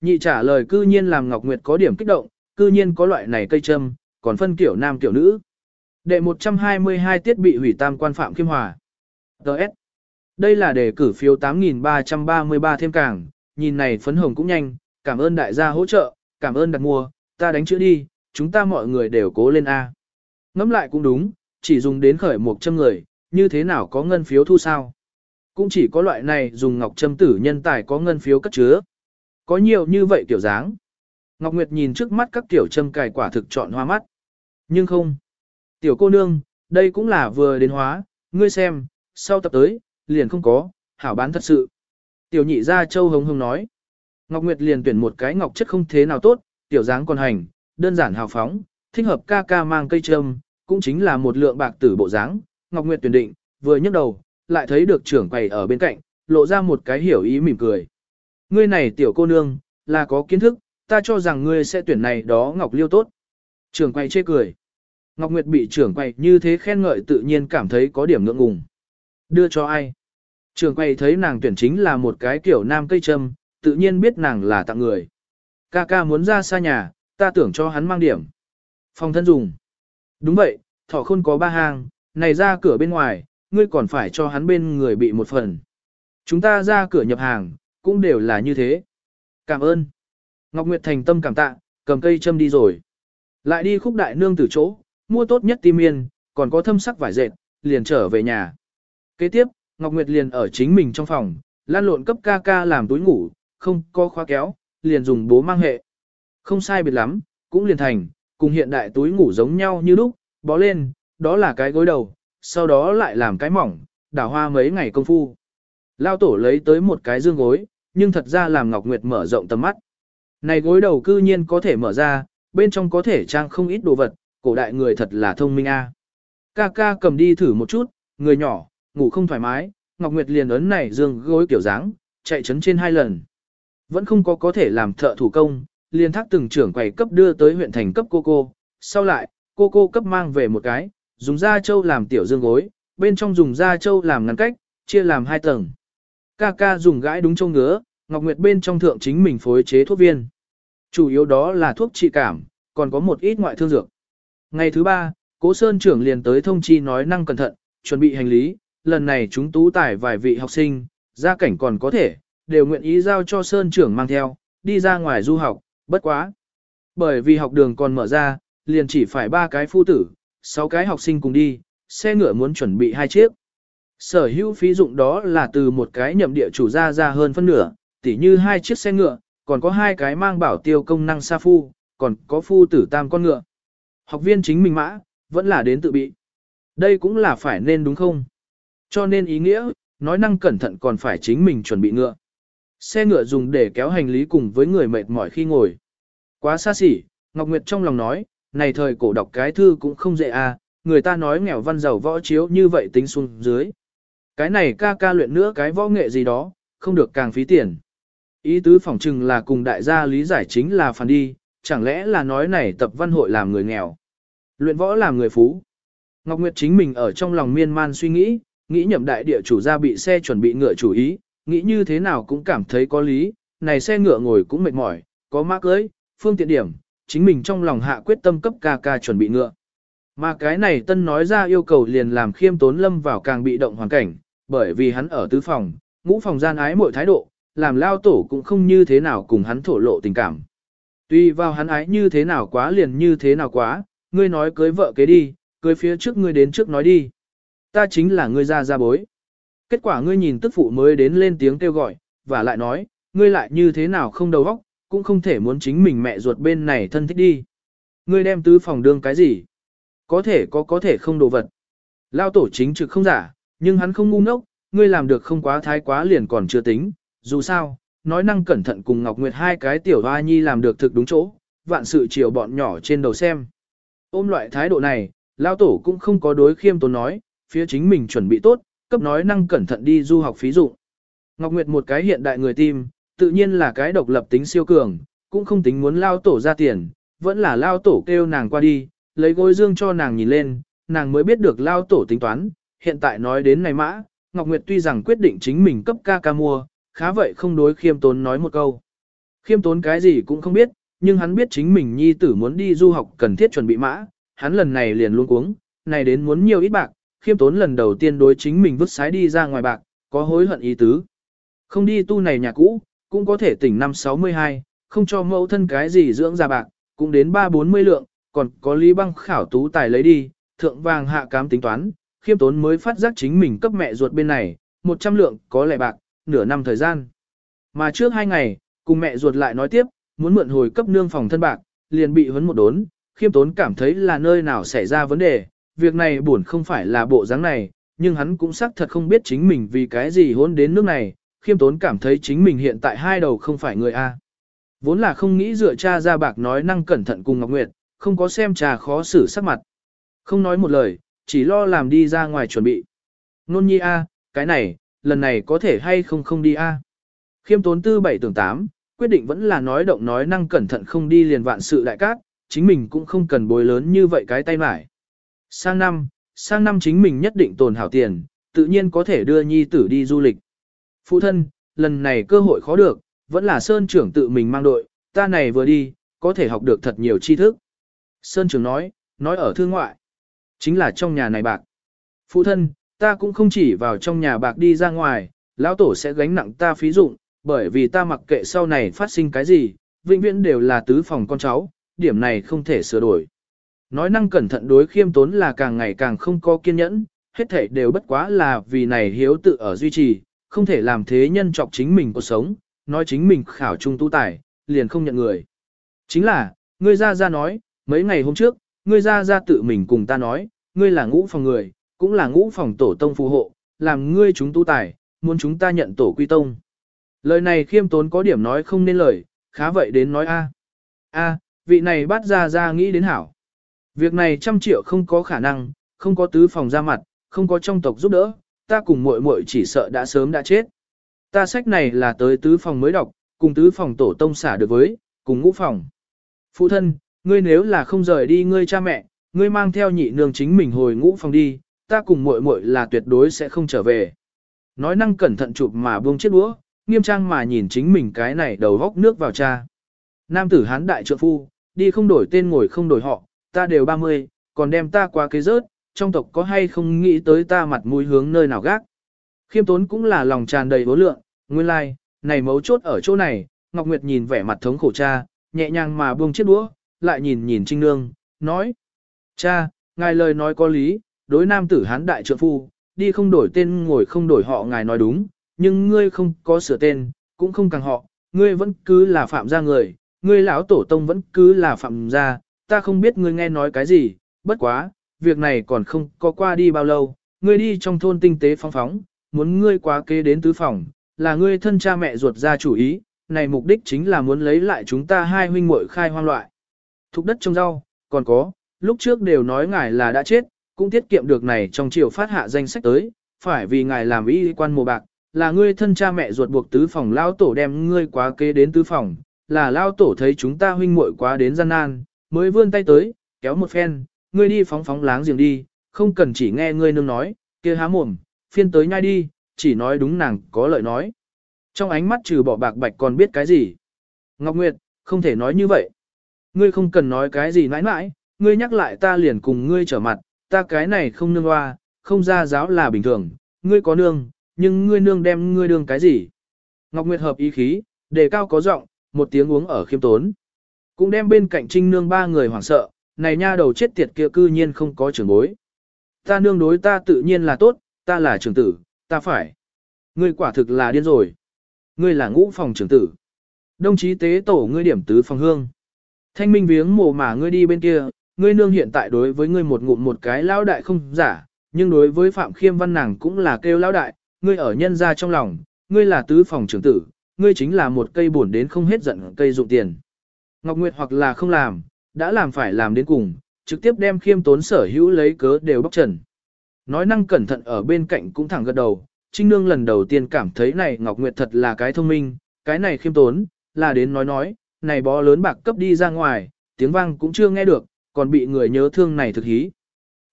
Nhị trả lời cư nhiên làm Ngọc Nguyệt có điểm kích động, cư nhiên có loại này cây châm, còn phân kiểu nam kiểu nữ. Đệ 122 tiết bị hủy tam quan phạm Kim Hòa. Đợt. Đây là đề cử phiếu 8.333 thêm càng, nhìn này phấn hồng cũng nhanh, cảm ơn đại gia hỗ trợ, cảm ơn đặt mua, ta đánh chữ đi, chúng ta mọi người đều cố lên A. Ngắm lại cũng đúng, chỉ dùng đến khởi một trăm người, như thế nào có ngân phiếu thu sao? Cũng chỉ có loại này dùng ngọc châm tử nhân tài có ngân phiếu cất chứa. Có nhiều như vậy tiểu dáng. Ngọc Nguyệt nhìn trước mắt các tiểu châm cài quả thực chọn hoa mắt. Nhưng không. Tiểu cô nương, đây cũng là vừa đến hóa, ngươi xem, sau tập tới, liền không có, hảo bán thật sự. Tiểu nhị ra châu hồng hồng nói. Ngọc Nguyệt liền tuyển một cái ngọc chất không thế nào tốt, tiểu dáng còn hành, đơn giản hào phóng, thích hợp ca ca mang cây trâm, cũng chính là một lượng bạc tử bộ dáng. Ngọc Nguyệt tuyển định, vừa nhấc đầu, lại thấy được trưởng quầy ở bên cạnh, lộ ra một cái hiểu ý mỉm cười. Ngươi này tiểu cô nương, là có kiến thức, ta cho rằng ngươi sẽ tuyển này đó Ngọc Liêu tốt. Trưởng quay chê cười. Ngọc Nguyệt bị trưởng quay như thế khen ngợi tự nhiên cảm thấy có điểm ngượng ngùng. Đưa cho ai? Trưởng quay thấy nàng tuyển chính là một cái kiểu nam cây trâm, tự nhiên biết nàng là tặng người. Ca ca muốn ra xa nhà, ta tưởng cho hắn mang điểm. Phòng thân dùng. Đúng vậy, thọ khôn có ba hang, này ra cửa bên ngoài, ngươi còn phải cho hắn bên người bị một phần. Chúng ta ra cửa nhập hàng, cũng đều là như thế. Cảm ơn. Ngọc Nguyệt thành tâm cảm tạ, cầm cây châm đi rồi. Lại đi khúc đại nương từ chỗ, mua tốt nhất tim miên, còn có thâm sắc vải dệt, liền trở về nhà. Kế tiếp, Ngọc Nguyệt liền ở chính mình trong phòng, lan lộn cấp ca ca làm túi ngủ, không có khóa kéo, liền dùng bố mang hệ. Không sai biệt lắm, cũng liền thành, cùng hiện đại túi ngủ giống nhau như lúc, bó lên, đó là cái gối đầu, sau đó lại làm cái mỏng, đảo hoa mấy ngày công phu. Lao tổ lấy tới một cái dương gối, nhưng thật ra làm Ngọc Nguyệt mở rộng tầm mắt. Này gối đầu cư nhiên có thể mở ra, bên trong có thể trang không ít đồ vật, cổ đại người thật là thông minh a. Ca ca cầm đi thử một chút, người nhỏ, ngủ không thoải mái, Ngọc Nguyệt liền ấn này dương gối kiểu dáng, chạy chấn trên hai lần. Vẫn không có có thể làm thợ thủ công, liền thác từng trưởng quầy cấp đưa tới huyện thành cấp cô cô. Sau lại, cô cô cấp mang về một cái, dùng da trâu làm tiểu dương gối, bên trong dùng da trâu làm ngăn cách, chia làm hai tầng. Ca ca dùng gãi đúng châu ngứa, Ngọc Nguyệt bên trong thượng chính mình phối chế thuốc viên. Chủ yếu đó là thuốc trị cảm, còn có một ít ngoại thương dược. Ngày thứ ba, Cố Sơn trưởng liền tới thông chi nói năng cẩn thận, chuẩn bị hành lý, lần này chúng tú tải vài vị học sinh, gia cảnh còn có thể, đều nguyện ý giao cho Sơn trưởng mang theo, đi ra ngoài du học, bất quá. Bởi vì học đường còn mở ra, liền chỉ phải ba cái phu tử, sáu cái học sinh cùng đi, xe ngựa muốn chuẩn bị hai chiếc. Sở hữu phí dụng đó là từ một cái nhậm địa chủ ra ra hơn phân nửa, tỉ như hai chiếc xe ngựa, còn có hai cái mang bảo tiêu công năng sa phu, còn có phu tử tam con ngựa. Học viên chính mình mã, vẫn là đến tự bị. Đây cũng là phải nên đúng không? Cho nên ý nghĩa, nói năng cẩn thận còn phải chính mình chuẩn bị ngựa. Xe ngựa dùng để kéo hành lý cùng với người mệt mỏi khi ngồi. Quá xa xỉ, Ngọc Nguyệt trong lòng nói, này thời cổ đọc cái thư cũng không dễ à, người ta nói nghèo văn giàu võ chiếu như vậy tính xuống dưới. Cái này ca ca luyện nữa cái võ nghệ gì đó, không được càng phí tiền. Ý tứ phỏng chừng là cùng đại gia lý giải chính là phản đi, chẳng lẽ là nói này tập văn hội làm người nghèo. Luyện võ làm người phú. Ngọc Nguyệt chính mình ở trong lòng miên man suy nghĩ, nghĩ nhậm đại địa chủ gia bị xe chuẩn bị ngựa chủ ý, nghĩ như thế nào cũng cảm thấy có lý, này xe ngựa ngồi cũng mệt mỏi, có mắc cưới, phương tiện điểm, chính mình trong lòng hạ quyết tâm cấp ca ca chuẩn bị ngựa. Mà cái này tân nói ra yêu cầu liền làm khiêm tốn lâm vào càng bị động hoàn cảnh, bởi vì hắn ở tứ phòng, ngũ phòng gian ái mọi thái độ, làm lao tổ cũng không như thế nào cùng hắn thổ lộ tình cảm. Tuy vào hắn ái như thế nào quá liền như thế nào quá, ngươi nói cưới vợ kế đi, cưới phía trước ngươi đến trước nói đi. Ta chính là ngươi ra ra bối. Kết quả ngươi nhìn tức phụ mới đến lên tiếng kêu gọi, và lại nói, ngươi lại như thế nào không đầu óc, cũng không thể muốn chính mình mẹ ruột bên này thân thích đi. Ngươi đem tứ phòng đương cái gì? Có thể có có thể không đồ vật. Lao tổ chính trực không giả, nhưng hắn không ngu ngốc, ngươi làm được không quá thái quá liền còn chưa tính. Dù sao, nói năng cẩn thận cùng Ngọc Nguyệt hai cái tiểu hoa nhi làm được thực đúng chỗ, vạn sự chiều bọn nhỏ trên đầu xem. Ôm loại thái độ này, Lao tổ cũng không có đối khiêm tốn nói, phía chính mình chuẩn bị tốt, cấp nói năng cẩn thận đi du học phí dụ. Ngọc Nguyệt một cái hiện đại người tim, tự nhiên là cái độc lập tính siêu cường, cũng không tính muốn lao tổ ra tiền, vẫn là lao tổ kêu nàng qua đi, lấy gối dương cho nàng nhìn lên, nàng mới biết được lao tổ tính toán, hiện tại nói đến này mã, Ngọc Nguyệt tuy rằng quyết định chính mình cấp ca ca mua, khá vậy không đối khiêm tốn nói một câu. Khiêm tốn cái gì cũng không biết, nhưng hắn biết chính mình nhi tử muốn đi du học cần thiết chuẩn bị mã, hắn lần này liền luôn cuống, này đến muốn nhiều ít bạc, khiêm tốn lần đầu tiên đối chính mình vứt sái đi ra ngoài bạc, có hối hận ý tứ. Không đi tu này nhà cũ, cũng có thể tỉnh năm 62, không cho mẫu thân cái gì dưỡng ra bạc, cũng đến 3-40 lượng, còn có lý băng khảo tú tài lấy đi, thượng vàng hạ cám tính toán, khiêm tốn mới phát giác chính mình cấp mẹ ruột bên này, 100 lượng có lẽ bạc, nửa năm thời gian. Mà trước hai ngày, cùng mẹ ruột lại nói tiếp, muốn mượn hồi cấp nương phòng thân bạc, liền bị huấn một đốn, khiêm tốn cảm thấy là nơi nào xảy ra vấn đề, việc này buồn không phải là bộ dáng này, nhưng hắn cũng xác thật không biết chính mình vì cái gì hôn đến nước này, khiêm tốn cảm thấy chính mình hiện tại hai đầu không phải người A. Vốn là không nghĩ dựa cha ra bạc nói năng cẩn thận cùng Ngọc Nguyệt, không có xem trà khó xử sắc mặt. Không nói một lời, chỉ lo làm đi ra ngoài chuẩn bị. Nôn nhi A, cái này, lần này có thể hay không không đi A. Khiêm tốn tư bảy tưởng tám, quyết định vẫn là nói động nói năng cẩn thận không đi liền vạn sự đại cát, chính mình cũng không cần bối lớn như vậy cái tay mải. Sang năm, sang năm chính mình nhất định tồn hảo tiền, tự nhiên có thể đưa nhi tử đi du lịch. Phụ thân, lần này cơ hội khó được, vẫn là Sơn trưởng tự mình mang đội, ta này vừa đi, có thể học được thật nhiều tri thức. Sơn trưởng nói, nói ở thương ngoại, chính là trong nhà này bạc. Phụ thân, ta cũng không chỉ vào trong nhà bạc đi ra ngoài, lão tổ sẽ gánh nặng ta phí dụng, bởi vì ta mặc kệ sau này phát sinh cái gì, vĩnh viễn đều là tứ phòng con cháu, điểm này không thể sửa đổi. Nói năng cẩn thận đối khiêm tốn là càng ngày càng không có kiên nhẫn, hết thảy đều bất quá là vì này hiếu tự ở duy trì, không thể làm thế nhân trọng chính mình cuộc sống, nói chính mình khảo trung tu tài, liền không nhận người. Chính là, ngươi ra ra nói, mấy ngày hôm trước, ngươi ra ra tự mình cùng ta nói, ngươi là ngũ phòng người, cũng là ngũ phòng tổ tông phù hộ, làm ngươi chúng tu tài, muốn chúng ta nhận tổ quy tông. Lời này khiêm tốn có điểm nói không nên lời, khá vậy đến nói a. A, vị này bắt ra ra nghĩ đến hảo. Việc này trăm triệu không có khả năng, không có tứ phòng ra mặt, không có trong tộc giúp đỡ, ta cùng muội muội chỉ sợ đã sớm đã chết. Ta sách này là tới tứ phòng mới đọc, cùng tứ phòng tổ tông xả được với, cùng ngũ phòng. Phụ thân, ngươi nếu là không rời đi ngươi cha mẹ, ngươi mang theo nhị nương chính mình hồi ngũ phòng đi, ta cùng muội muội là tuyệt đối sẽ không trở về. Nói năng cẩn thận chụp mà buông chiếc đũa, nghiêm trang mà nhìn chính mình cái này đầu góc nước vào cha. Nam tử hán đại trượng phu, đi không đổi tên ngồi không đổi họ, ta đều 30, còn đem ta qua cái rớt, trong tộc có hay không nghĩ tới ta mặt mũi hướng nơi nào gác. Khiêm tốn cũng là lòng tràn đầy vô lượng, nguyên lai, like, này mấu chốt ở chỗ này, Ngọc Nguyệt nhìn vẻ mặt thống khổ cha, nhẹ nhàng mà buông chiếc đũa, lại nhìn nhìn Trinh Nương, nói. Cha, ngài lời nói có lý, đối nam tử hán đại trượng phu, đi không đổi tên ngồi không đổi họ ngài nói đúng, nhưng ngươi không có sửa tên, cũng không càng họ, ngươi vẫn cứ là phạm gia người, ngươi lão tổ tông vẫn cứ là phạm gia, ta không biết ngươi nghe nói cái gì, bất quá, việc này còn không có qua đi bao lâu, ngươi đi trong thôn tinh tế phong phóng, muốn ngươi quá kế đến tứ phòng, là ngươi thân cha mẹ ruột ra chủ ý, này mục đích chính là muốn lấy lại chúng ta hai huynh muội khai hoang loại. Thục đất trồng rau, còn có, lúc trước đều nói ngài là đã chết, cũng tiết kiệm được này trong chiều phát hạ danh sách tới, phải vì ngài làm y quan mùa bạc, là ngươi thân cha mẹ ruột buộc tứ phòng lao tổ đem ngươi quá kế đến tứ phòng, là lao tổ thấy chúng ta huynh muội quá đến gian nan, mới vươn tay tới, kéo một phen, ngươi đi phóng phóng láng giềng đi, không cần chỉ nghe ngươi nương nói, kia há mồm, phiên tới nhai đi, chỉ nói đúng nàng có lợi nói. Trong ánh mắt trừ bỏ bạc bạch còn biết cái gì? Ngọc Nguyệt, không thể nói như vậy. Ngươi không cần nói cái gì mãi mãi, ngươi nhắc lại ta liền cùng ngươi trở mặt, ta cái này không nương hoa, không ra giáo là bình thường, ngươi có nương, nhưng ngươi nương đem ngươi đương cái gì? Ngọc Nguyệt hợp ý khí, đề cao có giọng, một tiếng uống ở khiêm tốn. Cũng đem bên cạnh trinh nương ba người hoảng sợ, này nha đầu chết tiệt kia cư nhiên không có trưởng bối. Ta nương đối ta tự nhiên là tốt, ta là trưởng tử, ta phải. Ngươi quả thực là điên rồi. Ngươi là ngũ phòng trưởng tử. Đồng chí tế tổ ngươi điểm tứ phòng hương. Thanh minh viếng mồ mà ngươi đi bên kia, ngươi nương hiện tại đối với ngươi một ngụm một cái lão đại không giả, nhưng đối với Phạm Khiêm Văn nàng cũng là kêu lão đại, ngươi ở nhân gia trong lòng, ngươi là tứ phòng trưởng tử, ngươi chính là một cây buồn đến không hết giận cây dụng tiền. Ngọc Nguyệt hoặc là không làm, đã làm phải làm đến cùng, trực tiếp đem khiêm tốn sở hữu lấy cớ đều bóc trần. Nói năng cẩn thận ở bên cạnh cũng thẳng gật đầu, Trinh Nương lần đầu tiên cảm thấy này Ngọc Nguyệt thật là cái thông minh, cái này khiêm tốn, là đến nói nói, này bó lớn bạc cấp đi ra ngoài, tiếng vang cũng chưa nghe được, còn bị người nhớ thương này thực hí.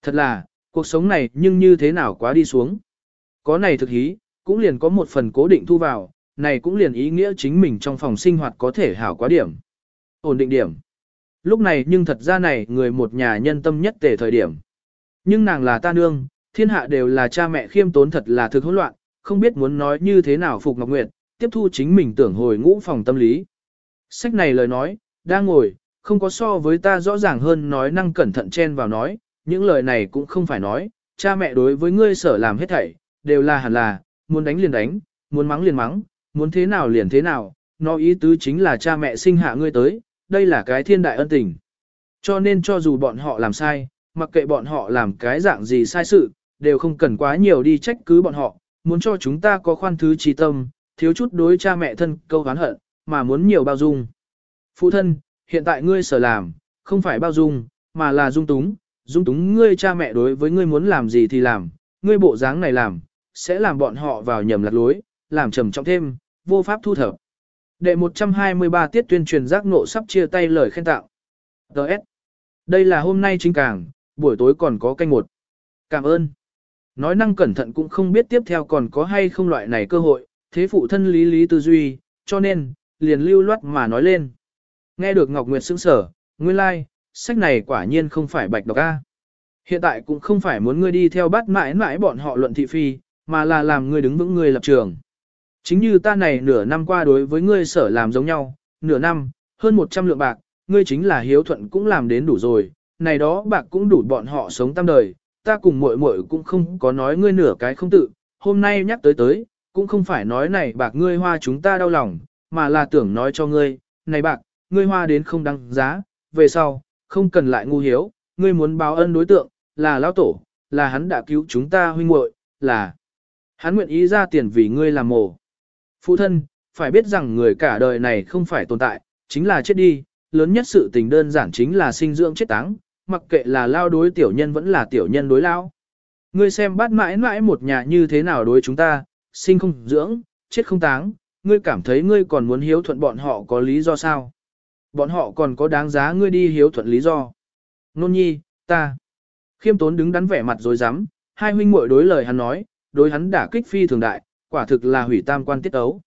Thật là, cuộc sống này nhưng như thế nào quá đi xuống. Có này thực hí, cũng liền có một phần cố định thu vào, này cũng liền ý nghĩa chính mình trong phòng sinh hoạt có thể hảo quá điểm. Ổn định điểm. Lúc này nhưng thật ra này người một nhà nhân tâm nhất tề thời điểm. Nhưng nàng là ta nương, thiên hạ đều là cha mẹ khiêm tốn thật là thực hỗn loạn, không biết muốn nói như thế nào Phục Ngọc Nguyệt, tiếp thu chính mình tưởng hồi ngũ phòng tâm lý. Sách này lời nói, đang ngồi, không có so với ta rõ ràng hơn nói năng cẩn thận chen vào nói, những lời này cũng không phải nói, cha mẹ đối với ngươi sở làm hết thảy, đều là hẳn là, muốn đánh liền đánh, muốn mắng liền mắng, muốn thế nào liền thế nào, nó ý tứ chính là cha mẹ sinh hạ ngươi tới, đây là cái thiên đại ân tình. Cho nên cho dù bọn họ làm sai, mặc kệ bọn họ làm cái dạng gì sai sự, đều không cần quá nhiều đi trách cứ bọn họ, muốn cho chúng ta có khoan thứ trí tâm, thiếu chút đối cha mẹ thân câu hán hận, mà muốn nhiều bao dung. Phụ thân, hiện tại ngươi sở làm, không phải bao dung, mà là dung túng, dung túng ngươi cha mẹ đối với ngươi muốn làm gì thì làm, ngươi bộ dáng này làm, sẽ làm bọn họ vào nhầm lạc lối, làm trầm trọng thêm, vô pháp thu thập. Đệ 123 tiết tuyên truyền giác ngộ sắp chia tay lời khen tạo. Đợt. Đây là hôm nay chính càng, buổi tối còn có canh một. Cảm ơn. Nói năng cẩn thận cũng không biết tiếp theo còn có hay không loại này cơ hội, thế phụ thân lý lý tư duy, cho nên, liền lưu loát mà nói lên. Nghe được Ngọc Nguyệt sững sở, nguyên lai, like, sách này quả nhiên không phải bạch đọc A. Hiện tại cũng không phải muốn ngươi đi theo bắt mãi mãi bọn họ luận thị phi, mà là làm ngươi đứng vững ngươi lập trường. Chính như ta này nửa năm qua đối với ngươi sở làm giống nhau, nửa năm, hơn 100 lượng bạc, ngươi chính là hiếu thuận cũng làm đến đủ rồi, này đó bạc cũng đủ bọn họ sống tam đời, ta cùng muội muội cũng không có nói ngươi nửa cái không tự, hôm nay nhắc tới tới, cũng không phải nói này bạc ngươi hoa chúng ta đau lòng, mà là tưởng nói cho ngươi, này bạc, ngươi hoa đến không đăng giá, về sau, không cần lại ngu hiếu, ngươi muốn báo ân đối tượng, là lão tổ, là hắn đã cứu chúng ta huynh muội, là hắn nguyện ý ra tiền vì ngươi làm mồ. Phụ thân, phải biết rằng người cả đời này không phải tồn tại, chính là chết đi, lớn nhất sự tình đơn giản chính là sinh dưỡng chết táng, mặc kệ là lao đối tiểu nhân vẫn là tiểu nhân đối lao. Ngươi xem bát mãi mãi một nhà như thế nào đối chúng ta, sinh không dưỡng, chết không táng, ngươi cảm thấy ngươi còn muốn hiếu thuận bọn họ có lý do sao? Bọn họ còn có đáng giá ngươi đi hiếu thuận lý do. Nôn nhi, ta. Khiêm tốn đứng đắn vẻ mặt rồi dám, hai huynh muội đối lời hắn nói, đối hắn đả kích phi thường đại, quả thực là hủy tam quan tiết ấu.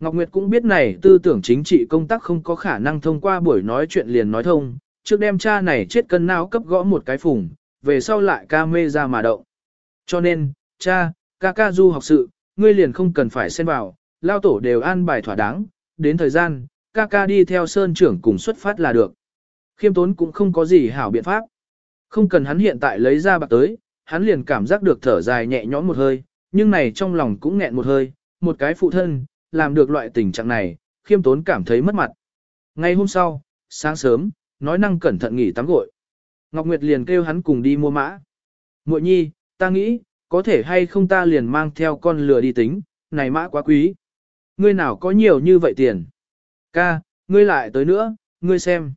Ngọc Nguyệt cũng biết này tư tưởng chính trị công tác không có khả năng thông qua buổi nói chuyện liền nói thông, trước đem cha này chết cân não cấp gõ một cái phùng, về sau lại ca mê ra mà động. Cho nên, cha, ca ca du học sự, ngươi liền không cần phải xen vào, lao tổ đều an bài thỏa đáng, đến thời gian, ca ca đi theo sơn trưởng cùng xuất phát là được. Khiêm tốn cũng không có gì hảo biện pháp. Không cần hắn hiện tại lấy ra bạc tới, hắn liền cảm giác được thở dài nhẹ nhõm một hơi, nhưng này trong lòng cũng nghẹn một hơi, một cái phụ thân, làm được loại tình trạng này, khiêm tốn cảm thấy mất mặt. Ngay hôm sau, sáng sớm, nói năng cẩn thận nghỉ tắm gội. Ngọc Nguyệt liền kêu hắn cùng đi mua mã. Muội nhi, ta nghĩ, có thể hay không ta liền mang theo con lừa đi tính, này mã quá quý. Ngươi nào có nhiều như vậy tiền? Ca, ngươi lại tới nữa, ngươi xem.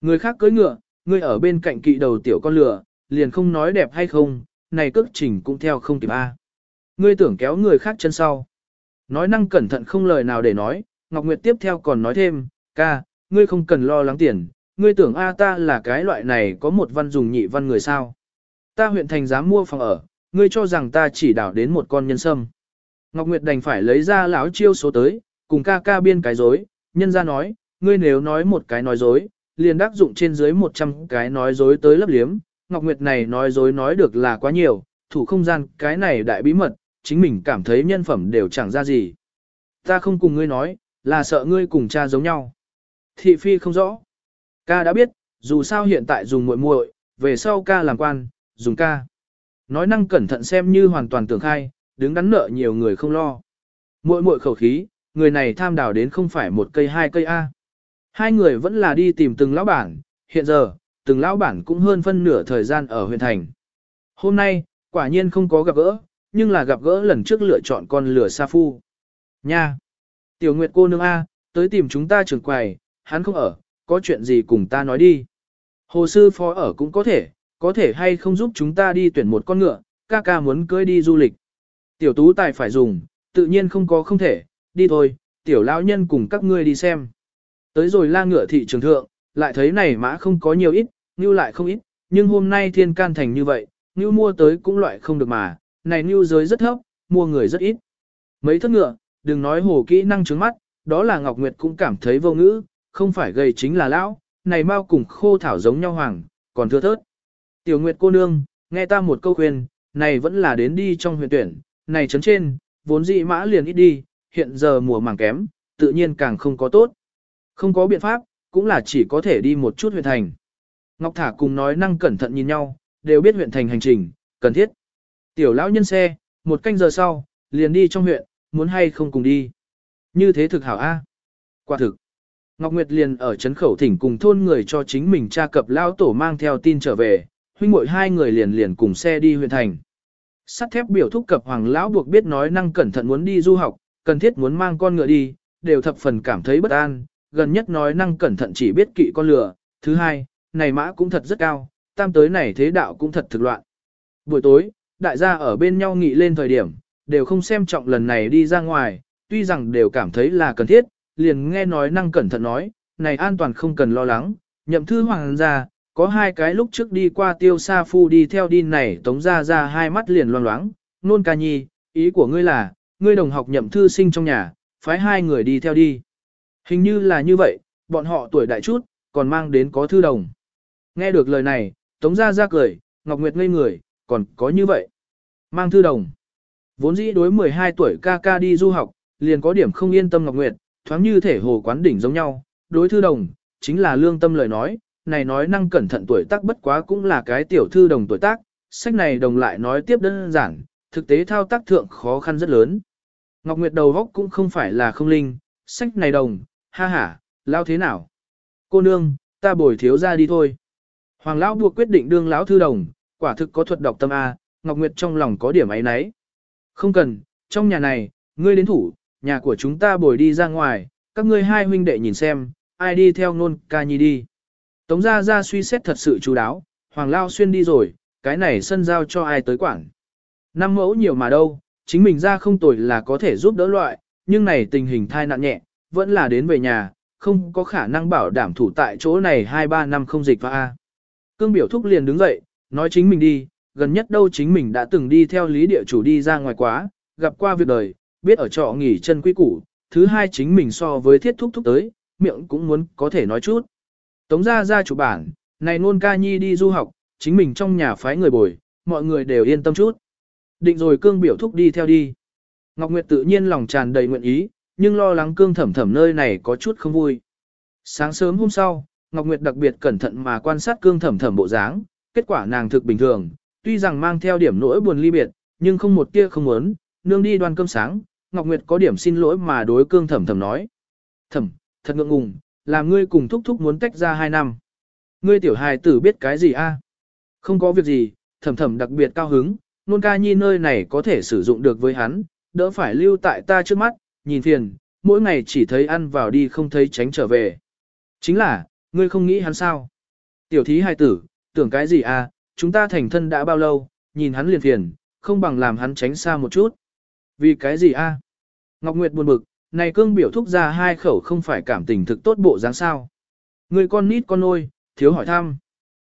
Người khác cưỡi ngựa, ngươi ở bên cạnh kỵ đầu tiểu con lừa, liền không nói đẹp hay không, này cước trình cũng theo không kịp A. Ngươi tưởng kéo người khác chân sau. Nói năng cẩn thận không lời nào để nói, Ngọc Nguyệt tiếp theo còn nói thêm, ca, ngươi không cần lo lắng tiền, ngươi tưởng A ta là cái loại này có một văn dùng nhị văn người sao. Ta huyện thành dám mua phòng ở, ngươi cho rằng ta chỉ đảo đến một con nhân sâm. Ngọc Nguyệt đành phải lấy ra lão chiêu số tới, cùng ca ca biên cái dối, nhân ra nói, ngươi nếu nói một cái nói dối, liền đắc dụng trên dưới 100 cái nói dối tới lấp liếm. Ngọc Nguyệt này nói dối nói được là quá nhiều, thủ không gian cái này đại bí mật, chính mình cảm thấy nhân phẩm đều chẳng ra gì. Ta không cùng ngươi nói, là sợ ngươi cùng cha giống nhau. Thị phi không rõ. Ca đã biết, dù sao hiện tại dùng muội muội, về sau ca làm quan, dùng ca. Nói năng cẩn thận xem như hoàn toàn tưởng khai, đứng đắn nợ nhiều người không lo. Muội muội khẩu khí, người này tham đào đến không phải một cây hai cây A. Hai người vẫn là đi tìm từng lão bản, hiện giờ, từng lão bản cũng hơn phân nửa thời gian ở huyện thành. Hôm nay, quả nhiên không có gặp gỡ, nhưng là gặp gỡ lần trước lựa chọn con lửa sa phu. Nha! Tiểu Nguyệt cô nương A, tới tìm chúng ta trưởng quầy, hắn không ở, có chuyện gì cùng ta nói đi. Hồ sư phó ở cũng có thể, có thể hay không giúp chúng ta đi tuyển một con ngựa, ca ca muốn cưới đi du lịch. Tiểu tú tài phải dùng, tự nhiên không có không thể, đi thôi, tiểu lão nhân cùng các ngươi đi xem. Tới rồi la ngựa thị trường thượng, lại thấy này mã không có nhiều ít, như lại không ít, nhưng hôm nay thiên can thành như vậy, như mua tới cũng loại không được mà, này như giới rất thấp, mua người rất ít. Mấy thất ngựa, đừng nói hồ kỹ năng trứng mắt, đó là Ngọc Nguyệt cũng cảm thấy vô ngữ, không phải gầy chính là lão, này mau cùng khô thảo giống nhau hoàng, còn thưa thớt. Tiểu Nguyệt cô nương, nghe ta một câu khuyên, này vẫn là đến đi trong huyện tuyển, này chấn trên, vốn dị mã liền ít đi, hiện giờ mùa màng kém, tự nhiên càng không có tốt. Không có biện pháp, cũng là chỉ có thể đi một chút huyện thành. Ngọc Thả cùng nói năng cẩn thận nhìn nhau, đều biết huyện thành hành trình, cần thiết. Tiểu lão nhân xe, một canh giờ sau, liền đi trong huyện, muốn hay không cùng đi. Như thế thực hảo A. Quả thực. Ngọc Nguyệt liền ở trấn khẩu thỉnh cùng thôn người cho chính mình tra cập lao tổ mang theo tin trở về, huynh muội hai người liền liền cùng xe đi huyện thành. Sắt thép biểu thúc cập hoàng lão buộc biết nói năng cẩn thận muốn đi du học, cần thiết muốn mang con ngựa đi, đều thập phần cảm thấy bất an, gần nhất nói năng cẩn thận chỉ biết kỵ con lừa, thứ hai, này mã cũng thật rất cao, tam tới này thế đạo cũng thật thực loạn. Buổi tối, đại gia ở bên nhau nghị lên thời điểm, đều không xem trọng lần này đi ra ngoài, tuy rằng đều cảm thấy là cần thiết, liền nghe nói năng cẩn thận nói, này an toàn không cần lo lắng, nhậm thư hoàng gia, có hai cái lúc trước đi qua tiêu sa phu đi theo đi này tống ra ra hai mắt liền loang loáng, nôn ca nhi, ý của ngươi là, ngươi đồng học nhậm thư sinh trong nhà, phái hai người đi theo đi. Hình như là như vậy, bọn họ tuổi đại chút, còn mang đến có thư đồng. Nghe được lời này, tống ra ra cười, Ngọc Nguyệt ngây người, còn có như vậy. Mang thư đồng. Vốn dĩ đối 12 tuổi ca ca đi du học, liền có điểm không yên tâm Ngọc Nguyệt, thoáng như thể hồ quán đỉnh giống nhau, đối thư đồng, chính là lương tâm lời nói, này nói năng cẩn thận tuổi tác bất quá cũng là cái tiểu thư đồng tuổi tác, sách này đồng lại nói tiếp đơn giản, thực tế thao tác thượng khó khăn rất lớn. Ngọc Nguyệt đầu góc cũng không phải là không linh, sách này đồng, ha ha, lao thế nào? Cô nương, ta bồi thiếu ra đi thôi. Hoàng lão buộc quyết định đương lão thư đồng, quả thực có thuật đọc tâm A, Ngọc Nguyệt trong lòng có điểm ấy nấy. Không cần, trong nhà này, ngươi đến thủ, nhà của chúng ta bồi đi ra ngoài, các ngươi hai huynh đệ nhìn xem, ai đi theo nôn ca nhi đi. Tống gia gia suy xét thật sự chú đáo, Hoàng Lao Xuyên đi rồi, cái này sân giao cho ai tới quản. Năm mẫu nhiều mà đâu, chính mình ra không tồi là có thể giúp đỡ loại, nhưng này tình hình thai nạn nhẹ, vẫn là đến về nhà, không có khả năng bảo đảm thủ tại chỗ này 2-3 năm không dịch và A. Cương biểu thúc liền đứng dậy, nói chính mình đi, gần nhất đâu chính mình đã từng đi theo lý địa chủ đi ra ngoài quá, gặp qua việc đời, biết ở trọ nghỉ chân quý củ, thứ hai chính mình so với thiết thúc thúc tới, miệng cũng muốn có thể nói chút. Tống ra ra chủ bản, này nôn ca nhi đi du học, chính mình trong nhà phái người bồi, mọi người đều yên tâm chút. Định rồi cương biểu thúc đi theo đi. Ngọc Nguyệt tự nhiên lòng tràn đầy nguyện ý, nhưng lo lắng cương thẩm thẩm nơi này có chút không vui. Sáng sớm hôm sau, Ngọc Nguyệt đặc biệt cẩn thận mà quan sát cương thẩm thẩm bộ dáng, kết quả nàng thực bình thường, tuy rằng mang theo điểm nỗi buồn ly biệt, nhưng không một tia không muốn, nương đi đoan cơm sáng, Ngọc Nguyệt có điểm xin lỗi mà đối cương thẩm thẩm nói. Thẩm, thật ngượng ngùng, làm ngươi cùng thúc thúc muốn tách ra hai năm. Ngươi tiểu hài tử biết cái gì a? Không có việc gì, thẩm thẩm đặc biệt cao hứng, nôn ca nhi nơi này có thể sử dụng được với hắn, đỡ phải lưu tại ta trước mắt, nhìn phiền, mỗi ngày chỉ thấy ăn vào đi không thấy tránh trở về. Chính là, ngươi không nghĩ hắn sao? Tiểu thí hài tử, tưởng cái gì a? chúng ta thành thân đã bao lâu, nhìn hắn liền phiền, không bằng làm hắn tránh xa một chút. Vì cái gì a? Ngọc Nguyệt buồn bực, này cương biểu thúc ra hai khẩu không phải cảm tình thực tốt bộ dáng sao. Người con nít con nôi, thiếu hỏi thăm.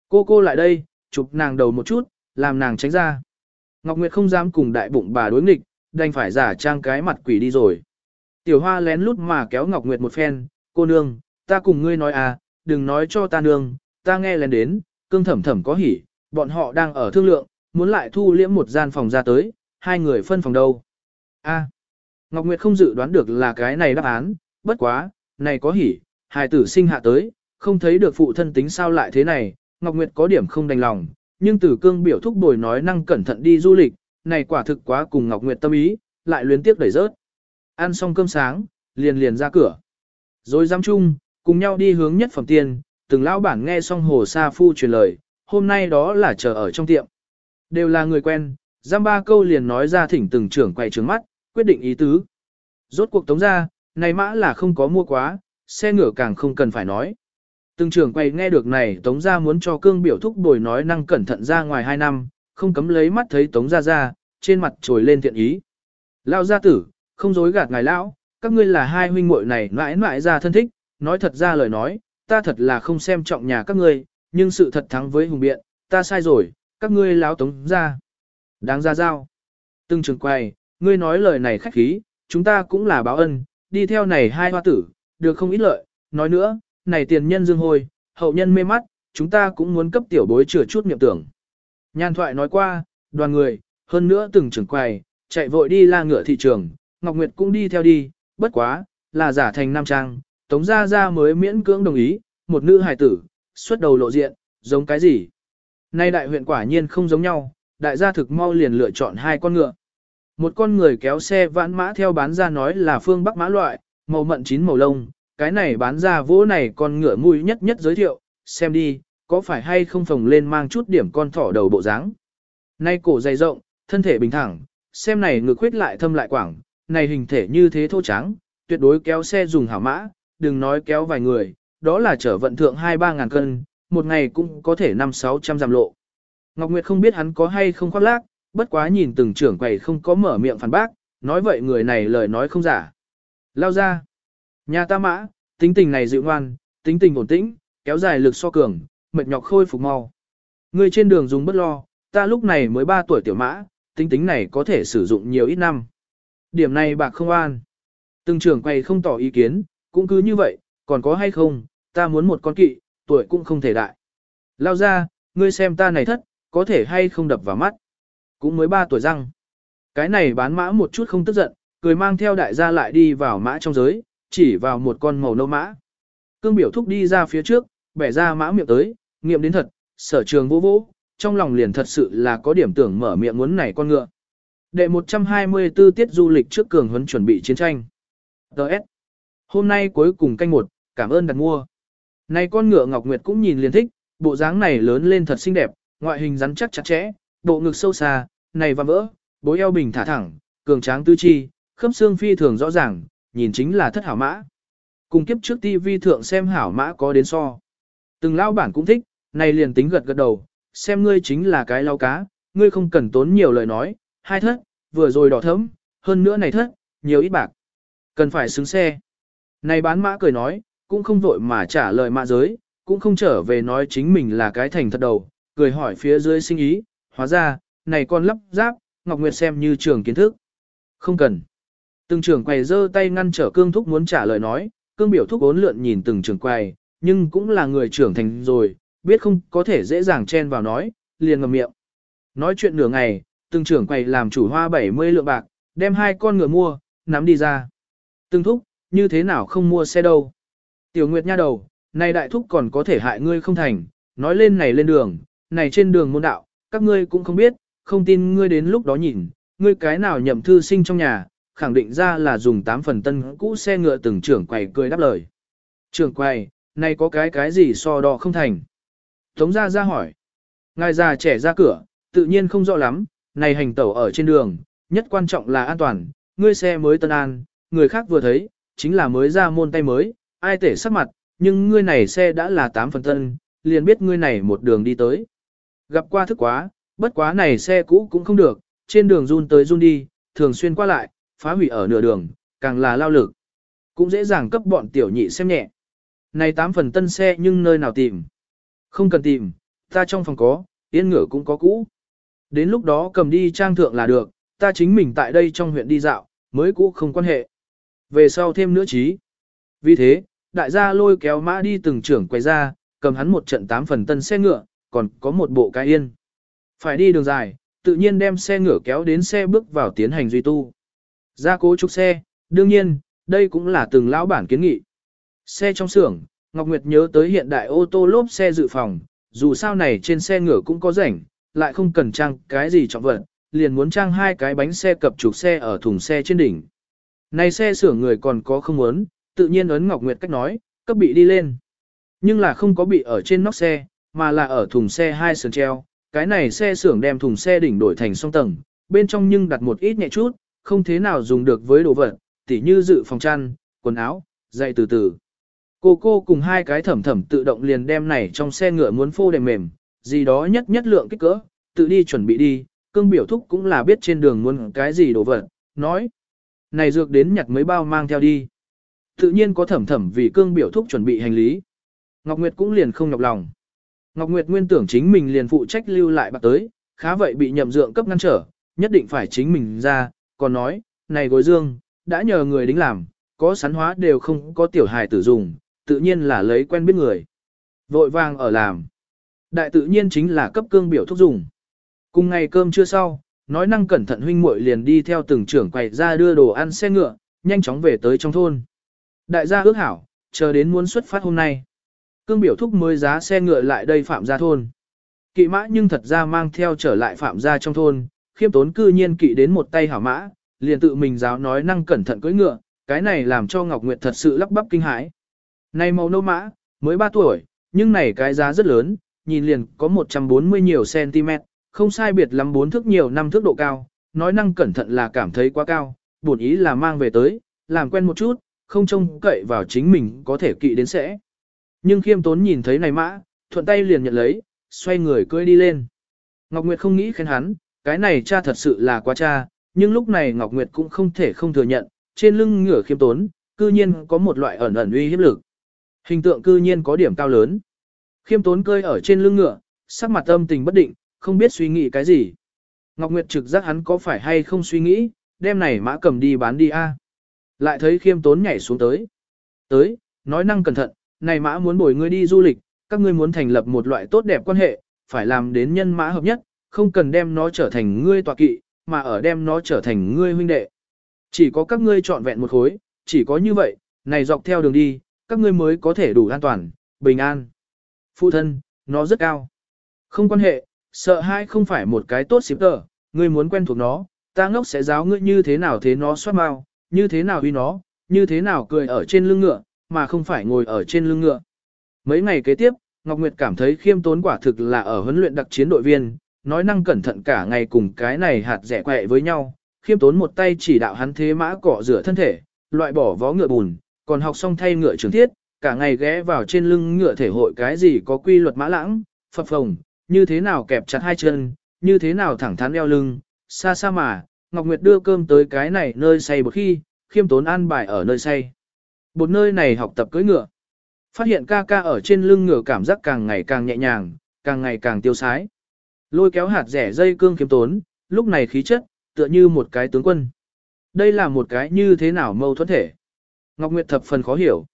Cô cô lại đây, chụp nàng đầu một chút, làm nàng tránh ra. Ngọc Nguyệt không dám cùng đại bụng bà đối nghịch, đành phải giả trang cái mặt quỷ đi rồi. Tiểu hoa lén lút mà kéo Ngọc Nguyệt một phen, cô nương, ta cùng ngươi nói à, đừng nói cho ta nương, ta nghe lén đến, cương thẩm thẩm có hỉ, bọn họ đang ở thương lượng, muốn lại thu liễm một gian phòng ra tới, hai người phân phòng đâu. A. Ngọc Nguyệt không dự đoán được là cái này đáp án, bất quá, này có hỉ, hài tử sinh hạ tới, không thấy được phụ thân tính sao lại thế này, Ngọc Nguyệt có điểm không đành lòng, nhưng Tử Cương biểu thúc bồi nói năng cẩn thận đi du lịch, này quả thực quá cùng Ngọc Nguyệt tâm ý, lại luyến tiếc đẩy rớt. Ăn xong cơm sáng, liền liền ra cửa. Rồi giam chung, cùng nhau đi hướng nhất phẩm tiền, từng lão bản nghe xong hồ sa phu truyền lời, hôm nay đó là chờ ở trong tiệm. Đều là người quen, giam ba câu liền nói ra thỉnh từng trưởng quay trướng mắt, quyết định ý tứ. Rốt cuộc tống ra, này mã là không có mua quá, xe ngựa càng không cần phải nói. Từng trưởng quay nghe được này tống ra muốn cho cương biểu thúc bồi nói năng cẩn thận ra ngoài 2 năm, không cấm lấy mắt thấy tống ra ra, trên mặt trồi lên thiện ý. Lão gia tử, không dối gạt ngài lão, các ngươi là hai huynh muội này mãi mãi ra thân thích, nói thật ra lời nói, ta thật là không xem trọng nhà các ngươi, nhưng sự thật thắng với hùng biện, ta sai rồi, các ngươi lão tống ra. Đáng ra giao. Từng trường quay, ngươi nói lời này khách khí, chúng ta cũng là báo ân, đi theo này hai hoa tử, được không ít lợi, nói nữa, này tiền nhân dương hôi, hậu nhân mê mắt, chúng ta cũng muốn cấp tiểu bối chừa chút niệm tưởng. Nhan thoại nói qua, đoàn người, hơn nữa từng trưởng quầy, chạy vội đi la ngựa thị trường, Ngọc Nguyệt cũng đi theo đi, bất quá, là giả thành nam trang, Tống Gia Gia mới miễn cưỡng đồng ý, một nữ hài tử, xuất đầu lộ diện, giống cái gì? Nay đại huyện quả nhiên không giống nhau, đại gia thực mau liền lựa chọn hai con ngựa. Một con người kéo xe vãn mã theo bán ra nói là phương bắc mã loại, màu mận chín màu lông, cái này bán ra vỗ này con ngựa mùi nhất nhất giới thiệu, xem đi, có phải hay không phồng lên mang chút điểm con thỏ đầu bộ dáng. Nay cổ dày rộng, thân thể bình thẳng, xem này ngực khuyết lại thâm lại quảng, này hình thể như thế thô trắng, tuyệt đối kéo xe dùng hảo mã, đừng nói kéo vài người, đó là chở vận thượng 2-3 ngàn cân, một ngày cũng có thể 5-600 giảm lộ. Ngọc Nguyệt không biết hắn có hay không khoác lác, bất quá nhìn từng trưởng quầy không có mở miệng phản bác, nói vậy người này lời nói không giả. Lao ra. Nhà ta mã, tính tình này dịu ngoan, tính tình ổn tĩnh, kéo dài lực so cường, mệt nhọc khôi phục mau. Người trên đường dùng bất lo, ta lúc này mới 3 tuổi tiểu mã, tính tính này có thể sử dụng nhiều ít năm. Điểm này bạc không an. Từng trưởng quầy không tỏ ý kiến, cũng cứ như vậy, còn có hay không, ta muốn một con kỵ, tuổi cũng không thể đại. Lao ra, ngươi xem ta này thất, có thể hay không đập vào mắt. Cũng mới 3 tuổi răng. Cái này bán mã một chút không tức giận, cười mang theo đại gia lại đi vào mã trong giới, chỉ vào một con màu nâu mã. Cương biểu thúc đi ra phía trước, bẻ ra mã miệng tới, nghiệm đến thật, sở trường vô vô, trong lòng liền thật sự là có điểm tưởng mở miệng muốn này con ngựa. Đệ 124 tiết du lịch trước cường huấn chuẩn bị chiến tranh. Đợt. Hôm nay cuối cùng canh một, cảm ơn đặt mua. Này con ngựa Ngọc Nguyệt cũng nhìn liền thích, bộ dáng này lớn lên thật xinh đẹp, ngoại hình rắn chắc chặt chẽ, bộ ngực sâu xa, này và vỡ, bối eo bình thả thẳng, cường tráng tư chi, khớp xương phi thường rõ ràng, nhìn chính là thất hảo mã. Cùng kiếp trước TV thượng xem hảo mã có đến so. Từng lao bản cũng thích, này liền tính gật gật đầu, xem ngươi chính là cái lao cá, ngươi không cần tốn nhiều lời nói, hai thất, vừa rồi đỏ thấm, hơn nữa này thất, nhiều ít bạc. Cần phải xứng xe. Này bán mã cười nói, cũng không vội mà trả lời mã giới, cũng không trở về nói chính mình là cái thành thật đầu, cười hỏi phía dưới sinh ý, hóa ra, này con lắp ráp, Ngọc Nguyệt xem như trường kiến thức. Không cần. Từng trưởng quầy giơ tay ngăn trở cương thúc muốn trả lời nói, cương biểu thúc ốn lượn nhìn từng trưởng quầy, nhưng cũng là người trưởng thành rồi, biết không có thể dễ dàng chen vào nói, liền ngậm miệng. Nói chuyện nửa ngày, từng trưởng quầy làm chủ hoa 70 lượng bạc, đem hai con ngựa mua, nắm đi ra. Từng thúc, như thế nào không mua xe đâu. Tiểu Nguyệt nha đầu, này đại thúc còn có thể hại ngươi không thành, nói lên này lên đường, này trên đường môn đạo, các ngươi cũng không biết, không tin ngươi đến lúc đó nhìn, ngươi cái nào nhậm thư sinh trong nhà, khẳng định ra là dùng 8 phần tân cũ xe ngựa từng trưởng quầy cười đáp lời. Trưởng quầy, này có cái cái gì so đo không thành? Tống ra ra hỏi. Ngài già trẻ ra cửa, tự nhiên không rõ lắm, này hành tẩu ở trên đường, nhất quan trọng là an toàn, ngươi xe mới tân an, người khác vừa thấy, chính là mới ra môn tay mới, ai tể sắc mặt, nhưng ngươi này xe đã là 8 phần tân, liền biết ngươi này một đường đi tới. Gặp qua thức quá, bất quá này xe cũ cũng không được, trên đường run tới run đi, thường xuyên qua lại, phá hủy ở nửa đường, càng là lao lực. Cũng dễ dàng cấp bọn tiểu nhị xem nhẹ. Này tám phần tân xe nhưng nơi nào tìm? Không cần tìm, ta trong phòng có, yên ngựa cũng có cũ. Đến lúc đó cầm đi trang thượng là được, ta chính mình tại đây trong huyện đi dạo, mới cũ không quan hệ. Về sau thêm nữa trí. Vì thế, đại gia lôi kéo mã đi từng trưởng quay ra, cầm hắn một trận tám phần tân xe ngựa, còn có một bộ cái yên. Phải đi đường dài, tự nhiên đem xe ngựa kéo đến xe bước vào tiến hành duy tu. Gia cố trục xe, đương nhiên, đây cũng là từng lão bản kiến nghị. Xe trong xưởng, Ngọc Nguyệt nhớ tới hiện đại ô tô lốp xe dự phòng, dù sao này trên xe ngựa cũng có rảnh, lại không cần trang cái gì trọng vật, liền muốn trang hai cái bánh xe cập trục xe ở thùng xe trên đỉnh. Này xe xưởng người còn có không muốn, tự nhiên ấn Ngọc Nguyệt cách nói, cấp bị đi lên. Nhưng là không có bị ở trên nóc xe, mà là ở thùng xe hai sườn treo. Cái này xe xưởng đem thùng xe đỉnh đổi thành song tầng, bên trong nhưng đặt một ít nhẹ chút, không thế nào dùng được với đồ vật, tỉ như dự phòng chăn, quần áo, dậy từ từ. Cô cô cùng hai cái thẩm thẩm tự động liền đem này trong xe ngựa muốn phô đệm mềm, gì đó nhất nhất lượng kích cỡ, tự đi chuẩn bị đi, cương biểu thúc cũng là biết trên đường muốn cái gì đồ vật, nói. Này dược đến nhặt mấy bao mang theo đi. Tự nhiên có thẩm thẩm vì cương biểu thúc chuẩn bị hành lý. Ngọc Nguyệt cũng liền không nhọc lòng. Ngọc Nguyệt nguyên tưởng chính mình liền phụ trách lưu lại bạc tới, khá vậy bị nhậm dượng cấp ngăn trở, nhất định phải chính mình ra, còn nói, này gối dương, đã nhờ người đính làm, có sắn hóa đều không có tiểu hài tử dùng, tự nhiên là lấy quen biết người. Vội vàng ở làm. Đại tự nhiên chính là cấp cương biểu thuốc dùng. Cùng ngày cơm trưa sau, nói năng cẩn thận huynh muội liền đi theo từng trưởng quầy ra đưa đồ ăn xe ngựa, nhanh chóng về tới trong thôn. Đại gia ước hảo, chờ đến muốn xuất phát hôm nay. Cương biểu thúc mới giá xe ngựa lại đây phạm gia thôn. Kỵ mã nhưng thật ra mang theo trở lại phạm gia trong thôn, khiêm tốn cư nhiên kỵ đến một tay hảo mã, liền tự mình giáo nói năng cẩn thận cưỡi ngựa, cái này làm cho Ngọc Nguyệt thật sự lắp bắp kinh hãi. Này màu nâu mã, mới 3 tuổi, nhưng này cái giá rất lớn, nhìn liền có 140 nhiều cm, không sai biệt lắm bốn thước nhiều năm thước độ cao, nói năng cẩn thận là cảm thấy quá cao, buồn ý là mang về tới, làm quen một chút, không trông cậy vào chính mình có thể kỵ đến sẽ. Nhưng khiêm tốn nhìn thấy này mã, thuận tay liền nhận lấy, xoay người cưỡi đi lên. Ngọc Nguyệt không nghĩ khen hắn, cái này cha thật sự là quá cha, nhưng lúc này Ngọc Nguyệt cũng không thể không thừa nhận, trên lưng ngựa khiêm tốn, cư nhiên có một loại ẩn ẩn uy hiếp lực. Hình tượng cư nhiên có điểm cao lớn. Khiêm tốn cơi ở trên lưng ngựa, sắc mặt âm tình bất định, không biết suy nghĩ cái gì. Ngọc Nguyệt trực giác hắn có phải hay không suy nghĩ, đem này mã cầm đi bán đi a. Lại thấy khiêm tốn nhảy xuống tới. Tới, nói năng cẩn thận, này mã muốn bồi ngươi đi du lịch, các ngươi muốn thành lập một loại tốt đẹp quan hệ, phải làm đến nhân mã hợp nhất, không cần đem nó trở thành ngươi tọa kỵ, mà ở đem nó trở thành ngươi huynh đệ. Chỉ có các ngươi chọn vẹn một khối, chỉ có như vậy, này dọc theo đường đi, các ngươi mới có thể đủ an toàn, bình an. Phụ thân, nó rất cao. Không quan hệ, sợ hai không phải một cái tốt xịp tờ, ngươi muốn quen thuộc nó, ta ngốc sẽ giáo ngươi như thế nào thế nó xoát mau, như thế nào huy nó, như thế nào cười ở trên lưng ngựa, mà không phải ngồi ở trên lưng ngựa. Mấy ngày kế tiếp, Ngọc Nguyệt cảm thấy khiêm tốn quả thực là ở huấn luyện đặc chiến đội viên, nói năng cẩn thận cả ngày cùng cái này hạt rẻ quẹ với nhau, khiêm tốn một tay chỉ đạo hắn thế mã cỏ rửa thân thể, loại bỏ vó ngựa bùn, còn học xong thay ngựa trường thiết, cả ngày ghé vào trên lưng ngựa thể hội cái gì có quy luật mã lãng, phập phồng, như thế nào kẹp chặt hai chân, như thế nào thẳng thắn eo lưng, xa xa mà, Ngọc Nguyệt đưa cơm tới cái này nơi say một khi, khiêm tốn an bài ở nơi say. Bột nơi này học tập cưỡi ngựa. Phát hiện ca ca ở trên lưng ngựa cảm giác càng ngày càng nhẹ nhàng, càng ngày càng tiêu sái. Lôi kéo hạt rẻ dây cương kiếm tốn, lúc này khí chất, tựa như một cái tướng quân. Đây là một cái như thế nào mâu thuẫn thể. Ngọc Nguyệt thập phần khó hiểu.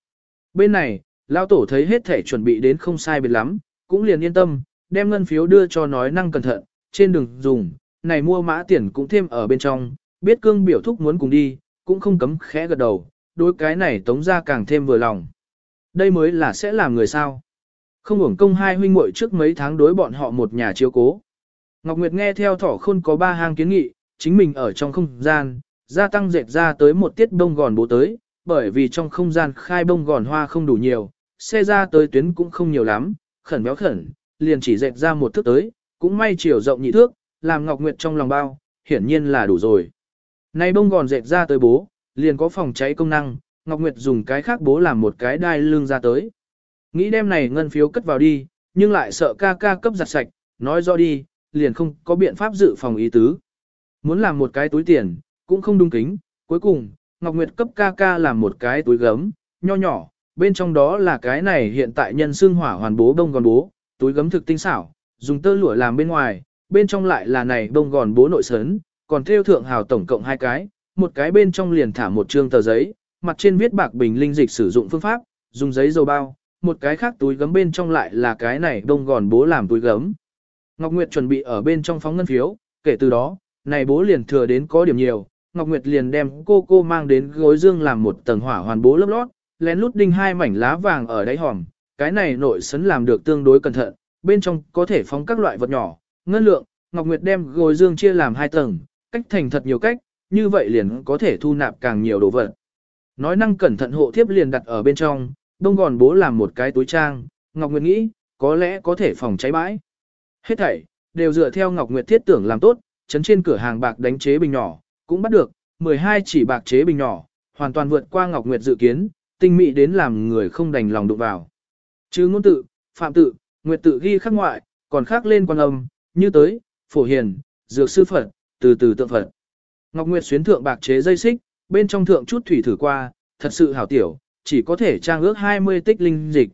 Bên này, Lão Tổ thấy hết thể chuẩn bị đến không sai biệt lắm, cũng liền yên tâm, đem ngân phiếu đưa cho nói năng cẩn thận, trên đường dùng, này mua mã tiền cũng thêm ở bên trong, biết cương biểu thúc muốn cùng đi, cũng không cấm khẽ gật đầu, đối cái này tống ra càng thêm vừa lòng. Đây mới là sẽ làm người sao. Không hưởng công hai huynh muội trước mấy tháng đối bọn họ một nhà chiếu cố. Ngọc Nguyệt nghe theo thỏ khôn có ba hang kiến nghị, chính mình ở trong không gian, gia tăng dệt ra tới một tiết đông gòn bố tới, bởi vì trong không gian khai bông gòn hoa không đủ nhiều, xe ra tới tuyến cũng không nhiều lắm, khẩn béo khẩn, liền chỉ dệt ra một thước tới, cũng may chiều rộng nhị thước, làm Ngọc Nguyệt trong lòng bao, hiển nhiên là đủ rồi. Nay bông gòn dệt ra tới bố, liền có phòng cháy công năng, Ngọc Nguyệt dùng cái khác bố làm một cái đai lưng ra tới. Nghĩ đem này ngân phiếu cất vào đi, nhưng lại sợ ca ca cấp giặt sạch, nói rõ đi, liền không có biện pháp dự phòng ý tứ. Muốn làm một cái túi tiền, cũng không đúng kính, cuối cùng, Ngọc Nguyệt cấp ca ca làm một cái túi gấm, nho nhỏ, bên trong đó là cái này hiện tại nhân xương hỏa hoàn bố bông gòn bố, túi gấm thực tinh xảo, dùng tơ lụa làm bên ngoài, bên trong lại là này bông gòn bố nội sấn, còn theo thượng hào tổng cộng hai cái, một cái bên trong liền thả một trương tờ giấy, mặt trên viết bạc bình linh dịch sử dụng phương pháp, dùng giấy dầu bao, một cái khác túi gấm bên trong lại là cái này đông gòn bố làm túi gấm. Ngọc Nguyệt chuẩn bị ở bên trong phóng ngân phiếu, kể từ đó, này bố liền thừa đến có điểm nhiều, Ngọc Nguyệt liền đem cô cô mang đến gối dương làm một tầng hỏa hoàn bố lớp lót, lén lút đinh hai mảnh lá vàng ở đáy hòm, cái này nội sấn làm được tương đối cẩn thận, bên trong có thể phóng các loại vật nhỏ, ngân lượng, Ngọc Nguyệt đem gối dương chia làm hai tầng, cách thành thật nhiều cách, như vậy liền có thể thu nạp càng nhiều đồ vật. Nói năng cẩn thận hộ thiếp liền đặt ở bên trong, đông gòn bố làm một cái túi trang, Ngọc Nguyệt nghĩ, có lẽ có thể phòng cháy bãi. Hết thảy, đều dựa theo Ngọc Nguyệt thiết tưởng làm tốt, chấn trên cửa hàng bạc đánh chế bình nhỏ, cũng bắt được, 12 chỉ bạc chế bình nhỏ, hoàn toàn vượt qua Ngọc Nguyệt dự kiến, tinh mỹ đến làm người không đành lòng đụng vào. Chứ ngôn tự, phạm tự, Nguyệt tự ghi khắc ngoại, còn khắc lên quan âm, như tới, phổ hiền, dược sư Phật, từ từ tượng Phật. Ngọc Nguyệt xuyến thượng bạc chế dây xích, bên trong thượng chút thủy thử qua, thật sự hảo tiểu, chỉ có thể trang ước 20 tích linh dịch.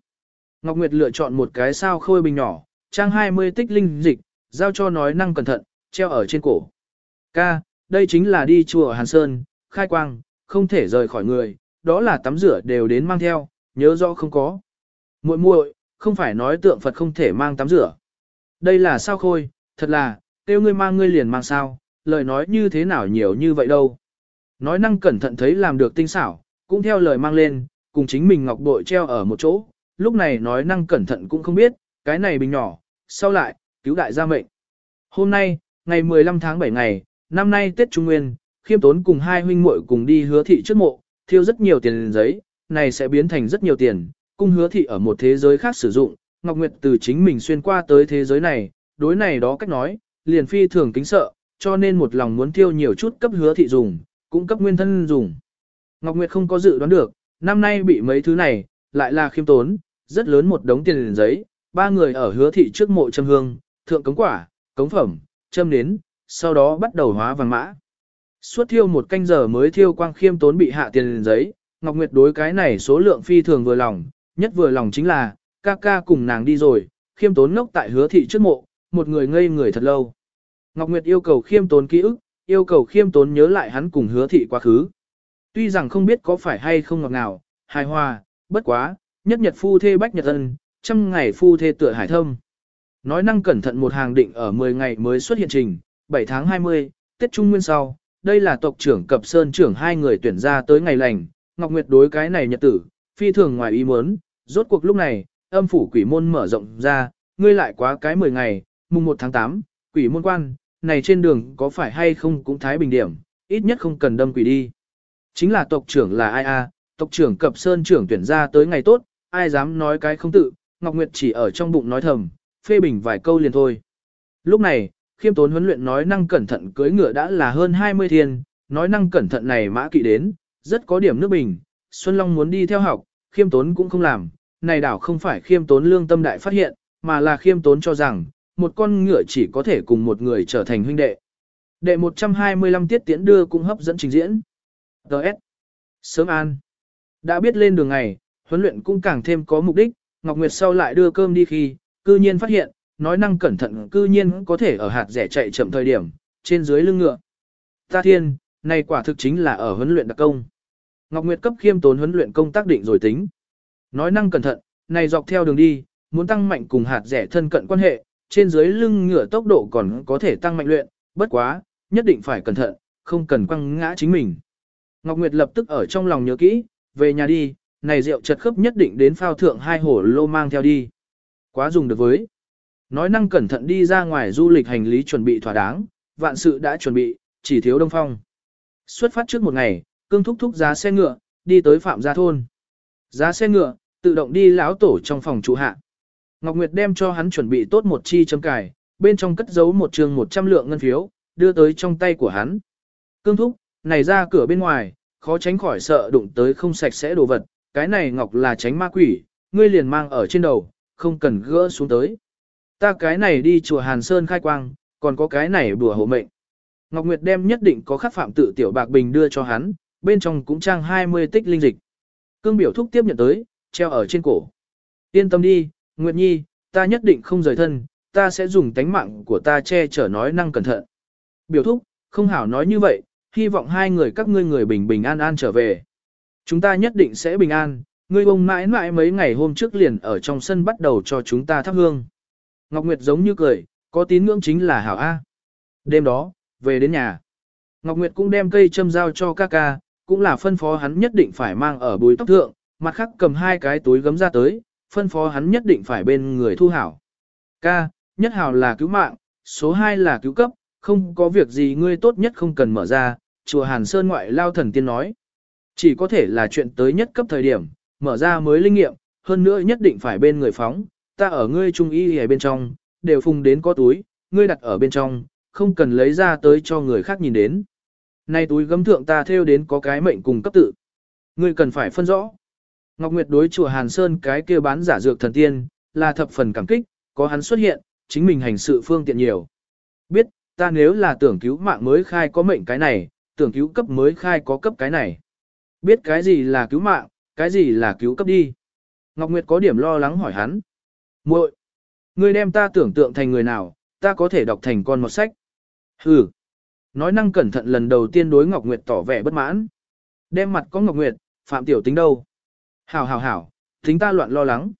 Ngọc Nguyệt lựa chọn một cái sao khôi bình nhỏ, trang 20 tích linh dịch, giao cho nói năng cẩn thận, treo ở trên cổ. Ca, đây chính là đi chùa Hàn Sơn, khai quang, không thể rời khỏi người, đó là tắm rửa đều đến mang theo, nhớ rõ không có. Muội muội, không phải nói tượng Phật không thể mang tắm rửa. Đây là sao khôi, thật là, tiêu ngươi mang ngươi liền mang sao, lời nói như thế nào nhiều như vậy đâu. Nói năng cẩn thận thấy làm được tinh xảo, cũng theo lời mang lên, cùng chính mình ngọc bội treo ở một chỗ, lúc này nói năng cẩn thận cũng không biết, cái này bình nhỏ, sau lại, cứu đại gia mệnh. Hôm nay, ngày 15 tháng 7 ngày, năm nay Tết Trung Nguyên, khiêm tốn cùng hai huynh muội cùng đi hứa thị trước mộ, thiêu rất nhiều tiền giấy, này sẽ biến thành rất nhiều tiền, cung hứa thị ở một thế giới khác sử dụng, Ngọc Nguyệt từ chính mình xuyên qua tới thế giới này, đối này đó cách nói, liền phi thường kính sợ, cho nên một lòng muốn tiêu nhiều chút cấp hứa thị dùng, cũng cấp nguyên thân dùng. Ngọc Nguyệt không có dự đoán được, năm nay bị mấy thứ này, lại là khiêm tốn, rất lớn một đống tiền giấy, ba người ở hứa thị trước mộ châm hương, thượng cống quả, cống phẩm, châm nến, sau đó bắt đầu hóa vàng mã. Suốt thiêu một canh giờ mới thiêu quang khiêm tốn bị hạ tiền giấy, Ngọc Nguyệt đối cái này số lượng phi thường vừa lòng, nhất vừa lòng chính là, ca ca cùng nàng đi rồi, khiêm tốn ngốc tại hứa thị trước mộ, một người ngây người thật lâu. Ngọc Nguyệt yêu cầu khiêm tốn ký ức, yêu cầu khiêm tốn nhớ lại hắn cùng hứa thị quá khứ. Tuy rằng không biết có phải hay không ngọt nào, hài hòa, bất quá, nhất nhật phu thê bách nhật ân, trăm ngày phu thê tựa hải thâm. Nói năng cẩn thận một hàng định ở 10 ngày mới xuất hiện trình, 7 tháng 20, Tết Trung Nguyên sau, đây là tộc trưởng Cập Sơn trưởng hai người tuyển ra tới ngày lành, Ngọc Nguyệt đối cái này nhật tử, phi thường ngoài ý muốn, rốt cuộc lúc này, âm phủ quỷ môn mở rộng ra, ngươi lại quá cái 10 ngày, mùng 1 tháng 8, quỷ môn quan, này trên đường có phải hay không cũng thái bình điểm, ít nhất không cần đâm quỷ đi. Chính là tộc trưởng là ai a? tộc trưởng Cập Sơn trưởng tuyển ra tới ngày tốt, ai dám nói cái không tự, Ngọc Nguyệt chỉ ở trong bụng nói thầm, phê bình vài câu liền thôi. Lúc này, khiêm tốn huấn luyện nói năng cẩn thận cưới ngựa đã là hơn 20 thiên, nói năng cẩn thận này mã kỵ đến, rất có điểm nước bình. Xuân Long muốn đi theo học, khiêm tốn cũng không làm, này đảo không phải khiêm tốn lương tâm đại phát hiện, mà là khiêm tốn cho rằng, một con ngựa chỉ có thể cùng một người trở thành huynh đệ. Đệ 125 tiết tiễn đưa cũng hấp dẫn trình diễn. Đợt. Sớm an. Đã biết lên đường ngày, huấn luyện cũng càng thêm có mục đích, Ngọc Nguyệt sau lại đưa cơm đi khi, cư nhiên phát hiện, nói năng cẩn thận cư nhiên có thể ở hạt rẻ chạy chậm thời điểm, trên dưới lưng ngựa. Ta thiên, này quả thực chính là ở huấn luyện đặc công. Ngọc Nguyệt cấp khiêm tốn huấn luyện công tác định rồi tính. Nói năng cẩn thận, này dọc theo đường đi, muốn tăng mạnh cùng hạt rẻ thân cận quan hệ, trên dưới lưng ngựa tốc độ còn có thể tăng mạnh luyện, bất quá, nhất định phải cẩn thận, không cần quăng ngã chính mình. Ngọc Nguyệt lập tức ở trong lòng nhớ kỹ, về nhà đi, này rượu chật khớp nhất định đến phao thượng hai hổ lô mang theo đi. Quá dùng được với. Nói năng cẩn thận đi ra ngoài du lịch hành lý chuẩn bị thỏa đáng, vạn sự đã chuẩn bị, chỉ thiếu đông phong. Xuất phát trước một ngày, cương thúc thúc giá xe ngựa, đi tới phạm gia thôn. Giá xe ngựa, tự động đi lão tổ trong phòng trụ hạ. Ngọc Nguyệt đem cho hắn chuẩn bị tốt một chi chấm cài, bên trong cất giấu một trường 100 lượng ngân phiếu, đưa tới trong tay của hắn. Cương thúc, này ra cửa bên ngoài, khó tránh khỏi sợ đụng tới không sạch sẽ đồ vật, cái này Ngọc là tránh ma quỷ, ngươi liền mang ở trên đầu, không cần gỡ xuống tới. Ta cái này đi chùa Hàn Sơn khai quang, còn có cái này bùa hộ mệnh. Ngọc Nguyệt đem nhất định có khắc phạm tự tiểu bạc bình đưa cho hắn, bên trong cũng trang 20 tích linh dịch. Cương biểu thúc tiếp nhận tới, treo ở trên cổ. Yên tâm đi, Nguyệt Nhi, ta nhất định không rời thân, ta sẽ dùng tánh mạng của ta che chở nói năng cẩn thận. Biểu thúc, không hảo nói như vậy, hy vọng hai người các ngươi người bình bình an an trở về. Chúng ta nhất định sẽ bình an, ngươi ông mãi mãi mấy ngày hôm trước liền ở trong sân bắt đầu cho chúng ta thắp hương. Ngọc Nguyệt giống như cười, có tín ngưỡng chính là hảo A. Đêm đó, về đến nhà. Ngọc Nguyệt cũng đem cây châm dao cho ca ca, cũng là phân phó hắn nhất định phải mang ở bùi tóc thượng, mặt khác cầm hai cái túi gấm ra tới, phân phó hắn nhất định phải bên người thu hảo. Ca, nhất hảo là cứu mạng, số 2 là cứu cấp, không có việc gì ngươi tốt nhất không cần mở ra, chùa Hàn Sơn ngoại lao thần tiên nói. Chỉ có thể là chuyện tới nhất cấp thời điểm, mở ra mới linh nghiệm, hơn nữa nhất định phải bên người phóng, ta ở ngươi trung y ở bên trong, đều phùng đến có túi, ngươi đặt ở bên trong, không cần lấy ra tới cho người khác nhìn đến. Nay túi gấm thượng ta theo đến có cái mệnh cùng cấp tự. Ngươi cần phải phân rõ. Ngọc Nguyệt đối chùa Hàn Sơn cái kia bán giả dược thần tiên, là thập phần cảm kích, có hắn xuất hiện, chính mình hành sự phương tiện nhiều. Biết, ta nếu là tưởng cứu mạng mới khai có mệnh cái này, tưởng cứu cấp mới khai có cấp cái này. Biết cái gì là cứu mạng, cái gì là cứu cấp đi. Ngọc Nguyệt có điểm lo lắng hỏi hắn. muội, ngươi đem ta tưởng tượng thành người nào, ta có thể đọc thành con một sách. Hừ. Nói năng cẩn thận lần đầu tiên đối Ngọc Nguyệt tỏ vẻ bất mãn. Đem mặt có Ngọc Nguyệt, Phạm Tiểu tính đâu? Hảo hảo hảo, tính ta loạn lo lắng.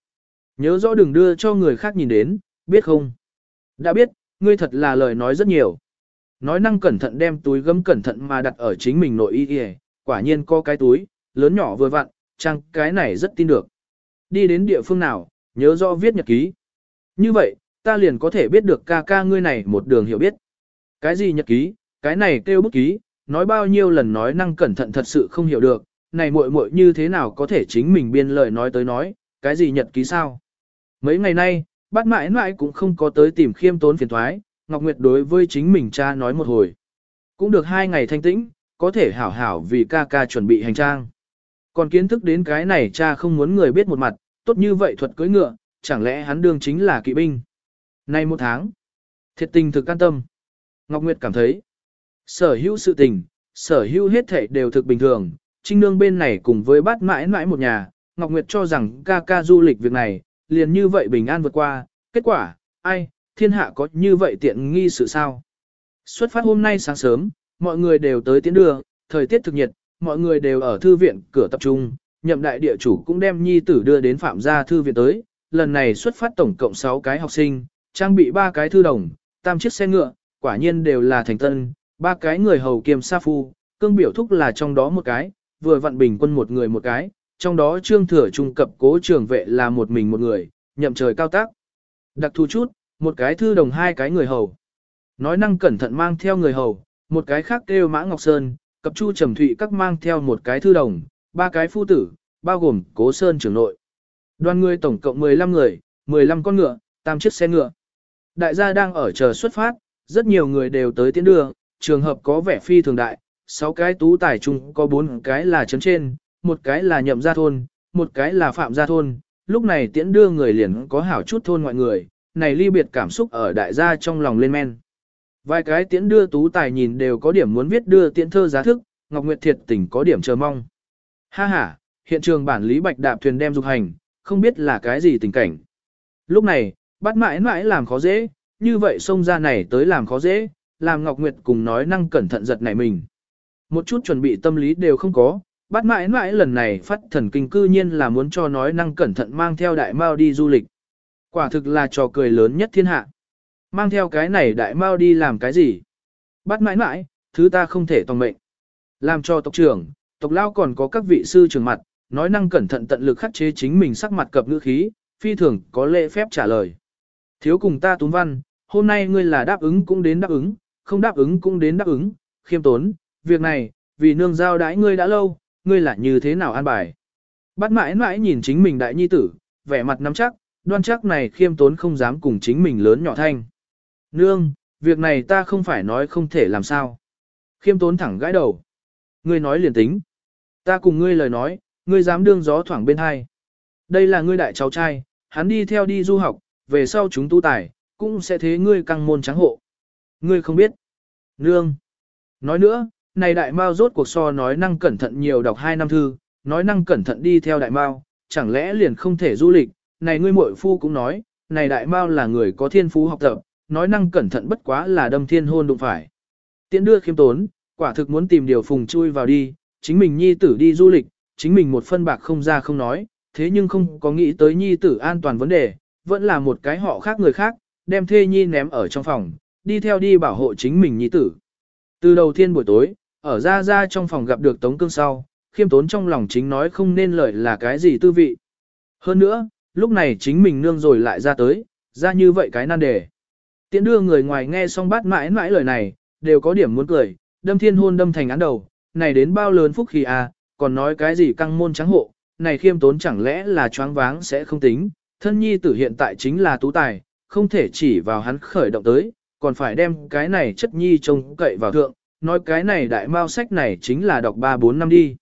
Nhớ rõ đừng đưa cho người khác nhìn đến, biết không? Đã biết, ngươi thật là lời nói rất nhiều. Nói năng cẩn thận đem túi gấm cẩn thận mà đặt ở chính mình nội y y, quả nhiên có cái túi, lớn nhỏ vừa vặn, chăng cái này rất tin được. Đi đến địa phương nào, nhớ rõ viết nhật ký. Như vậy, ta liền có thể biết được ca ca ngươi này một đường hiểu biết. Cái gì nhật ký, cái này kêu bút ký, nói bao nhiêu lần nói năng cẩn thận thật sự không hiểu được, này muội muội như thế nào có thể chính mình biên lời nói tới nói, cái gì nhật ký sao. Mấy ngày nay, bát mãi mãi cũng không có tới tìm khiêm tốn phiền thoái, Ngọc Nguyệt đối với chính mình cha nói một hồi. Cũng được hai ngày thanh tĩnh, có thể hảo hảo vì ca ca chuẩn bị hành trang. Còn kiến thức đến cái này cha không muốn người biết một mặt, tốt như vậy thuật cưỡi ngựa, chẳng lẽ hắn đương chính là kỵ binh. Nay một tháng, thiệt tình thực can tâm. Ngọc Nguyệt cảm thấy, sở hữu sự tình, sở hữu hết thảy đều thực bình thường, trinh nương bên này cùng với bát mãi mãi một nhà, Ngọc Nguyệt cho rằng ca ca du lịch việc này, liền như vậy bình an vượt qua, kết quả, ai, thiên hạ có như vậy tiện nghi sự sao. Xuất phát hôm nay sáng sớm, mọi người đều tới tiến đưa, thời tiết thực nhiệt, mọi người đều ở thư viện cửa tập trung, nhậm đại địa chủ cũng đem nhi tử đưa đến phạm gia thư viện tới, lần này xuất phát tổng cộng 6 cái học sinh, trang bị 3 cái thư đồng, tam chiếc xe ngựa, quả nhiên đều là thành tân, ba cái người hầu kiêm sa phu, cương biểu thúc là trong đó một cái, vừa vặn bình quân một người một cái, trong đó trương thừa trung cập cố trường vệ là một mình một người, nhậm trời cao tác. Đặc thù chút, một cái thư đồng hai cái người hầu. Nói năng cẩn thận mang theo người hầu, một cái khác kêu Mã Ngọc Sơn, cập chu trầm thụy các mang theo một cái thư đồng, ba cái phu tử, bao gồm cố sơn trưởng nội. Đoàn người tổng cộng 15 người, 15 con ngựa, tam chiếc xe ngựa. Đại gia đang ở chờ xuất phát, rất nhiều người đều tới tiến đưa, trường hợp có vẻ phi thường đại, sáu cái tú tài chung có bốn cái là chấn trên, một cái là nhậm gia thôn, một cái là phạm gia thôn, lúc này tiễn đưa người liền có hảo chút thôn ngoại người, này ly biệt cảm xúc ở đại gia trong lòng lên men. Vài cái tiễn đưa tú tài nhìn đều có điểm muốn viết đưa tiễn thơ giá thức, Ngọc Nguyệt thiệt tình có điểm chờ mong. Ha ha, hiện trường bản lý bạch đạp thuyền đem dục hành, không biết là cái gì tình cảnh. Lúc này, bắt mãi mãi làm khó dễ, như vậy xông ra này tới làm khó dễ, làm Ngọc Nguyệt cùng nói năng cẩn thận giật nảy mình. Một chút chuẩn bị tâm lý đều không có, bắt mãi mãi lần này phát thần kinh cư nhiên là muốn cho nói năng cẩn thận mang theo đại mao đi du lịch. Quả thực là trò cười lớn nhất thiên hạ. Mang theo cái này đại mao đi làm cái gì? Bắt mãi mãi, thứ ta không thể tòng mệnh. Làm cho tộc trưởng, tộc lao còn có các vị sư trưởng mặt, nói năng cẩn thận tận lực khắc chế chính mình sắc mặt cập ngữ khí, phi thường có lễ phép trả lời. Thiếu cùng ta túm văn, hôm nay ngươi là đáp ứng cũng đến đáp ứng, không đáp ứng cũng đến đáp ứng, khiêm tốn, việc này, vì nương giao đãi ngươi đã lâu, ngươi là như thế nào an bài. Bắt mãi mãi nhìn chính mình đại nhi tử, vẻ mặt nắm chắc, đoan chắc này khiêm tốn không dám cùng chính mình lớn nhỏ thanh. Nương, việc này ta không phải nói không thể làm sao. Khiêm tốn thẳng gãi đầu. Ngươi nói liền tính. Ta cùng ngươi lời nói, ngươi dám đương gió thoảng bên hai. Đây là ngươi đại cháu trai, hắn đi theo đi du học, về sau chúng tu tài, cũng sẽ thế ngươi căng môn trắng hộ. Ngươi không biết. Nương. Nói nữa, này đại mao rốt cuộc so nói năng cẩn thận nhiều đọc hai năm thư, nói năng cẩn thận đi theo đại mao, chẳng lẽ liền không thể du lịch, này ngươi muội phu cũng nói, này đại mao là người có thiên phú học tập, nói năng cẩn thận bất quá là đâm thiên hôn đụng phải. Tiễn đưa khiêm tốn, quả thực muốn tìm điều phùng chui vào đi, chính mình nhi tử đi du lịch, chính mình một phân bạc không ra không nói, thế nhưng không có nghĩ tới nhi tử an toàn vấn đề, vẫn là một cái họ khác người khác, đem thê nhi ném ở trong phòng, đi theo đi bảo hộ chính mình nhi tử. Từ đầu tiên buổi tối, ở ra ra trong phòng gặp được Tống Cương sau, khiêm tốn trong lòng chính nói không nên lời là cái gì tư vị. Hơn nữa, lúc này chính mình nương rồi lại ra tới, ra như vậy cái nan đề. Tiễn đưa người ngoài nghe xong bát mãi mãi lời này, đều có điểm muốn cười, đâm thiên hôn đâm thành án đầu, này đến bao lớn phúc khi à, còn nói cái gì căng môn trắng hộ, này khiêm tốn chẳng lẽ là choáng váng sẽ không tính, thân nhi tử hiện tại chính là tú tài, không thể chỉ vào hắn khởi động tới, còn phải đem cái này chất nhi trông cậy vào thượng, nói cái này đại mao sách này chính là đọc 3-4 năm đi.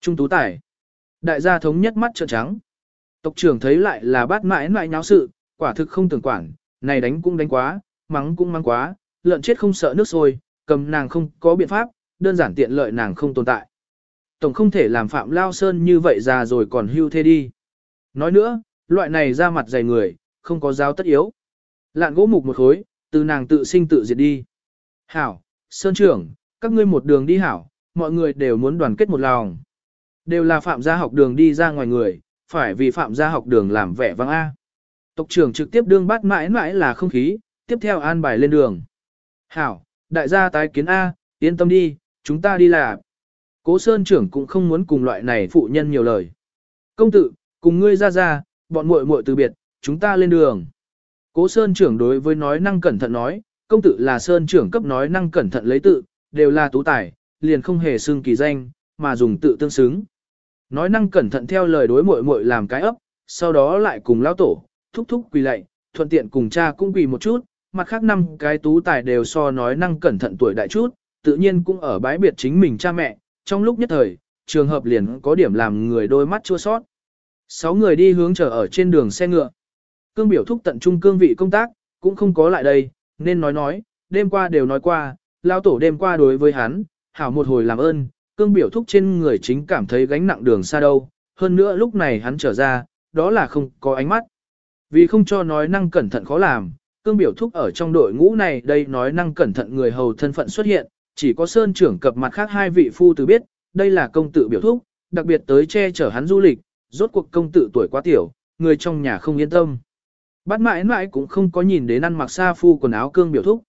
Trung tú tài. Đại gia thống nhất mắt trợn trắng. Tộc trưởng thấy lại là bát mãi mãi nháo sự, quả thực không tưởng quản, này đánh cũng đánh quá, mắng cũng mắng quá, lợn chết không sợ nước sôi, cầm nàng không có biện pháp, đơn giản tiện lợi nàng không tồn tại. Tổng không thể làm Phạm Lao Sơn như vậy già rồi còn hưu thê đi. Nói nữa, loại này ra mặt dày người, không có giáo tất yếu. Lạn gỗ mục một khối, từ nàng tự sinh tự diệt đi. Hảo, Sơn trưởng, các ngươi một đường đi hảo, mọi người đều muốn đoàn kết một lòng. Đều là phạm gia học đường đi ra ngoài người, phải vì phạm gia học đường làm vẻ vang A. Tộc trưởng trực tiếp đương bắt mãi mãi là không khí, tiếp theo an bài lên đường. Hảo, đại gia tái kiến A, yên tâm đi, chúng ta đi là. Cố Sơn trưởng cũng không muốn cùng loại này phụ nhân nhiều lời. Công tử, cùng ngươi ra ra, bọn muội muội từ biệt, chúng ta lên đường. Cố Sơn trưởng đối với nói năng cẩn thận nói, công tử là Sơn trưởng cấp nói năng cẩn thận lấy tự, đều là tú tài, liền không hề xưng kỳ danh, mà dùng tự tương xứng. Nói năng cẩn thận theo lời đối muội muội làm cái ấp, sau đó lại cùng lao tổ, thúc thúc quỳ lạy, thuận tiện cùng cha cũng quỳ một chút, mặt khác năm cái tú tài đều so nói năng cẩn thận tuổi đại chút, tự nhiên cũng ở bái biệt chính mình cha mẹ, trong lúc nhất thời, trường hợp liền có điểm làm người đôi mắt chua sót. Sáu người đi hướng chờ ở trên đường xe ngựa. Cương biểu thúc tận trung cương vị công tác, cũng không có lại đây, nên nói nói, đêm qua đều nói qua, lao tổ đêm qua đối với hắn, hảo một hồi làm ơn, cương biểu thúc trên người chính cảm thấy gánh nặng đường xa đâu, hơn nữa lúc này hắn trở ra, đó là không có ánh mắt. Vì không cho nói năng cẩn thận khó làm, cương biểu thúc ở trong đội ngũ này đây nói năng cẩn thận người hầu thân phận xuất hiện, chỉ có sơn trưởng cập mặt khác hai vị phu từ biết, đây là công tử biểu thúc, đặc biệt tới che chở hắn du lịch, rốt cuộc công tử tuổi quá tiểu, người trong nhà không yên tâm. Bát mãi mãi cũng không có nhìn đến ăn mặc xa phu quần áo cương biểu thúc.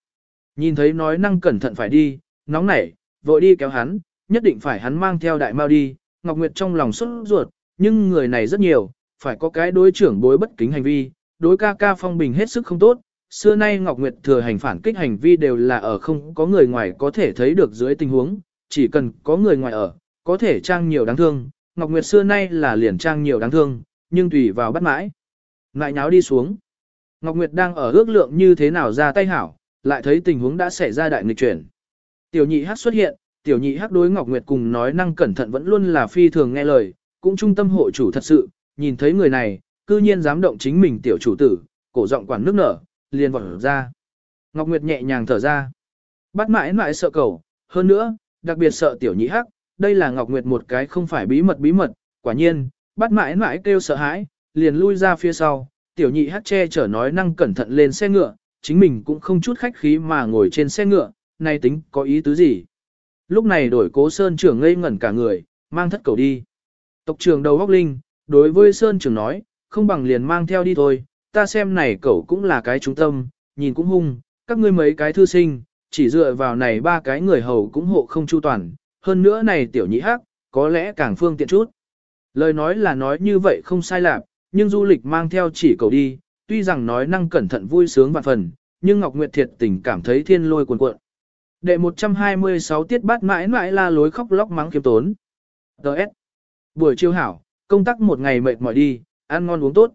Nhìn thấy nói năng cẩn thận phải đi, nóng nảy, vội đi kéo hắn, nhất định phải hắn mang theo đại mao đi, Ngọc Nguyệt trong lòng xuất ruột, nhưng người này rất nhiều, phải có cái đối trưởng bối bất kính hành vi, đối ca ca phong bình hết sức không tốt. Xưa nay Ngọc Nguyệt thừa hành phản kích hành vi đều là ở không có người ngoài có thể thấy được dưới tình huống, chỉ cần có người ngoài ở, có thể trang nhiều đáng thương. Ngọc Nguyệt xưa nay là liền trang nhiều đáng thương, nhưng tùy vào bắt mãi. Ngại nháo đi xuống. Ngọc Nguyệt đang ở ước lượng như thế nào ra tay hảo, lại thấy tình huống đã xảy ra đại nghịch chuyển. Tiểu nhị hắc xuất hiện, tiểu nhị hắc đối Ngọc Nguyệt cùng nói năng cẩn thận vẫn luôn là phi thường nghe lời, cũng trung tâm hộ chủ thật sự, nhìn thấy người này, cư nhiên dám động chính mình tiểu chủ tử, cổ giọng quản nước nở, liền vọt ra. Ngọc Nguyệt nhẹ nhàng thở ra. Bắt mãi mãi sợ cầu, hơn nữa, đặc biệt sợ tiểu nhị hắc, đây là Ngọc Nguyệt một cái không phải bí mật bí mật, quả nhiên, bắt mãi mãi kêu sợ hãi, liền lui ra phía sau, tiểu nhị hát che chở nói năng cẩn thận lên xe ngựa, chính mình cũng không chút khách khí mà ngồi trên xe ngựa, nay tính có ý tứ gì. Lúc này đổi cố Sơn trưởng ngây ngẩn cả người, mang thất cầu đi. Tộc trưởng đầu góc linh, đối với Sơn trưởng nói, không bằng liền mang theo đi thôi, ta xem này cậu cũng là cái trung tâm, nhìn cũng hung, các ngươi mấy cái thư sinh, chỉ dựa vào này ba cái người hầu cũng hộ không chu toàn, hơn nữa này tiểu nhị hắc, có lẽ càng phương tiện chút. Lời nói là nói như vậy không sai lạc, nhưng du lịch mang theo chỉ cầu đi, tuy rằng nói năng cẩn thận vui sướng vạn phần, nhưng Ngọc Nguyệt thiệt tình cảm thấy thiên lôi cuồn cuộn. Đệ 126 tiết bát mãi mãi la lối khóc lóc mắng kiếm tốn. Đợt. Buổi chiều hảo, công tác một ngày mệt mỏi đi, ăn ngon uống tốt.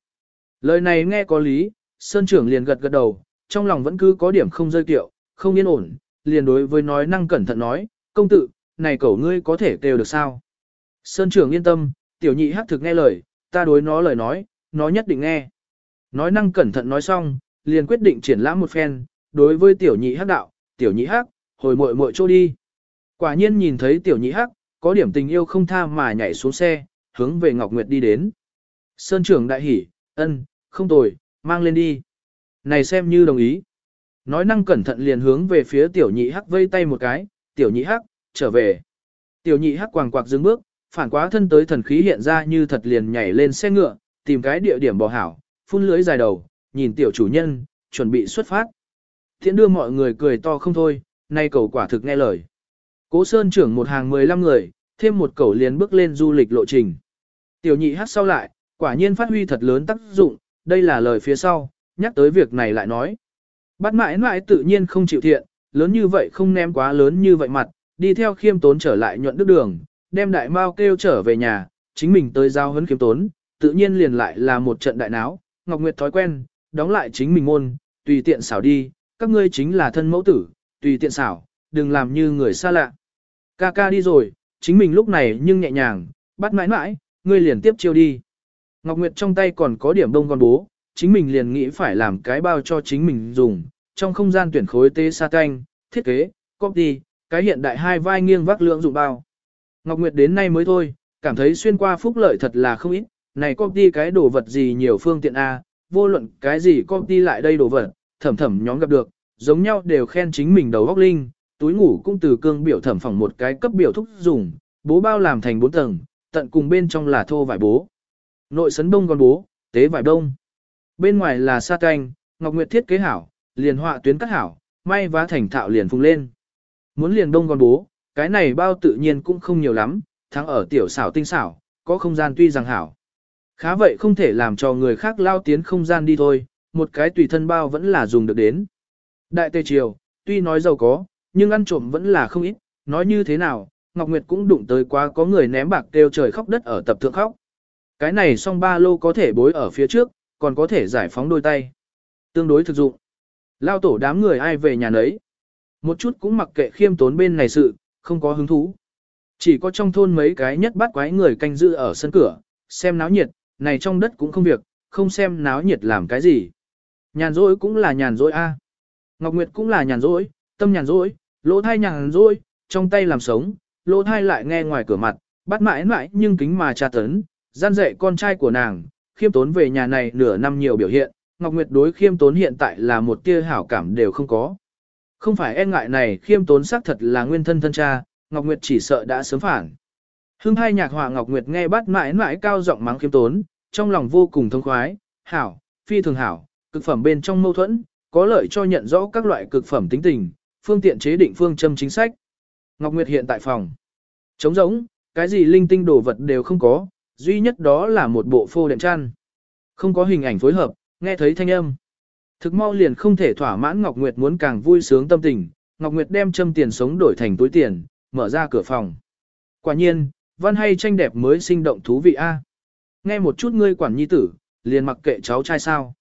Lời này nghe có lý, Sơn trưởng liền gật gật đầu, trong lòng vẫn cứ có điểm không rơi tiệu, không yên ổn, liền đối với nói năng cẩn thận nói, công tử, này cậu ngươi có thể kêu được sao? Sơn trưởng yên tâm, tiểu nhị hát thực nghe lời, ta đối nó lời nói, nó nhất định nghe. Nói năng cẩn thận nói xong, liền quyết định triển lãm một phen, đối với tiểu nhị hắc đạo, tiểu nhị hắc, hồi muội muội chỗ đi. Quả nhiên nhìn thấy tiểu nhị hắc, có điểm tình yêu không tha mà nhảy xuống xe, hướng về Ngọc Nguyệt đi đến. Sơn trưởng đại hỉ, ân, không tồi, mang lên đi. Này xem như đồng ý. Nói năng cẩn thận liền hướng về phía tiểu nhị hắc vây tay một cái, tiểu nhị hắc, trở về. Tiểu nhị hắc quàng quạc dừng bước, phản quá thân tới thần khí hiện ra như thật liền nhảy lên xe ngựa, tìm cái địa điểm bỏ hảo, phun lưới dài đầu, nhìn tiểu chủ nhân, chuẩn bị xuất phát. Thiện đưa mọi người cười to không thôi, nay cầu quả thực nghe lời. Cố Sơn trưởng một hàng 15 người, thêm một cầu liền bước lên du lịch lộ trình. Tiểu nhị hát sau lại, quả nhiên phát huy thật lớn tác dụng, đây là lời phía sau, nhắc tới việc này lại nói. Bắt mãi mãi tự nhiên không chịu thiện, lớn như vậy không ném quá lớn như vậy mặt, đi theo khiêm tốn trở lại nhuận đức đường, đem đại mao kêu trở về nhà, chính mình tới giao hấn kiếm tốn, tự nhiên liền lại là một trận đại náo, Ngọc Nguyệt thói quen, đóng lại chính mình môn, tùy tiện xảo đi, các ngươi chính là thân mẫu tử, tùy tiện xảo, đừng làm như người xa lạ. Ca ca đi rồi, chính mình lúc này nhưng nhẹ nhàng, bắt mãi mãi, ngươi liền tiếp chiêu đi. Ngọc Nguyệt trong tay còn có điểm đông con bố, chính mình liền nghĩ phải làm cái bao cho chính mình dùng, trong không gian tuyển khối tê sa canh, thiết kế, copy, cái hiện đại hai vai nghiêng vác lượng dụng bao. Ngọc Nguyệt đến nay mới thôi, cảm thấy xuyên qua phúc lợi thật là không ít, này copy cái đồ vật gì nhiều phương tiện A, vô luận cái gì copy lại đây đồ vật, thẩm thẩm nhóm gặp được, giống nhau đều khen chính mình đầu góc linh, túi ngủ cũng từ cương biểu thẩm phẳng một cái cấp biểu thúc dùng, bố bao làm thành bốn tầng, tận cùng bên trong là thô vải bố. Nội sấn bông con bố, tế vải đông. Bên ngoài là sa canh, Ngọc Nguyệt thiết kế hảo, liền họa tuyến cắt hảo, may vá thành thạo liền phùng lên. Muốn liền đông con bố, cái này bao tự nhiên cũng không nhiều lắm, thắng ở tiểu xảo tinh xảo, có không gian tuy rằng hảo. Khá vậy không thể làm cho người khác lao tiến không gian đi thôi, một cái tùy thân bao vẫn là dùng được đến. Đại tề triều, tuy nói giàu có, nhưng ăn trộm vẫn là không ít, nói như thế nào, Ngọc Nguyệt cũng đụng tới quá có người ném bạc kêu trời khóc đất ở tập thượng khóc. Cái này song ba lô có thể bối ở phía trước, còn có thể giải phóng đôi tay. Tương đối thực dụng. Lao tổ đám người ai về nhà nấy. Một chút cũng mặc kệ khiêm tốn bên này sự, không có hứng thú. Chỉ có trong thôn mấy cái nhất bắt quái người canh giữ ở sân cửa, xem náo nhiệt, này trong đất cũng không việc, không xem náo nhiệt làm cái gì. Nhàn rỗi cũng là nhàn rỗi a. Ngọc Nguyệt cũng là nhàn rỗi, tâm nhàn rỗi, lỗ thai nhàn rỗi, trong tay làm sống, lỗ thai lại nghe ngoài cửa mặt, bắt mãi mãi nhưng kính mà tra tấn, gian dạy con trai của nàng, khiêm tốn về nhà này nửa năm nhiều biểu hiện, Ngọc Nguyệt đối khiêm tốn hiện tại là một tia hảo cảm đều không có. Không phải e ngại này khiêm tốn xác thật là nguyên thân thân cha, Ngọc Nguyệt chỉ sợ đã sớm phản. Hưng hai nhạc họa Ngọc Nguyệt nghe bắt mãi mãi cao giọng mắng khiêm tốn, trong lòng vô cùng thông khoái, hảo, phi thường hảo, cực phẩm bên trong mâu thuẫn, có lợi cho nhận rõ các loại cực phẩm tính tình, phương tiện chế định phương châm chính sách. Ngọc Nguyệt hiện tại phòng. Trống rỗng, cái gì linh tinh đồ vật đều không có, duy nhất đó là một bộ phô đệm chăn. Không có hình ảnh phối hợp, nghe thấy thanh âm. Thực mau liền không thể thỏa mãn Ngọc Nguyệt muốn càng vui sướng tâm tình, Ngọc Nguyệt đem châm tiền sống đổi thành túi tiền, mở ra cửa phòng. Quả nhiên, văn hay tranh đẹp mới sinh động thú vị a. Nghe một chút ngươi quản nhi tử, liền mặc kệ cháu trai sao.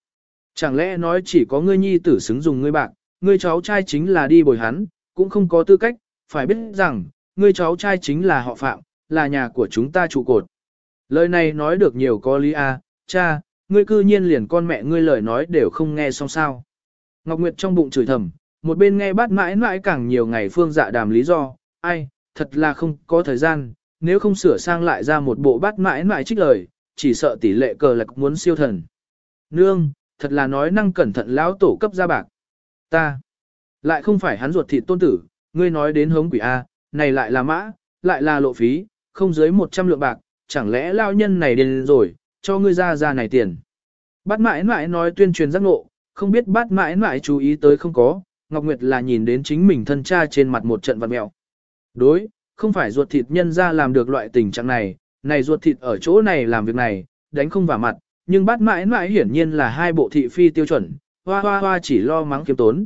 Chẳng lẽ nói chỉ có ngươi nhi tử xứng dùng ngươi bạn, ngươi cháu trai chính là đi bồi hắn, cũng không có tư cách, phải biết rằng, ngươi cháu trai chính là họ phạm, là nhà của chúng ta trụ cột. Lời này nói được nhiều có lý a, cha, ngươi cư nhiên liền con mẹ ngươi lời nói đều không nghe xong sao. Ngọc Nguyệt trong bụng chửi thầm, một bên nghe bắt mãi mãi càng nhiều ngày phương dạ đàm lý do, ai, thật là không có thời gian, nếu không sửa sang lại ra một bộ bắt mãi mãi trích lời, chỉ sợ tỷ lệ cờ lạc muốn siêu thần. Nương, thật là nói năng cẩn thận lão tổ cấp ra bạc. Ta, lại không phải hắn ruột thịt tôn tử, ngươi nói đến hống quỷ A, này lại là mã, lại là lộ phí, không dưới 100 lượng bạc, chẳng lẽ lao nhân này điên rồi, cho ngươi ra ra này tiền. Bát mãi mãi nói tuyên truyền giác ngộ, không biết bát mãi mãi chú ý tới không có, Ngọc Nguyệt là nhìn đến chính mình thân cha trên mặt một trận vật mẹo. Đối, không phải ruột thịt nhân ra làm được loại tình trạng này, này ruột thịt ở chỗ này làm việc này, đánh không vào mặt, nhưng bát mãi mãi hiển nhiên là hai bộ thị phi tiêu chuẩn, hoa hoa hoa chỉ lo mắng kiếm tốn.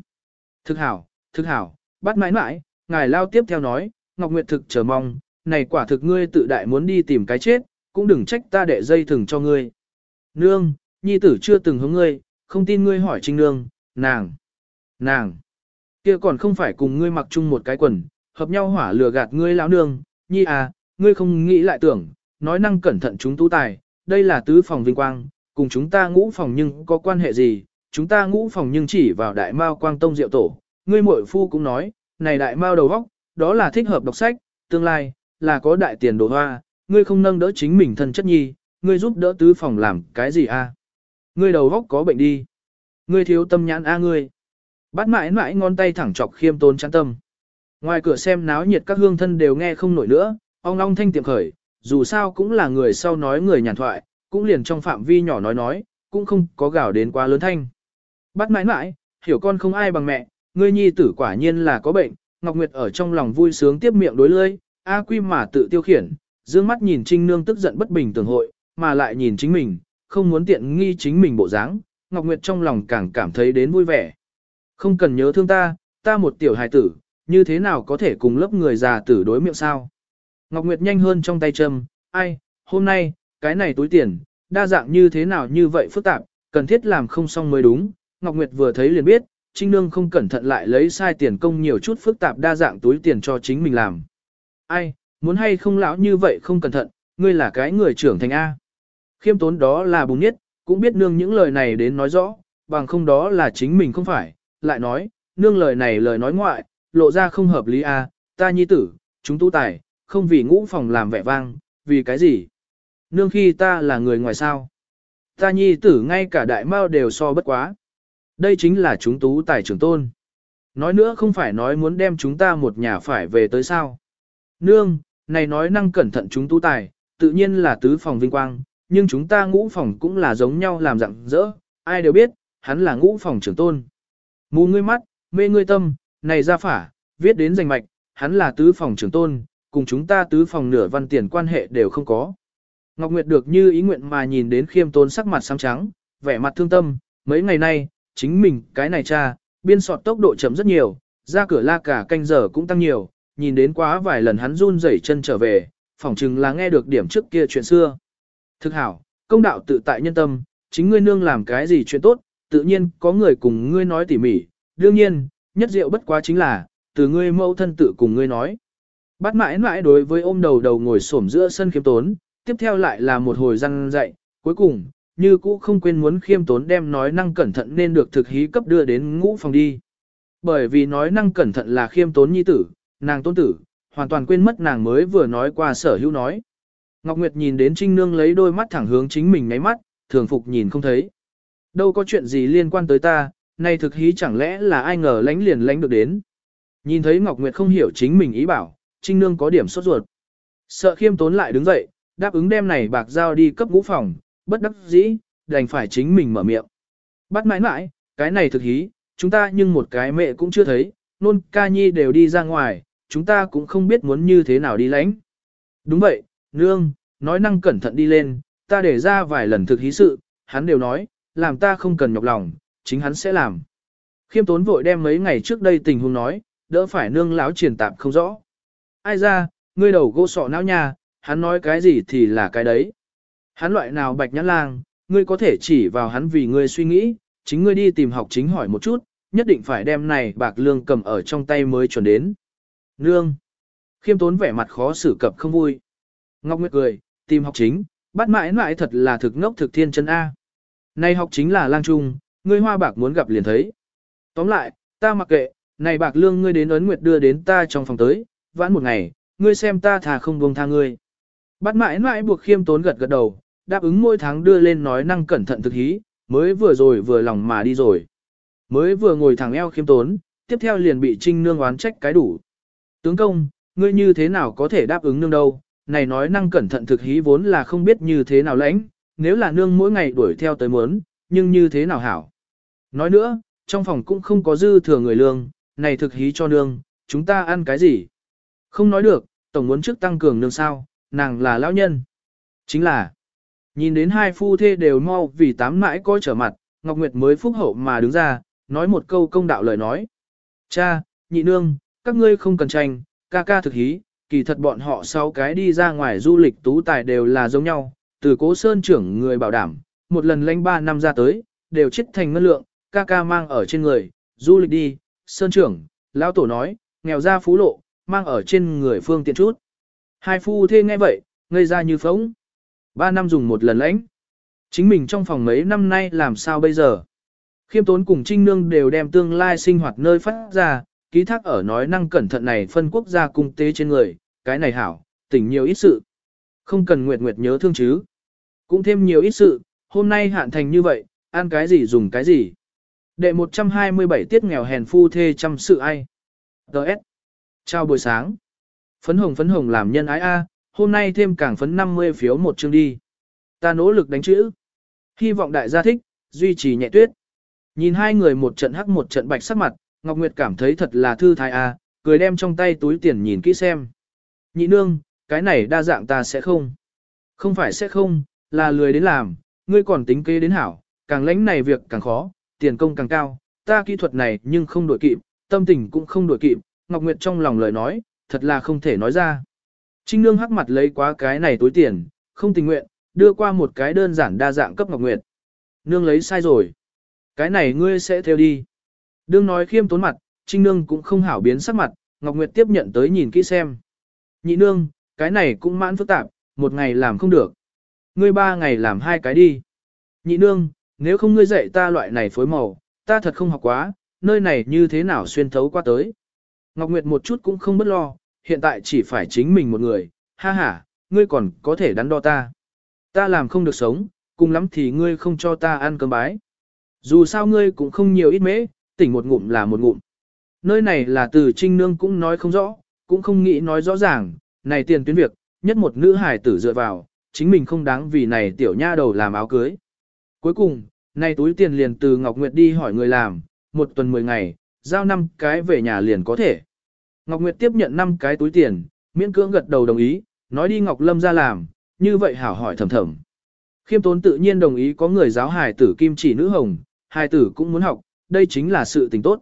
Thực hảo, thực hảo, bát mãi mãi, ngài lao tiếp theo nói, Ngọc Nguyệt thực chờ mong, này quả thực ngươi tự đại muốn đi tìm cái chết, cũng đừng trách ta đệ dây thừng cho ngươi. Nương, nhi tử chưa từng hướng ngươi, không tin ngươi hỏi trinh nương, nàng, nàng, kia còn không phải cùng ngươi mặc chung một cái quần, hợp nhau hỏa lừa gạt ngươi lão nương, nhi à, ngươi không nghĩ lại tưởng, nói năng cẩn thận chúng tú tài, đây là tứ phòng vinh quang, cùng chúng ta ngũ phòng nhưng có quan hệ gì, chúng ta ngũ phòng nhưng chỉ vào đại mao quang tông diệu tổ, ngươi muội phu cũng nói, này đại mao đầu vóc, đó là thích hợp đọc sách, tương lai, là có đại tiền đồ hoa, ngươi không nâng đỡ chính mình thân chất nhi, ngươi giúp đỡ tứ phòng làm cái gì a? Ngươi đầu góc có bệnh đi. Ngươi thiếu tâm nhãn a ngươi. Bắt mãi mãi ngón tay thẳng chọc khiêm tôn chán tâm. Ngoài cửa xem náo nhiệt các hương thân đều nghe không nổi nữa, ong long thanh tiệm khởi, dù sao cũng là người sau nói người nhàn thoại, cũng liền trong phạm vi nhỏ nói nói, cũng không có gào đến quá lớn thanh. Bắt mãi mãi, hiểu con không ai bằng mẹ, ngươi nhi tử quả nhiên là có bệnh, Ngọc Nguyệt ở trong lòng vui sướng tiếp miệng đối lơi, A Quy mà tự tiêu khiển, dương mắt nhìn Trinh Nương tức giận bất bình tưởng hội, mà lại nhìn chính mình, không muốn tiện nghi chính mình bộ dáng, Ngọc Nguyệt trong lòng càng cảm thấy đến vui vẻ. Không cần nhớ thương ta, ta một tiểu hài tử, như thế nào có thể cùng lớp người già tử đối miệng sao? Ngọc Nguyệt nhanh hơn trong tay châm, ai, hôm nay, cái này túi tiền, đa dạng như thế nào như vậy phức tạp, cần thiết làm không xong mới đúng. Ngọc Nguyệt vừa thấy liền biết, Trinh Nương không cẩn thận lại lấy sai tiền công nhiều chút phức tạp đa dạng túi tiền cho chính mình làm. Ai, muốn hay không lão như vậy không cẩn thận, ngươi là cái người trưởng thành A. Khiêm tốn đó là bùng nhất, cũng biết nương những lời này đến nói rõ, bằng không đó là chính mình không phải, lại nói, nương lời này lời nói ngoại, lộ ra không hợp lý A, ta nhi tử, chúng tu tài, không vì ngũ phòng làm vẻ vang, vì cái gì? Nương khi ta là người ngoài sao? Ta nhi tử ngay cả đại mao đều so bất quá. Đây chính là chúng tú tài trưởng tôn. nói nữa không phải nói muốn đem chúng ta một nhà phải về tới sao. Nương, này nói năng cẩn thận chúng tu tài, tự nhiên là tứ phòng vinh quang, nhưng chúng ta ngũ phòng cũng là giống nhau làm dạng dỡ, ai đều biết, hắn là ngũ phòng trưởng tôn. Mù ngươi mắt, mê ngươi tâm, này ra phả, viết đến danh mạch, hắn là tứ phòng trưởng tôn, cùng chúng ta tứ phòng nửa văn tiền quan hệ đều không có. Ngọc Nguyệt được như ý nguyện mà nhìn đến khiêm tôn sắc mặt xám trắng, vẻ mặt thương tâm, mấy ngày nay, chính mình, cái này cha, biên soạn tốc độ chậm rất nhiều, ra cửa la cả canh giờ cũng tăng nhiều, nhìn đến quá vài lần hắn run rẩy chân trở về, phỏng chừng là nghe được điểm trước kia chuyện xưa. Thực hảo, công đạo tự tại nhân tâm, chính ngươi nương làm cái gì chuyện tốt, tự nhiên có người cùng ngươi nói tỉ mỉ, đương nhiên, nhất diệu bất quá chính là, từ ngươi mẫu thân tự cùng ngươi nói. Bắt mãi mãi đối với ôm đầu đầu ngồi xổm giữa sân khiêm tốn, tiếp theo lại là một hồi răng dạy, cuối cùng, như cũ không quên muốn khiêm tốn đem nói năng cẩn thận nên được thực hí cấp đưa đến ngũ phòng đi. Bởi vì nói năng cẩn thận là khiêm tốn nhi tử, nàng tôn tử, hoàn toàn quên mất nàng mới vừa nói qua sở hữu nói. Ngọc Nguyệt nhìn đến Trinh Nương lấy đôi mắt thẳng hướng chính mình ngáy mắt, thường phục nhìn không thấy. Đâu có chuyện gì liên quan tới ta, nay thực hí chẳng lẽ là ai ngờ lánh liền lánh được đến. Nhìn thấy Ngọc Nguyệt không hiểu chính mình ý bảo, Trinh Nương có điểm sốt ruột. Sợ khiêm tốn lại đứng dậy, đáp ứng đem này bạc giao đi cấp ngũ phòng, bất đắc dĩ, đành phải chính mình mở miệng. Bắt mãi mãi, cái này thực hí, chúng ta nhưng một cái mẹ cũng chưa thấy, nôn ca nhi đều đi ra ngoài, chúng ta cũng không biết muốn như thế nào đi lánh. Đúng vậy, nương, nói năng cẩn thận đi lên, ta để ra vài lần thực hí sự, hắn đều nói, làm ta không cần nhọc lòng, chính hắn sẽ làm. Khiêm tốn vội đem mấy ngày trước đây tình huống nói, đỡ phải nương láo triển tạm không rõ. Ai ra, ngươi đầu gỗ sọ não nha, hắn nói cái gì thì là cái đấy. Hắn loại nào bạch nhãn lang, ngươi có thể chỉ vào hắn vì ngươi suy nghĩ, chính ngươi đi tìm học chính hỏi một chút, nhất định phải đem này bạc lương cầm ở trong tay mới chuẩn đến. Nương. Khiêm tốn vẻ mặt khó xử cập không vui. Ngọc Nguyệt cười, tìm học chính, bắt mãi mãi thật là thực ngốc thực thiên chân A. Này học chính là lang trung, ngươi hoa bạc muốn gặp liền thấy. Tóm lại, ta mặc kệ, này bạc lương ngươi đến ấn nguyệt đưa đến ta trong phòng tới, vãn một ngày, ngươi xem ta thà không buông tha ngươi. Bắt mãi mãi buộc khiêm tốn gật gật đầu, đáp ứng mỗi tháng đưa lên nói năng cẩn thận thực hí, mới vừa rồi vừa lòng mà đi rồi. Mới vừa ngồi thẳng eo khiêm tốn, tiếp theo liền bị trinh nương oán trách cái đủ. Tướng công, ngươi như thế nào có thể đáp ứng nương đâu, này nói năng cẩn thận thực hí vốn là không biết như thế nào lãnh, nếu là nương mỗi ngày đuổi theo tới muốn, nhưng như thế nào hảo. Nói nữa, trong phòng cũng không có dư thừa người lương, này thực hí cho nương, chúng ta ăn cái gì? Không nói được, tổng muốn trước tăng cường nương sao, nàng là lão nhân. Chính là, nhìn đến hai phu thê đều mau vì tám mãi coi trở mặt, Ngọc Nguyệt mới phúc hậu mà đứng ra, nói một câu công đạo lời nói. Cha, nhị nương, các ngươi không cần tranh, ca ca thực hí, kỳ thật bọn họ sau cái đi ra ngoài du lịch tú tài đều là giống nhau, từ cố sơn trưởng người bảo đảm, một lần lãnh ba năm ra tới, đều chết thành ngân lượng, ca ca mang ở trên người, du lịch đi, sơn trưởng, lão tổ nói, nghèo ra phú lộ, mang ở trên người phương tiện chút. Hai phu thê nghe vậy, ngây ra như phóng. Ba năm dùng một lần lãnh. Chính mình trong phòng mấy năm nay làm sao bây giờ? Khiêm tốn cùng Trinh Nương đều đem tương lai sinh hoạt nơi phát ra, ký thác ở nói năng cẩn thận này phân quốc gia cung tế trên người, cái này hảo, tỉnh nhiều ít sự. Không cần Nguyệt Nguyệt nhớ thương chứ. Cũng thêm nhiều ít sự, hôm nay hạn thành như vậy, ăn cái gì dùng cái gì. Đệ 127 tiết nghèo hèn phu thê chăm sự ai. Đợt. Chào buổi sáng. Phấn hồng phấn hồng làm nhân ái A, hôm nay thêm càng phấn 50 phiếu một chương đi. Ta nỗ lực đánh chữ. Hy vọng đại gia thích, duy trì nhẹ tuyết. Nhìn hai người một trận hắc một trận bạch sắc mặt, Ngọc Nguyệt cảm thấy thật là thư thái A, cười đem trong tay túi tiền nhìn kỹ xem. Nhị nương, cái này đa dạng ta sẽ không. Không phải sẽ không, là lười đến làm, ngươi còn tính kế đến hảo, càng lãnh này việc càng khó, tiền công càng cao, ta kỹ thuật này nhưng không đổi kịp, tâm tình cũng không đổi kịp, Ngọc Nguyệt trong lòng lời nói, thật là không thể nói ra. Trinh Nương hắc mặt lấy quá cái này túi tiền, không tình nguyện, đưa qua một cái đơn giản đa dạng cấp Ngọc Nguyệt. Nương lấy sai rồi. Cái này ngươi sẽ theo đi. Đương nói khiêm tốn mặt, Trinh Nương cũng không hảo biến sắc mặt, Ngọc Nguyệt tiếp nhận tới nhìn kỹ xem. Nhị Nương, cái này cũng mãn phức tạp, một ngày làm không được. Ngươi ba ngày làm hai cái đi. Nhị Nương, nếu không ngươi dạy ta loại này phối màu, ta thật không học quá, nơi này như thế nào xuyên thấu qua tới. Ngọc Nguyệt một chút cũng không bất lo, hiện tại chỉ phải chính mình một người, ha ha, ngươi còn có thể đắn đo ta. Ta làm không được sống, cùng lắm thì ngươi không cho ta ăn cơm bái. Dù sao ngươi cũng không nhiều ít mễ, tỉnh một ngụm là một ngụm. Nơi này là từ trinh nương cũng nói không rõ, cũng không nghĩ nói rõ ràng, này tiền tuyến việc, nhất một nữ hài tử dựa vào, chính mình không đáng vì này tiểu nha đầu làm áo cưới. Cuối cùng, này túi tiền liền từ Ngọc Nguyệt đi hỏi người làm, một tuần 10 ngày, giao 5 cái về nhà liền có thể. Ngọc Nguyệt tiếp nhận 5 cái túi tiền, miễn cưỡng gật đầu đồng ý, nói đi Ngọc Lâm ra làm, như vậy hảo hỏi thầm thầm. Khiêm tốn tự nhiên đồng ý có người giáo hài tử kim chỉ nữ hồng, hài tử cũng muốn học, đây chính là sự tình tốt.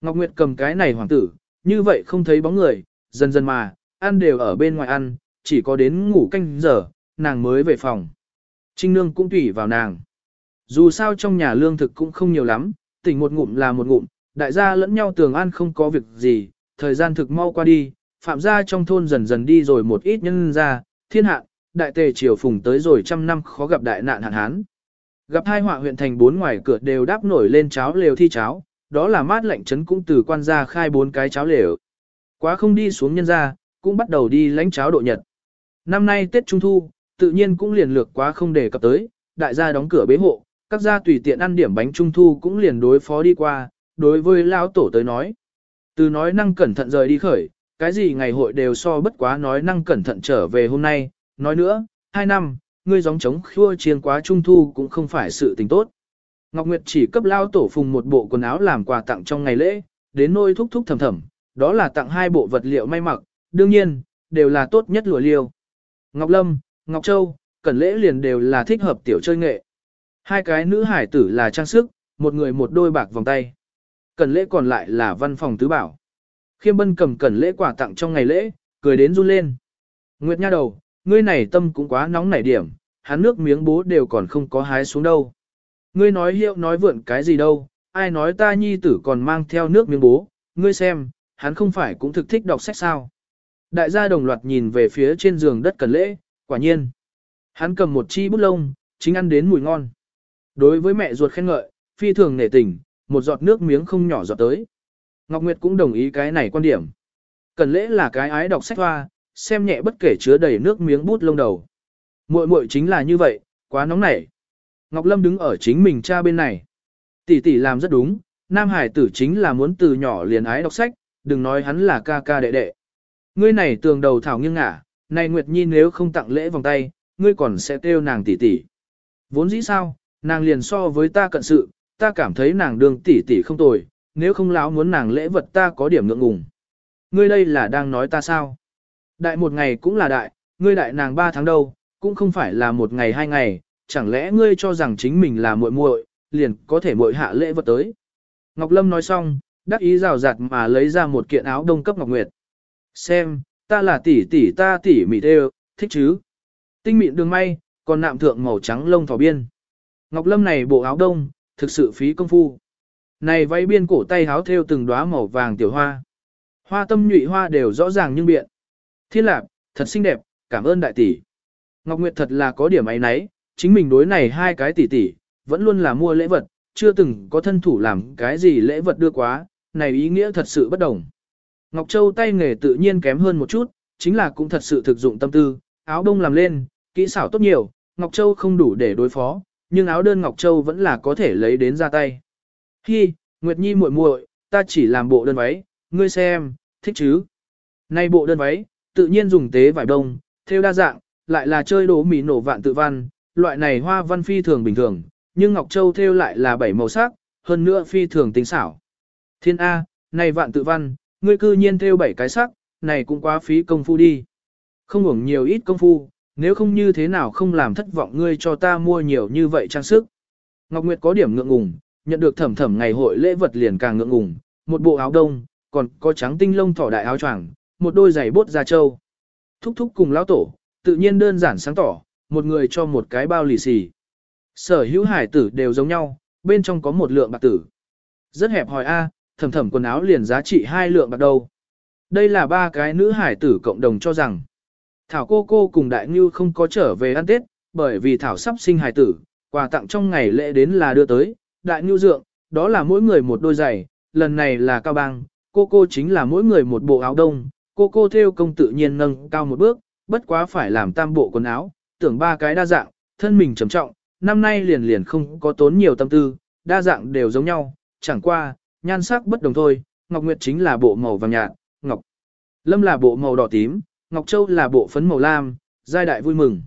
Ngọc Nguyệt cầm cái này hoàng tử, như vậy không thấy bóng người, dần dần mà, ăn đều ở bên ngoài ăn, chỉ có đến ngủ canh giờ, nàng mới về phòng. Trinh Nương cũng tùy vào nàng. Dù sao trong nhà lương thực cũng không nhiều lắm, tỉnh một ngụm là một ngụm, đại gia lẫn nhau tường ăn không có việc gì, thời gian thực mau qua đi, phạm gia trong thôn dần dần đi rồi một ít nhân ra, thiên hạ, đại tề triều phùng tới rồi trăm năm khó gặp đại nạn hạn hán. Gặp hai họa huyện thành bốn ngoài cửa đều đáp nổi lên cháo lều thi cháo, đó là mát lạnh trấn cũng từ quan gia khai bốn cái cháo lều. Quá không đi xuống nhân gia cũng bắt đầu đi lãnh cháo độ nhật. Năm nay Tết Trung Thu, tự nhiên cũng liền lược quá không để cập tới, đại gia đóng cửa bế hộ, các gia tùy tiện ăn điểm bánh Trung Thu cũng liền đối phó đi qua, đối với lão tổ tới nói. Từ nói năng cẩn thận rời đi khởi, cái gì ngày hội đều so bất quá nói năng cẩn thận trở về hôm nay, nói nữa, hai năm, ngươi gióng trống khua chiên quá Trung Thu cũng không phải sự tình tốt. Ngọc Nguyệt chỉ cấp lao tổ phùng một bộ quần áo làm quà tặng trong ngày lễ, đến nôi thúc thúc thầm thầm, đó là tặng hai bộ vật liệu may mặc, đương nhiên, đều là tốt nhất lụa liêu. Ngọc Lâm, Ngọc Châu, Cẩn Lễ liền đều là thích hợp tiểu chơi nghệ. Hai cái nữ hải tử là trang sức, một người một đôi bạc vòng tay. Cẩn Lễ còn lại là văn phòng tứ bảo. Khiêm Bân cầm Cẩn Lễ quà tặng trong ngày lễ, cười đến run lên. Nguyệt nha đầu, ngươi này tâm cũng quá nóng nảy điểm, hắn nước miếng bố đều còn không có hái xuống đâu. Ngươi nói hiệu nói vượn cái gì đâu, ai nói ta nhi tử còn mang theo nước miếng bố, ngươi xem, hắn không phải cũng thực thích đọc sách sao. Đại gia đồng loạt nhìn về phía trên giường đất cần lễ, quả nhiên. Hắn cầm một chi bút lông, chính ăn đến mùi ngon. Đối với mẹ ruột khen ngợi, phi thường nể tình, một giọt nước miếng không nhỏ giọt tới. Ngọc Nguyệt cũng đồng ý cái này quan điểm. Cần lễ là cái ái đọc sách hoa, xem nhẹ bất kể chứa đầy nước miếng bút lông đầu. Muội muội chính là như vậy, quá nóng nảy. Ngọc Lâm đứng ở chính mình cha bên này. Tỷ tỷ làm rất đúng, Nam Hải tử chính là muốn từ nhỏ liền ái đọc sách, đừng nói hắn là ca ca đệ đệ. Ngươi này tường đầu thảo nghiêng ngả, này Nguyệt Nhi nếu không tặng lễ vòng tay, ngươi còn sẽ kêu nàng tỷ tỷ. Vốn dĩ sao, nàng liền so với ta cận sự, ta cảm thấy nàng đường tỷ tỷ không tồi, nếu không láo muốn nàng lễ vật ta có điểm ngượng ngùng. Ngươi đây là đang nói ta sao? Đại một ngày cũng là đại, ngươi đại nàng ba tháng đâu, cũng không phải là một ngày hai ngày, chẳng lẽ ngươi cho rằng chính mình là muội muội, liền có thể muội hạ lễ vật tới. Ngọc Lâm nói xong, đắc ý rào rạt mà lấy ra một kiện áo đông cấp Ngọc Nguyệt. Xem, ta là tỷ tỷ ta tỷ mị tê thích chứ. Tinh mịn đường may, còn nạm thượng màu trắng lông thỏ biên. Ngọc Lâm này bộ áo đông, thực sự phí công phu. Này váy biên cổ tay áo thêu từng đóa màu vàng tiểu hoa. Hoa tâm nhụy hoa đều rõ ràng nhưng biện. Thiên lạc, thật xinh đẹp, cảm ơn đại tỷ. Ngọc Nguyệt thật là có điểm ấy nấy, chính mình đối này hai cái tỷ tỷ, vẫn luôn là mua lễ vật, chưa từng có thân thủ làm cái gì lễ vật đưa quá, này ý nghĩa thật sự bất đồng. Ngọc Châu tay nghề tự nhiên kém hơn một chút, chính là cũng thật sự thực dụng tâm tư, áo đông làm lên, kỹ xảo tốt nhiều, Ngọc Châu không đủ để đối phó, nhưng áo đơn Ngọc Châu vẫn là có thể lấy đến ra tay. Hi, Nguyệt Nhi muội muội, ta chỉ làm bộ đơn váy, ngươi xem, thích chứ? Này bộ đơn váy, tự nhiên dùng tế vải đông, theo đa dạng, lại là chơi đố mì nổ vạn tự văn, loại này hoa văn phi thường bình thường, nhưng Ngọc Châu theo lại là bảy màu sắc, hơn nữa phi thường tinh xảo. Thiên A, này vạn tự văn, ngươi cư nhiên theo bảy cái sắc, này cũng quá phí công phu đi. Không hưởng nhiều ít công phu, nếu không như thế nào không làm thất vọng ngươi cho ta mua nhiều như vậy trang sức. Ngọc Nguyệt có điểm ngượng ngùng, nhận được thẩm thẩm ngày hội lễ vật liền càng ngượng ngùng, một bộ áo đông, còn có trắng tinh lông thỏ đại áo choàng, một đôi giày bốt da trâu. Thúc thúc cùng lão tổ, tự nhiên đơn giản sáng tỏ, một người cho một cái bao lì xì. Sở hữu hải tử đều giống nhau, bên trong có một lượng bạc tử. Rất hẹp hỏi A, thầm thầm quần áo liền giá trị hai lượng bạc đâu. Đây là ba cái nữ hải tử cộng đồng cho rằng. Thảo cô cô cùng đại ngưu không có trở về ăn Tết, bởi vì Thảo sắp sinh hải tử, quà tặng trong ngày lễ đến là đưa tới, đại ngưu dượng, đó là mỗi người một đôi giày, lần này là cao băng, cô cô chính là mỗi người một bộ áo đông, cô cô theo công tự nhiên nâng cao một bước, bất quá phải làm tam bộ quần áo, tưởng ba cái đa dạng, thân mình trầm trọng, năm nay liền liền không có tốn nhiều tâm tư, đa dạng đều giống nhau, chẳng qua, nhan sắc bất đồng thôi, Ngọc Nguyệt chính là bộ màu vàng nhạt, Ngọc Lâm là bộ màu đỏ tím, Ngọc Châu là bộ phấn màu lam, giai đại vui mừng.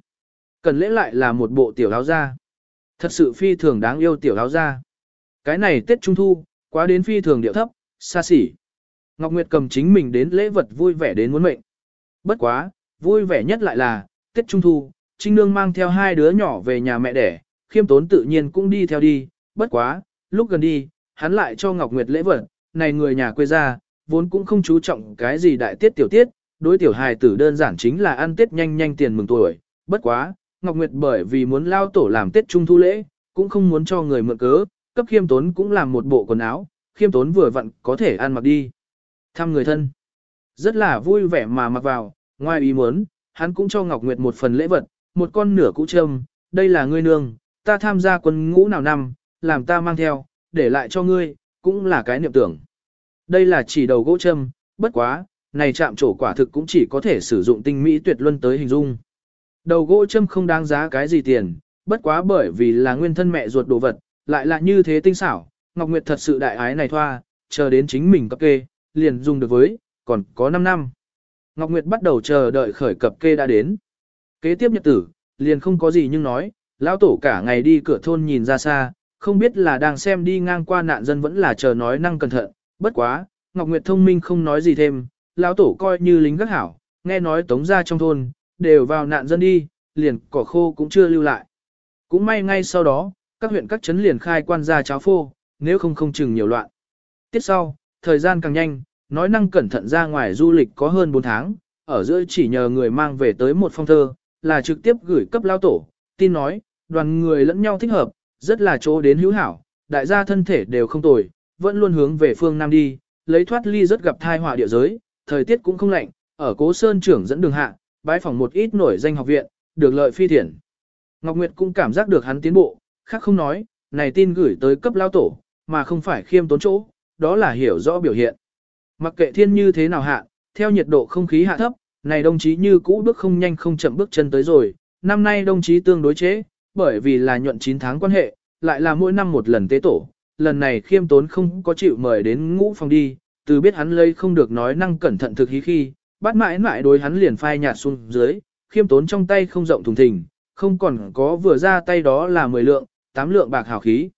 Cần lễ lại là một bộ tiểu áo da. Thật sự phi thường đáng yêu tiểu áo da. Cái này Tết Trung Thu, quá đến phi thường điệu thấp, xa xỉ. Ngọc Nguyệt cầm chính mình đến lễ vật vui vẻ đến muốn mệnh. Bất quá, vui vẻ nhất lại là, Tết Trung Thu, Trinh Nương mang theo hai đứa nhỏ về nhà mẹ đẻ, khiêm tốn tự nhiên cũng đi theo đi, bất quá, lúc gần đi, hắn lại cho Ngọc Nguyệt lễ vật, này người nhà quê ra, vốn cũng không chú trọng cái gì đại tiết tiểu tiết, đối tiểu hài tử đơn giản chính là ăn tết nhanh nhanh tiền mừng tuổi, bất quá, Ngọc Nguyệt bởi vì muốn lao tổ làm tết trung thu lễ, cũng không muốn cho người mượn cớ, cấp khiêm tốn cũng làm một bộ quần áo, khiêm tốn vừa vặn có thể ăn mặc đi. Thăm người thân, rất là vui vẻ mà mặc vào, ngoài ý muốn, hắn cũng cho Ngọc Nguyệt một phần lễ vật, một con nửa cũ trâm, đây là ngươi nương, ta tham gia quân ngũ nào năm, làm ta mang theo, để lại cho ngươi, cũng là cái niệm tưởng. Đây là chỉ đầu gỗ trâm bất quá, này chạm trổ quả thực cũng chỉ có thể sử dụng tinh mỹ tuyệt luân tới hình dung. Đầu gỗ trâm không đáng giá cái gì tiền, bất quá bởi vì là nguyên thân mẹ ruột đồ vật, lại là như thế tinh xảo, Ngọc Nguyệt thật sự đại ái này thoa, chờ đến chính mình cập kê, liền dùng được với, còn có 5 năm. Ngọc Nguyệt bắt đầu chờ đợi khởi cập kê đã đến. Kế tiếp nhật tử, liền không có gì nhưng nói, lão tổ cả ngày đi cửa thôn nhìn ra xa, không biết là đang xem đi ngang qua nạn dân vẫn là chờ nói năng cẩn thận, bất quá, Ngọc Nguyệt thông minh không nói gì thêm, lão tổ coi như lính gác hảo, nghe nói tống ra trong thôn, đều vào nạn dân đi, liền cỏ khô cũng chưa lưu lại. Cũng may ngay sau đó, các huyện các trấn liền khai quan ra cháo phô, nếu không không chừng nhiều loạn. Tiếp sau, thời gian càng nhanh, nói năng cẩn thận ra ngoài du lịch có hơn 4 tháng, ở giữa chỉ nhờ người mang về tới một phong thơ, là trực tiếp gửi cấp lao tổ, tin nói, đoàn người lẫn nhau thích hợp, rất là chỗ đến hữu hảo, đại gia thân thể đều không tồi, vẫn luôn hướng về phương Nam đi, lấy thoát ly rất gặp thai họa địa giới, thời tiết cũng không lạnh, ở cố sơn trưởng dẫn đường hạ, bái phòng một ít nổi danh học viện, được lợi phi thiện. Ngọc Nguyệt cũng cảm giác được hắn tiến bộ, khác không nói, này tin gửi tới cấp lao tổ, mà không phải khiêm tốn chỗ, đó là hiểu rõ biểu hiện. Mặc kệ thiên như thế nào hạ, theo nhiệt độ không khí hạ thấp, này đồng chí như cũ bước không nhanh không chậm bước chân tới rồi, năm nay đồng chí tương đối chế, bởi vì là nhuận 9 tháng quan hệ, lại là mỗi năm một lần tế tổ, lần này khiêm tốn không có chịu mời đến ngũ phòng đi, từ biết hắn lấy không được nói năng cẩn thận thực hí khi, bắt mãi mãi đối hắn liền phai nhạt xuống dưới, khiêm tốn trong tay không rộng thùng thình, không còn có vừa ra tay đó là 10 lượng, 8 lượng bạc hào khí.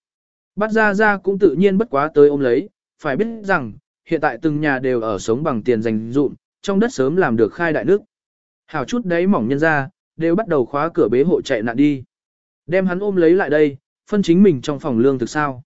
Bắt ra ra cũng tự nhiên bất quá tới ôm lấy, phải biết rằng, hiện tại từng nhà đều ở sống bằng tiền dành dụm, trong đất sớm làm được khai đại nước. Hảo chút đấy mỏng nhân ra, đều bắt đầu khóa cửa bế hộ chạy nạn đi. Đem hắn ôm lấy lại đây, phân chính mình trong phòng lương thực sao.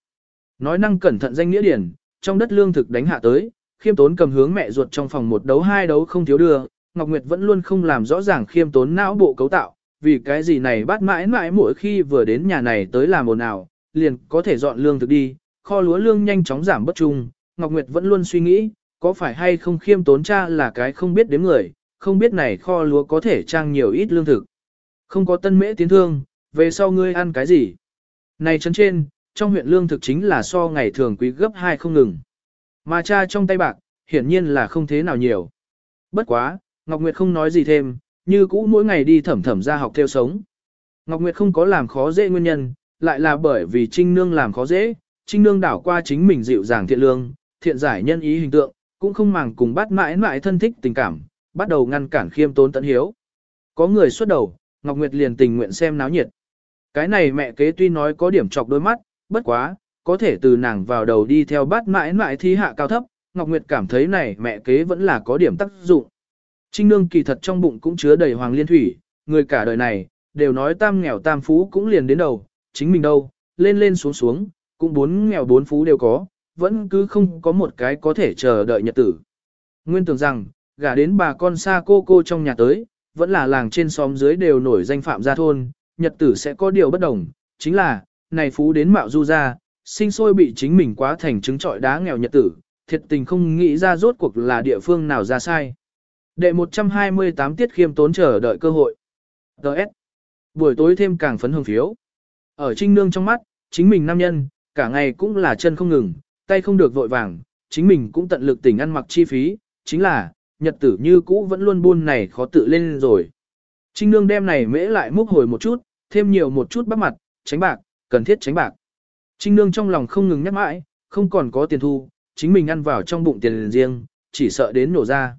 Nói năng cẩn thận danh nghĩa điển, trong đất lương thực đánh hạ tới, khiêm tốn cầm hướng mẹ ruột trong phòng một đấu hai đấu không thiếu đưa, Ngọc Nguyệt vẫn luôn không làm rõ ràng khiêm tốn não bộ cấu tạo, vì cái gì này bắt mãi mãi mỗi khi vừa đến nhà này tới làm ồn ào, liền có thể dọn lương thực đi, kho lúa lương nhanh chóng giảm bất trung, Ngọc Nguyệt vẫn luôn suy nghĩ, có phải hay không khiêm tốn cha là cái không biết đến người, không biết này kho lúa có thể trang nhiều ít lương thực. Không có tân mễ tiến thương, về sau ngươi ăn cái gì? Này chấn trên, trong huyện lương thực chính là so ngày thường quý gấp hai không ngừng. Mà cha trong tay bạc, hiển nhiên là không thế nào nhiều. Bất quá, Ngọc Nguyệt không nói gì thêm, như cũ mỗi ngày đi thẩm thẩm ra học theo sống. Ngọc Nguyệt không có làm khó dễ nguyên nhân, lại là bởi vì Trinh Nương làm khó dễ, Trinh Nương đảo qua chính mình dịu dàng thiện lương, thiện giải nhân ý hình tượng, cũng không màng cùng bắt mãi mãi thân thích tình cảm, bắt đầu ngăn cản khiêm tốn tận hiếu. Có người xuất đầu, Ngọc Nguyệt liền tình nguyện xem náo nhiệt. Cái này mẹ kế tuy nói có điểm chọc đôi mắt, bất quá, có thể từ nàng vào đầu đi theo bắt mãi mãi thi hạ cao thấp, Ngọc Nguyệt cảm thấy này mẹ kế vẫn là có điểm tác dụng. Trinh nương kỳ thật trong bụng cũng chứa đầy hoàng liên thủy, người cả đời này, đều nói tam nghèo tam phú cũng liền đến đầu, chính mình đâu, lên lên xuống xuống, cũng bốn nghèo bốn phú đều có, vẫn cứ không có một cái có thể chờ đợi nhật tử. Nguyên tưởng rằng, gả đến bà con xa cô cô trong nhà tới, vẫn là làng trên xóm dưới đều nổi danh phạm gia thôn, nhật tử sẽ có điều bất đồng, chính là, này phú đến mạo du ra, sinh sôi bị chính mình quá thành trứng trọi đá nghèo nhật tử, thiệt tình không nghĩ ra rốt cuộc là địa phương nào ra sai. Đệ 128 tiết khiêm tốn chờ đợi cơ hội. Đợt. Buổi tối thêm càng phấn hương phiếu. Ở trinh nương trong mắt, chính mình nam nhân, cả ngày cũng là chân không ngừng, tay không được vội vàng, chính mình cũng tận lực tỉnh ăn mặc chi phí, chính là, nhật tử như cũ vẫn luôn buôn này khó tự lên rồi. Trinh nương đem này mễ lại múc hồi một chút, thêm nhiều một chút bắp mặt, tránh bạc, cần thiết tránh bạc. Trinh nương trong lòng không ngừng nhắc mãi, không còn có tiền thu, chính mình ăn vào trong bụng tiền riêng, chỉ sợ đến nổ ra.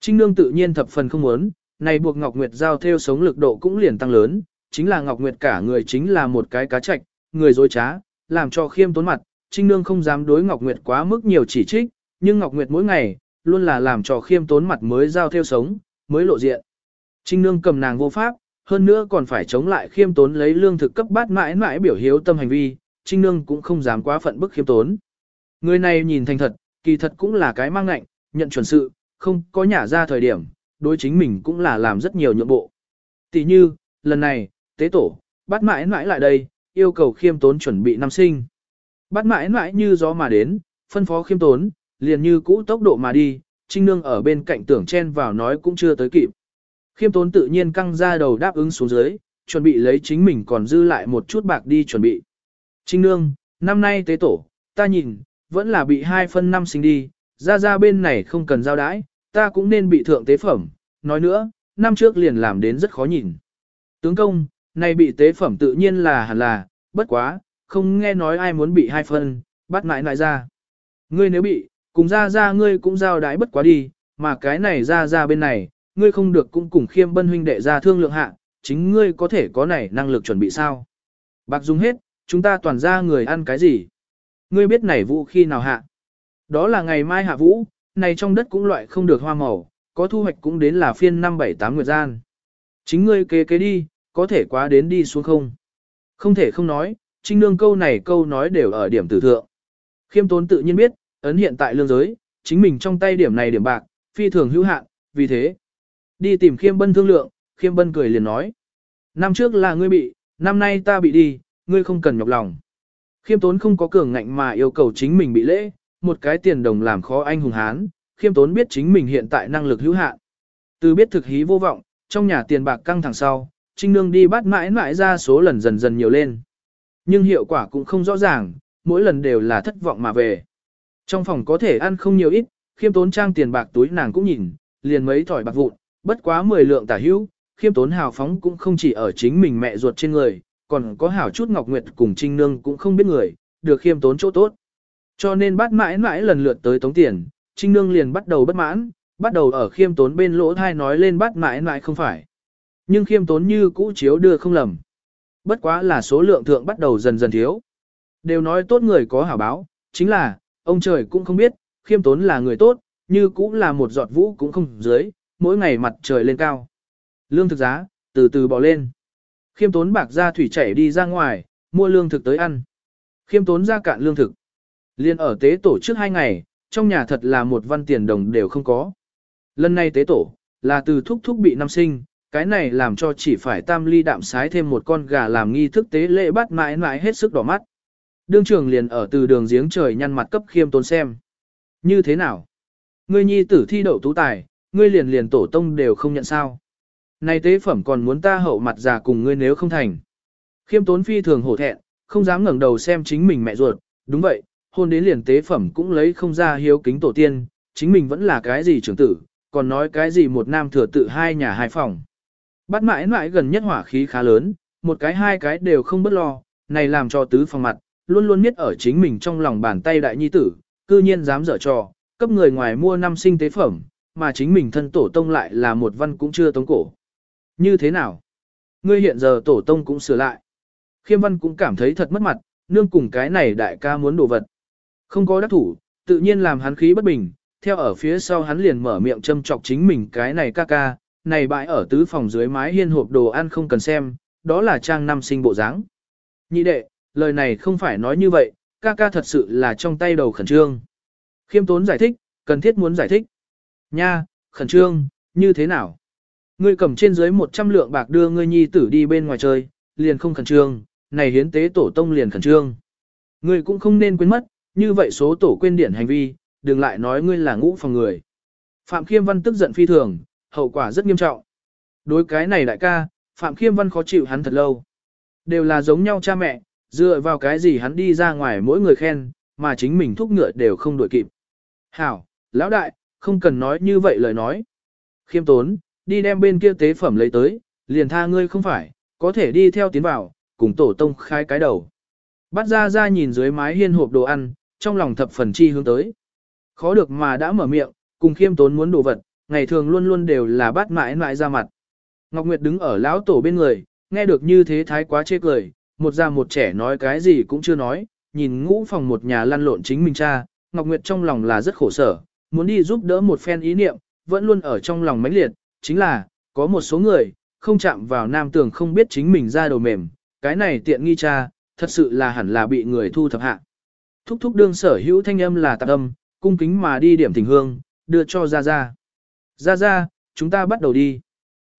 Trinh Nương tự nhiên thập phần không muốn, này buộc Ngọc Nguyệt giao theo sống lực độ cũng liền tăng lớn, chính là Ngọc Nguyệt cả người chính là một cái cá trạch, người dối trá, làm cho khiêm tốn mặt, Trinh Nương không dám đối Ngọc Nguyệt quá mức nhiều chỉ trích, nhưng Ngọc Nguyệt mỗi ngày, luôn là làm trò khiêm tốn mặt mới giao theo sống, mới lộ diện. Trinh Nương cầm nàng vô pháp, hơn nữa còn phải chống lại khiêm tốn lấy lương thực cấp bát mãi mãi biểu hiếu tâm hành vi, Trinh Nương cũng không dám quá phận bức khiêm tốn. Người này nhìn thành thật, kỳ thật cũng là cái mang ngạnh, nhận chuẩn sự, không có nhả ra thời điểm, đối chính mình cũng là làm rất nhiều nhượng bộ. Tỷ như, lần này, tế tổ, bắt mãi mãi lại đây, yêu cầu khiêm tốn chuẩn bị năm sinh. Bắt mãi mãi như gió mà đến, phân phó khiêm tốn, liền như cũ tốc độ mà đi, trinh nương ở bên cạnh tưởng chen vào nói cũng chưa tới kịp. Khiêm tốn tự nhiên căng ra đầu đáp ứng xuống dưới, chuẩn bị lấy chính mình còn dư lại một chút bạc đi chuẩn bị. Trinh nương, năm nay tế tổ, ta nhìn, vẫn là bị hai phân năm sinh đi, ra ra bên này không cần giao đãi, ta cũng nên bị thượng tế phẩm, nói nữa, năm trước liền làm đến rất khó nhìn. Tướng công, này bị tế phẩm tự nhiên là hẳn là, bất quá, không nghe nói ai muốn bị hai phân, bắt nại nại ra. Ngươi nếu bị, cùng ra ra ngươi cũng giao đái bất quá đi, mà cái này ra ra bên này, ngươi không được cũng cùng khiêm bân huynh đệ ra thương lượng hạ, chính ngươi có thể có này năng lực chuẩn bị sao. Bạc dùng hết, chúng ta toàn ra người ăn cái gì? Ngươi biết nảy vũ khi nào hạ? Đó là ngày mai hạ vũ, này trong đất cũng loại không được hoa màu, có thu hoạch cũng đến là phiên năm bảy tám nguyệt gian. Chính ngươi kế kế đi, có thể quá đến đi xuống không? Không thể không nói, trinh nương câu này câu nói đều ở điểm tử thượng. Khiêm tốn tự nhiên biết, ấn hiện tại lương giới, chính mình trong tay điểm này điểm bạc, phi thường hữu hạn, vì thế. Đi tìm khiêm bân thương lượng, khiêm bân cười liền nói. Năm trước là ngươi bị, năm nay ta bị đi, ngươi không cần nhọc lòng. Khiêm tốn không có cường ngạnh mà yêu cầu chính mình bị lễ, một cái tiền đồng làm khó anh hùng hán, khiêm tốn biết chính mình hiện tại năng lực hữu hạn. Từ biết thực hí vô vọng, trong nhà tiền bạc căng thẳng sau, Trinh Nương đi bắt mãi mãi ra số lần dần dần nhiều lên. Nhưng hiệu quả cũng không rõ ràng, mỗi lần đều là thất vọng mà về. Trong phòng có thể ăn không nhiều ít, khiêm tốn trang tiền bạc túi nàng cũng nhìn, liền mấy thỏi bạc vụn, bất quá 10 lượng tả hữu, khiêm tốn hào phóng cũng không chỉ ở chính mình mẹ ruột trên người, còn có hảo chút ngọc nguyệt cùng trinh nương cũng không biết người, được khiêm tốn chỗ tốt. Cho nên bắt mãi mãi lần lượt tới tống tiền, trinh nương liền bắt đầu bất mãn, bắt đầu ở khiêm tốn bên lỗ thai nói lên bắt mãi mãi không phải. Nhưng khiêm tốn như cũ chiếu đưa không lầm. Bất quá là số lượng thượng bắt đầu dần dần thiếu. Đều nói tốt người có hảo báo, chính là, ông trời cũng không biết, khiêm tốn là người tốt, như cũng là một giọt vũ cũng không dưới, mỗi ngày mặt trời lên cao. Lương thực giá, từ từ bỏ lên. Khiêm tốn bạc ra thủy chảy đi ra ngoài, mua lương thực tới ăn. Khiêm tốn ra cạn lương thực. Liên ở tế tổ trước hai ngày, trong nhà thật là một văn tiền đồng đều không có. Lần này tế tổ, là từ thúc thúc bị năm sinh, cái này làm cho chỉ phải tam ly đạm sái thêm một con gà làm nghi thức tế lễ bắt mãi mãi hết sức đỏ mắt. Đương trường liền ở từ đường giếng trời nhăn mặt cấp khiêm tốn xem. Như thế nào? Ngươi nhi tử thi đậu tú tài, ngươi liền liền tổ tông đều không nhận sao. Này tế phẩm còn muốn ta hậu mặt già cùng ngươi nếu không thành. Khiêm tốn phi thường hổ thẹn, không dám ngẩng đầu xem chính mình mẹ ruột, đúng vậy, hôn đến liền tế phẩm cũng lấy không ra hiếu kính tổ tiên, chính mình vẫn là cái gì trưởng tử, còn nói cái gì một nam thừa tự hai nhà hai phòng. Bắt mãi mãi gần nhất hỏa khí khá lớn, một cái hai cái đều không bất lo, này làm cho tứ phòng mặt, luôn luôn miết ở chính mình trong lòng bàn tay đại nhi tử, cư nhiên dám dở trò, cấp người ngoài mua năm sinh tế phẩm, mà chính mình thân tổ tông lại là một văn cũng chưa tống cổ. Như thế nào? Ngươi hiện giờ tổ tông cũng sửa lại. Khiêm văn cũng cảm thấy thật mất mặt, nương cùng cái này đại ca muốn đồ vật. Không có đắc thủ, tự nhiên làm hắn khí bất bình, theo ở phía sau hắn liền mở miệng châm chọc chính mình cái này ca ca, này bãi ở tứ phòng dưới mái hiên hộp đồ ăn không cần xem, đó là trang năm sinh bộ dáng. Nhị đệ, lời này không phải nói như vậy, ca ca thật sự là trong tay đầu khẩn trương. Khiêm tốn giải thích, cần thiết muốn giải thích. Nha, khẩn trương, như thế nào? Ngươi cầm trên dưới 100 lượng bạc đưa ngươi nhi tử đi bên ngoài chơi, liền không khẩn trương, này hiến tế tổ tông liền khẩn trương. Ngươi cũng không nên quên mất, như vậy số tổ quên điển hành vi, đừng lại nói ngươi là ngũ phòng người. Phạm Khiêm Văn tức giận phi thường, hậu quả rất nghiêm trọng. Đối cái này đại ca, Phạm Khiêm Văn khó chịu hắn thật lâu. Đều là giống nhau cha mẹ, dựa vào cái gì hắn đi ra ngoài mỗi người khen, mà chính mình thúc ngựa đều không đuổi kịp. Hảo, lão đại, không cần nói như vậy lời nói. Khiêm tốn, đi đem bên kia tế phẩm lấy tới, liền tha ngươi không phải, có thể đi theo tiến vào, cùng tổ tông khai cái đầu. Bắt ra ra nhìn dưới mái hiên hộp đồ ăn, trong lòng thập phần chi hướng tới. Khó được mà đã mở miệng, cùng khiêm tốn muốn đồ vật, ngày thường luôn luôn đều là bắt mãi mãi ra mặt. Ngọc Nguyệt đứng ở lão tổ bên người, nghe được như thế thái quá chê cười, một già một trẻ nói cái gì cũng chưa nói, nhìn ngũ phòng một nhà lăn lộn chính mình cha, Ngọc Nguyệt trong lòng là rất khổ sở, muốn đi giúp đỡ một phen ý niệm, vẫn luôn ở trong lòng mãnh liệt, chính là, có một số người, không chạm vào nam tường không biết chính mình ra đầu mềm, cái này tiện nghi cha, thật sự là hẳn là bị người thu thập hạ. Thúc thúc đương sở hữu thanh âm là tạc âm, cung kính mà đi điểm tình hương, đưa cho ra ra. Ra ra, chúng ta bắt đầu đi.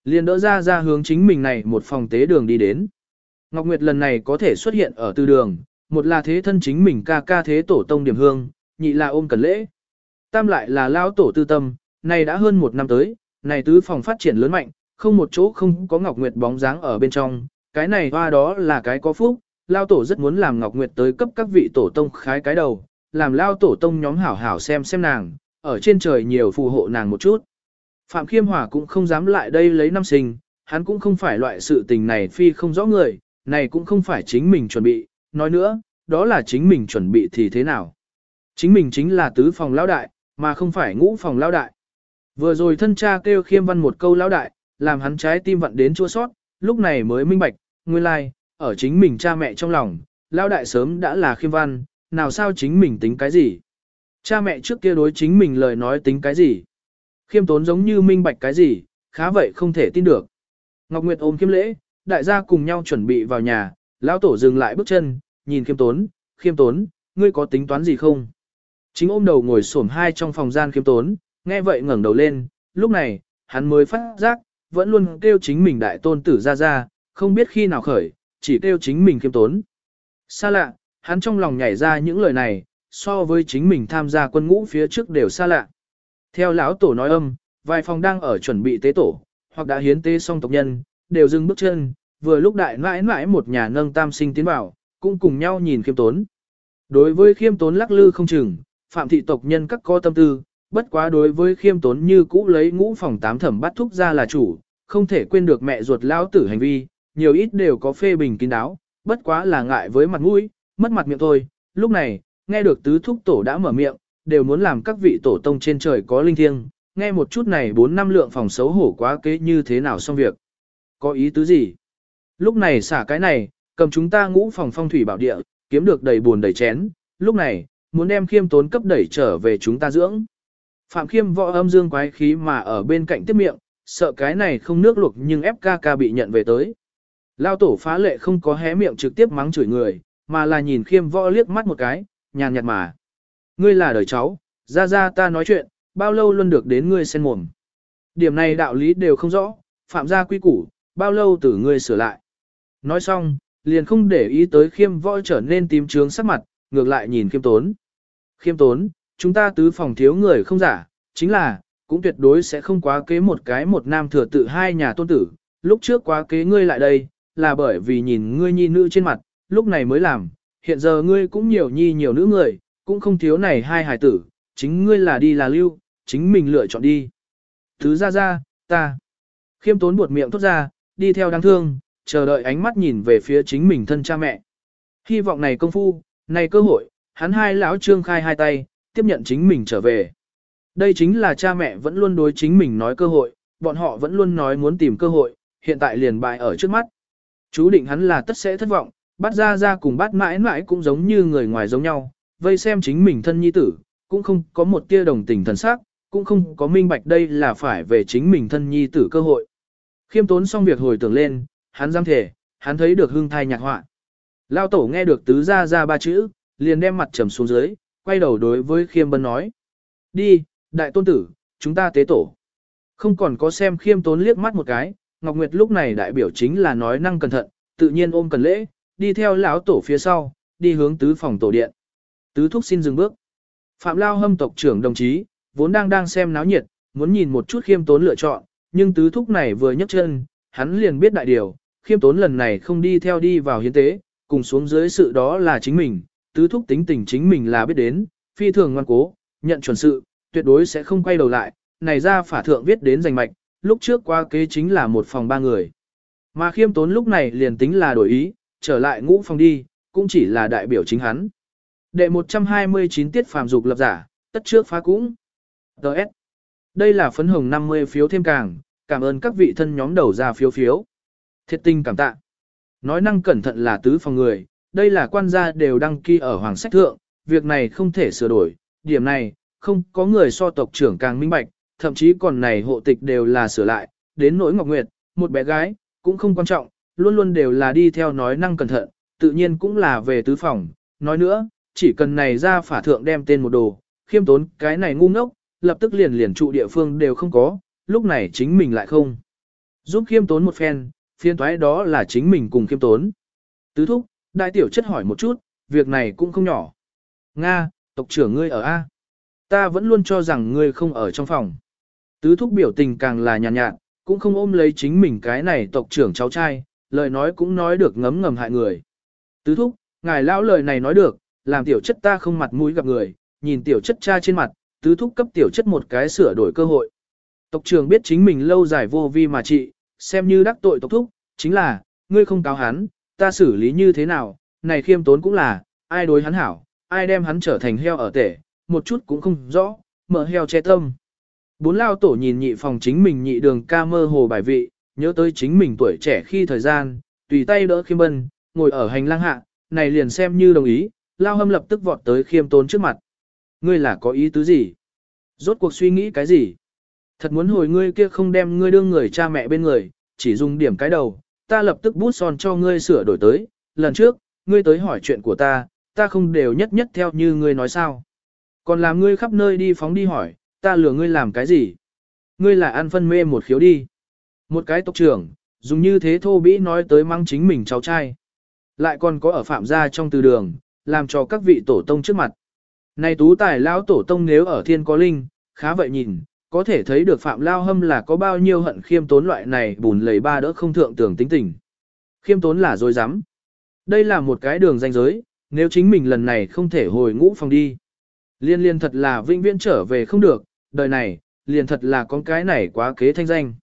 Liền đỡ ra ra hướng chính mình này một phòng tế đường đi đến. Ngọc Nguyệt lần này có thể xuất hiện ở tư đường, một là thế thân chính mình ca ca thế tổ tông điểm hương, nhị là ôm cần lễ. Tam lại là lao tổ tư tâm, này đã hơn một năm tới, này tứ phòng phát triển lớn mạnh, không một chỗ không có Ngọc Nguyệt bóng dáng ở bên trong, cái này hoa đó là cái có phúc, lao tổ rất muốn làm Ngọc Nguyệt tới cấp các vị tổ tông khái cái đầu, làm lao tổ tông nhóm hảo hảo xem xem nàng, ở trên trời nhiều phù hộ nàng một chút. Phạm Khiêm Hòa cũng không dám lại đây lấy năm sinh, hắn cũng không phải loại sự tình này phi không rõ người, này cũng không phải chính mình chuẩn bị, nói nữa, đó là chính mình chuẩn bị thì thế nào. Chính mình chính là tứ phòng lão đại, mà không phải ngũ phòng lão đại. Vừa rồi thân cha kêu khiêm văn một câu lão đại, làm hắn trái tim vặn đến chua sót, lúc này mới minh bạch, nguyên lai, like, ở chính mình cha mẹ trong lòng, lão đại sớm đã là khiêm văn, nào sao chính mình tính cái gì. Cha mẹ trước kia đối chính mình lời nói tính cái gì. Khiêm tốn giống như minh bạch cái gì, khá vậy không thể tin được. Ngọc Nguyệt ôm khiêm lễ, đại gia cùng nhau chuẩn bị vào nhà, lão tổ dừng lại bước chân, nhìn khiêm tốn, khiêm tốn, ngươi có tính toán gì không? Chính ôm đầu ngồi xổm hai trong phòng gian khiêm tốn, nghe vậy ngẩng đầu lên, lúc này, hắn mới phát giác, vẫn luôn kêu chính mình đại tôn tử ra ra, không biết khi nào khởi, chỉ kêu chính mình khiêm tốn. Xa lạ, hắn trong lòng nhảy ra những lời này, so với chính mình tham gia quân ngũ phía trước đều xa lạ. Theo lão tổ nói âm, vài phòng đang ở chuẩn bị tế tổ, hoặc đã hiến tế xong tộc nhân, đều dừng bước chân, vừa lúc đại mãi mãi một nhà nâng tam sinh tiến vào, cũng cùng nhau nhìn khiêm tốn. Đối với khiêm tốn lắc lư không chừng, phạm thị tộc nhân các co tâm tư, bất quá đối với khiêm tốn như cũ lấy ngũ phòng tám thẩm bắt thúc ra là chủ, không thể quên được mẹ ruột lão tử hành vi, nhiều ít đều có phê bình kín đáo, bất quá là ngại với mặt mũi, mất mặt miệng thôi. Lúc này, nghe được tứ thúc tổ đã mở miệng, đều muốn làm các vị tổ tông trên trời có linh thiêng, nghe một chút này bốn năm lượng phòng xấu hổ quá kế như thế nào xong việc. Có ý tứ gì? Lúc này xả cái này, cầm chúng ta ngũ phòng phong thủy bảo địa, kiếm được đầy buồn đầy chén, lúc này, muốn đem khiêm tốn cấp đẩy trở về chúng ta dưỡng. Phạm khiêm võ âm dương quái khí mà ở bên cạnh tiếp miệng, sợ cái này không nước luộc nhưng FKK bị nhận về tới. Lao tổ phá lệ không có hé miệng trực tiếp mắng chửi người, mà là nhìn khiêm võ liếc mắt một cái, nhàn nhạt mà. Ngươi là đời cháu, ra ra ta nói chuyện, bao lâu luôn được đến ngươi sen mồm. Điểm này đạo lý đều không rõ, phạm gia quy củ, bao lâu từ ngươi sửa lại. Nói xong, liền không để ý tới khiêm võ trở nên tím trướng sắc mặt, ngược lại nhìn khiêm tốn. Khiêm tốn, chúng ta tứ phòng thiếu người không giả, chính là, cũng tuyệt đối sẽ không quá kế một cái một nam thừa tự hai nhà tôn tử, lúc trước quá kế ngươi lại đây, là bởi vì nhìn ngươi nhi nữ trên mặt, lúc này mới làm, hiện giờ ngươi cũng nhiều nhi nhiều nữ người, cũng không thiếu này hai hài tử, chính ngươi là đi là lưu, chính mình lựa chọn đi. Thứ ra ra, ta. Khiêm tốn buột miệng thốt ra, đi theo đáng thương, chờ đợi ánh mắt nhìn về phía chính mình thân cha mẹ. Hy vọng này công phu, này cơ hội, hắn hai lão trương khai hai tay, tiếp nhận chính mình trở về. Đây chính là cha mẹ vẫn luôn đối chính mình nói cơ hội, bọn họ vẫn luôn nói muốn tìm cơ hội, hiện tại liền bại ở trước mắt. Chú định hắn là tất sẽ thất vọng, bắt ra ra cùng bắt mãi mãi cũng giống như người ngoài giống nhau, vây xem chính mình thân nhi tử, cũng không có một tia đồng tình thần sắc, cũng không có minh bạch đây là phải về chính mình thân nhi tử cơ hội. Khiêm tốn xong việc hồi tưởng lên, hắn giam thể, hắn thấy được hưng thai nhạc họa. Lao tổ nghe được tứ ra ra ba chữ, liền đem mặt trầm xuống dưới, quay đầu đối với khiêm bân nói. Đi, đại tôn tử, chúng ta tế tổ. Không còn có xem khiêm tốn liếc mắt một cái, Ngọc Nguyệt lúc này đại biểu chính là nói năng cẩn thận, tự nhiên ôm cần lễ, đi theo lão tổ phía sau, đi hướng tứ phòng tổ điện. Tứ thúc xin dừng bước. Phạm Lao hâm tộc trưởng đồng chí, vốn đang đang xem náo nhiệt, muốn nhìn một chút khiêm tốn lựa chọn, nhưng tứ thúc này vừa nhấc chân, hắn liền biết đại điều, khiêm tốn lần này không đi theo đi vào hiến tế, cùng xuống dưới sự đó là chính mình, tứ thúc tính tình chính mình là biết đến, phi thường ngoan cố, nhận chuẩn sự, tuyệt đối sẽ không quay đầu lại, này ra phả thượng viết đến giành mạch, lúc trước qua kế chính là một phòng ba người. Mà khiêm tốn lúc này liền tính là đổi ý, trở lại ngũ phòng đi, cũng chỉ là đại biểu chính hắn. Đệ 129 tiết phàm dục lập giả, Tất trước phá cũng. Đợt. Đây là phấn hồng 50 phiếu thêm càng, cảm ơn các vị thân nhóm đầu ra phiếu phiếu. Thiệt tình cảm tạ. Nói năng cẩn thận là tứ phòng người, đây là quan gia đều đăng ký ở hoàng sách thượng, việc này không thể sửa đổi, điểm này, không có người so tộc trưởng càng minh bạch, thậm chí còn này hộ tịch đều là sửa lại, đến nỗi Ngọc Nguyệt, một bé gái, cũng không quan trọng, luôn luôn đều là đi theo nói năng cẩn thận, tự nhiên cũng là về tứ phòng, nói nữa, chỉ cần này ra phả thượng đem tên một đồ, khiêm tốn cái này ngu ngốc, lập tức liền liền trụ địa phương đều không có, lúc này chính mình lại không. Giúp khiêm tốn một phen, phiên thoái đó là chính mình cùng khiêm tốn. Tứ thúc, đại tiểu chất hỏi một chút, việc này cũng không nhỏ. Nga, tộc trưởng ngươi ở A. Ta vẫn luôn cho rằng ngươi không ở trong phòng. Tứ thúc biểu tình càng là nhàn nhạt, nhạt, cũng không ôm lấy chính mình cái này tộc trưởng cháu trai, lời nói cũng nói được ngấm ngầm hại người. Tứ thúc, ngài lão lời này nói được, làm tiểu chất ta không mặt mũi gặp người, nhìn tiểu chất cha trên mặt, tứ thúc cấp tiểu chất một cái sửa đổi cơ hội. Tộc trưởng biết chính mình lâu dài vô vi mà trị, xem như đắc tội tộc thúc, chính là, ngươi không cáo hắn, ta xử lý như thế nào, này khiêm tốn cũng là, ai đối hắn hảo, ai đem hắn trở thành heo ở tể, một chút cũng không rõ, mở heo che tâm. Bốn lao tổ nhìn nhị phòng chính mình nhị đường ca mơ hồ bài vị, nhớ tới chính mình tuổi trẻ khi thời gian, tùy tay đỡ khiêm bân, ngồi ở hành lang hạ, này liền xem như đồng ý, lao hâm lập tức vọt tới khiêm tốn trước mặt. Ngươi là có ý tứ gì? Rốt cuộc suy nghĩ cái gì? Thật muốn hồi ngươi kia không đem ngươi đương người cha mẹ bên người, chỉ dùng điểm cái đầu, ta lập tức bút son cho ngươi sửa đổi tới, lần trước, ngươi tới hỏi chuyện của ta, ta không đều nhất nhất theo như ngươi nói sao. Còn làm ngươi khắp nơi đi phóng đi hỏi, ta lừa ngươi làm cái gì? Ngươi là ăn phân mê một khiếu đi. Một cái tộc trưởng, dùng như thế thô bĩ nói tới mang chính mình cháu trai. Lại còn có ở phạm gia trong từ đường, làm cho các vị tổ tông trước mặt. Này tú tài lao tổ tông nếu ở thiên có linh, khá vậy nhìn, có thể thấy được phạm lao hâm là có bao nhiêu hận khiêm tốn loại này bùn lầy ba đỡ không thượng tưởng tính tình. Khiêm tốn là dối rắm Đây là một cái đường danh giới, nếu chính mình lần này không thể hồi ngũ phòng đi. Liên liên thật là vinh viễn trở về không được, đời này, liền thật là con cái này quá kế thanh danh.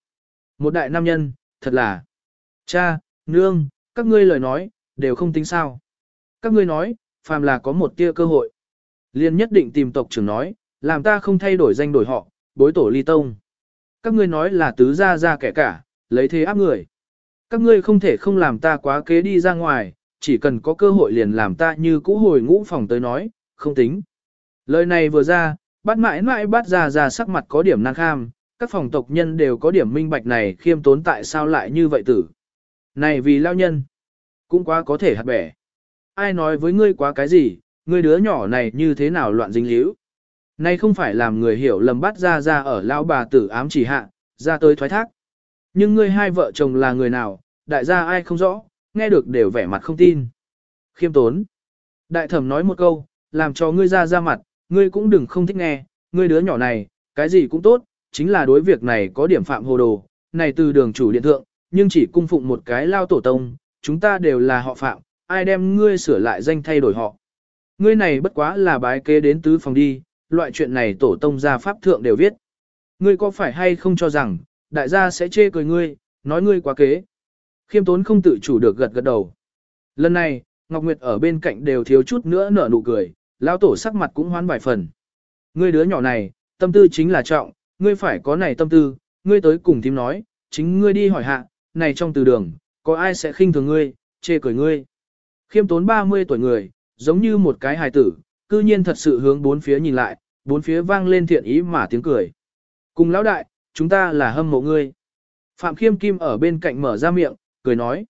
Một đại nam nhân, thật là, cha, nương, các ngươi lời nói, đều không tính sao. Các ngươi nói, phàm là có một tia cơ hội. Liên nhất định tìm tộc trưởng nói, làm ta không thay đổi danh đổi họ, bối tổ ly tông. Các ngươi nói là tứ gia gia kẻ cả, lấy thế áp người. Các ngươi không thể không làm ta quá kế đi ra ngoài, chỉ cần có cơ hội liền làm ta như cũ hồi ngũ phòng tới nói, không tính. Lời này vừa ra, bắt mãi mãi bắt ra ra sắc mặt có điểm năng kham, các phòng tộc nhân đều có điểm minh bạch này khiêm tốn tại sao lại như vậy tử. Này vì lao nhân, cũng quá có thể hạt bẻ. Ai nói với ngươi quá cái gì, ngươi đứa nhỏ này như thế nào loạn dính líu. Này không phải làm người hiểu lầm bắt ra ra ở lão bà tử ám chỉ hạ, ra tới thoái thác. Nhưng ngươi hai vợ chồng là người nào, đại gia ai không rõ, nghe được đều vẻ mặt không tin. Khiêm tốn. Đại thẩm nói một câu, làm cho ngươi ra ra mặt, ngươi cũng đừng không thích nghe, ngươi đứa nhỏ này, cái gì cũng tốt, chính là đối việc này có điểm phạm hồ đồ, này từ đường chủ điện thượng, nhưng chỉ cung phụng một cái lao tổ tông, chúng ta đều là họ phạm, ai đem ngươi sửa lại danh thay đổi họ. Ngươi này bất quá là bái kế đến tứ phòng đi, loại chuyện này tổ tông gia pháp thượng đều viết. Ngươi có phải hay không cho rằng, đại gia sẽ chê cười ngươi, nói ngươi quá kế. Khiêm tốn không tự chủ được gật gật đầu. Lần này, Ngọc Nguyệt ở bên cạnh đều thiếu chút nữa nở nụ cười, lão tổ sắc mặt cũng hoán vài phần. Ngươi đứa nhỏ này, tâm tư chính là trọng, ngươi phải có này tâm tư, ngươi tới cùng thím nói, chính ngươi đi hỏi hạ, này trong từ đường, có ai sẽ khinh thường ngươi, chê cười ngươi. Khiêm tốn 30 tuổi người, giống như một cái hài tử, cư nhiên thật sự hướng bốn phía nhìn lại, bốn phía vang lên thiện ý mà tiếng cười. Cùng lão đại, chúng ta là hâm mộ ngươi. Phạm Khiêm Kim ở bên cạnh mở ra miệng, cười nói.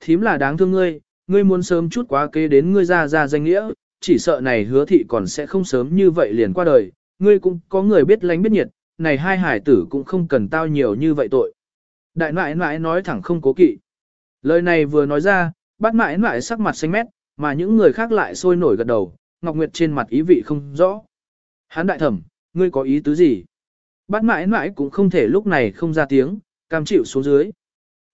Thím là đáng thương ngươi, ngươi muốn sớm chút quá kế đến ngươi ra ra danh nghĩa, chỉ sợ này hứa thị còn sẽ không sớm như vậy liền qua đời, ngươi cũng có người biết lánh biết nhiệt, này hai hải tử cũng không cần tao nhiều như vậy tội. Đại nãi nãi nói thẳng không cố kỵ. Lời này vừa nói ra, bát mãi mãi sắc mặt xanh mét, mà những người khác lại sôi nổi gật đầu, Ngọc Nguyệt trên mặt ý vị không rõ. Hán đại thẩm, ngươi có ý tứ gì? Bát mãi mãi cũng không thể lúc này không ra tiếng, cam chịu xuống dưới.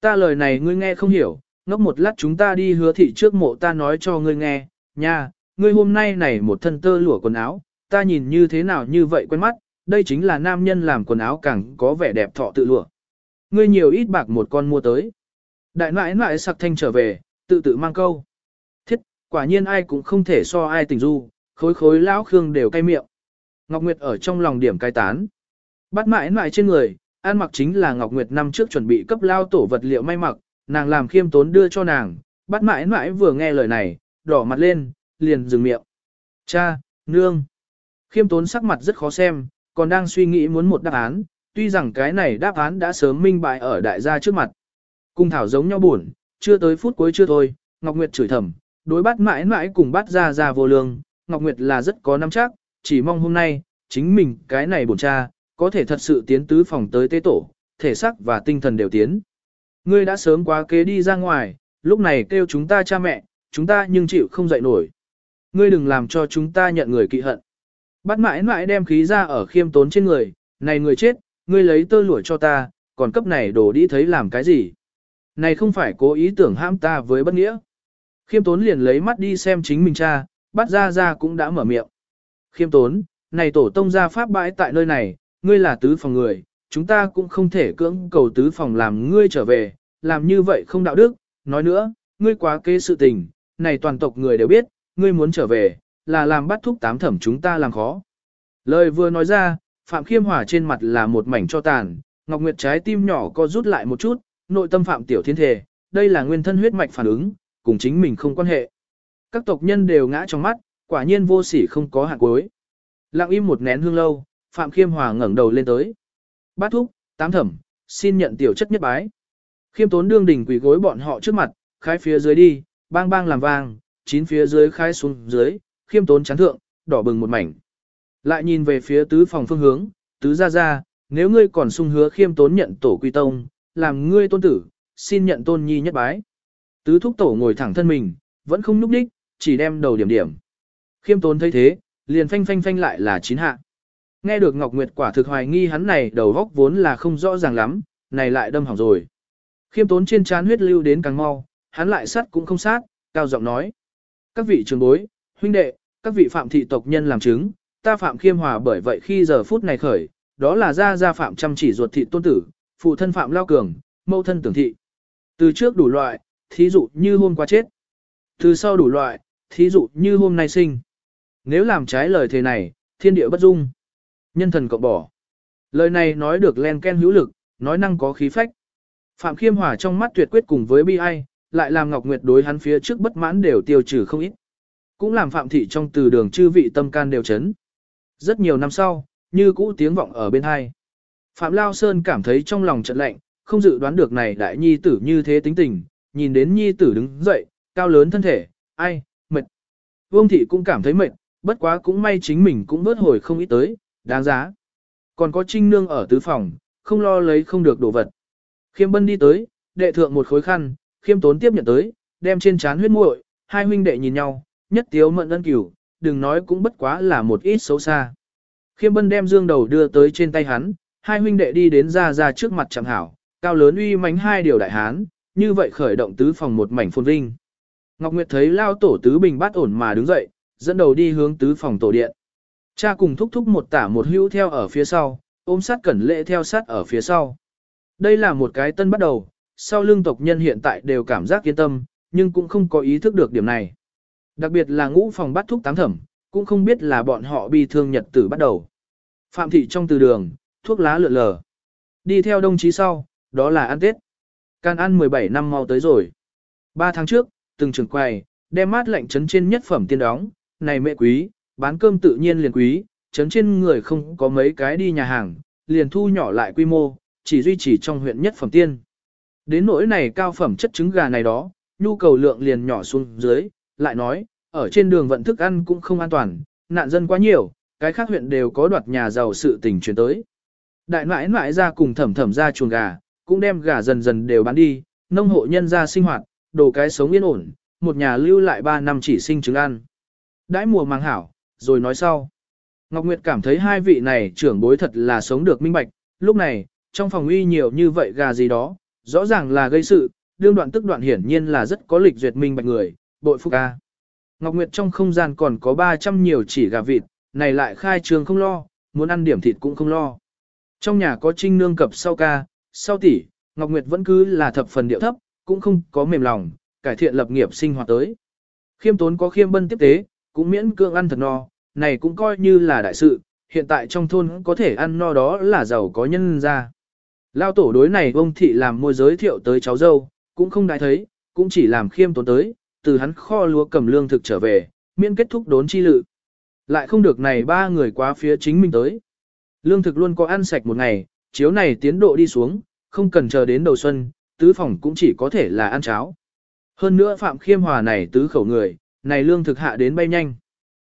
Ta lời này ngươi nghe không hiểu, ngốc một lát chúng ta đi hứa thị trước mộ ta nói cho ngươi nghe, nha, ngươi hôm nay này một thân tơ lụa quần áo, ta nhìn như thế nào như vậy quen mắt, đây chính là nam nhân làm quần áo càng có vẻ đẹp thọ tự lụa. Ngươi nhiều ít bạc một con mua tới. Đại nãi nãi sặc thanh trở về, tự tự mang câu. Thiết, quả nhiên ai cũng không thể so ai tình du, khối khối lão khương đều cay miệng. Ngọc Nguyệt ở trong lòng điểm cai tán. Bắt mãi mãi trên người, ăn mặc chính là Ngọc Nguyệt năm trước chuẩn bị cấp lao tổ vật liệu may mặc, nàng làm khiêm tốn đưa cho nàng, bắt mãi mãi vừa nghe lời này, đỏ mặt lên, liền dừng miệng. Cha, nương. Khiêm tốn sắc mặt rất khó xem, còn đang suy nghĩ muốn một đáp án, tuy rằng cái này đáp án đã sớm minh bại ở đại gia trước mặt. Cung thảo giống nhau buồn, chưa tới phút cuối chưa thôi, Ngọc Nguyệt chửi thầm, đối bắt mãi mãi cùng bắt ra ra vô lương, Ngọc Nguyệt là rất có nắm chắc, chỉ mong hôm nay, chính mình cái này bổn cha, có thể thật sự tiến tứ phòng tới tế tổ, thể xác và tinh thần đều tiến. Ngươi đã sớm quá kế đi ra ngoài, lúc này kêu chúng ta cha mẹ, chúng ta nhưng chịu không dậy nổi. Ngươi đừng làm cho chúng ta nhận người kỵ hận. Bắt mãi mãi đem khí ra ở khiêm tốn trên người, này người chết, ngươi lấy tơ lụa cho ta, còn cấp này đồ đi thấy làm cái gì. Này không phải cố ý tưởng ham ta với bất nghĩa. Khiêm tốn liền lấy mắt đi xem chính mình cha, bắt ra ra cũng đã mở miệng. Khiêm tốn, này tổ tông gia pháp bãi tại nơi này, ngươi là tứ phòng người, chúng ta cũng không thể cưỡng cầu tứ phòng làm ngươi trở về, làm như vậy không đạo đức, nói nữa, ngươi quá kế sự tình, này toàn tộc người đều biết, ngươi muốn trở về, là làm bắt thúc tám thẩm chúng ta làm khó. Lời vừa nói ra, Phạm Khiêm Hòa trên mặt là một mảnh cho tàn, Ngọc Nguyệt trái tim nhỏ co rút lại một chút, nội tâm Phạm Tiểu Thiên Thể, đây là nguyên thân huyết mạch phản ứng, cùng chính mình không quan hệ. Các tộc nhân đều ngã trong mắt, quả nhiên vô sỉ không có hạn cuối. Lặng im một nén hương lâu, Phạm Khiêm Hòa ngẩng đầu lên tới. Bát thúc, tám thẩm, xin nhận tiểu chất nhất bái. Khiêm tốn đương đỉnh quỷ gối bọn họ trước mặt, khai phía dưới đi, bang bang làm vang, chín phía dưới khai xuống dưới, khiêm tốn chán thượng, đỏ bừng một mảnh. Lại nhìn về phía tứ phòng phương hướng, tứ ra ra, nếu ngươi còn sung hứa khiêm tốn nhận tổ quy tông, làm ngươi tôn tử, xin nhận tôn nhi nhất bái. Tứ thúc tổ ngồi thẳng thân mình, vẫn không núp đích, chỉ đem đầu điểm điểm. Khiêm tốn thấy thế, liền phanh phanh phanh lại là chín hạ. Nghe được Ngọc Nguyệt quả thực hoài nghi hắn này đầu góc vốn là không rõ ràng lắm, này lại đâm hỏng rồi. Khiêm tốn trên trán huyết lưu đến càng mau, hắn lại sát cũng không sát, cao giọng nói. Các vị trường bối, huynh đệ, các vị phạm thị tộc nhân làm chứng, ta phạm khiêm hòa bởi vậy khi giờ phút này khởi, đó là ra ra phạm chăm chỉ ruột thị tôn tử, phụ thân phạm lao cường, mâu thân tưởng thị. Từ trước đủ loại, thí dụ như hôm qua chết. Từ sau đủ loại, thí dụ như hôm nay sinh. Nếu làm trái lời thế này, thiên địa bất dung. Nhân thần cộng bỏ. Lời này nói được len ken hữu lực, nói năng có khí phách. Phạm Khiêm Hòa trong mắt tuyệt quyết cùng với bi ai, lại làm Ngọc Nguyệt đối hắn phía trước bất mãn đều tiêu trừ không ít. Cũng làm Phạm Thị trong từ đường chư vị tâm can đều chấn. Rất nhiều năm sau, như cũ tiếng vọng ở bên hai. Phạm Lao Sơn cảm thấy trong lòng trận lạnh, không dự đoán được này đại nhi tử như thế tính tình, nhìn đến nhi tử đứng dậy, cao lớn thân thể, ai, mệt. Vương Thị cũng cảm thấy mệt, bất quá cũng may chính mình cũng vớt hồi không ít tới, đáng giá. Còn có trinh nương ở tứ phòng, không lo lấy không được đồ vật. Khiêm bân đi tới, đệ thượng một khối khăn, khiêm tốn tiếp nhận tới, đem trên chán huyết muội, hai huynh đệ nhìn nhau, nhất tiếu mận ân cửu, đừng nói cũng bất quá là một ít xấu xa. Khiêm bân đem dương đầu đưa tới trên tay hắn, hai huynh đệ đi đến ra ra trước mặt chẳng hảo, cao lớn uy mánh hai điều đại hán, như vậy khởi động tứ phòng một mảnh phồn vinh. Ngọc Nguyệt thấy lao tổ tứ bình bát ổn mà đứng dậy, dẫn đầu đi hướng tứ phòng tổ điện. Cha cùng thúc thúc một tả một hữu theo ở phía sau, ôm sát cẩn lệ theo sát ở phía sau. Đây là một cái tân bắt đầu, sau lương tộc nhân hiện tại đều cảm giác yên tâm, nhưng cũng không có ý thức được điểm này. Đặc biệt là ngũ phòng bắt thúc tám thẩm, cũng không biết là bọn họ bi thương nhật tử bắt đầu. Phạm thị trong từ đường, thuốc lá lượn lờ. Đi theo đồng chí sau, đó là ăn Tết. Can ăn 17 năm mau tới rồi. Ba tháng trước, từng trường quầy, đem mát lạnh trấn trên nhất phẩm tiên đóng, này mẹ quý, bán cơm tự nhiên liền quý, trấn trên người không có mấy cái đi nhà hàng, liền thu nhỏ lại quy mô, chỉ duy trì trong huyện nhất phẩm tiên. Đến nỗi này cao phẩm chất trứng gà này đó, nhu cầu lượng liền nhỏ xuống dưới, lại nói, ở trên đường vận thức ăn cũng không an toàn, nạn dân quá nhiều, cái khác huyện đều có đoạt nhà giàu sự tình chuyển tới. Đại mãi mãi ra cùng thẩm thẩm ra chuồng gà, cũng đem gà dần dần đều bán đi, nông hộ nhân ra sinh hoạt, đồ cái sống yên ổn, một nhà lưu lại 3 năm chỉ sinh trứng ăn. Đãi mùa mang hảo, rồi nói sau. Ngọc Nguyệt cảm thấy hai vị này trưởng bối thật là sống được minh bạch, lúc này, trong phòng uy nhiều như vậy gà gì đó, rõ ràng là gây sự, đương đoạn tức đoạn hiển nhiên là rất có lịch duyệt minh bạch người, bội phúc ca. Ngọc Nguyệt trong không gian còn có 300 nhiều chỉ gà vịt, này lại khai trường không lo, muốn ăn điểm thịt cũng không lo. Trong nhà có trinh nương cập sau ca, sau tỷ, Ngọc Nguyệt vẫn cứ là thập phần điệu thấp, cũng không có mềm lòng, cải thiện lập nghiệp sinh hoạt tới. Khiêm tốn có khiêm bân tiếp tế, cũng miễn cưỡng ăn thật no, này cũng coi như là đại sự, hiện tại trong thôn có thể ăn no đó là giàu có nhân ra. Lao tổ đối này ông thị làm môi giới thiệu tới cháu dâu, cũng không đại thấy, cũng chỉ làm khiêm tốn tới, từ hắn kho lúa cầm lương thực trở về, miễn kết thúc đốn chi lự. Lại không được này ba người quá phía chính mình tới. Lương thực luôn có ăn sạch một ngày, chiếu này tiến độ đi xuống, không cần chờ đến đầu xuân, tứ phòng cũng chỉ có thể là ăn cháo. Hơn nữa Phạm Khiêm Hòa này tứ khẩu người, này lương thực hạ đến bay nhanh.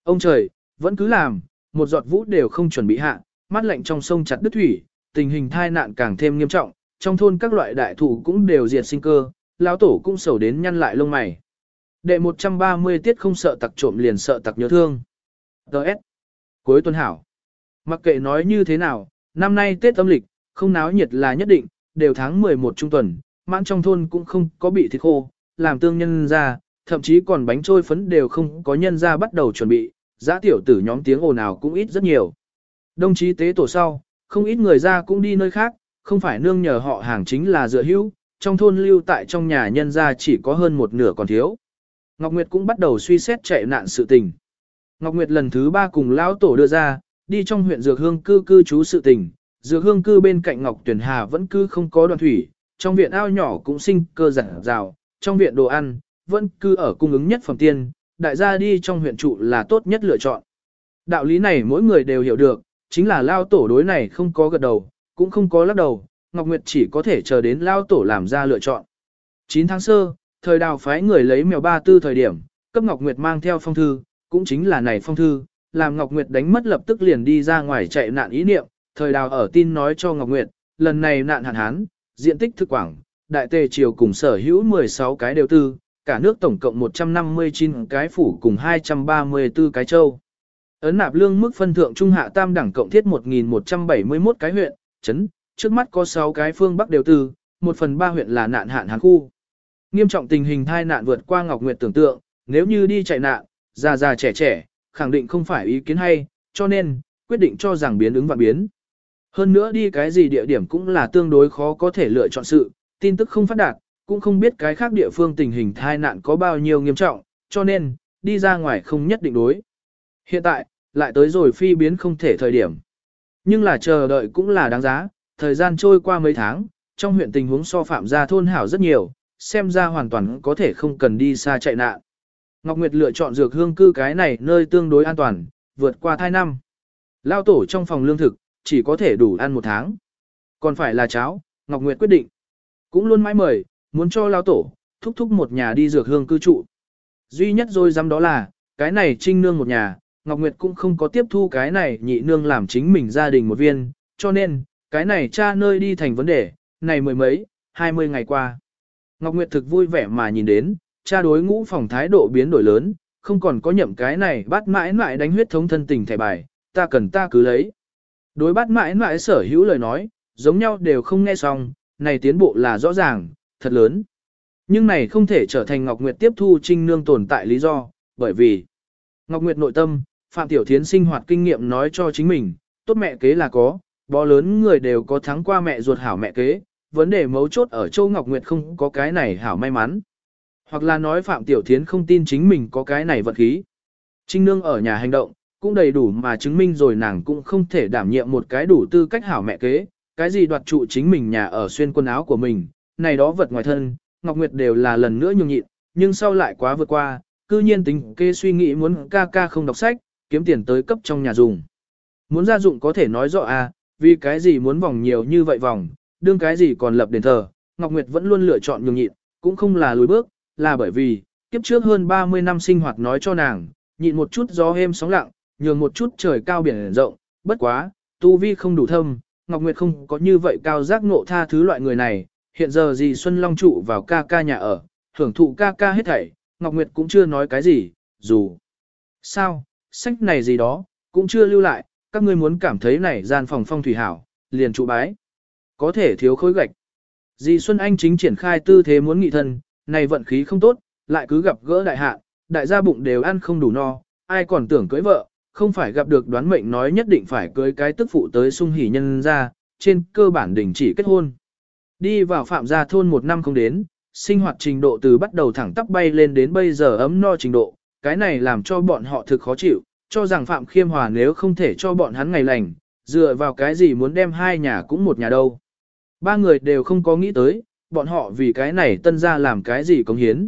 Ông trời, vẫn cứ làm, một giọt vũ đều không chuẩn bị hạ, mắt lạnh trong sông chặt đứt thủy, tình hình thai nạn càng thêm nghiêm trọng, trong thôn các loại đại thủ cũng đều diệt sinh cơ, lão tổ cũng sầu đến nhăn lại lông mày. Đệ 130 tiết không sợ tặc trộm liền sợ tặc nhớ thương. Đợt. Cuối tuần hảo. Mặc kệ nói như thế nào, năm nay Tết âm lịch, không náo nhiệt là nhất định, đều tháng 11 trung tuần, mãn trong thôn cũng không có bị thịt khô, làm tương nhân ra, thậm chí còn bánh trôi phấn đều không có nhân ra bắt đầu chuẩn bị, giã tiểu tử nhóm tiếng ồn nào cũng ít rất nhiều. Đồng chí tế tổ sau, không ít người ra cũng đi nơi khác, không phải nương nhờ họ hàng chính là dựa hữu, trong thôn lưu tại trong nhà nhân ra chỉ có hơn một nửa còn thiếu. Ngọc Nguyệt cũng bắt đầu suy xét chạy nạn sự tình. Ngọc Nguyệt lần thứ ba cùng lão tổ đưa ra, đi trong huyện Dược Hương cư cư trú sự tình. Dược Hương cư bên cạnh Ngọc Tuyển Hà vẫn cư không có đoàn thủy, trong viện ao nhỏ cũng sinh cơ giản rào, trong viện đồ ăn, vẫn cư ở cung ứng nhất phẩm tiên, đại gia đi trong huyện trụ là tốt nhất lựa chọn. Đạo lý này mỗi người đều hiểu được, chính là lao tổ đối này không có gật đầu, cũng không có lắc đầu, Ngọc Nguyệt chỉ có thể chờ đến lao tổ làm ra lựa chọn. 9 tháng sơ, thời đào phái người lấy mèo ba tư thời điểm, cấp Ngọc Nguyệt mang theo phong thư, cũng chính là này phong thư, làm Ngọc Nguyệt đánh mất lập tức liền đi ra ngoài chạy nạn ý niệm, thời đào ở tin nói cho Ngọc Nguyệt, lần này nạn hạn hán, diện tích thực quảng, đại tề triều cùng sở hữu 16 cái đều tư, cả nước tổng cộng 159 cái phủ cùng 234 cái châu. Ấn nạp lương mức phân thượng trung hạ tam đẳng cộng thiết 1171 cái huyện, chấn, trước mắt có 6 cái phương Bắc đều tư, 1 phần 3 huyện là nạn hạn hán khu. Nghiêm trọng tình hình thai nạn vượt qua Ngọc Nguyệt tưởng tượng, nếu như đi chạy nạn, già già trẻ trẻ, khẳng định không phải ý kiến hay, cho nên, quyết định cho rằng biến ứng và biến. Hơn nữa đi cái gì địa điểm cũng là tương đối khó có thể lựa chọn sự, tin tức không phát đạt, cũng không biết cái khác địa phương tình hình thai nạn có bao nhiêu nghiêm trọng, cho nên, đi ra ngoài không nhất định đối. Hiện tại, lại tới rồi phi biến không thể thời điểm. Nhưng là chờ đợi cũng là đáng giá, thời gian trôi qua mấy tháng, trong huyện tình huống so phạm gia thôn hảo rất nhiều, xem ra hoàn toàn có thể không cần đi xa chạy nạn. Ngọc Nguyệt lựa chọn dược hương cư cái này nơi tương đối an toàn, vượt qua thai năm. Lao tổ trong phòng lương thực, chỉ có thể đủ ăn một tháng. Còn phải là cháo, Ngọc Nguyệt quyết định. Cũng luôn mãi mời, muốn cho Lao tổ, thúc thúc một nhà đi dược hương cư trụ. Duy nhất rồi dám đó là, cái này trinh nương một nhà, Ngọc Nguyệt cũng không có tiếp thu cái này nhị nương làm chính mình gia đình một viên, cho nên, cái này cha nơi đi thành vấn đề, này mười mấy, hai mươi ngày qua. Ngọc Nguyệt thực vui vẻ mà nhìn đến, cha đối ngũ phòng thái độ biến đổi lớn, không còn có nhậm cái này bắt mãi mãi đánh huyết thống thân tình thẻ bài, ta cần ta cứ lấy. Đối bắt mãi mãi sở hữu lời nói, giống nhau đều không nghe xong, này tiến bộ là rõ ràng, thật lớn. Nhưng này không thể trở thành Ngọc Nguyệt tiếp thu trinh nương tồn tại lý do, bởi vì Ngọc Nguyệt nội tâm, Phạm Tiểu Thiến sinh hoạt kinh nghiệm nói cho chính mình, tốt mẹ kế là có, bó lớn người đều có thắng qua mẹ ruột hảo mẹ kế, vấn đề mấu chốt ở Châu Ngọc Nguyệt không có cái này hảo may mắn. Hoặc là nói Phạm Tiểu Thiến không tin chính mình có cái này vật khí. Trinh Nương ở nhà hành động, cũng đầy đủ mà chứng minh rồi nàng cũng không thể đảm nhiệm một cái đủ tư cách hảo mẹ kế, cái gì đoạt trụ chính mình nhà ở xuyên quần áo của mình, này đó vật ngoài thân, Ngọc Nguyệt đều là lần nữa nhường nhịn, nhưng sau lại quá vượt qua, cư nhiên tính kê suy nghĩ muốn ca ca không đọc sách, kiếm tiền tới cấp trong nhà dùng. Muốn gia dụng có thể nói rõ à, vì cái gì muốn vòng nhiều như vậy vòng, đương cái gì còn lập đền thờ, Ngọc Nguyệt vẫn luôn lựa chọn nhường nhịn, cũng không là lùi bước, là bởi vì, kiếp trước hơn 30 năm sinh hoạt nói cho nàng, nhịn một chút gió êm sóng lặng, nhường một chút trời cao biển rộng, bất quá, tu vi không đủ thâm, Ngọc Nguyệt không có như vậy cao giác ngộ tha thứ loại người này, hiện giờ gì Xuân Long trụ vào ca ca nhà ở, hưởng thụ ca ca hết thảy, Ngọc Nguyệt cũng chưa nói cái gì, dù sao, sách này gì đó, cũng chưa lưu lại, các ngươi muốn cảm thấy này gian phòng phong thủy hảo, liền trụ bái. Có thể thiếu khối gạch. Dì Xuân Anh chính triển khai tư thế muốn nghị thân, này vận khí không tốt, lại cứ gặp gỡ đại hạn, đại gia bụng đều ăn không đủ no, ai còn tưởng cưới vợ, không phải gặp được đoán mệnh nói nhất định phải cưới cái tức phụ tới sung hỉ nhân ra, trên cơ bản đình chỉ kết hôn. Đi vào phạm gia thôn một năm không đến, sinh hoạt trình độ từ bắt đầu thẳng tắp bay lên đến bây giờ ấm no trình độ, cái này làm cho bọn họ thực khó chịu, cho rằng Phạm Khiêm Hòa nếu không thể cho bọn hắn ngày lành, dựa vào cái gì muốn đem hai nhà cũng một nhà đâu. Ba người đều không có nghĩ tới, bọn họ vì cái này tân ra làm cái gì cống hiến.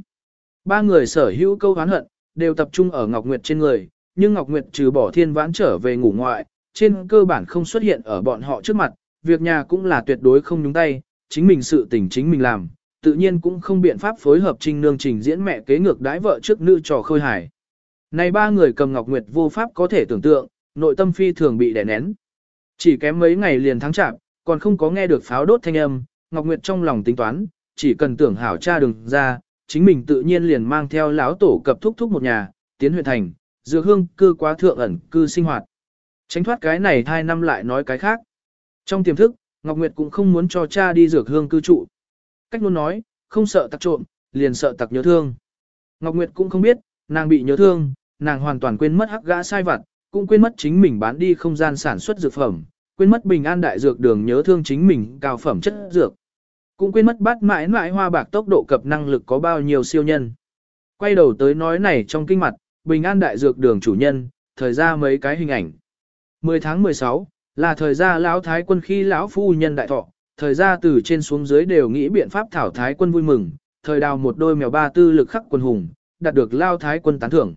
Ba người sở hữu câu hán hận, đều tập trung ở Ngọc Nguyệt trên người, nhưng Ngọc Nguyệt trừ bỏ thiên vãn trở về ngủ ngoại, trên cơ bản không xuất hiện ở bọn họ trước mặt, việc nhà cũng là tuyệt đối không nhúng tay, chính mình sự tình chính mình làm, tự nhiên cũng không biện pháp phối hợp trình nương trình diễn mẹ kế ngược đái vợ trước nữ trò khơi hải. Này ba người cầm Ngọc Nguyệt vô pháp có thể tưởng tượng, nội tâm phi thường bị đè nén. Chỉ kém mấy ngày liền thắng chạm, còn không có nghe được pháo đốt thanh âm, Ngọc Nguyệt trong lòng tính toán, chỉ cần tưởng hảo cha đừng ra, chính mình tự nhiên liền mang theo lão tổ cập thúc thúc một nhà, tiến huyện thành, dược hương cư quá thượng ẩn cư sinh hoạt. Tránh thoát cái này hai năm lại nói cái khác. Trong tiềm thức, Ngọc Nguyệt cũng không muốn cho cha đi dược hương cư trụ. Cách luôn nói, không sợ tặc trộm, liền sợ tặc nhớ thương. Ngọc Nguyệt cũng không biết, nàng bị nhớ thương, nàng hoàn toàn quên mất hắc gã sai vặt, cũng quên mất chính mình bán đi không gian sản xuất dược phẩm, quên mất bình an đại dược đường nhớ thương chính mình cao phẩm chất dược. Cũng quên mất bắt mãi mãi hoa bạc tốc độ cập năng lực có bao nhiêu siêu nhân. Quay đầu tới nói này trong kinh mặt, bình an đại dược đường chủ nhân, thời ra mấy cái hình ảnh. 10 tháng 16, là thời gia lão thái quân khi lão phu nhân đại thọ, thời gia từ trên xuống dưới đều nghĩ biện pháp thảo thái quân vui mừng, thời đào một đôi mèo ba tư lực khắc quân hùng, đạt được lao thái quân tán thưởng.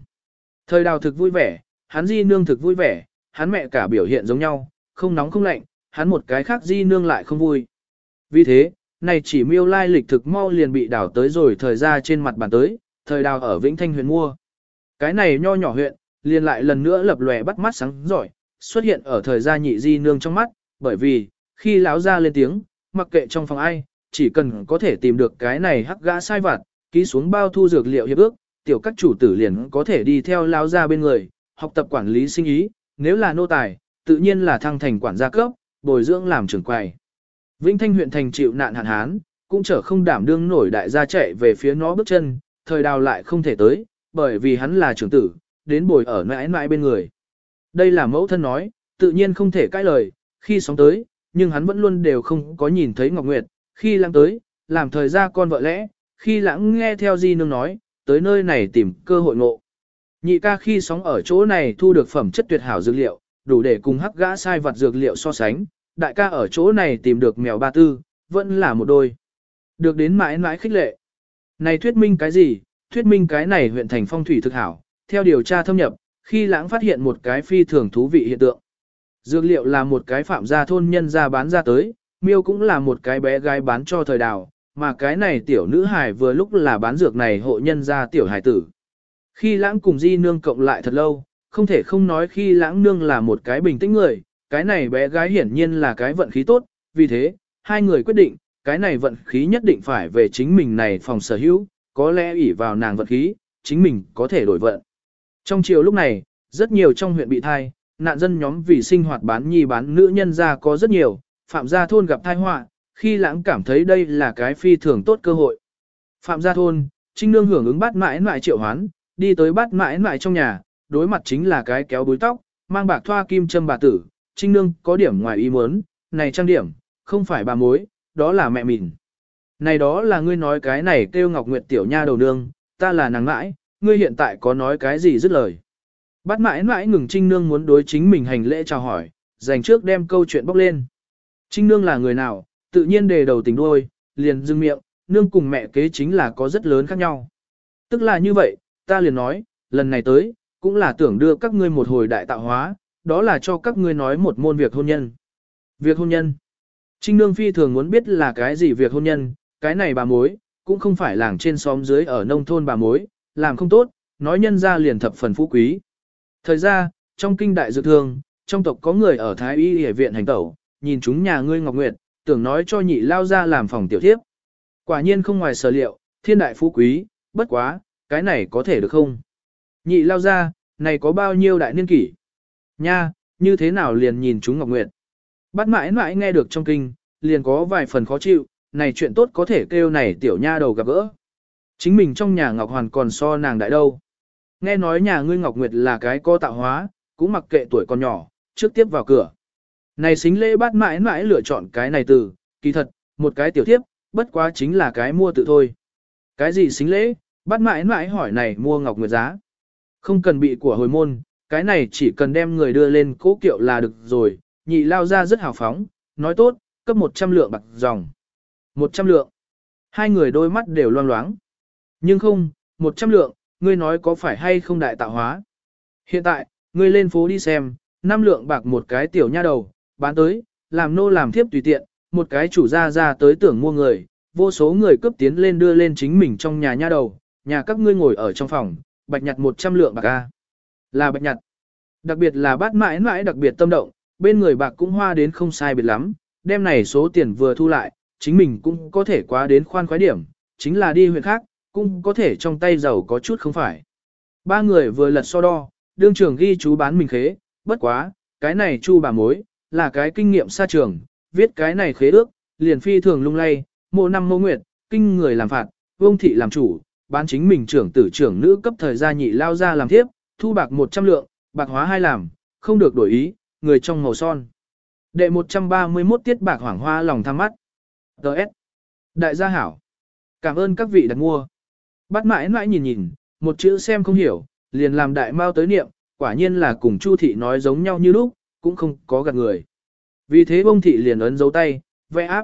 Thời đào thực vui vẻ, hắn di nương thực vui vẻ, hắn mẹ cả biểu hiện giống nhau, không nóng không lạnh, hắn một cái khác di nương lại không vui. Vì thế, này chỉ miêu lai lịch thực mau liền bị đào tới rồi thời ra trên mặt bàn tới, thời đào ở Vĩnh Thanh huyện mua. Cái này nho nhỏ huyện, liền lại lần nữa lập lòe bắt mắt sáng giỏi, xuất hiện ở thời gia nhị di nương trong mắt, bởi vì, khi lão ra lên tiếng, mặc kệ trong phòng ai, chỉ cần có thể tìm được cái này hắc gã sai vặt, ký xuống bao thu dược liệu hiệp ước, tiểu các chủ tử liền có thể đi theo lão ra bên người, học tập quản lý sinh ý, nếu là nô tài, tự nhiên là thăng thành quản gia cấp, bồi dưỡng làm trưởng quầy. Vĩnh Thanh huyện thành chịu nạn hạn hán, cũng trở không đảm đương nổi đại gia chạy về phía nó bước chân, thời đào lại không thể tới, bởi vì hắn là trưởng tử, đến bồi ở mãi mãi bên người. Đây là mẫu thân nói, tự nhiên không thể cãi lời, khi sóng tới, nhưng hắn vẫn luôn đều không có nhìn thấy Ngọc Nguyệt, khi lãng tới, làm thời ra con vợ lẽ, khi lãng nghe theo di nương nói, tới nơi này tìm cơ hội ngộ. Nhị ca khi sóng ở chỗ này thu được phẩm chất tuyệt hảo dược liệu, đủ để cùng hắc gã sai vật dược liệu so sánh, đại ca ở chỗ này tìm được mèo ba tư, vẫn là một đôi. Được đến mãi mãi khích lệ. Này thuyết minh cái gì? Thuyết minh cái này huyện thành phong thủy thực hảo, theo điều tra thâm nhập, khi lãng phát hiện một cái phi thường thú vị hiện tượng. Dược liệu là một cái phạm gia thôn nhân ra bán ra tới, miêu cũng là một cái bé gái bán cho thời đào, mà cái này tiểu nữ hài vừa lúc là bán dược này hộ nhân ra tiểu hài tử. Khi lãng cùng di nương cộng lại thật lâu, không thể không nói khi lãng nương là một cái bình tĩnh người, cái này bé gái hiển nhiên là cái vận khí tốt, vì thế, hai người quyết định, cái này vận khí nhất định phải về chính mình này phòng sở hữu, có lẽ ỷ vào nàng vận khí, chính mình có thể đổi vận. Trong chiều lúc này, rất nhiều trong huyện bị thai, nạn dân nhóm vì sinh hoạt bán nhi bán nữ nhân ra có rất nhiều, phạm gia thôn gặp thai họa, khi lãng cảm thấy đây là cái phi thường tốt cơ hội. Phạm gia thôn, trinh nương hưởng ứng bắt mãi mãi triệu hoán, đi tới bắt mãi mãi trong nhà, đối mặt chính là cái kéo búi tóc, mang bạc thoa kim châm bà tử, trinh nương có điểm ngoài ý muốn, này trang điểm, không phải bà mối, đó là mẹ mình. Này đó là ngươi nói cái này kêu Ngọc Nguyệt tiểu nha đầu nương, ta là nàng mãi, ngươi hiện tại có nói cái gì dứt lời. Bắt mãi mãi ngừng Trinh Nương muốn đối chính mình hành lễ chào hỏi, dành trước đem câu chuyện bóc lên. Trinh Nương là người nào, tự nhiên đề đầu tình đuôi, liền dưng miệng, nương cùng mẹ kế chính là có rất lớn khác nhau. Tức là như vậy, ta liền nói, lần này tới, cũng là tưởng đưa các ngươi một hồi đại tạo hóa, đó là cho các ngươi nói một môn việc hôn nhân. Việc hôn nhân. Trinh Nương Phi thường muốn biết là cái gì việc hôn nhân, cái này bà mối, cũng không phải làng trên xóm dưới ở nông thôn bà mối, làm không tốt, nói nhân ra liền thập phần phú quý. Thời ra, trong kinh đại dược thương, trong tộc có người ở Thái Y Y viện hành tẩu, nhìn chúng nhà ngươi Ngọc Nguyệt, tưởng nói cho nhị lao ra làm phòng tiểu thiếp. Quả nhiên không ngoài sở liệu, thiên đại phú quý, bất quá, cái này có thể được không? Nhị lao ra, này có bao nhiêu đại niên kỷ? Nha, như thế nào liền nhìn chúng Ngọc Nguyệt? Bắt mãi mãi nghe được trong kinh, liền có vài phần khó chịu, này chuyện tốt có thể kêu này tiểu nha đầu gặp gỡ. Chính mình trong nhà Ngọc Hoàn còn so nàng đại đâu. Nghe nói nhà ngươi Ngọc Nguyệt là cái cô tạo hóa, cũng mặc kệ tuổi còn nhỏ, trước tiếp vào cửa. Này xính lễ bát mãi mãi lựa chọn cái này từ, kỳ thật, một cái tiểu tiếp, bất quá chính là cái mua tự thôi. Cái gì xính lễ, bát mãi mãi hỏi này mua Ngọc Nguyệt giá. Không cần bị của hồi môn, cái này chỉ cần đem người đưa lên cố kiệu là được rồi, nhị lao ra rất hào phóng, nói tốt, cấp 100 lượng bạc dòng. 100 lượng. Hai người đôi mắt đều loang loáng. Nhưng không, 100 lượng, ngươi nói có phải hay không đại tạo hóa. Hiện tại, ngươi lên phố đi xem, 5 lượng bạc một cái tiểu nha đầu, bán tới, làm nô làm thiếp tùy tiện, một cái chủ gia ra tới tưởng mua người, vô số người cướp tiến lên đưa lên chính mình trong nhà nha đầu, nhà các ngươi ngồi ở trong phòng, bạch nhặt 100 lượng bạc a. Là bạch nhặt. Đặc biệt là bát mãi mãi đặc biệt tâm động, bên người bạc cũng hoa đến không sai biệt lắm, đêm này số tiền vừa thu lại, chính mình cũng có thể quá đến khoan khoái điểm, chính là đi huyện khác, cũng có thể trong tay giàu có chút không phải. Ba người vừa lật so đo, đương trưởng ghi chú bán mình khế, bất quá, cái này chu bà mối, là cái kinh nghiệm xa trường, viết cái này khế ước, liền phi thường lung lay, mộ năm mô nguyệt, kinh người làm phạt, vương thị làm chủ, bán chính mình trưởng tử trưởng nữ cấp thời gia nhị lao ra làm thiếp, thu bạc 100 lượng, bạc hóa hai làm, không được đổi ý, người trong màu son. Đệ 131 tiết bạc hoảng hoa lòng tham mắt. Đợt. Đại gia hảo. Cảm ơn các vị đặt mua. Bắt mãi mãi nhìn nhìn, một chữ xem không hiểu, liền làm đại mau tới niệm, quả nhiên là cùng Chu thị nói giống nhau như lúc, cũng không có gạt người. Vì thế bông thị liền ấn dấu tay, vẽ áp.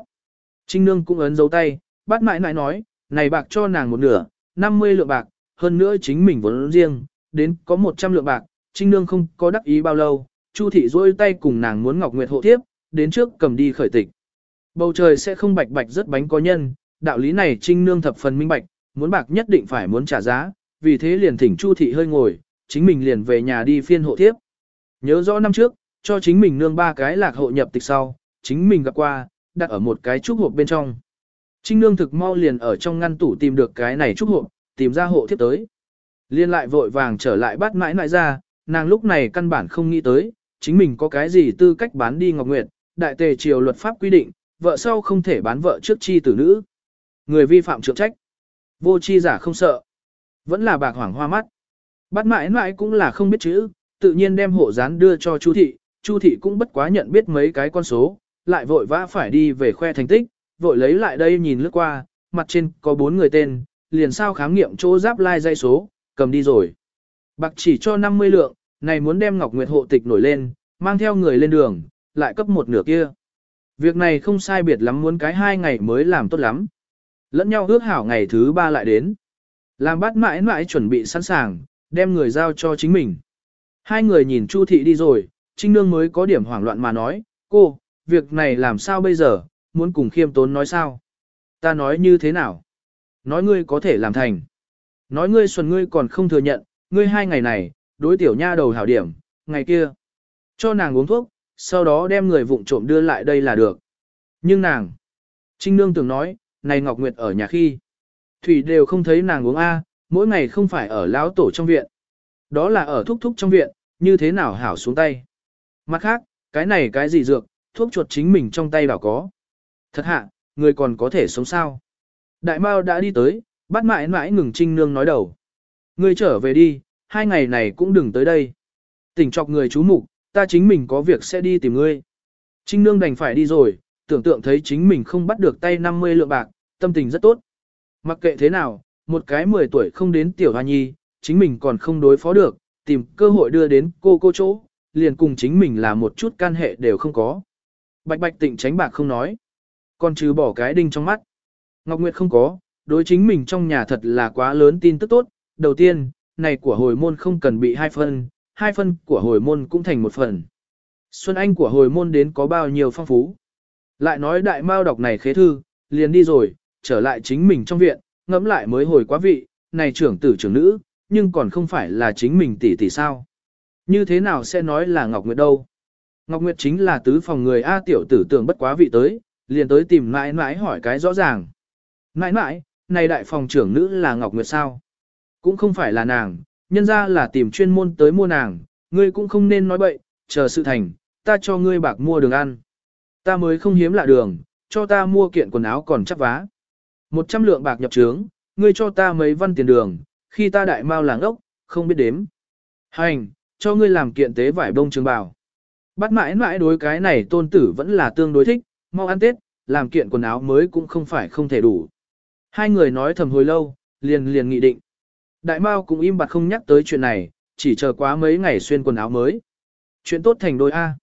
Trinh nương cũng ấn dấu tay, bắt mãi mãi nói, này bạc cho nàng một nửa, 50 lượng bạc, hơn nữa chính mình vốn riêng, đến có 100 lượng bạc, Trinh nương không có đắc ý bao lâu, Chu thị rôi tay cùng nàng muốn Ngọc Nguyệt hộ tiếp, đến trước cầm đi khởi tịch. Bầu trời sẽ không bạch bạch rất bánh có nhân, đạo lý này Trinh nương thập phần minh bạch, muốn bạc nhất định phải muốn trả giá, vì thế liền thỉnh Chu thị hơi ngồi, chính mình liền về nhà đi phiên hộ tiếp. Nhớ rõ năm trước, cho chính mình nương ba cái lạc hộ nhập tịch sau, chính mình gặp qua, đặt ở một cái trúc hộp bên trong. Trinh nương thực mau liền ở trong ngăn tủ tìm được cái này trúc hộ, tìm ra hộ thiếp tới. Liên lại vội vàng trở lại bắt mãi mãi ra, nàng lúc này căn bản không nghĩ tới, chính mình có cái gì tư cách bán đi Ngọc Nguyệt, đại tề triều luật pháp quy định, vợ sau không thể bán vợ trước chi tử nữ. Người vi phạm trượng trách. Vô chi giả không sợ. Vẫn là bạc hoảng hoa mắt. Bắt mãi mãi cũng là không biết chữ, tự nhiên đem hộ gián đưa cho Chu thị, Chu thị cũng bất quá nhận biết mấy cái con số, lại vội vã phải đi về khoe thành tích, vội lấy lại đây nhìn lướt qua, mặt trên có bốn người tên, liền sao khám nghiệm chỗ giáp lai dây số, cầm đi rồi. Bạc chỉ cho 50 lượng, này muốn đem Ngọc Nguyệt hộ tịch nổi lên, mang theo người lên đường, lại cấp một nửa kia. Việc này không sai biệt lắm muốn cái hai ngày mới làm tốt lắm. Lẫn nhau ước hảo ngày thứ ba lại đến. Làm bắt mãi mãi chuẩn bị sẵn sàng, đem người giao cho chính mình. Hai người nhìn Chu thị đi rồi, Trinh Nương mới có điểm hoảng loạn mà nói, cô, việc này làm sao bây giờ, muốn cùng khiêm tốn nói sao? Ta nói như thế nào? Nói ngươi có thể làm thành. Nói ngươi xuân ngươi còn không thừa nhận, ngươi hai ngày này, đối tiểu nha đầu hảo điểm, ngày kia. Cho nàng uống thuốc, sau đó đem người vụng trộm đưa lại đây là được. Nhưng nàng, Trinh Nương tưởng nói, này Ngọc Nguyệt ở nhà khi. Thủy đều không thấy nàng uống A, mỗi ngày không phải ở lão tổ trong viện. Đó là ở thúc thúc trong viện, như thế nào hảo xuống tay. Mặt khác, cái này cái gì dược, thuốc chuột chính mình trong tay bảo có. Thật hạ, người còn có thể sống sao. Đại Mao đã đi tới, bắt mãi mãi ngừng Trinh Nương nói đầu. Ngươi trở về đi, hai ngày này cũng đừng tới đây. Tỉnh chọc người chú mục, ta chính mình có việc sẽ đi tìm ngươi. Trinh Nương đành phải đi rồi, tưởng tượng thấy chính mình không bắt được tay 50 lượng bạc, tâm tình rất tốt. Mặc kệ thế nào, một cái 10 tuổi không đến tiểu hoa nhi, chính mình còn không đối phó được, tìm cơ hội đưa đến cô cô chỗ, liền cùng chính mình là một chút can hệ đều không có. Bạch bạch tịnh tránh bạc không nói. Còn trừ bỏ cái đinh trong mắt. Ngọc Nguyệt không có, đối chính mình trong nhà thật là quá lớn tin tức tốt. Đầu tiên, này của hồi môn không cần bị hai phân, hai phân của hồi môn cũng thành một phần. Xuân Anh của hồi môn đến có bao nhiêu phong phú. Lại nói đại mao đọc này khế thư, liền đi rồi, trở lại chính mình trong viện, ngẫm lại mới hồi quá vị, này trưởng tử trưởng nữ, nhưng còn không phải là chính mình tỷ tỷ sao. Như thế nào sẽ nói là Ngọc Nguyệt đâu? Ngọc Nguyệt chính là tứ phòng người A tiểu tử tưởng bất quá vị tới, liền tới tìm mãi mãi hỏi cái rõ ràng. Mãi mãi, này đại phòng trưởng nữ là Ngọc Nguyệt sao? Cũng không phải là nàng, nhân ra là tìm chuyên môn tới mua nàng, ngươi cũng không nên nói bậy, chờ sự thành, ta cho ngươi bạc mua đường ăn. Ta mới không hiếm lạ đường, cho ta mua kiện quần áo còn chắc vá. Một trăm lượng bạc nhập trướng, ngươi cho ta mấy văn tiền đường, khi ta đại mau làng ốc, không biết đếm. Hành, cho ngươi làm kiện tế vải bông trường bào. Bắt mãi mãi đối cái này tôn tử vẫn là tương đối thích, mau ăn tết, làm kiện quần áo mới cũng không phải không thể đủ. Hai người nói thầm hồi lâu, liền liền nghị định. Đại Mao cũng im bặt không nhắc tới chuyện này, chỉ chờ quá mấy ngày xuyên quần áo mới. Chuyện tốt thành đôi A.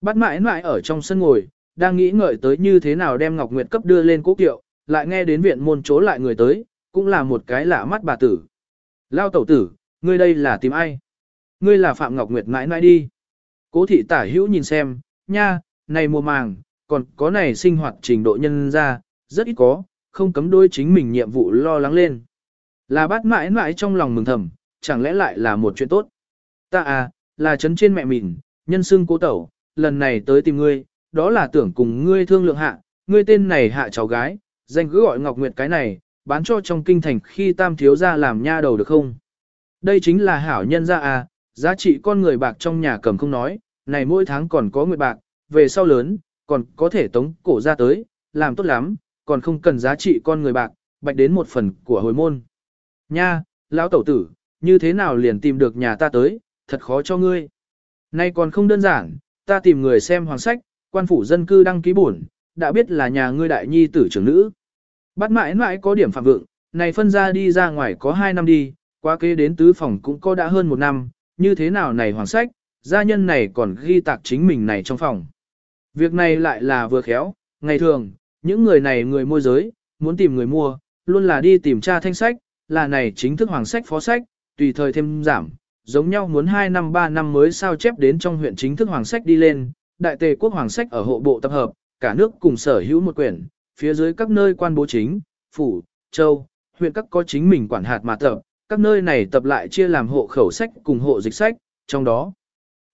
Bắt mãi mãi ở trong sân ngồi, đang nghĩ ngợi tới như thế nào đem Ngọc Nguyệt cấp đưa lên cố kiệu, lại nghe đến viện môn chỗ lại người tới, cũng là một cái lạ mắt bà tử. Lao tẩu tử, ngươi đây là tìm ai? Ngươi là Phạm Ngọc Nguyệt mãi mãi đi. Cố thị tả hữu nhìn xem, nha, này mùa màng, còn có này sinh hoạt trình độ nhân ra, rất ít có, không cấm đôi chính mình nhiệm vụ lo lắng lên. Là bát mãi mãi trong lòng mừng thầm, chẳng lẽ lại là một chuyện tốt. Ta à, là chấn trên mẹ mình, nhân xưng cố tẩu, lần này tới tìm ngươi, đó là tưởng cùng ngươi thương lượng hạ, ngươi tên này hạ cháu gái, danh cứ gọi Ngọc Nguyệt cái này, bán cho trong kinh thành khi tam thiếu ra làm nha đầu được không? Đây chính là hảo nhân gia à, giá trị con người bạc trong nhà cầm không nói, này mỗi tháng còn có nguyệt bạc, về sau lớn, còn có thể tống cổ ra tới, làm tốt lắm, còn không cần giá trị con người bạc, bạch đến một phần của hồi môn. Nha, lão tẩu tử, như thế nào liền tìm được nhà ta tới, thật khó cho ngươi. Nay còn không đơn giản, ta tìm người xem hoàng sách, quan phủ dân cư đăng ký bổn, đã biết là nhà ngươi đại nhi tử trưởng nữ. Bắt mãi mãi có điểm phạm vượng, này phân ra đi ra ngoài có 2 năm đi, qua kế đến tứ phòng cũng có đã hơn một năm, như thế nào này hoàng sách, gia nhân này còn ghi tạc chính mình này trong phòng. Việc này lại là vừa khéo, ngày thường, những người này người môi giới, muốn tìm người mua, luôn là đi tìm tra thanh sách, là này chính thức hoàng sách phó sách, tùy thời thêm giảm, giống nhau muốn 2 năm 3 năm mới sao chép đến trong huyện chính thức hoàng sách đi lên, đại tề quốc hoàng sách ở hộ bộ tập hợp, cả nước cùng sở hữu một quyển, phía dưới các nơi quan bố chính, phủ, châu, huyện các có chính mình quản hạt mà tập, các nơi này tập lại chia làm hộ khẩu sách cùng hộ dịch sách, trong đó.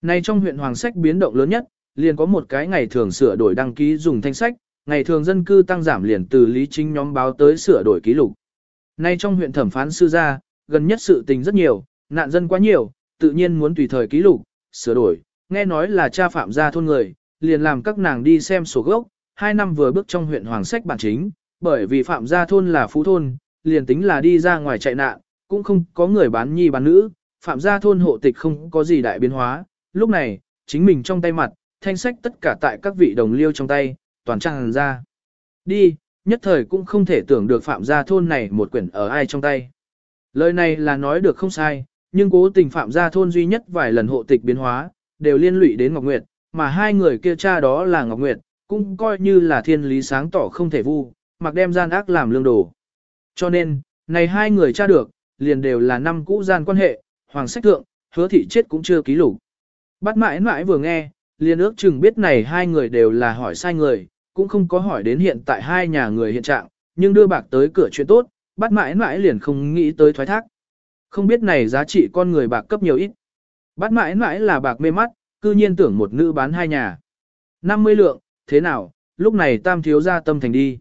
Này trong huyện hoàng sách biến động lớn nhất, liền có một cái ngày thường sửa đổi đăng ký dùng thanh sách, ngày thường dân cư tăng giảm liền từ lý chính nhóm báo tới sửa đổi ký lục. Nay trong huyện thẩm phán sư gia, gần nhất sự tình rất nhiều, nạn dân quá nhiều, tự nhiên muốn tùy thời ký lục, sửa đổi, nghe nói là cha phạm gia thôn người, liền làm các nàng đi xem sổ gốc, hai năm vừa bước trong huyện hoàng sách bản chính, bởi vì phạm gia thôn là phú thôn, liền tính là đi ra ngoài chạy nạn, cũng không có người bán nhi bán nữ, phạm gia thôn hộ tịch không có gì đại biến hóa, lúc này, chính mình trong tay mặt, thanh sách tất cả tại các vị đồng liêu trong tay, toàn tràn ra. Đi, nhất thời cũng không thể tưởng được phạm gia thôn này một quyển ở ai trong tay. Lời này là nói được không sai, nhưng cố tình phạm gia thôn duy nhất vài lần hộ tịch biến hóa, đều liên lụy đến Ngọc Nguyệt, mà hai người kia cha đó là Ngọc Nguyệt, cũng coi như là thiên lý sáng tỏ không thể vu, mặc đem gian ác làm lương đồ. Cho nên, này hai người cha được, liền đều là năm cũ gian quan hệ, hoàng sách thượng, hứa thị chết cũng chưa ký lục. Bắt mãi mãi vừa nghe, liền ước chừng biết này hai người đều là hỏi sai người, cũng không có hỏi đến hiện tại hai nhà người hiện trạng, nhưng đưa bạc tới cửa chuyện tốt, bắt mãi mãi liền không nghĩ tới thoái thác. Không biết này giá trị con người bạc cấp nhiều ít. Bắt mãi mãi là bạc mê mắt, cư nhiên tưởng một nữ bán hai nhà. 50 lượng, thế nào, lúc này tam thiếu ra tâm thành đi.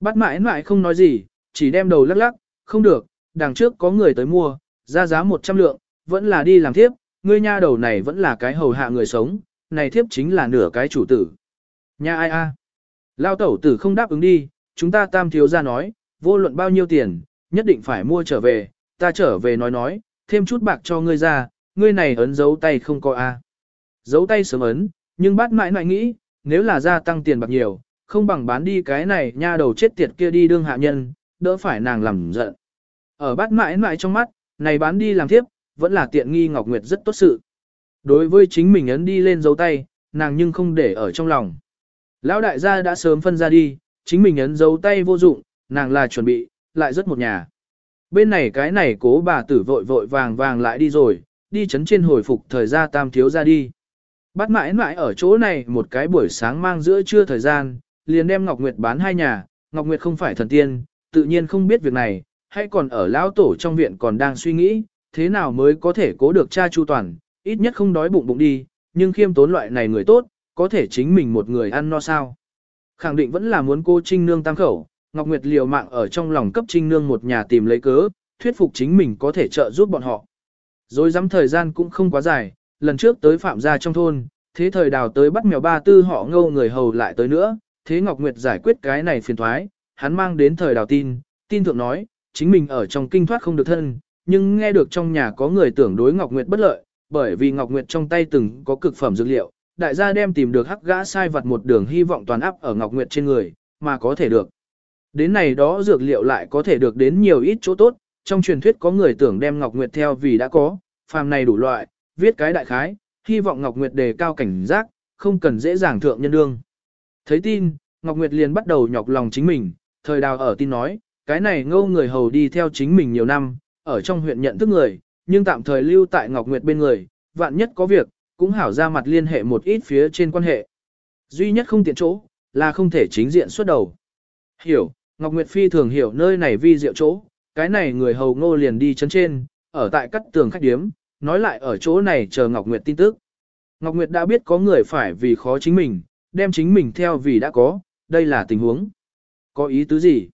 Bắt mãi mãi không nói gì, chỉ đem đầu lắc lắc, không được, đằng trước có người tới mua, ra giá 100 lượng, vẫn là đi làm thiếp, ngươi nha đầu này vẫn là cái hầu hạ người sống, này thiếp chính là nửa cái chủ tử. Nha ai a? Lao tẩu tử không đáp ứng đi, chúng ta tam thiếu ra nói, vô luận bao nhiêu tiền, nhất định phải mua trở về, ta trở về nói nói, thêm chút bạc cho ngươi ra, ngươi này ấn dấu tay không có a. Dấu tay sớm ấn, nhưng bát mãi mãi nghĩ, nếu là gia tăng tiền bạc nhiều, không bằng bán đi cái này nha đầu chết tiệt kia đi đương hạ nhân, đỡ phải nàng làm giận. Ở bát mãi mãi trong mắt, này bán đi làm thiếp, vẫn là tiện nghi Ngọc Nguyệt rất tốt sự. Đối với chính mình ấn đi lên dấu tay, nàng nhưng không để ở trong lòng. Lão đại gia đã sớm phân ra đi, chính mình ấn dấu tay vô dụng, nàng là chuẩn bị, lại rất một nhà. Bên này cái này cố bà tử vội vội vàng vàng lại đi rồi, đi chấn trên hồi phục thời gian tam thiếu ra đi. Bắt mãi mãi ở chỗ này một cái buổi sáng mang giữa trưa thời gian, liền đem Ngọc Nguyệt bán hai nhà, Ngọc Nguyệt không phải thần tiên, tự nhiên không biết việc này, hay còn ở lão tổ trong viện còn đang suy nghĩ, thế nào mới có thể cố được cha chu toàn, ít nhất không đói bụng bụng đi, nhưng khiêm tốn loại này người tốt, có thể chính mình một người ăn no sao. Khẳng định vẫn là muốn cô Trinh Nương tam khẩu, Ngọc Nguyệt liều mạng ở trong lòng cấp Trinh Nương một nhà tìm lấy cớ, thuyết phục chính mình có thể trợ giúp bọn họ. Rồi dám thời gian cũng không quá dài, lần trước tới phạm gia trong thôn, thế thời đào tới bắt mèo ba tư họ ngâu người hầu lại tới nữa, thế Ngọc Nguyệt giải quyết cái này phiền thoái, hắn mang đến thời đào tin, tin thượng nói, chính mình ở trong kinh thoát không được thân, nhưng nghe được trong nhà có người tưởng đối Ngọc Nguyệt bất lợi, bởi vì Ngọc Nguyệt trong tay từng có cực phẩm dược liệu, đại gia đem tìm được hắc gã sai vật một đường hy vọng toàn áp ở Ngọc Nguyệt trên người, mà có thể được. Đến này đó dược liệu lại có thể được đến nhiều ít chỗ tốt, trong truyền thuyết có người tưởng đem Ngọc Nguyệt theo vì đã có, phàm này đủ loại, viết cái đại khái, hy vọng Ngọc Nguyệt đề cao cảnh giác, không cần dễ dàng thượng nhân đương. Thấy tin, Ngọc Nguyệt liền bắt đầu nhọc lòng chính mình, thời đào ở tin nói, cái này ngâu người hầu đi theo chính mình nhiều năm, ở trong huyện nhận thức người, nhưng tạm thời lưu tại Ngọc Nguyệt bên người, vạn nhất có việc, cũng hảo ra mặt liên hệ một ít phía trên quan hệ. Duy nhất không tiện chỗ, là không thể chính diện xuất đầu. Hiểu, Ngọc Nguyệt Phi thường hiểu nơi này vi diệu chỗ, cái này người hầu ngô liền đi chấn trên, ở tại cắt tường khách điếm, nói lại ở chỗ này chờ Ngọc Nguyệt tin tức. Ngọc Nguyệt đã biết có người phải vì khó chính mình, đem chính mình theo vì đã có, đây là tình huống. Có ý tứ gì?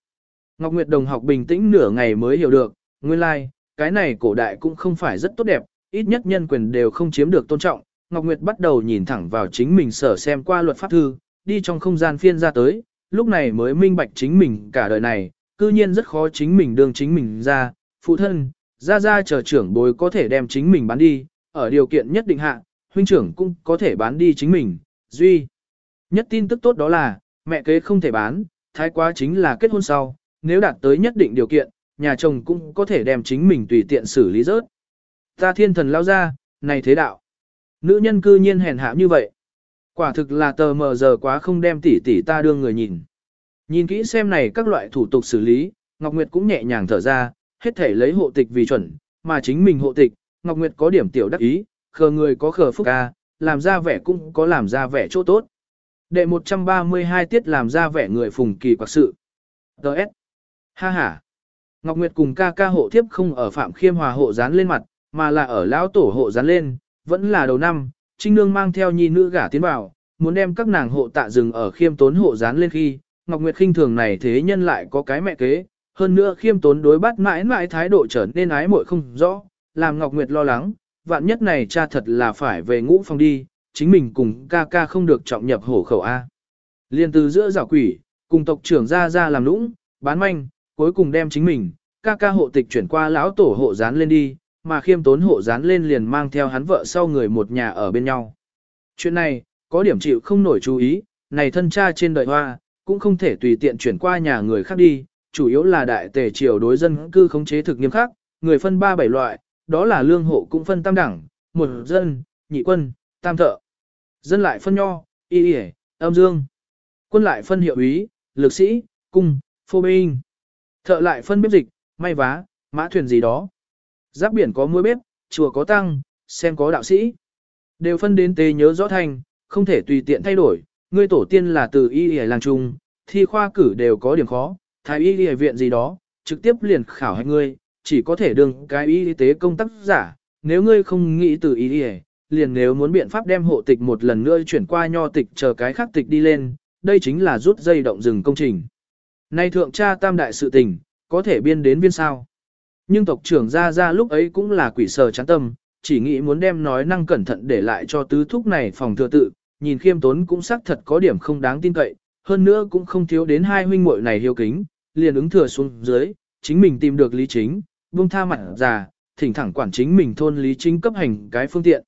Ngọc Nguyệt đồng học bình tĩnh nửa ngày mới hiểu được, nguyên lai, like, cái này cổ đại cũng không phải rất tốt đẹp, ít nhất nhân quyền đều không chiếm được tôn trọng. Ngọc Nguyệt bắt đầu nhìn thẳng vào chính mình sở xem qua luật pháp thư, đi trong không gian phiên ra tới, lúc này mới minh bạch chính mình cả đời này, cư nhiên rất khó chính mình đương chính mình ra, phụ thân, ra ra chờ trưởng bối có thể đem chính mình bán đi, ở điều kiện nhất định hạ, huynh trưởng cũng có thể bán đi chính mình, duy. Nhất tin tức tốt đó là, mẹ kế không thể bán, thái quá chính là kết hôn sau, nếu đạt tới nhất định điều kiện, nhà chồng cũng có thể đem chính mình tùy tiện xử lý rớt. Ta thiên thần lao ra, này thế đạo. Nữ nhân cư nhiên hèn hạ như vậy. Quả thực là tờ mờ giờ quá không đem tỷ tỷ ta đương người nhìn. Nhìn kỹ xem này các loại thủ tục xử lý, Ngọc Nguyệt cũng nhẹ nhàng thở ra, hết thể lấy hộ tịch vì chuẩn, mà chính mình hộ tịch, Ngọc Nguyệt có điểm tiểu đắc ý, khờ người có khờ phúc ca, làm ra vẻ cũng có làm ra vẻ chỗ tốt. Đệ 132 tiết làm ra vẻ người phùng kỳ quạc sự. Đợt. Ha ha. Ngọc Nguyệt cùng ca ca hộ thiếp không ở Phạm Khiêm Hòa hộ dán lên mặt, mà là ở lão tổ hộ dán lên, vẫn là đầu năm, Trinh Nương mang theo nhi nữ gả tiến vào, muốn đem các nàng hộ tạ rừng ở khiêm tốn hộ dán lên khi, Ngọc Nguyệt khinh thường này thế nhân lại có cái mẹ kế, hơn nữa khiêm tốn đối bắt mãi mãi thái độ trở nên ái muội không rõ, làm Ngọc Nguyệt lo lắng, vạn nhất này cha thật là phải về ngũ phòng đi, chính mình cùng ca ca không được trọng nhập hổ khẩu A. Liên từ giữa giảo quỷ, cùng tộc trưởng ra ra làm lũng, bán manh, cuối cùng đem chính mình, ca ca hộ tịch chuyển qua lão tổ hộ dán lên đi, mà khiêm tốn hộ dán lên liền mang theo hắn vợ sau người một nhà ở bên nhau. Chuyện này, có điểm chịu không nổi chú ý, này thân cha trên đời hoa, cũng không thể tùy tiện chuyển qua nhà người khác đi, chủ yếu là đại tề triều đối dân cư khống chế thực nghiêm khắc, người phân ba bảy loại, đó là lương hộ cũng phân tam đẳng, một dân, nhị quân, tam thợ. Dân lại phân nho, y y, âm dương. Quân lại phân hiệu úy, lực sĩ, cung, phô binh. Thợ lại phân bếp dịch, may vá, mã thuyền gì đó. Giáp biển có muối bếp, chùa có tăng, xem có đạo sĩ. Đều phân đến tế nhớ rõ thành, không thể tùy tiện thay đổi. Ngươi tổ tiên là từ y y làng trung, thi khoa cử đều có điểm khó, thái y y viện gì đó, trực tiếp liền khảo hạch ngươi, chỉ có thể đương cái y tế công tác giả. Nếu ngươi không nghĩ từ y y, liền nếu muốn biện pháp đem hộ tịch một lần nữa chuyển qua nho tịch chờ cái khác tịch đi lên, đây chính là rút dây động rừng công trình. Nay thượng cha tam đại sự tình, có thể biên đến viên sao. Nhưng tộc trưởng ra ra lúc ấy cũng là quỷ sờ chán tâm, chỉ nghĩ muốn đem nói năng cẩn thận để lại cho tứ thúc này phòng thừa tự, nhìn khiêm tốn cũng xác thật có điểm không đáng tin cậy, hơn nữa cũng không thiếu đến hai huynh muội này hiếu kính, liền ứng thừa xuống dưới, chính mình tìm được lý chính, buông tha mặt già, thỉnh thẳng quản chính mình thôn lý chính cấp hành cái phương tiện.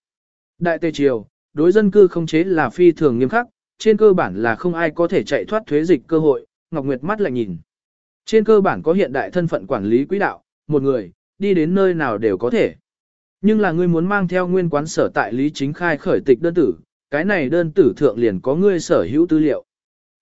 Đại tây Triều, đối dân cư không chế là phi thường nghiêm khắc, trên cơ bản là không ai có thể chạy thoát thuế dịch cơ hội, Ngọc Nguyệt mắt lại nhìn. Trên cơ bản có hiện đại thân phận quản lý quỹ đạo, một người, đi đến nơi nào đều có thể. Nhưng là ngươi muốn mang theo nguyên quán sở tại Lý Chính khai khởi tịch đơn tử, cái này đơn tử thượng liền có ngươi sở hữu tư liệu.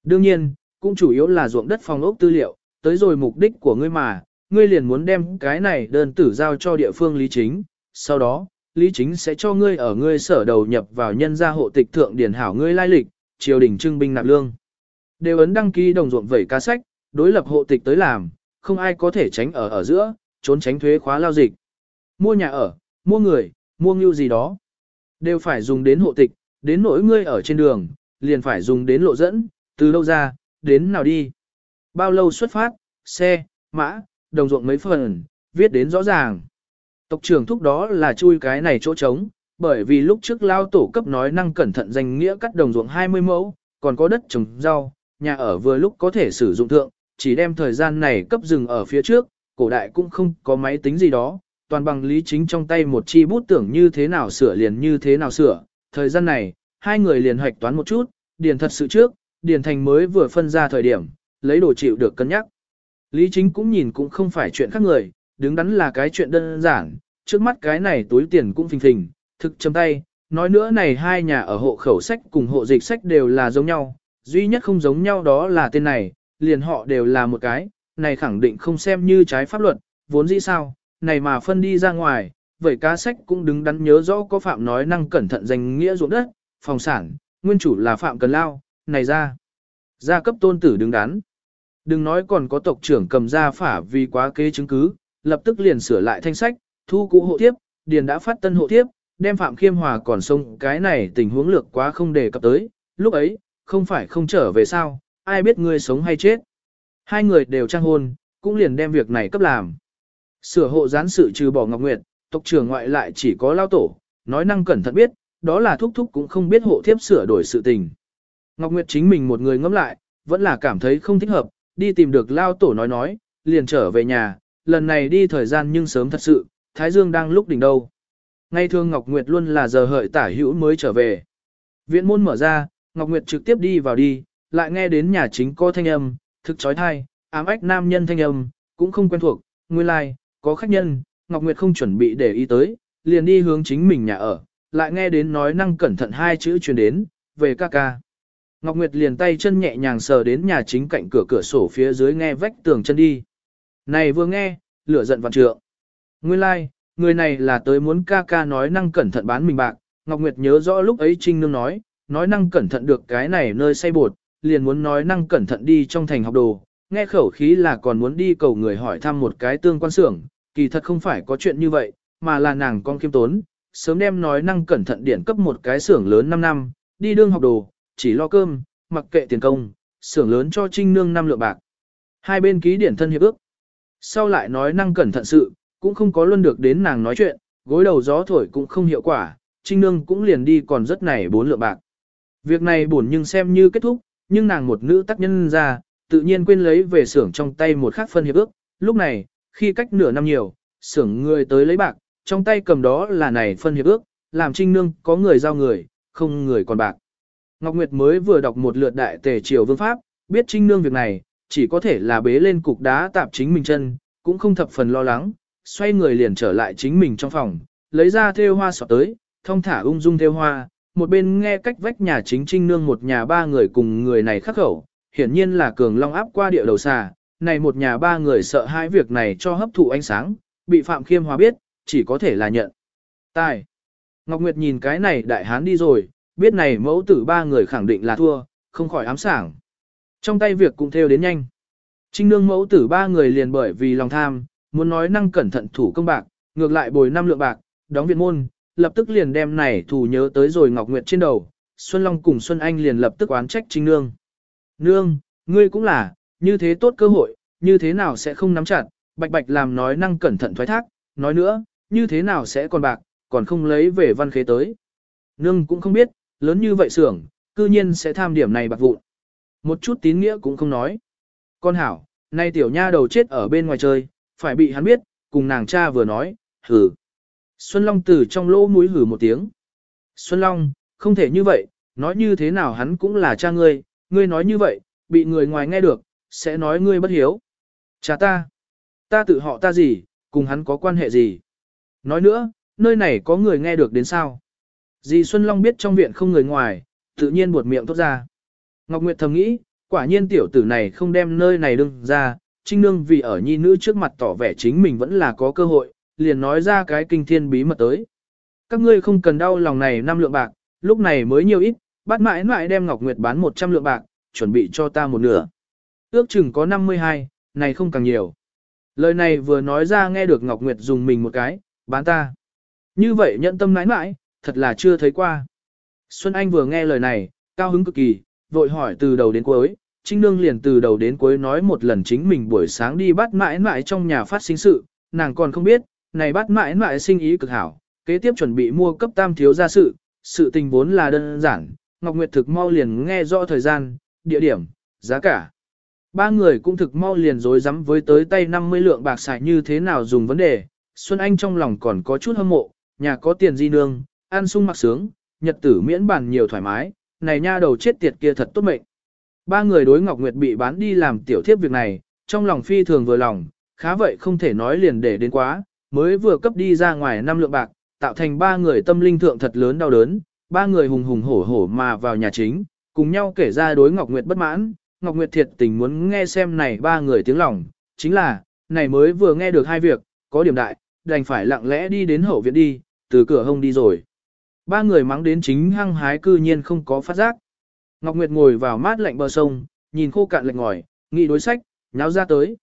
Đương nhiên, cũng chủ yếu là ruộng đất phòng ốc tư liệu, tới rồi mục đích của ngươi mà, ngươi liền muốn đem cái này đơn tử giao cho địa phương Lý Chính, sau đó, Lý Chính sẽ cho ngươi ở ngươi sở đầu nhập vào nhân gia hộ tịch thượng điển hảo ngươi lai lịch, triều đình trưng binh nạp lương. Đều ấn đăng ký đồng ruộng vẩy cá sách, đối lập hộ tịch tới làm, không ai có thể tránh ở ở giữa, trốn tránh thuế khóa lao dịch. Mua nhà ở, mua người, mua ngưu gì đó. Đều phải dùng đến hộ tịch, đến nỗi ngươi ở trên đường, liền phải dùng đến lộ dẫn, từ lâu ra, đến nào đi. Bao lâu xuất phát, xe, mã, đồng ruộng mấy phần, viết đến rõ ràng. Tộc trưởng thúc đó là chui cái này chỗ trống, bởi vì lúc trước lao tổ cấp nói năng cẩn thận danh nghĩa cắt đồng ruộng 20 mẫu, còn có đất trồng rau, nhà ở vừa lúc có thể sử dụng thượng, chỉ đem thời gian này cấp dừng ở phía trước, cổ đại cũng không có máy tính gì đó, toàn bằng lý chính trong tay một chi bút tưởng như thế nào sửa liền như thế nào sửa. Thời gian này, hai người liền hoạch toán một chút, điền thật sự trước, điền thành mới vừa phân ra thời điểm, lấy đồ chịu được cân nhắc. Lý chính cũng nhìn cũng không phải chuyện khác người, đứng đắn là cái chuyện đơn giản, trước mắt cái này túi tiền cũng phình phình, thực chấm tay, nói nữa này hai nhà ở hộ khẩu sách cùng hộ dịch sách đều là giống nhau, duy nhất không giống nhau đó là tên này, liền họ đều là một cái, này khẳng định không xem như trái pháp luật, vốn dĩ sao, này mà phân đi ra ngoài, vậy cá sách cũng đứng đắn nhớ rõ có phạm nói năng cẩn thận danh nghĩa ruộng đất, phòng sản, nguyên chủ là phạm cần lao, này ra, gia cấp tôn tử đứng đắn. Đừng nói còn có tộc trưởng cầm ra phả vì quá kế chứng cứ, lập tức liền sửa lại thanh sách, thu cũ hộ thiếp, điền đã phát tân hộ thiếp, đem Phạm Khiêm Hòa còn sông cái này tình huống lược quá không đề cập tới, lúc ấy, không phải không trở về sao, ai biết ngươi sống hay chết. Hai người đều trang hôn, cũng liền đem việc này cấp làm. Sửa hộ gián sự trừ bỏ Ngọc Nguyệt, tộc trưởng ngoại lại chỉ có lao tổ, nói năng cẩn thận biết, đó là thúc thúc cũng không biết hộ thiếp sửa đổi sự tình. Ngọc Nguyệt chính mình một người ngẫm lại, vẫn là cảm thấy không thích hợp, đi tìm được lao tổ nói nói, liền trở về nhà, lần này đi thời gian nhưng sớm thật sự, Thái Dương đang lúc đỉnh đâu. Ngay thường Ngọc Nguyệt luôn là giờ hợi tả hữu mới trở về. Viện môn mở ra, Ngọc Nguyệt trực tiếp đi vào đi, lại nghe đến nhà chính có thanh âm, thực chói tai, ám ách nam nhân thanh âm, cũng không quen thuộc, nguyên lai, like, có khách nhân, Ngọc Nguyệt không chuẩn bị để ý tới, liền đi hướng chính mình nhà ở, lại nghe đến nói năng cẩn thận hai chữ truyền đến, về ca ca. Ngọc Nguyệt liền tay chân nhẹ nhàng sờ đến nhà chính cạnh cửa cửa sổ phía dưới nghe vách tường chân đi. Này vừa nghe, lửa giận vạn trượng. Nguyên lai, like, người này là tới muốn ca ca nói năng cẩn thận bán mình bạc. Ngọc Nguyệt nhớ rõ lúc ấy Trinh Nương nói, nói năng cẩn thận được cái này nơi say bột, liền muốn nói năng cẩn thận đi trong thành học đồ. Nghe khẩu khí là còn muốn đi cầu người hỏi thăm một cái tương quan xưởng, kỳ thật không phải có chuyện như vậy, mà là nàng con kiêm tốn, sớm đem nói năng cẩn thận điển cấp một cái xưởng lớn 5 năm, đi đương học đồ, chỉ lo cơm, mặc kệ tiền công, xưởng lớn cho Trinh Nương năm lượng bạc. Hai bên ký điển thân hiệp ước. Sau lại nói năng cẩn thận sự, cũng không có luân được đến nàng nói chuyện, gối đầu gió thổi cũng không hiệu quả, Trinh Nương cũng liền đi còn rất này bốn lượng bạc. Việc này buồn nhưng xem như kết thúc, nhưng nàng một nữ tác nhân ra, tự nhiên quên lấy về xưởng trong tay một khắc phân hiệp ước. Lúc này, khi cách nửa năm nhiều, xưởng người tới lấy bạc, trong tay cầm đó là này phân hiệp ước, làm Trinh Nương có người giao người, không người còn bạc. Ngọc Nguyệt mới vừa đọc một lượt đại tề triều vương pháp, biết Trinh Nương việc này, chỉ có thể là bế lên cục đá tạp chính mình chân, cũng không thập phần lo lắng, xoay người liền trở lại chính mình trong phòng, lấy ra thêu hoa sọt tới, thông thả ung dung thêu hoa, một bên nghe cách vách nhà chính trinh nương một nhà ba người cùng người này khắc khẩu, hiển nhiên là cường long áp qua địa đầu xà, này một nhà ba người sợ hai việc này cho hấp thụ ánh sáng, bị Phạm Khiêm Hòa biết, chỉ có thể là nhận. Tài. Ngọc Nguyệt nhìn cái này đại hán đi rồi, biết này mẫu tử ba người khẳng định là thua, không khỏi ám sảng. Trong tay việc cũng theo đến nhanh. Trinh nương mẫu tử ba người liền bởi vì lòng tham, muốn nói năng cẩn thận thủ công bạc, ngược lại bồi năm lượng bạc, đóng viện môn, lập tức liền đem này thủ nhớ tới rồi Ngọc Nguyệt trên đầu, Xuân Long cùng Xuân Anh liền lập tức oán trách Trinh Nương. Nương, ngươi cũng là, như thế tốt cơ hội, như thế nào sẽ không nắm chặt, bạch bạch làm nói năng cẩn thận thoái thác, nói nữa, như thế nào sẽ còn bạc, còn không lấy về văn khế tới. Nương cũng không biết, lớn như vậy xưởng, cư nhiên sẽ tham điểm này bạc vụn. Một chút tín nghĩa cũng không nói. Con hảo, nay tiểu nha đầu chết ở bên ngoài chơi, phải bị hắn biết, cùng nàng cha vừa nói, hử. Xuân Long từ trong lỗ mũi hử một tiếng. Xuân Long, không thể như vậy, nói như thế nào hắn cũng là cha ngươi, ngươi nói như vậy, bị người ngoài nghe được, sẽ nói ngươi bất hiếu. Cha ta, ta tự họ ta gì, cùng hắn có quan hệ gì. Nói nữa, nơi này có người nghe được đến sao. Dì Xuân Long biết trong viện không người ngoài, tự nhiên buột miệng tốt ra. Ngọc Nguyệt thầm nghĩ, quả nhiên tiểu tử này không đem nơi này đương ra, Trinh Nương vì ở nhi nữ trước mặt tỏ vẻ chính mình vẫn là có cơ hội, liền nói ra cái kinh thiên bí mật tới. Các ngươi không cần đau lòng này năm lượng bạc, lúc này mới nhiều ít, bắt mãi mãi đem Ngọc Nguyệt bán 100 lượng bạc, chuẩn bị cho ta một nửa. Ước chừng có 52, này không càng nhiều. Lời này vừa nói ra nghe được Ngọc Nguyệt dùng mình một cái, bán ta. Như vậy nhận tâm nãi nãi, thật là chưa thấy qua. Xuân Anh vừa nghe lời này, cao hứng cực kỳ, vội hỏi từ đầu đến cuối, Trinh Nương liền từ đầu đến cuối nói một lần chính mình buổi sáng đi bắt mãi mãi trong nhà phát sinh sự, nàng còn không biết, này bắt mãi mãi sinh ý cực hảo, kế tiếp chuẩn bị mua cấp tam thiếu gia sự, sự tình vốn là đơn giản, Ngọc Nguyệt thực mau liền nghe rõ thời gian, địa điểm, giá cả. Ba người cũng thực mau liền rối rắm với tới tay 50 lượng bạc xài như thế nào dùng vấn đề, Xuân Anh trong lòng còn có chút hâm mộ, nhà có tiền di nương, ăn sung mặc sướng, nhật tử miễn bàn nhiều thoải mái, này nha đầu chết tiệt kia thật tốt mệnh. Ba người đối Ngọc Nguyệt bị bán đi làm tiểu thiếp việc này, trong lòng phi thường vừa lòng, khá vậy không thể nói liền để đến quá, mới vừa cấp đi ra ngoài năm lượng bạc, tạo thành ba người tâm linh thượng thật lớn đau đớn, ba người hùng hùng hổ hổ mà vào nhà chính, cùng nhau kể ra đối Ngọc Nguyệt bất mãn, Ngọc Nguyệt thiệt tình muốn nghe xem này ba người tiếng lòng, chính là, này mới vừa nghe được hai việc, có điểm đại, đành phải lặng lẽ đi đến hậu viện đi, từ cửa hông đi rồi. Ba người mắng đến chính hăng hái cư nhiên không có phát giác. Ngọc Nguyệt ngồi vào mát lạnh bờ sông, nhìn khô cạn lạnh ngòi, nghĩ đối sách, nháo ra tới.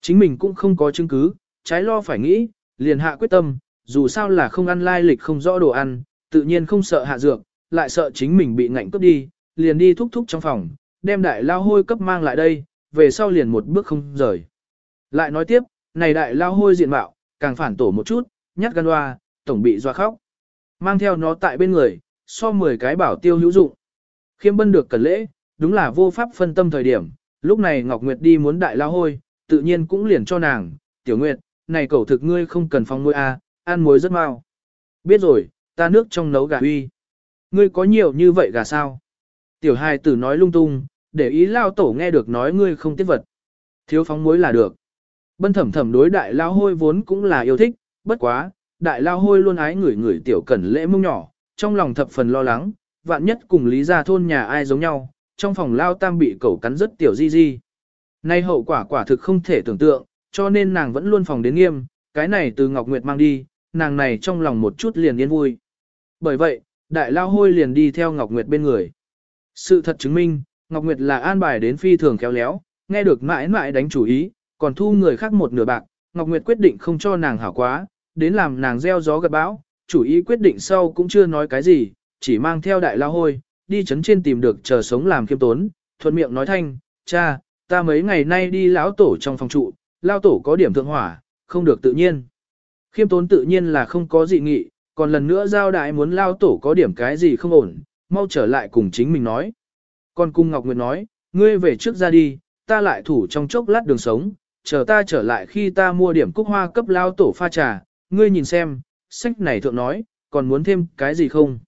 Chính mình cũng không có chứng cứ, trái lo phải nghĩ, liền hạ quyết tâm, dù sao là không ăn lai lịch không rõ đồ ăn, tự nhiên không sợ hạ dược, lại sợ chính mình bị ngạnh cướp đi, liền đi thúc thúc trong phòng, đem đại lao hôi cấp mang lại đây, về sau liền một bước không rời. Lại nói tiếp, này đại lao hôi diện mạo, càng phản tổ một chút, nhát gan hoa, tổng bị doa khóc. Mang theo nó tại bên người, so 10 cái bảo tiêu hữu dụng. Khiêm bân được cẩn lễ, đúng là vô pháp phân tâm thời điểm, lúc này Ngọc Nguyệt đi muốn đại lao hôi, tự nhiên cũng liền cho nàng, tiểu Nguyệt, này cậu thực ngươi không cần phong muối a, ăn muối rất mau. Biết rồi, ta nước trong nấu gà huy. Ngươi có nhiều như vậy gà sao? Tiểu hài tử nói lung tung, để ý lao tổ nghe được nói ngươi không tiết vật. Thiếu phóng muối là được. Bân thẩm thẩm đối đại lao hôi vốn cũng là yêu thích, bất quá, đại lao hôi luôn ái người người tiểu cẩn lễ mông nhỏ, trong lòng thập phần lo lắng, vạn nhất cùng lý gia thôn nhà ai giống nhau, trong phòng lao tam bị cẩu cắn rất tiểu di di. Nay hậu quả quả thực không thể tưởng tượng, cho nên nàng vẫn luôn phòng đến nghiêm, cái này từ Ngọc Nguyệt mang đi, nàng này trong lòng một chút liền yên vui. Bởi vậy, đại lao hôi liền đi theo Ngọc Nguyệt bên người. Sự thật chứng minh, Ngọc Nguyệt là an bài đến phi thường khéo léo, nghe được mãi mãi đánh chủ ý, còn thu người khác một nửa bạc, Ngọc Nguyệt quyết định không cho nàng hảo quá, đến làm nàng gieo gió gặt bão, chủ ý quyết định sau cũng chưa nói cái gì, chỉ mang theo đại lao hôi, đi chấn trên tìm được chờ sống làm kiêm tốn, thuận miệng nói thanh, cha, ta mấy ngày nay đi lão tổ trong phòng trụ, lao tổ có điểm thượng hỏa, không được tự nhiên. Khiêm tốn tự nhiên là không có dị nghị, còn lần nữa giao đại muốn lao tổ có điểm cái gì không ổn, mau trở lại cùng chính mình nói. Còn cung Ngọc Nguyệt nói, ngươi về trước ra đi, ta lại thủ trong chốc lát đường sống, chờ ta trở lại khi ta mua điểm cúc hoa cấp lao tổ pha trà, ngươi nhìn xem, sách này thượng nói, còn muốn thêm cái gì không?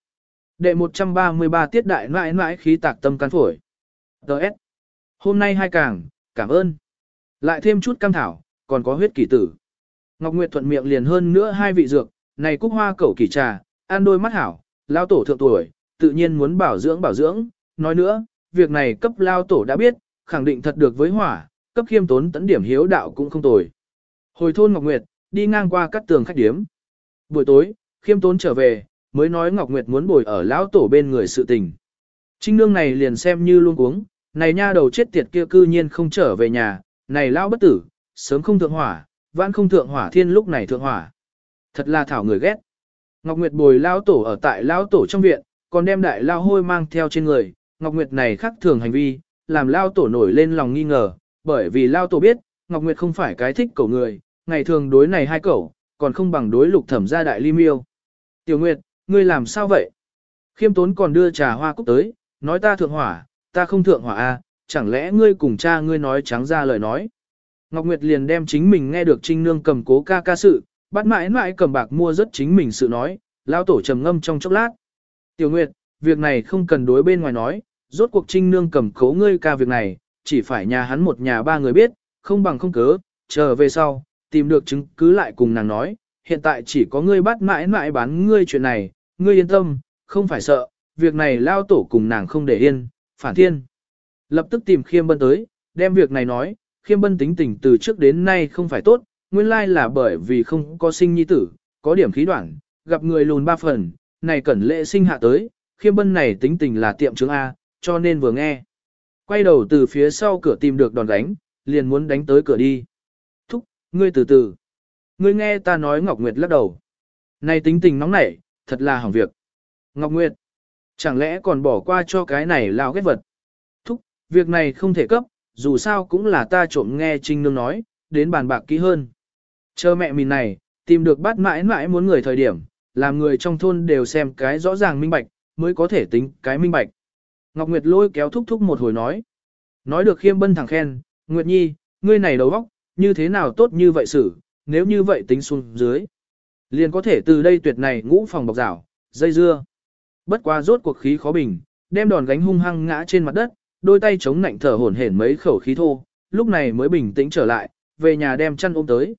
Đệ 133 tiết đại mãi mãi khí tạc tâm can phổi. Đợt. Hôm nay hai càng, cảm ơn. Lại thêm chút cam thảo, còn có huyết kỳ tử. Ngọc Nguyệt thuận miệng liền hơn nữa hai vị dược, này cúc hoa cẩu kỳ trà, ăn đôi mắt hảo, lao tổ thượng tuổi, tự nhiên muốn bảo dưỡng bảo dưỡng. Nói nữa, việc này cấp lao tổ đã biết, khẳng định thật được với hỏa, cấp khiêm tốn tấn điểm hiếu đạo cũng không tồi. Hồi thôn Ngọc Nguyệt, đi ngang qua các tường khách điếm. Buổi tối, khiêm tốn trở về, mới nói Ngọc Nguyệt muốn bồi ở lão tổ bên người sự tình. Trinh nương này liền xem như luôn uống, này nha đầu chết tiệt kia cư nhiên không trở về nhà, này lão bất tử, sớm không thượng hỏa, vãn không thượng hỏa thiên lúc này thượng hỏa. Thật là thảo người ghét. Ngọc Nguyệt bồi lão tổ ở tại lão tổ trong viện, còn đem đại lao hôi mang theo trên người, Ngọc Nguyệt này khác thường hành vi, làm lao tổ nổi lên lòng nghi ngờ, bởi vì lao tổ biết, Ngọc Nguyệt không phải cái thích cậu người, ngày thường đối này hai cậu, còn không bằng đối lục thẩm gia đại ly miêu. Tiểu Nguyệt, ngươi làm sao vậy? Khiêm tốn còn đưa trà hoa cúc tới, nói ta thượng hỏa, ta không thượng hỏa a, à, chẳng lẽ ngươi cùng cha ngươi nói trắng ra lời nói. Ngọc Nguyệt liền đem chính mình nghe được Trinh Nương cầm cố ca ca sự, bắt mãi mãi cầm bạc mua rất chính mình sự nói, lao tổ trầm ngâm trong chốc lát. Tiểu Nguyệt, việc này không cần đối bên ngoài nói, rốt cuộc Trinh Nương cầm cố ngươi ca việc này, chỉ phải nhà hắn một nhà ba người biết, không bằng không cớ, chờ về sau, tìm được chứng cứ lại cùng nàng nói, hiện tại chỉ có ngươi bắt mãi mãi bán ngươi chuyện này, ngươi yên tâm, không phải sợ, việc này lao tổ cùng nàng không để yên, phản thiên. Lập tức tìm khiêm bân tới, đem việc này nói, khiêm bân tính tình từ trước đến nay không phải tốt, nguyên lai là bởi vì không có sinh nhi tử, có điểm khí đoạn, gặp người lùn ba phần, này cẩn lệ sinh hạ tới, khiêm bân này tính tình là tiệm chứng A, cho nên vừa nghe. Quay đầu từ phía sau cửa tìm được đòn đánh, liền muốn đánh tới cửa đi. Thúc, ngươi từ từ. Ngươi nghe ta nói Ngọc Nguyệt lắc đầu. Này tính tình nóng nảy, thật là hỏng việc. Ngọc Nguyệt, chẳng lẽ còn bỏ qua cho cái này lao ghét vật. Việc này không thể cấp, dù sao cũng là ta trộm nghe Trinh Nương nói, đến bàn bạc kỹ hơn. Chờ mẹ mình này, tìm được bắt mãi mãi muốn người thời điểm, làm người trong thôn đều xem cái rõ ràng minh bạch, mới có thể tính cái minh bạch. Ngọc Nguyệt lôi kéo thúc thúc một hồi nói. Nói được khiêm bân thẳng khen, Nguyệt Nhi, ngươi này đầu óc, như thế nào tốt như vậy xử, nếu như vậy tính xuống dưới. Liền có thể từ đây tuyệt này ngũ phòng bọc rào, dây dưa. Bất qua rốt cuộc khí khó bình, đem đòn gánh hung hăng ngã trên mặt đất, đôi tay chống nạnh thở hổn hển mấy khẩu khí thô, lúc này mới bình tĩnh trở lại, về nhà đem chăn ôm tới.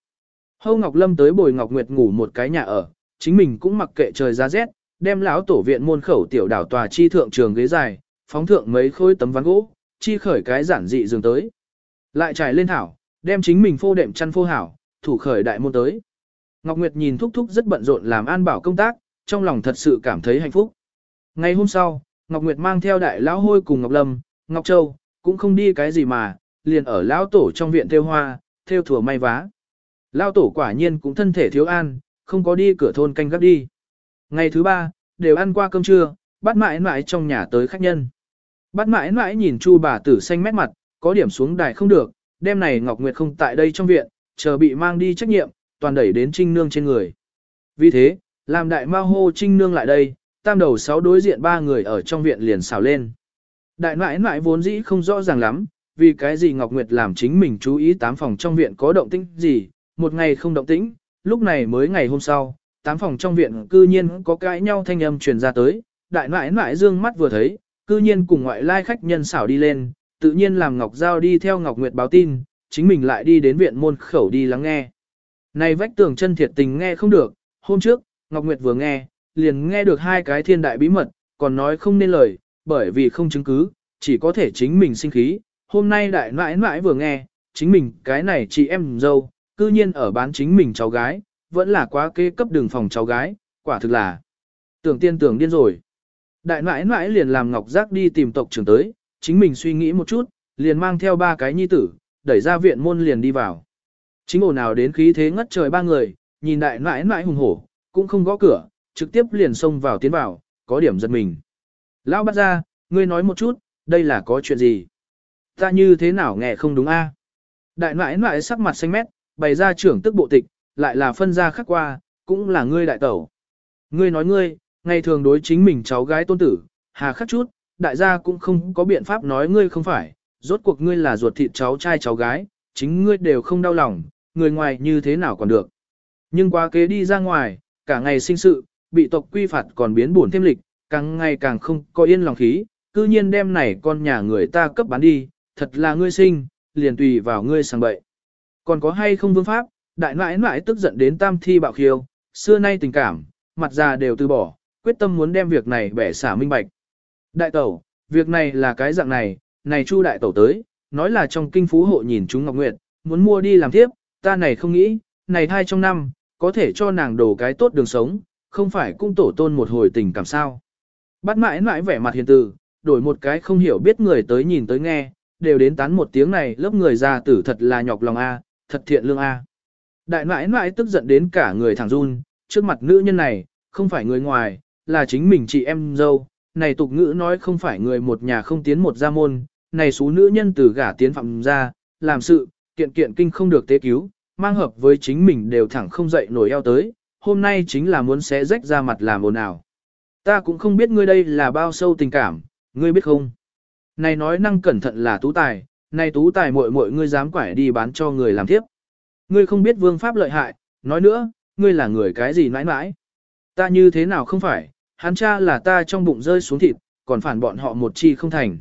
Hâu Ngọc Lâm tới bồi Ngọc Nguyệt ngủ một cái nhà ở, chính mình cũng mặc kệ trời giá rét, đem lão tổ viện môn khẩu tiểu đảo tòa chi thượng trường ghế dài, phóng thượng mấy khối tấm ván gỗ, chi khởi cái giản dị giường tới. Lại trải lên hảo, đem chính mình phô đệm chăn phô hảo, thủ khởi đại môn tới. Ngọc Nguyệt nhìn thúc thúc rất bận rộn làm an bảo công tác, trong lòng thật sự cảm thấy hạnh phúc. Ngày hôm sau, Ngọc Nguyệt mang theo đại lão hôi cùng Ngọc Lâm, Ngọc Châu, cũng không đi cái gì mà, liền ở lão tổ trong viện theo hoa, theo thủa may vá. Lão tổ quả nhiên cũng thân thể thiếu an, không có đi cửa thôn canh gác đi. Ngày thứ ba, đều ăn qua cơm trưa, bắt mãi mãi trong nhà tới khách nhân. Bắt mãi mãi nhìn chu bà tử xanh mét mặt, có điểm xuống đài không được, đêm này Ngọc Nguyệt không tại đây trong viện, chờ bị mang đi trách nhiệm, toàn đẩy đến Trinh Nương trên người. Vì thế, làm đại ma hô Trinh Nương lại đây, tam đầu sáu đối diện ba người ở trong viện liền xào lên. Đại nãi nãi vốn dĩ không rõ ràng lắm, vì cái gì Ngọc Nguyệt làm chính mình chú ý tám phòng trong viện có động tĩnh gì, một ngày không động tĩnh, lúc này mới ngày hôm sau, tám phòng trong viện cư nhiên có cãi nhau thanh âm truyền ra tới, đại nãi nãi dương mắt vừa thấy, cư nhiên cùng ngoại lai khách nhân xảo đi lên, tự nhiên làm Ngọc Giao đi theo Ngọc Nguyệt báo tin, chính mình lại đi đến viện môn khẩu đi lắng nghe. Này vách tường chân thiệt tình nghe không được, hôm trước, Ngọc Nguyệt vừa nghe, liền nghe được hai cái thiên đại bí mật, còn nói không nên lời, bởi vì không chứng cứ, chỉ có thể chính mình sinh khí. Hôm nay đại nãi nãi vừa nghe, chính mình cái này chị em dâu, cư nhiên ở bán chính mình cháu gái, vẫn là quá kế cấp đường phòng cháu gái, quả thực là tưởng tiên tưởng điên rồi. Đại nãi nãi liền làm Ngọc Giác đi tìm tộc trưởng tới, chính mình suy nghĩ một chút, liền mang theo ba cái nhi tử, đẩy ra viện môn liền đi vào. Chính ổ nào đến khí thế ngất trời ba người, nhìn đại nãi nãi hùng hổ, cũng không gõ cửa, trực tiếp liền xông vào tiến vào, có điểm giật mình. Lão bắt ra, ngươi nói một chút, đây là có chuyện gì? Ta như thế nào nghe không đúng a? Đại nãi nãi sắc mặt xanh mét, bày ra trưởng tức bộ tịch, lại là phân ra khắc qua, cũng là ngươi đại tẩu. Ngươi nói ngươi, ngày thường đối chính mình cháu gái tôn tử, hà khắc chút, đại gia cũng không có biện pháp nói ngươi không phải, rốt cuộc ngươi là ruột thịt cháu trai cháu gái, chính ngươi đều không đau lòng, người ngoài như thế nào còn được. Nhưng quá kế đi ra ngoài, cả ngày sinh sự, bị tộc quy phạt còn biến buồn thêm lịch, càng ngày càng không có yên lòng khí, cư nhiên đem này con nhà người ta cấp bán đi, thật là ngươi sinh, liền tùy vào ngươi sang bậy. Còn có hay không vương pháp, đại nãi nãi tức giận đến tam thi bạo khiêu, xưa nay tình cảm, mặt già đều từ bỏ, quyết tâm muốn đem việc này bẻ xả minh bạch. Đại tẩu, việc này là cái dạng này, này chu đại tẩu tới, nói là trong kinh phú hộ nhìn chúng Ngọc Nguyệt, muốn mua đi làm tiếp, ta này không nghĩ, này thai trong năm, có thể cho nàng đổ cái tốt đường sống, không phải cung tổ tôn một hồi tình cảm sao. Bắt mãi mãi vẻ mặt hiền từ, đổi một cái không hiểu biết người tới nhìn tới nghe, đều đến tán một tiếng này lớp người già tử thật là nhọc lòng A, thật thiện lương A. Đại mãi mãi tức giận đến cả người thẳng run, trước mặt nữ nhân này, không phải người ngoài, là chính mình chị em dâu, này tục ngữ nói không phải người một nhà không tiến một gia môn, này số nữ nhân từ gả tiến phạm ra, làm sự, kiện kiện kinh không được tế cứu, mang hợp với chính mình đều thẳng không dậy nổi eo tới, hôm nay chính là muốn xé rách ra mặt làm ồn ào. Ta cũng không biết ngươi đây là bao sâu tình cảm, ngươi biết không? Này nói năng cẩn thận là tú tài, này tú tài muội muội ngươi dám quải đi bán cho người làm tiếp. Ngươi không biết vương pháp lợi hại, nói nữa, ngươi là người cái gì mãi mãi? Ta như thế nào không phải, hắn cha là ta trong bụng rơi xuống thịt, còn phản bọn họ một chi không thành.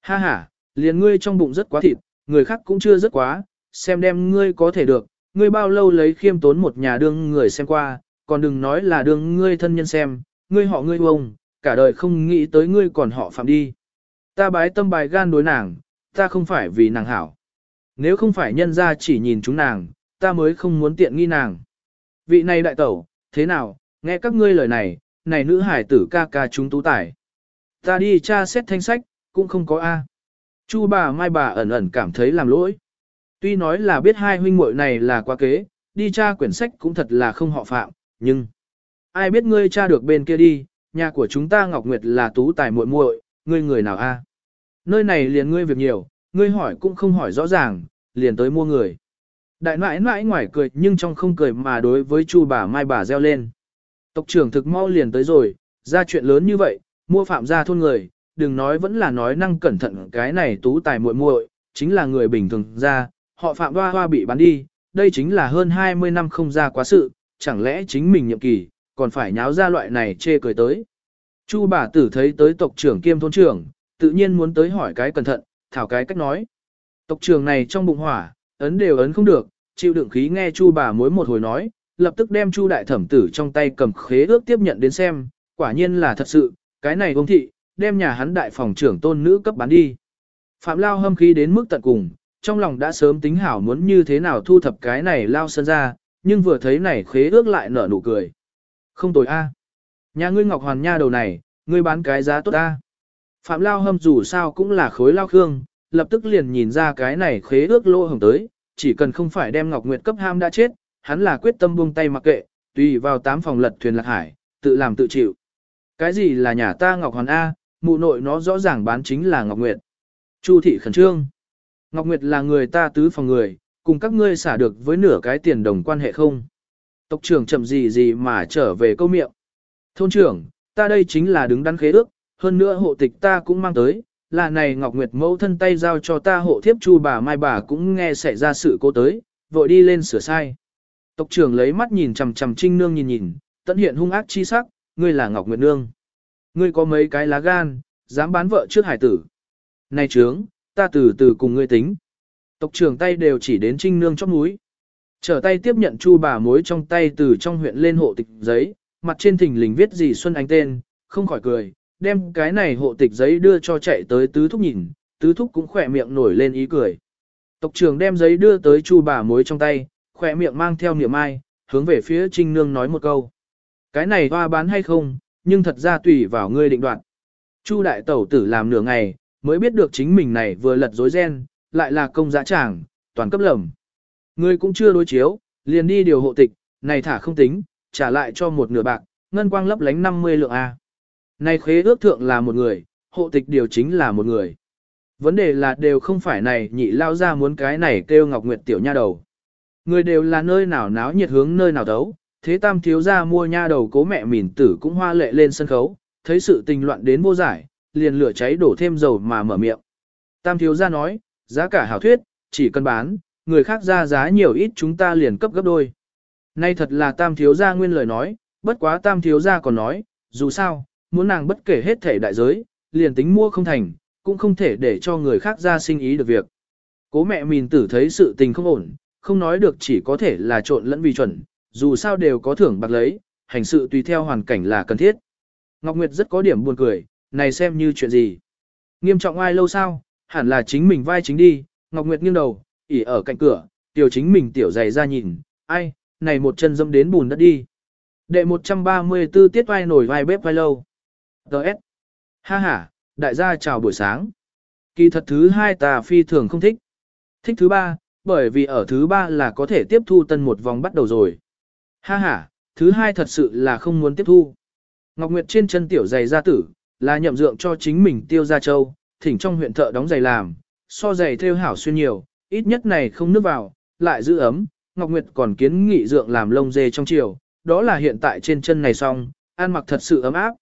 Ha ha, liền ngươi trong bụng rất quá thịt, người khác cũng chưa rất quá, xem đem ngươi có thể được, ngươi bao lâu lấy khiêm tốn một nhà đương người xem qua, còn đừng nói là đương ngươi thân nhân xem, ngươi họ ngươi ông cả đời không nghĩ tới ngươi còn họ phạm đi. Ta bái tâm bài gan đối nàng, ta không phải vì nàng hảo. Nếu không phải nhân ra chỉ nhìn chúng nàng, ta mới không muốn tiện nghi nàng. Vị này đại tẩu, thế nào, nghe các ngươi lời này, này nữ hải tử ca ca chúng tú tải. Ta đi tra xét thanh sách, cũng không có A. Chu bà mai bà ẩn ẩn cảm thấy làm lỗi. Tuy nói là biết hai huynh muội này là quá kế, đi tra quyển sách cũng thật là không họ phạm, nhưng ai biết ngươi tra được bên kia đi, nhà của chúng ta Ngọc Nguyệt là tú tài muội muội, ngươi người nào a? Nơi này liền ngươi việc nhiều, ngươi hỏi cũng không hỏi rõ ràng, liền tới mua người. Đại nãi nãi ngoài cười nhưng trong không cười mà đối với chu bà mai bà reo lên. Tộc trưởng thực mau liền tới rồi, ra chuyện lớn như vậy, mua phạm gia thôn người, đừng nói vẫn là nói năng cẩn thận cái này tú tài muội muội, chính là người bình thường ra, họ phạm hoa hoa bị bán đi, đây chính là hơn 20 năm không ra quá sự, chẳng lẽ chính mình nhiệm kỳ, còn phải nháo ra loại này chê cười tới. Chu bà tử thấy tới tộc trưởng kiêm thôn trưởng, tự nhiên muốn tới hỏi cái cẩn thận, thảo cái cách nói. Tộc trưởng này trong bụng hỏa, ấn đều ấn không được, chịu đựng khí nghe Chu bà mối một hồi nói, lập tức đem Chu đại thẩm tử trong tay cầm khế ước tiếp nhận đến xem, quả nhiên là thật sự, cái này ông thị, đem nhà hắn đại phòng trưởng tôn nữ cấp bán đi. Phạm Lao hâm khí đến mức tận cùng, trong lòng đã sớm tính hảo muốn như thế nào thu thập cái này Lao sân ra, nhưng vừa thấy này khế ước lại nở nụ cười. Không tồi a, Nhà ngươi Ngọc Hoàn Nha đầu này, ngươi bán cái giá tốt a. Phạm Lao hâm dù sao cũng là khối lao khương, lập tức liền nhìn ra cái này khế ước lô hồng tới, chỉ cần không phải đem Ngọc Nguyệt cấp ham đã chết, hắn là quyết tâm buông tay mặc kệ, tùy vào tám phòng lật thuyền lạc hải, tự làm tự chịu. Cái gì là nhà ta Ngọc Hoàn A, mụ nội nó rõ ràng bán chính là Ngọc Nguyệt. Chu thị khẩn trương. Ngọc Nguyệt là người ta tứ phòng người, cùng các ngươi xả được với nửa cái tiền đồng quan hệ không. Tộc trưởng chậm gì gì mà trở về câu miệng. Thôn trưởng, ta đây chính là đứng đắn khế ước, hơn nữa hộ tịch ta cũng mang tới, là này Ngọc Nguyệt mẫu thân tay giao cho ta hộ thiếp chu bà mai bà cũng nghe xảy ra sự cô tới, vội đi lên sửa sai. Tộc trưởng lấy mắt nhìn chằm chằm trinh nương nhìn nhìn, tận hiện hung ác chi sắc, ngươi là Ngọc Nguyệt nương. Ngươi có mấy cái lá gan, dám bán vợ trước hải tử. Này trướng, ta từ từ cùng ngươi tính. Tộc trưởng tay đều chỉ đến trinh nương chóp núi. Trở tay tiếp nhận chu bà mối trong tay từ trong huyện lên hộ tịch giấy, mặt trên thình lình viết gì Xuân anh tên, không khỏi cười, đem cái này hộ tịch giấy đưa cho chạy tới tứ thúc nhìn, tứ thúc cũng khỏe miệng nổi lên ý cười. Tộc trưởng đem giấy đưa tới chu bà mối trong tay, khỏe miệng mang theo niệm ai, hướng về phía trinh nương nói một câu. Cái này hoa bán hay không, nhưng thật ra tùy vào ngươi định đoạn. Chu đại tẩu tử làm nửa ngày, mới biết được chính mình này vừa lật dối ren, lại là công giá tràng, toàn cấp lầm. Ngươi cũng chưa đối chiếu, liền đi điều hộ tịch, này thả không tính, trả lại cho một nửa bạc, ngân quang lấp lánh 50 lượng A. Này khế ước thượng là một người, hộ tịch điều chính là một người. Vấn đề là đều không phải này nhị lao ra muốn cái này kêu Ngọc Nguyệt tiểu nha đầu. Người đều là nơi nào náo nhiệt hướng nơi nào đấu, thế tam thiếu ra mua nha đầu cố mẹ mỉn tử cũng hoa lệ lên sân khấu, thấy sự tình loạn đến vô giải, liền lửa cháy đổ thêm dầu mà mở miệng. Tam thiếu ra nói, giá cả hảo thuyết, chỉ cần bán, người khác ra giá nhiều ít chúng ta liền cấp gấp đôi. Nay thật là tam thiếu gia nguyên lời nói, bất quá tam thiếu gia còn nói, dù sao, muốn nàng bất kể hết thể đại giới, liền tính mua không thành, cũng không thể để cho người khác ra sinh ý được việc. Cố mẹ mìn tử thấy sự tình không ổn, không nói được chỉ có thể là trộn lẫn vì chuẩn, dù sao đều có thưởng bạc lấy, hành sự tùy theo hoàn cảnh là cần thiết. Ngọc Nguyệt rất có điểm buồn cười, này xem như chuyện gì. Nghiêm trọng ai lâu sao, hẳn là chính mình vai chính đi, Ngọc Nguyệt nghiêng đầu, ỉ ở cạnh cửa, tiểu chính mình tiểu dày ra nhìn, ai, này một chân dâm đến bùn đất đi. Đệ 134 tiết vai nổi vai bếp vai lâu. Đợt. Ha ha, đại gia chào buổi sáng. Kỳ thật thứ hai ta phi thường không thích. Thích thứ ba, bởi vì ở thứ ba là có thể tiếp thu tân một vòng bắt đầu rồi. Ha ha, thứ hai thật sự là không muốn tiếp thu. Ngọc Nguyệt trên chân tiểu giày gia tử, là nhậm dượng cho chính mình tiêu gia châu, thỉnh trong huyện thợ đóng giày làm, so giày theo hảo xuyên nhiều, ít nhất này không nước vào, lại giữ ấm. Ngọc Nguyệt còn kiến nghị dượng làm lông dê trong chiều, đó là hiện tại trên chân này xong, ăn mặc thật sự ấm áp.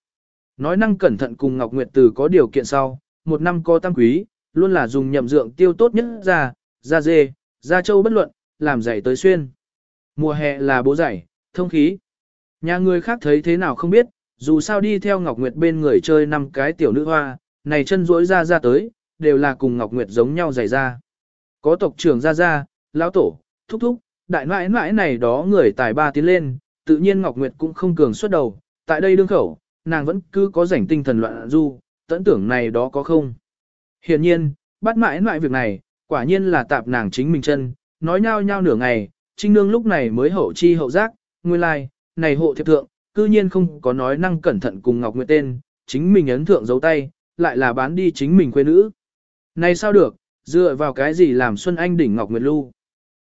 Nói năng cẩn thận cùng Ngọc Nguyệt Từ có điều kiện sau, một năm có tăng quý, luôn là dùng nhậm dượng tiêu tốt nhất ra, da dê, da châu bất luận, làm giày tới xuyên. Mùa hè là bố giày, thông khí. Nhà người khác thấy thế nào không biết, dù sao đi theo Ngọc Nguyệt bên người chơi năm cái tiểu nữ hoa, này chân rỗi ra ra tới, đều là cùng Ngọc Nguyệt giống nhau giày ra. Có tộc trưởng ra ra, lão tổ, thúc thúc, đại nãi nãi này đó người tài ba tiến lên, tự nhiên Ngọc Nguyệt cũng không cường xuất đầu, tại đây đương khẩu, nàng vẫn cứ có rảnh tinh thần loạn du, tẫn tưởng này đó có không. Hiển nhiên, bắt mãi mãi việc này, quả nhiên là tạp nàng chính mình chân, nói nhau nhau nửa ngày, trinh nương lúc này mới hậu chi hậu giác, nguyên lai, like, này hộ thiệp thượng, cư nhiên không có nói năng cẩn thận cùng Ngọc Nguyệt tên, chính mình ấn thượng dấu tay, lại là bán đi chính mình quê nữ. Này sao được, dựa vào cái gì làm Xuân Anh đỉnh Ngọc Nguyệt Lưu.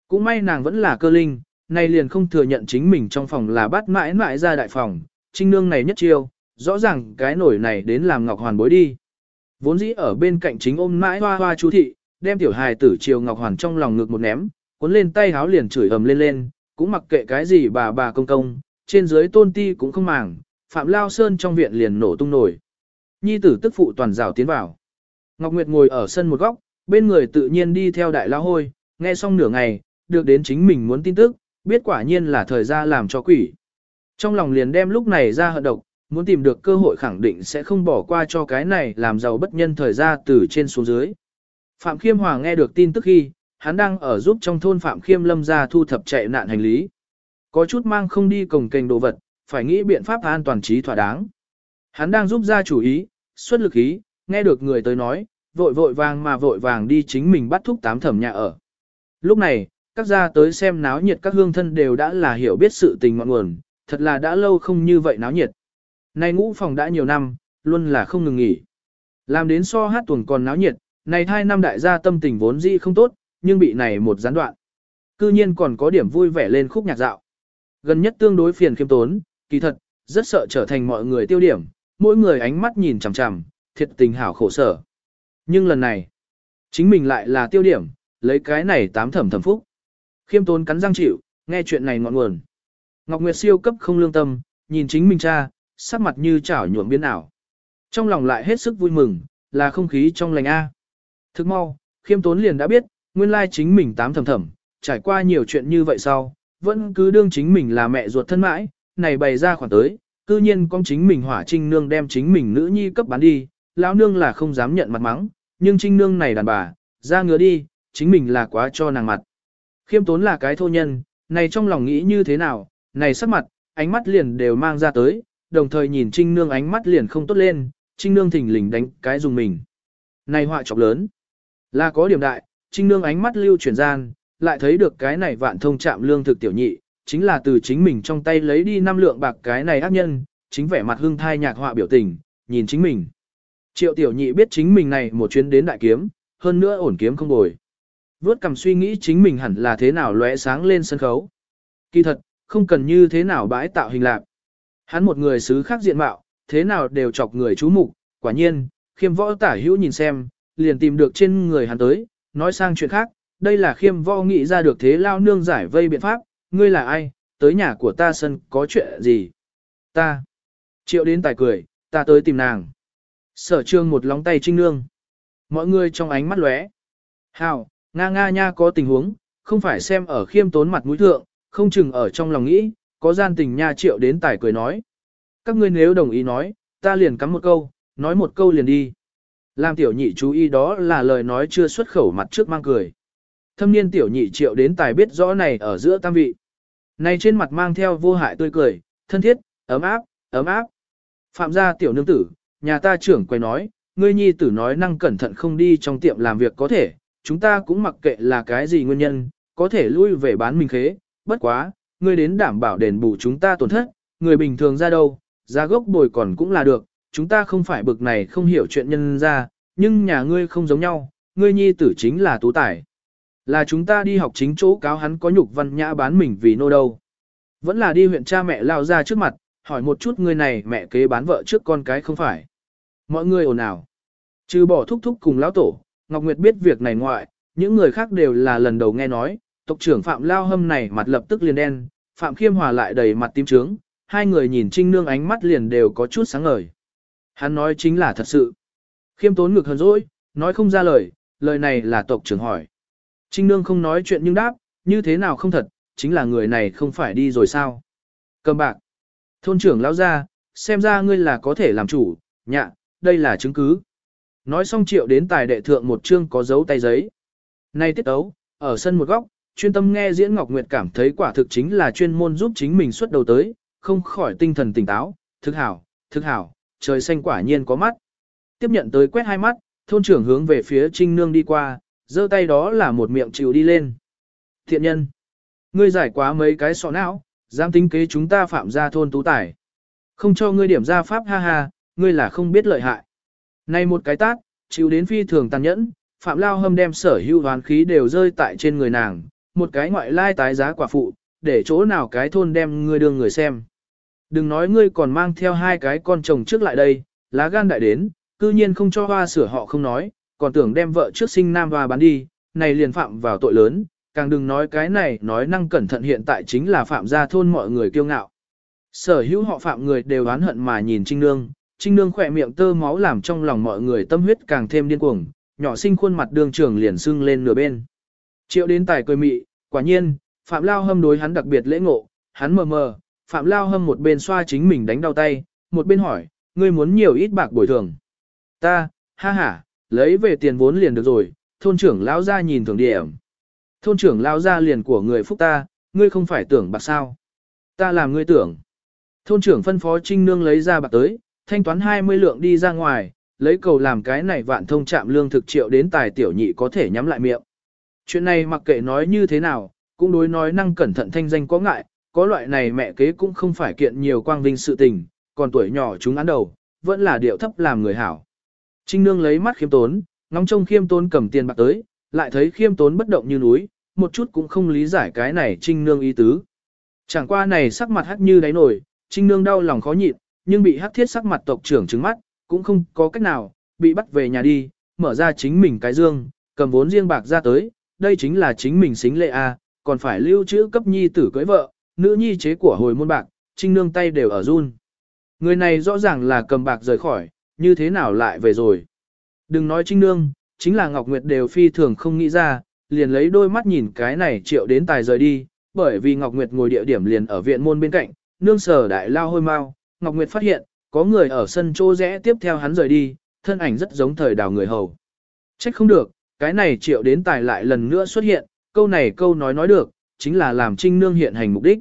Cũng may nàng vẫn là cơ linh, nay liền không thừa nhận chính mình trong phòng là bắt mãi mãi ra đại phòng, trinh nương này nhất chiêu, rõ ràng cái nổi này đến làm Ngọc Hoàn bối đi. Vốn dĩ ở bên cạnh chính ôm mãi hoa hoa chú thị, đem tiểu hài tử chiều Ngọc Hoàn trong lòng ngực một ném, cuốn lên tay háo liền chửi ầm lên lên, cũng mặc kệ cái gì bà bà công công, trên dưới tôn ti cũng không màng, Phạm Lao Sơn trong viện liền nổ tung nổi. Nhi tử tức phụ toàn rào tiến vào. Ngọc Nguyệt ngồi ở sân một góc, bên người tự nhiên đi theo đại lao hôi, nghe xong nửa ngày, được đến chính mình muốn tin tức, biết quả nhiên là thời gian làm cho quỷ. Trong lòng liền đem lúc này ra hận độc, muốn tìm được cơ hội khẳng định sẽ không bỏ qua cho cái này làm giàu bất nhân thời gian từ trên xuống dưới. Phạm Khiêm Hòa nghe được tin tức khi, hắn đang ở giúp trong thôn Phạm Khiêm Lâm ra thu thập chạy nạn hành lý. Có chút mang không đi cồng kềnh đồ vật, phải nghĩ biện pháp an toàn trí thỏa đáng. Hắn đang giúp ra chủ ý, xuất lực ý, nghe được người tới nói, vội vội vàng mà vội vàng đi chính mình bắt thúc tám thẩm nhà ở. Lúc này, các gia tới xem náo nhiệt các hương thân đều đã là hiểu biết sự tình ngọn nguồn, thật là đã lâu không như vậy náo nhiệt. Nay ngũ phòng đã nhiều năm, luôn là không ngừng nghỉ. Làm đến so hát tuần còn náo nhiệt, này hai năm đại gia tâm tình vốn dĩ không tốt, nhưng bị này một gián đoạn. Cư nhiên còn có điểm vui vẻ lên khúc nhạc dạo. Gần nhất tương đối phiền khiêm tốn, kỳ thật, rất sợ trở thành mọi người tiêu điểm, mỗi người ánh mắt nhìn chằm chằm, thiệt tình hảo khổ sở. Nhưng lần này, chính mình lại là tiêu điểm, lấy cái này tám thẩm thẩm phúc. Khiêm tốn cắn răng chịu, nghe chuyện này ngọn nguồn. Ngọc Nguyệt siêu cấp không lương tâm, nhìn chính mình cha, sắc mặt như chảo nhuộm biến ảo. Trong lòng lại hết sức vui mừng, là không khí trong lành A. Thức mau, khiêm tốn liền đã biết, nguyên lai chính mình tám thầm thầm, trải qua nhiều chuyện như vậy sau, vẫn cứ đương chính mình là mẹ ruột thân mãi, này bày ra khoản tới, cư nhiên con chính mình hỏa trinh nương đem chính mình nữ nhi cấp bán đi, lão nương là không dám nhận mặt mắng, nhưng trinh nương này đàn bà, ra ngứa đi, chính mình là quá cho nàng mặt. Khiêm tốn là cái thô nhân, này trong lòng nghĩ như thế nào, này sắc mặt, ánh mắt liền đều mang ra tới, đồng thời nhìn trinh nương ánh mắt liền không tốt lên, trinh nương thỉnh lình đánh cái dùng mình. Này họa chọc lớn, là có điểm đại, trinh nương ánh mắt lưu chuyển gian, lại thấy được cái này vạn thông chạm lương thực tiểu nhị, chính là từ chính mình trong tay lấy đi năm lượng bạc cái này ác nhân, chính vẻ mặt hương thai nhạc họa biểu tình, nhìn chính mình. Triệu tiểu nhị biết chính mình này một chuyến đến đại kiếm, hơn nữa ổn kiếm không bồi. Vốt cầm suy nghĩ chính mình hẳn là thế nào lóe sáng lên sân khấu. Kỳ thật, không cần như thế nào bãi tạo hình lạc. Hắn một người xứ khác diện mạo, thế nào đều chọc người chú mục, quả nhiên, khiêm võ tả hữu nhìn xem, liền tìm được trên người hắn tới, nói sang chuyện khác, đây là khiêm võ nghĩ ra được thế lao nương giải vây biện pháp, ngươi là ai, tới nhà của ta sân có chuyện gì? Ta. Triệu đến tài cười, ta tới tìm nàng. Sở trương một lóng tay trinh nương. Mọi người trong ánh mắt lóe. Hào, nga nga nha có tình huống, không phải xem ở khiêm tốn mặt mũi thượng, không chừng ở trong lòng nghĩ, có gian tình nha triệu đến tài cười nói. Các ngươi nếu đồng ý nói, ta liền cắm một câu, nói một câu liền đi. Làm tiểu nhị chú ý đó là lời nói chưa xuất khẩu mặt trước mang cười. Thâm niên tiểu nhị triệu đến tài biết rõ này ở giữa tam vị. Này trên mặt mang theo vô hại tươi cười, thân thiết, ấm áp, ấm áp. Phạm gia tiểu nương tử, nhà ta trưởng quay nói, ngươi nhi tử nói năng cẩn thận không đi trong tiệm làm việc có thể, chúng ta cũng mặc kệ là cái gì nguyên nhân, có thể lui về bán mình khế, bất quá, ngươi đến đảm bảo đền bù chúng ta tổn thất, người bình thường ra đâu, ra gốc bồi còn cũng là được, chúng ta không phải bực này không hiểu chuyện nhân ra, nhưng nhà ngươi không giống nhau, ngươi nhi tử chính là tú tài. Là chúng ta đi học chính chỗ cáo hắn có nhục văn nhã bán mình vì nô đâu. Vẫn là đi huyện cha mẹ lao ra trước mặt, hỏi một chút người này mẹ kế bán vợ trước con cái không phải. Mọi người ồn ào. Trừ bỏ thúc thúc cùng lão tổ, Ngọc Nguyệt biết việc này ngoại, những người khác đều là lần đầu nghe nói, tộc trưởng Phạm Lao Hâm này mặt lập tức liền đen, Phạm Khiêm Hòa lại đầy mặt tím trướng, hai người nhìn Trinh Nương ánh mắt liền đều có chút sáng ngời. Hắn nói chính là thật sự. Khiêm tốn ngực hơn dỗi, nói không ra lời, lời này là tộc trưởng hỏi. Trinh Nương không nói chuyện nhưng đáp, như thế nào không thật, chính là người này không phải đi rồi sao. Cầm bạc. Thôn trưởng lão ra, xem ra ngươi là có thể làm chủ, nhạ, đây là chứng cứ. Nói xong triệu đến tài đệ thượng một chương có dấu tay giấy. Nay tiết ấu, ở sân một góc, chuyên tâm nghe diễn Ngọc Nguyệt cảm thấy quả thực chính là chuyên môn giúp chính mình xuất đầu tới, không khỏi tinh thần tỉnh táo, thực hảo, thực hảo, trời xanh quả nhiên có mắt. Tiếp nhận tới quét hai mắt, thôn trưởng hướng về phía Trinh Nương đi qua, giơ tay đó là một miệng chịu đi lên. Thiện nhân, ngươi giải quá mấy cái sọ não, dám tính kế chúng ta phạm ra thôn tú tài. Không cho ngươi điểm ra pháp ha ha, ngươi là không biết lợi hại. Này một cái tát, chịu đến phi thường tàn nhẫn, phạm lao hâm đem sở hữu hoán khí đều rơi tại trên người nàng, một cái ngoại lai tái giá quả phụ, để chỗ nào cái thôn đem ngươi đưa người xem. Đừng nói ngươi còn mang theo hai cái con chồng trước lại đây, lá gan đại đến, cư nhiên không cho hoa sửa họ không nói, còn tưởng đem vợ trước sinh nam hoa bán đi, này liền phạm vào tội lớn, càng đừng nói cái này nói năng cẩn thận hiện tại chính là phạm gia thôn mọi người kiêu ngạo. Sở hữu họ phạm người đều oán hận mà nhìn Trinh Nương, Trinh Nương khỏe miệng tơ máu làm trong lòng mọi người tâm huyết càng thêm điên cuồng, nhỏ sinh khuôn mặt đường trưởng liền sưng lên nửa bên. Triệu đến tài cười mị, quả nhiên, Phạm Lao Hâm đối hắn đặc biệt lễ ngộ, hắn mờ mờ, Phạm Lao Hâm một bên xoa chính mình đánh đau tay, một bên hỏi, ngươi muốn nhiều ít bạc bồi thường. Ta, ha ha, lấy về tiền vốn liền được rồi, thôn trưởng lão ra nhìn thường điểm. Thôn trưởng lao ra liền của người phúc ta, ngươi không phải tưởng bạc sao. Ta làm ngươi tưởng. Thôn trưởng phân phó Trinh Nương lấy ra bạc tới, thanh toán 20 lượng đi ra ngoài, lấy cầu làm cái này vạn thông chạm lương thực triệu đến tài tiểu nhị có thể nhắm lại miệng. Chuyện này mặc kệ nói như thế nào, cũng đối nói năng cẩn thận thanh danh có ngại, có loại này mẹ kế cũng không phải kiện nhiều quang vinh sự tình, còn tuổi nhỏ chúng án đầu, vẫn là điệu thấp làm người hảo. Trinh Nương lấy mắt khiêm tốn, ngóng trông khiêm tốn cầm tiền bạc tới, lại thấy khiêm tốn bất động như núi, một chút cũng không lý giải cái này Trinh Nương ý tứ. Chẳng qua này sắc mặt hắt như đáy nổi, Trinh Nương đau lòng khó nhịn, nhưng bị hắc thiết sắc mặt tộc trưởng trứng mắt, cũng không có cách nào, bị bắt về nhà đi, mở ra chính mình cái dương, cầm vốn riêng bạc ra tới, đây chính là chính mình xính lệ A, còn phải lưu trữ cấp nhi tử cưới vợ, nữ nhi chế của hồi môn bạc, Trinh Nương tay đều ở run. Người này rõ ràng là cầm bạc rời khỏi, như thế nào lại về rồi. Đừng nói Trinh Nương, chính là Ngọc Nguyệt đều phi thường không nghĩ ra, liền lấy đôi mắt nhìn cái này triệu đến tài rời đi, bởi vì Ngọc Nguyệt ngồi địa điểm liền ở viện môn bên cạnh, nương sở đại lao hôi mau, Ngọc Nguyệt phát hiện, có người ở sân chỗ rẽ tiếp theo hắn rời đi, thân ảnh rất giống thời đào người hầu. Trách không được, cái này triệu đến tài lại lần nữa xuất hiện, câu này câu nói nói được, chính là làm trinh nương hiện hành mục đích.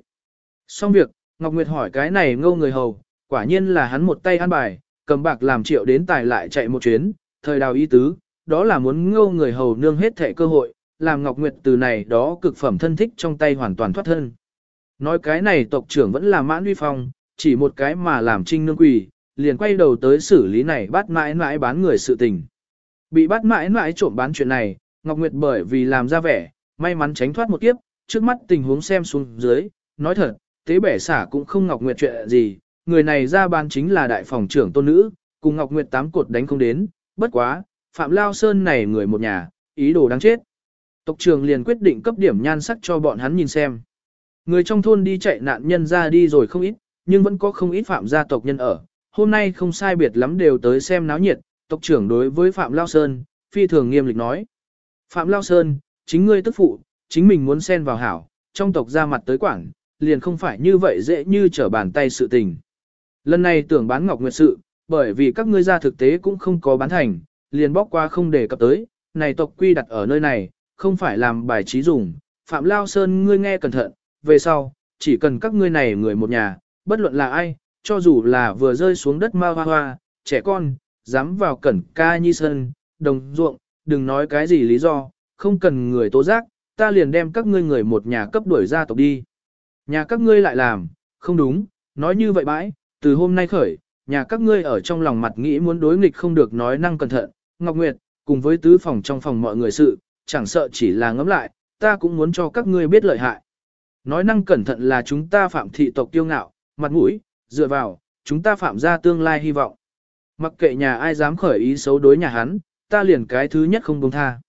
Xong việc, Ngọc Nguyệt hỏi cái này ngâu người hầu, quả nhiên là hắn một tay ăn bài, cầm bạc làm triệu đến tài lại chạy một chuyến, thời đào ý tứ, đó là muốn ngâu người hầu nương hết thể cơ hội, làm Ngọc Nguyệt từ này đó cực phẩm thân thích trong tay hoàn toàn thoát thân. Nói cái này tộc trưởng vẫn là mãn uy phong, chỉ một cái mà làm trinh nương quỳ, liền quay đầu tới xử lý này bắt mãi mãi bán người sự tình. Bị bắt mãi mãi trộm bán chuyện này, Ngọc Nguyệt bởi vì làm ra vẻ, may mắn tránh thoát một kiếp, trước mắt tình huống xem xuống dưới, nói thật, tế bẻ xả cũng không Ngọc Nguyệt chuyện gì, người này ra bán chính là đại phòng trưởng tôn nữ, cùng Ngọc Nguyệt tám cột đánh không đến, bất quá, Phạm Lao Sơn này người một nhà, ý đồ đáng chết. Tộc trường liền quyết định cấp điểm nhan sắc cho bọn hắn nhìn xem. Người trong thôn đi chạy nạn nhân ra đi rồi không ít, nhưng vẫn có không ít phạm gia tộc nhân ở. Hôm nay không sai biệt lắm đều tới xem náo nhiệt, tộc trưởng đối với Phạm Lao Sơn, phi thường nghiêm lịch nói. Phạm Lao Sơn, chính ngươi tức phụ, chính mình muốn xen vào hảo, trong tộc ra mặt tới quảng, liền không phải như vậy dễ như trở bàn tay sự tình. Lần này tưởng bán Ngọc Nguyệt sự, bởi vì các ngươi ra thực tế cũng không có bán thành, liền bóc qua không để cập tới, này tộc quy đặt ở nơi này, không phải làm bài trí dùng. Phạm Lao Sơn ngươi nghe cẩn thận, về sau, chỉ cần các ngươi này người một nhà, bất luận là ai, cho dù là vừa rơi xuống đất ma hoa hoa, trẻ con, dám vào cẩn ca nhi sơn, đồng ruộng, đừng nói cái gì lý do, không cần người tố giác, ta liền đem các ngươi người một nhà cấp đuổi ra tộc đi. Nhà các ngươi lại làm, không đúng, nói như vậy bãi, từ hôm nay khởi, nhà các ngươi ở trong lòng mặt nghĩ muốn đối nghịch không được nói năng cẩn thận, Ngọc Nguyệt, cùng với tứ phòng trong phòng mọi người sự, chẳng sợ chỉ là ngẫm lại, ta cũng muốn cho các ngươi biết lợi hại. Nói năng cẩn thận là chúng ta phạm thị tộc tiêu ngạo, mặt mũi, dựa vào, chúng ta phạm ra tương lai hy vọng. Mặc kệ nhà ai dám khởi ý xấu đối nhà hắn, ta liền cái thứ nhất không buông tha.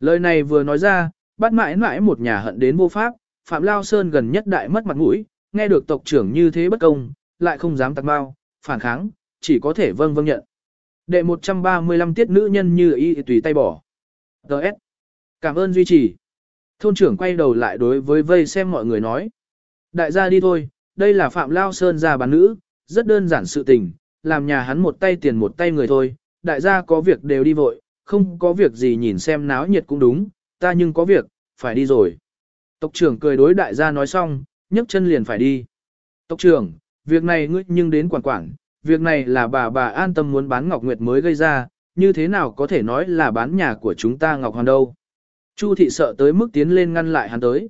Lời này vừa nói ra, bắt mãi mãi một nhà hận đến vô pháp, Phạm Lao Sơn gần nhất đại mất mặt mũi, nghe được tộc trưởng như thế bất công, lại không dám tạc bao, phản kháng, chỉ có thể vâng vâng nhận. Đệ 135 tiết nữ nhân như y tùy tay bỏ. Đợt. Cảm ơn duy trì. Thôn trưởng quay đầu lại đối với vây xem mọi người nói. Đại gia đi thôi, đây là Phạm Lao Sơn gia bán nữ, rất đơn giản sự tình, làm nhà hắn một tay tiền một tay người thôi, đại gia có việc đều đi vội, không có việc gì nhìn xem náo nhiệt cũng đúng, ta nhưng có việc, phải đi rồi. Tộc trưởng cười đối đại gia nói xong, nhấc chân liền phải đi. Tộc trưởng, việc này ngươi nhưng đến quản quản, việc này là bà bà an tâm muốn bán Ngọc Nguyệt mới gây ra, như thế nào có thể nói là bán nhà của chúng ta Ngọc Hoàn đâu. Chu thị sợ tới mức tiến lên ngăn lại hắn tới.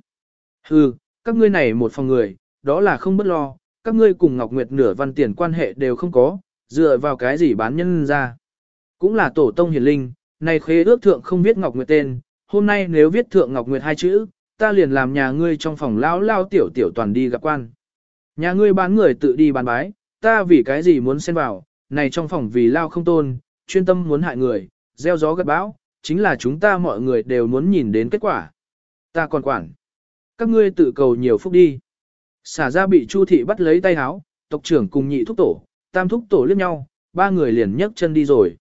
Hừ, các ngươi này một phòng người, đó là không bất lo, các ngươi cùng Ngọc Nguyệt nửa văn tiền quan hệ đều không có, dựa vào cái gì bán nhân ra. Cũng là tổ tông hiền linh, này khế ước thượng không viết Ngọc Nguyệt tên, hôm nay nếu viết thượng Ngọc Nguyệt hai chữ, ta liền làm nhà ngươi trong phòng lao lao tiểu tiểu toàn đi gặp quan. Nhà ngươi bán người tự đi bán bái, ta vì cái gì muốn xen vào, này trong phòng vì lao không tôn, chuyên tâm muốn hại người, gieo gió gặt bão, chính là chúng ta mọi người đều muốn nhìn đến kết quả. Ta còn quản. Các ngươi tự cầu nhiều phúc đi. Xả ra bị Chu thị bắt lấy tay háo, tộc trưởng cùng nhị thúc tổ, tam thúc tổ liếc nhau, ba người liền nhấc chân đi rồi.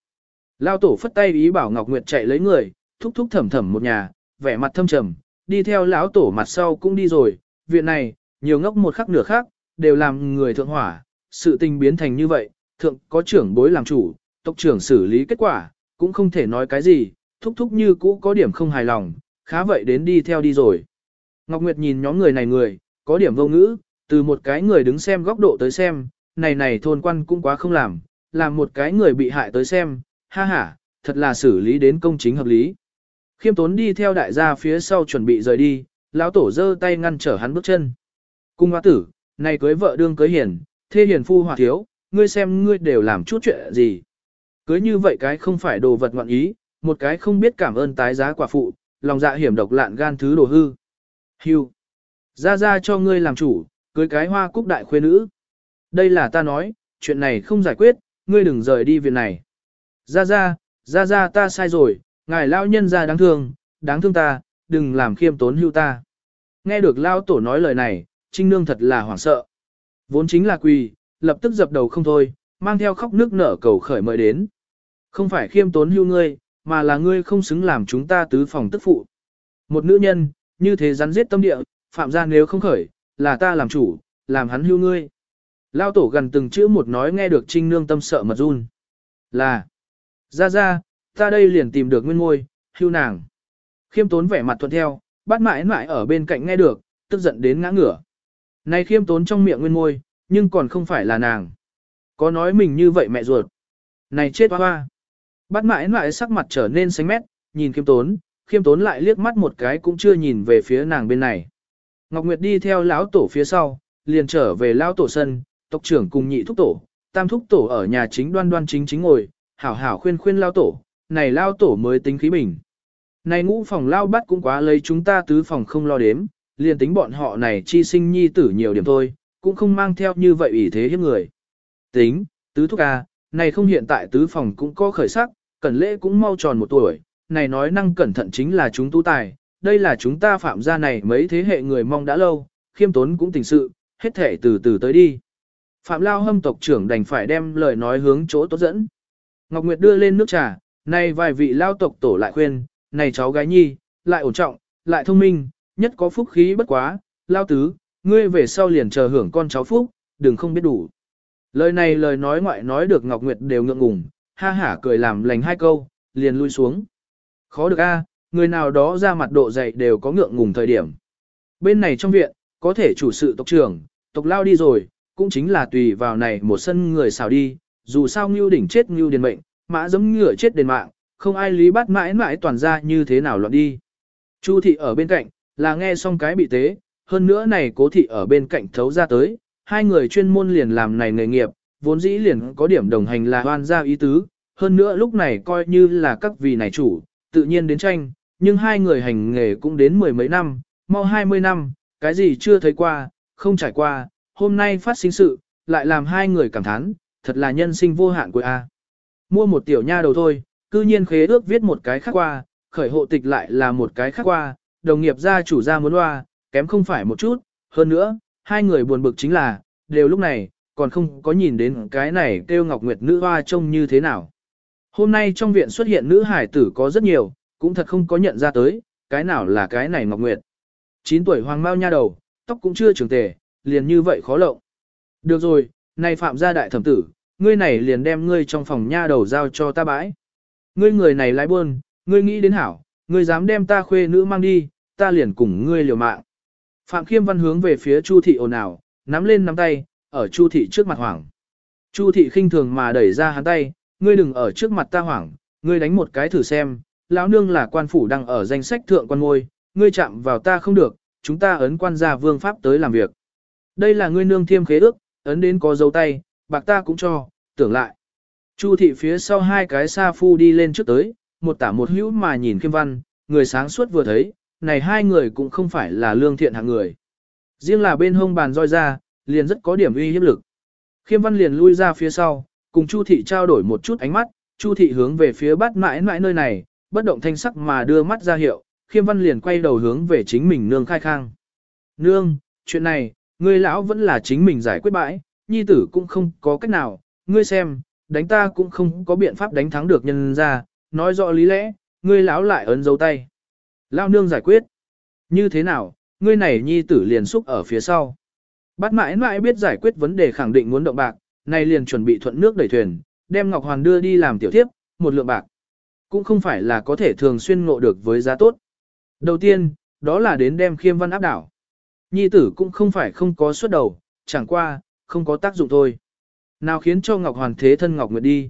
Lao tổ phất tay ý bảo Ngọc Nguyệt chạy lấy người, thúc thúc thầm thầm một nhà, vẻ mặt thâm trầm, đi theo lão tổ mặt sau cũng đi rồi, viện này, nhiều ngốc một khắc nửa khác, đều làm người thượng hỏa, sự tình biến thành như vậy, thượng có trưởng bối làm chủ, tộc trưởng xử lý kết quả, cũng không thể nói cái gì, thúc thúc như cũ có điểm không hài lòng, khá vậy đến đi theo đi rồi. Ngọc Nguyệt nhìn nhóm người này người, có điểm vô ngữ, từ một cái người đứng xem góc độ tới xem, này này thôn quan cũng quá không làm, làm một cái người bị hại tới xem, ha ha, thật là xử lý đến công chính hợp lý. Khiêm tốn đi theo đại gia phía sau chuẩn bị rời đi, lão tổ giơ tay ngăn trở hắn bước chân. Cung hoa tử, này cưới vợ đương cưới hiền, thê hiền phu hòa thiếu, ngươi xem ngươi đều làm chút chuyện gì. Cưới như vậy cái không phải đồ vật ngoạn ý, một cái không biết cảm ơn tái giá quả phụ, lòng dạ hiểm độc lạn gan thứ đồ hư. Hưu. Ra ra cho ngươi làm chủ, cưới cái hoa cúc đại khuê nữ. Đây là ta nói, chuyện này không giải quyết, ngươi đừng rời đi viện này. Ra ra, ra ra ta sai rồi, ngài lao nhân ra đáng thương, đáng thương ta, đừng làm khiêm tốn hưu ta. Nghe được lao tổ nói lời này, trinh nương thật là hoảng sợ. Vốn chính là quỳ, lập tức dập đầu không thôi, mang theo khóc nước nở cầu khởi mời đến. Không phải khiêm tốn hưu ngươi, mà là ngươi không xứng làm chúng ta tứ phòng tức phụ. Một nữ nhân, như thế rắn giết tâm địa, phạm Gia nếu không khởi, là ta làm chủ, làm hắn hưu ngươi. Lao tổ gần từng chữ một nói nghe được trinh nương tâm sợ mật run. Là, ra ra, ta đây liền tìm được nguyên ngôi, hưu nàng. Khiêm tốn vẻ mặt thuận theo, bắt mãi mãi ở bên cạnh nghe được, tức giận đến ngã ngửa. Này khiêm tốn trong miệng nguyên ngôi, nhưng còn không phải là nàng. Có nói mình như vậy mẹ ruột. Này chết hoa hoa. Bắt mãi mãi sắc mặt trở nên xanh mét, nhìn khiêm tốn, khiêm tốn lại liếc mắt một cái cũng chưa nhìn về phía nàng bên này. Ngọc Nguyệt đi theo lão tổ phía sau, liền trở về lão tổ sân, tộc trưởng cùng nhị thúc tổ, tam thúc tổ ở nhà chính đoan đoan chính chính ngồi, hảo hảo khuyên khuyên lão tổ, này lão tổ mới tính khí bình. Này ngũ phòng lao bắt cũng quá lấy chúng ta tứ phòng không lo đếm, liền tính bọn họ này chi sinh nhi tử nhiều điểm thôi, cũng không mang theo như vậy ủy thế hiếp người. Tính, tứ thúc a, này không hiện tại tứ phòng cũng có khởi sắc, cẩn lễ cũng mau tròn một tuổi, này nói năng cẩn thận chính là chúng tu tài, đây là chúng ta phạm gia này mấy thế hệ người mong đã lâu, khiêm tốn cũng tình sự, hết thể từ từ tới đi. Phạm Lao hâm tộc trưởng đành phải đem lời nói hướng chỗ tốt dẫn. Ngọc Nguyệt đưa lên nước trà, này vài vị Lao tộc tổ lại khuyên, này cháu gái nhi, lại ổn trọng, lại thông minh, nhất có phúc khí bất quá, Lao tứ, ngươi về sau liền chờ hưởng con cháu phúc, đừng không biết đủ. Lời này lời nói ngoại nói được Ngọc Nguyệt đều ngượng ngùng, ha hả cười làm lành hai câu, liền lui xuống. Khó được a, người nào đó ra mặt độ dày đều có ngượng ngùng thời điểm. Bên này trong viện, có thể chủ sự tộc trưởng, tộc lao đi rồi, cũng chính là tùy vào này một sân người xào đi, dù sao ngưu đỉnh chết ngưu điền mệnh, mã giống ngựa chết đền mạng, không ai lý bắt mãi mãi toàn ra như thế nào loạn đi. Chu thị ở bên cạnh, là nghe xong cái bị tế, hơn nữa này cố thị ở bên cạnh thấu ra tới, hai người chuyên môn liền làm này nghề nghiệp, vốn dĩ liền có điểm đồng hành là hoan gia ý tứ, hơn nữa lúc này coi như là các vị này chủ, tự nhiên đến tranh, nhưng hai người hành nghề cũng đến mười mấy năm, mau hai mươi năm, cái gì chưa thấy qua, không trải qua, hôm nay phát sinh sự, lại làm hai người cảm thán, thật là nhân sinh vô hạn của A. Mua một tiểu nha đầu thôi, cư nhiên khế ước viết một cái khác qua, khởi hộ tịch lại là một cái khác qua, đồng nghiệp gia chủ gia muốn loa, kém không phải một chút, hơn nữa, hai người buồn bực chính là, đều lúc này, còn không có nhìn đến cái này kêu Ngọc Nguyệt nữ hoa trông như thế nào. Hôm nay trong viện xuất hiện nữ hải tử có rất nhiều, cũng thật không có nhận ra tới, cái nào là cái này Ngọc Nguyệt. 9 tuổi hoàng mao nha đầu, tóc cũng chưa trưởng tề, liền như vậy khó lộng. Được rồi, này phạm gia đại thẩm tử, ngươi này liền đem ngươi trong phòng nha đầu giao cho ta bãi. Ngươi người này lái buôn, ngươi nghĩ đến hảo, ngươi dám đem ta khuê nữ mang đi, ta liền cùng ngươi liều mạng. Phạm Khiêm Văn hướng về phía Chu thị ồn ào, nắm lên nắm tay, ở Chu thị trước mặt hoảng. Chu thị khinh thường mà đẩy ra hắn tay, ngươi đừng ở trước mặt ta hoảng, ngươi đánh một cái thử xem, lão nương là quan phủ đang ở danh sách thượng quan ngôi, ngươi chạm vào ta không được, chúng ta ấn quan gia vương pháp tới làm việc. Đây là ngươi nương thiêm khế ước, ấn đến có dấu tay, bạc ta cũng cho, tưởng lại. Chu thị phía sau hai cái sa phu đi lên trước tới, một tả một hữu mà nhìn Kim Văn, người sáng suốt vừa thấy, này hai người cũng không phải là lương thiện hạng người. Riêng là bên hông bàn roi ra, liền rất có điểm uy hiếp lực. Khiêm Văn liền lui ra phía sau, cùng Chu thị trao đổi một chút ánh mắt, Chu thị hướng về phía bát mãi mãi nơi này, bất động thanh sắc mà đưa mắt ra hiệu, Khiêm Văn liền quay đầu hướng về chính mình nương khai khang. Nương, chuyện này, ngươi lão vẫn là chính mình giải quyết bãi, nhi tử cũng không có cách nào, ngươi xem, đánh ta cũng không có biện pháp đánh thắng được nhân ra, nói rõ lý lẽ, ngươi lão lại ấn dấu tay. Lão nương giải quyết. Như thế nào, ngươi này nhi tử liền xúc ở phía sau. Bát mãi mãi biết giải quyết vấn đề khẳng định muốn động bạc, nay liền chuẩn bị thuận nước đẩy thuyền, đem Ngọc Hoàn đưa đi làm tiểu tiếp, một lượng bạc. Cũng không phải là có thể thường xuyên ngộ được với giá tốt. Đầu tiên, đó là đến đem khiêm văn áp đảo. Nhi tử cũng không phải không có xuất đầu, chẳng qua, không có tác dụng thôi. Nào khiến cho Ngọc Hoàn thế thân Ngọc Nguyệt đi.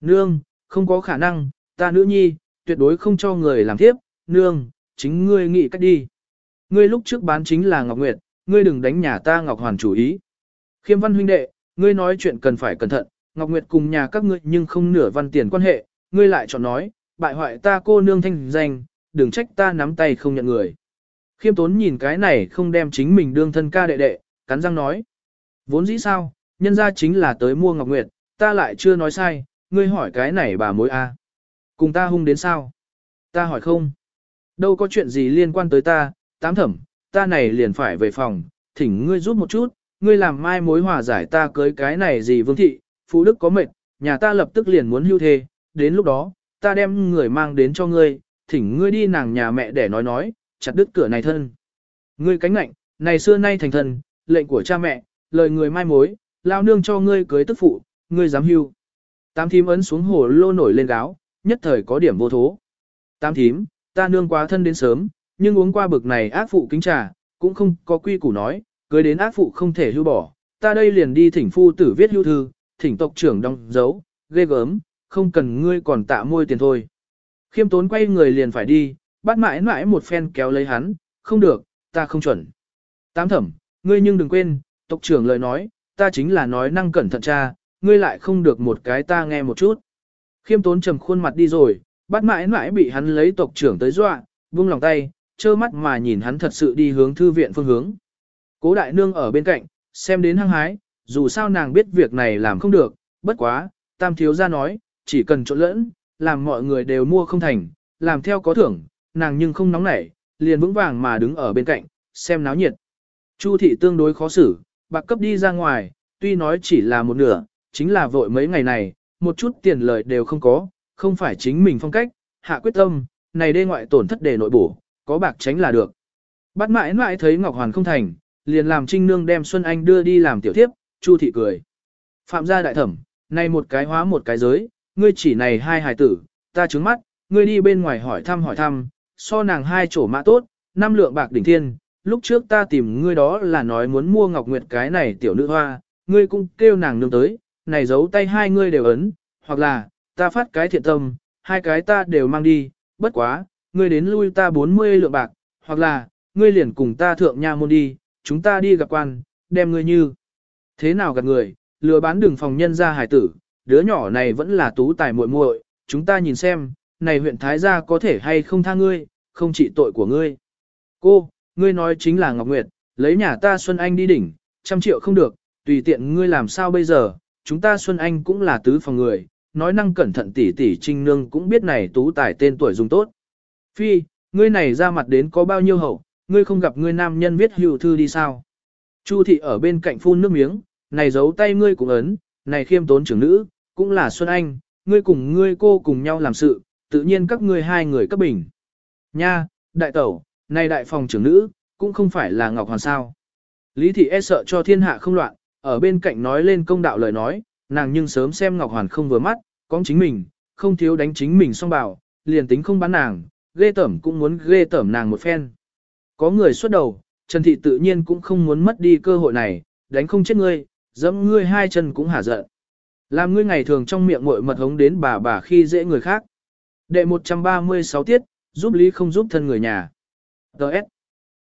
Nương, không có khả năng, ta nữ nhi, tuyệt đối không cho người làm tiếp, nương, chính ngươi nghĩ cách đi. Ngươi lúc trước bán chính là Ngọc Nguyệt, ngươi đừng đánh nhà ta Ngọc Hoàn chủ ý. Khiêm văn huynh đệ, ngươi nói chuyện cần phải cẩn thận, Ngọc Nguyệt cùng nhà các ngươi nhưng không nửa văn tiền quan hệ, ngươi lại chọn nói, bại hoại ta cô nương thanh danh, đừng trách ta nắm tay không nhận người. Khiêm tốn nhìn cái này không đem chính mình đương thân ca đệ đệ, cắn răng nói. Vốn dĩ sao, nhân ra chính là tới mua Ngọc Nguyệt, ta lại chưa nói sai, ngươi hỏi cái này bà mối a Cùng ta hung đến sao? Ta hỏi không? Đâu có chuyện gì liên quan tới ta, tám thẩm, ta này liền phải về phòng, thỉnh ngươi giúp một chút, ngươi làm mai mối hòa giải ta cưới cái này gì vương thị, phụ đức có mệt, nhà ta lập tức liền muốn hưu thê, đến lúc đó, ta đem người mang đến cho ngươi, thỉnh ngươi đi nàng nhà mẹ để nói nói, chặt đứt cửa này thân. Ngươi cánh lạnh, này xưa nay thành thân, lệnh của cha mẹ, lời người mai mối, lao nương cho ngươi cưới tức phụ, ngươi dám hưu. Tám thím ấn xuống hồ lô nổi lên gáo, nhất thời có điểm vô thố. Tám thím, ta nương quá thân đến sớm, nhưng uống qua bực này ác phụ kính trà, cũng không có quy củ nói, cưới đến ác phụ không thể hưu bỏ. Ta đây liền đi thỉnh phu tử viết hưu thư, thỉnh tộc trưởng đóng dấu, ghê gớm, không cần ngươi còn tạ môi tiền thôi. Khiêm tốn quay người liền phải đi, bắt mãi mãi một phen kéo lấy hắn, không được, ta không chuẩn. Tám thẩm, ngươi nhưng đừng quên, tộc trưởng lời nói, ta chính là nói năng cẩn thận cha, ngươi lại không được một cái ta nghe một chút. Khiêm tốn trầm khuôn mặt đi rồi, bắt mãi mãi bị hắn lấy tộc trưởng tới dọa, buông lòng tay, trơ mắt mà nhìn hắn thật sự đi hướng thư viện phương hướng. Cố đại nương ở bên cạnh, xem đến hăng hái, dù sao nàng biết việc này làm không được, bất quá, tam thiếu ra nói, chỉ cần trộn lẫn, làm mọi người đều mua không thành, làm theo có thưởng, nàng nhưng không nóng nảy, liền vững vàng mà đứng ở bên cạnh, xem náo nhiệt. Chu thị tương đối khó xử, bạc cấp đi ra ngoài, tuy nói chỉ là một nửa, chính là vội mấy ngày này, một chút tiền lợi đều không có, không phải chính mình phong cách, hạ quyết tâm, này đê ngoại tổn thất để nội bổ, có bạc tránh là được. Bắt mãi mãi thấy Ngọc Hoàn không thành, liền làm Trinh Nương đem Xuân Anh đưa đi làm tiểu thiếp, Chu thị cười. Phạm gia đại thẩm, này một cái hóa một cái giới, ngươi chỉ này hai hài tử, ta trứng mắt, ngươi đi bên ngoài hỏi thăm hỏi thăm, so nàng hai chỗ mã tốt, năm lượng bạc đỉnh thiên, lúc trước ta tìm ngươi đó là nói muốn mua Ngọc Nguyệt cái này tiểu nữ hoa, ngươi cũng kêu nàng nương tới, này giấu tay hai ngươi đều ấn, hoặc là, ta phát cái thiện tâm, hai cái ta đều mang đi, bất quá, ngươi đến lui ta 40 lượng bạc, hoặc là, ngươi liền cùng ta thượng nha môn đi, chúng ta đi gặp quan, đem ngươi như. Thế nào gặp người, lừa bán đường phòng nhân ra hải tử, đứa nhỏ này vẫn là tú tài muội muội, chúng ta nhìn xem, này huyện Thái gia có thể hay không tha ngươi, không trị tội của ngươi. Cô, ngươi nói chính là Ngọc Nguyệt, lấy nhà ta Xuân Anh đi đỉnh, trăm triệu không được, tùy tiện ngươi làm sao bây giờ, chúng ta Xuân Anh cũng là tứ phòng người, nói năng cẩn thận tỉ tỉ trinh nương cũng biết này tú tài tên tuổi dùng tốt. Phi, ngươi này ra mặt đến có bao nhiêu hậu, ngươi không gặp ngươi nam nhân viết hữu thư đi sao. Chu thị ở bên cạnh phun nước miếng, này giấu tay ngươi cũng ấn, này khiêm tốn trưởng nữ, cũng là Xuân Anh, ngươi cùng ngươi cô cùng nhau làm sự, tự nhiên các ngươi hai người cấp bình. Nha, đại tẩu, này đại phòng trưởng nữ, cũng không phải là Ngọc Hoàn sao. Lý thị e sợ cho thiên hạ không loạn, ở bên cạnh nói lên công đạo lời nói, nàng nhưng sớm xem Ngọc Hoàn không vừa mắt, có chính mình, không thiếu đánh chính mình xong bảo, liền tính không bán nàng, ghê tẩm cũng muốn ghê tẩm nàng một phen. Có người xuất đầu, Trần Thị tự nhiên cũng không muốn mất đi cơ hội này, đánh không chết ngươi, dẫm ngươi hai chân cũng hả giận. Làm ngươi ngày thường trong miệng muội mật hống đến bà bà khi dễ người khác. Đệ 136 tiết, giúp lý không giúp thân người nhà. Đợt.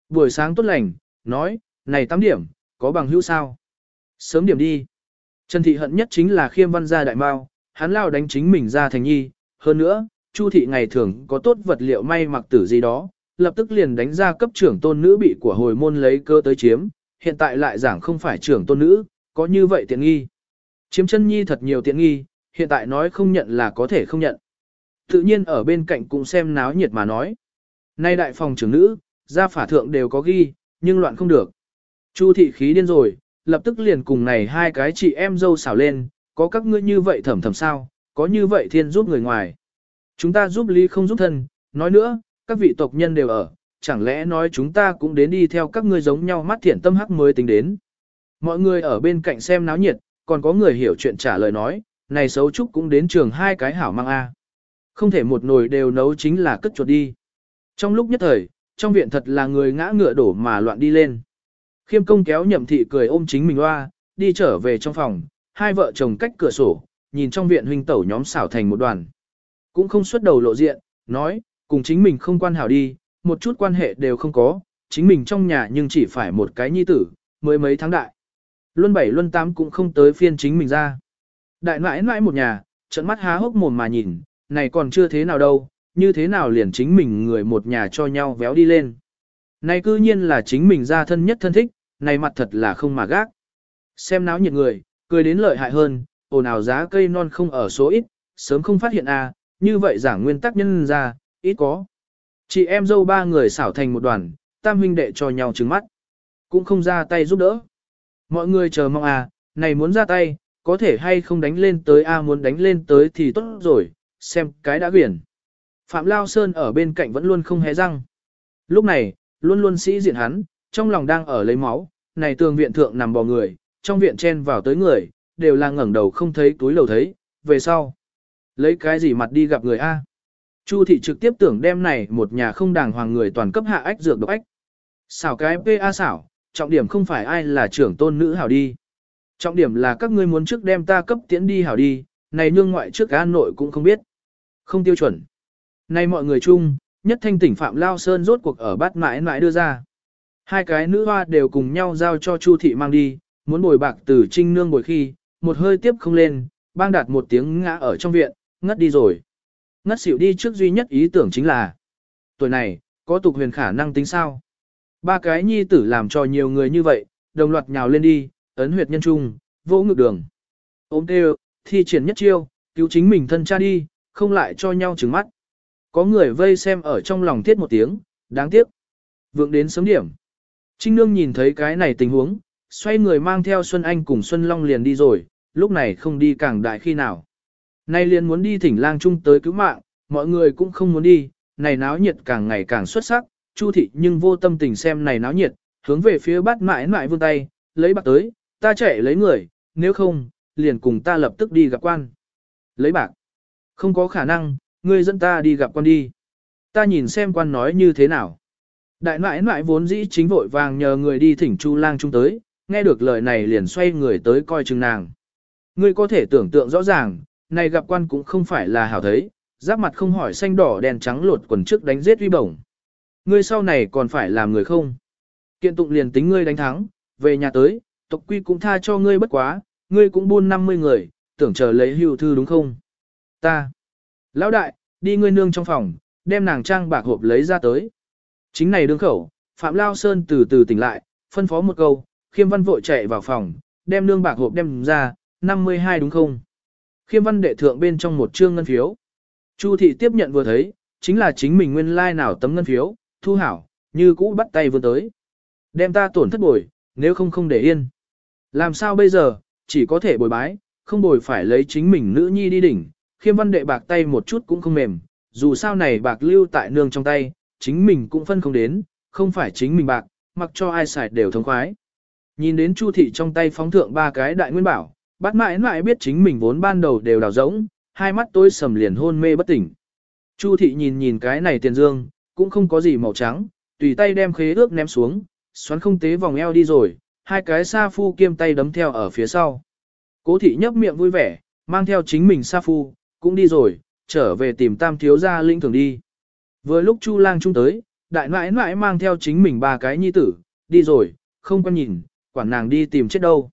Buổi sáng tốt lành, nói, này 8 điểm, có bằng hữu sao? Sớm điểm đi. Trần Thị hận nhất chính là khiêm văn gia đại mao, hắn lao đánh chính mình ra thành nhi. Hơn nữa, Chu Thị ngày thường có tốt vật liệu may mặc tử gì đó, lập tức liền đánh ra cấp trưởng tôn nữ bị của hồi môn lấy cơ tới chiếm, hiện tại lại giảng không phải trưởng tôn nữ, có như vậy tiện nghi. Chiếm chân nhi thật nhiều tiện nghi, hiện tại nói không nhận là có thể không nhận. Tự nhiên ở bên cạnh cũng xem náo nhiệt mà nói. Nay đại phòng trưởng nữ, gia phả thượng đều có ghi, nhưng loạn không được. Chu thị khí điên rồi, lập tức liền cùng này hai cái chị em dâu xảo lên, có các ngươi như vậy thầm thầm sao, có như vậy thiên giúp người ngoài. Chúng ta giúp ly không giúp thân, nói nữa, các vị tộc nhân đều ở, chẳng lẽ nói chúng ta cũng đến đi theo các ngươi giống nhau mắt thiện tâm hắc mới tính đến. Mọi người ở bên cạnh xem náo nhiệt, còn có người hiểu chuyện trả lời nói, này xấu trúc cũng đến trường hai cái hảo mang A. Không thể một nồi đều nấu chính là cất chuột đi. Trong lúc nhất thời, trong viện thật là người ngã ngựa đổ mà loạn đi lên. Khiêm công kéo nhậm thị cười ôm chính mình loa, đi trở về trong phòng, hai vợ chồng cách cửa sổ, nhìn trong viện huynh tẩu nhóm xảo thành một đoàn. Cũng không xuất đầu lộ diện, nói, cùng chính mình không quan hảo đi, một chút quan hệ đều không có, chính mình trong nhà nhưng chỉ phải một cái nhi tử, mới mấy tháng đại. Luân bảy luân tám cũng không tới phiên chính mình ra. Đại nãi nãi một nhà, trận mắt há hốc mồm mà nhìn, này còn chưa thế nào đâu, như thế nào liền chính mình người một nhà cho nhau véo đi lên. Này cư nhiên là chính mình ra thân nhất thân thích, này mặt thật là không mà gác. Xem náo nhiệt người, cười đến lợi hại hơn, ồn ào giá cây non không ở số ít, sớm không phát hiện à, như vậy giảng nguyên tắc nhân ra, ít có. Chị em dâu ba người xảo thành một đoàn, tam huynh đệ cho nhau trứng mắt. Cũng không ra tay giúp đỡ. Mọi người chờ mong à, này muốn ra tay, có thể hay không đánh lên tới a muốn đánh lên tới thì tốt rồi, xem cái đã quyển. Phạm Lao Sơn ở bên cạnh vẫn luôn không hé răng. Lúc này, luôn luôn sĩ diện hắn, trong lòng đang ở lấy máu, này tường viện thượng nằm bò người, trong viện chen vào tới người, đều là ngẩng đầu không thấy túi lầu thấy, về sau. Lấy cái gì mặt đi gặp người A. Chu thị trực tiếp tưởng đem này một nhà không đàng hoàng người toàn cấp hạ ách dược độc ách. Xảo cái PA xảo, trọng điểm không phải ai là trưởng tôn nữ hảo đi. Trọng điểm là các ngươi muốn trước đem ta cấp tiễn đi hảo đi, này nhương ngoại trước an nội cũng không biết. Không tiêu chuẩn. Này mọi người chung, nhất thanh tỉnh Phạm Lao Sơn rốt cuộc ở bát mãi mãi đưa ra. Hai cái nữ hoa đều cùng nhau giao cho Chu thị mang đi, muốn bồi bạc từ trinh nương bồi khi, một hơi tiếp không lên, bang đạt một tiếng ngã ở trong viện, ngất đi rồi. Ngất xỉu đi trước duy nhất ý tưởng chính là, tuổi này, có tục huyền khả năng tính sao? Ba cái nhi tử làm cho nhiều người như vậy, đồng loạt nhào lên đi, ấn huyệt nhân trung, vô ngực đường. Ôm tê thi triển nhất chiêu, cứu chính mình thân cha đi, không lại cho nhau trứng mắt. Có người vây xem ở trong lòng thiết một tiếng, đáng tiếc. Vượng đến sớm điểm. Trinh Nương nhìn thấy cái này tình huống, xoay người mang theo Xuân Anh cùng Xuân Long liền đi rồi, lúc này không đi càng đại khi nào. Nay liền muốn đi thỉnh lang trung tới cứu mạng, mọi người cũng không muốn đi, này náo nhiệt càng ngày càng xuất sắc, Chu thị nhưng vô tâm tình xem này náo nhiệt, hướng về phía bát mãi mãi vươn tay, lấy bạc tới, ta chạy lấy người, nếu không, liền cùng ta lập tức đi gặp quan. Lấy bạc. Không có khả năng, ngươi dẫn ta đi gặp quan đi. Ta nhìn xem quan nói như thế nào. Đại nãi nãi vốn dĩ chính vội vàng nhờ người đi thỉnh Chu lang trung tới, nghe được lời này liền xoay người tới coi chừng nàng. Ngươi có thể tưởng tượng rõ ràng, này gặp quan cũng không phải là hảo thấy, giáp mặt không hỏi xanh đỏ đen trắng lột quần trước đánh giết uy bổng. Ngươi sau này còn phải làm người không? Kiện tụng liền tính ngươi đánh thắng, về nhà tới, tộc quy cũng tha cho ngươi bất quá, ngươi cũng buôn 50 người, tưởng chờ lấy hưu thư đúng không? Ta. Lão đại, đi ngươi nương trong phòng, đem nàng trang bạc hộp lấy ra tới. Chính này đương khẩu, Phạm Lao Sơn từ từ tỉnh lại, phân phó một câu, khiêm văn vội chạy vào phòng, đem nương bạc hộp đem ra, 52 đúng không? Khiêm văn đệ thượng bên trong một trương ngân phiếu. Chu thị tiếp nhận vừa thấy, chính là chính mình nguyên lai like nào tấm ngân phiếu, thu hảo, như cũ bắt tay vươn tới. Đem ta tổn thất bồi, nếu không không để yên. Làm sao bây giờ, chỉ có thể bồi bái, không bồi phải lấy chính mình nữ nhi đi đỉnh, khiêm văn đệ bạc tay một chút cũng không mềm, dù sao này bạc lưu tại nương trong tay, chính mình cũng phân không đến, không phải chính mình bạc, mặc cho ai xài đều thống khoái. Nhìn đến Chu thị trong tay phóng thượng ba cái đại nguyên bảo, bắt mãi mãi biết chính mình vốn ban đầu đều đào rỗng, hai mắt tối sầm liền hôn mê bất tỉnh. Chu thị nhìn nhìn cái này tiền dương, cũng không có gì màu trắng, tùy tay đem khế ước ném xuống, xoắn không tế vòng eo đi rồi, hai cái sa phu kiêm tay đấm theo ở phía sau. Cố thị nhấp miệng vui vẻ, mang theo chính mình sa phu, cũng đi rồi, trở về tìm tam thiếu gia linh thường đi. Vừa lúc Chu lang trung tới, đại nãi nãi mang theo chính mình ba cái nhi tử, đi rồi, không quan nhìn, quản nàng đi tìm chết đâu.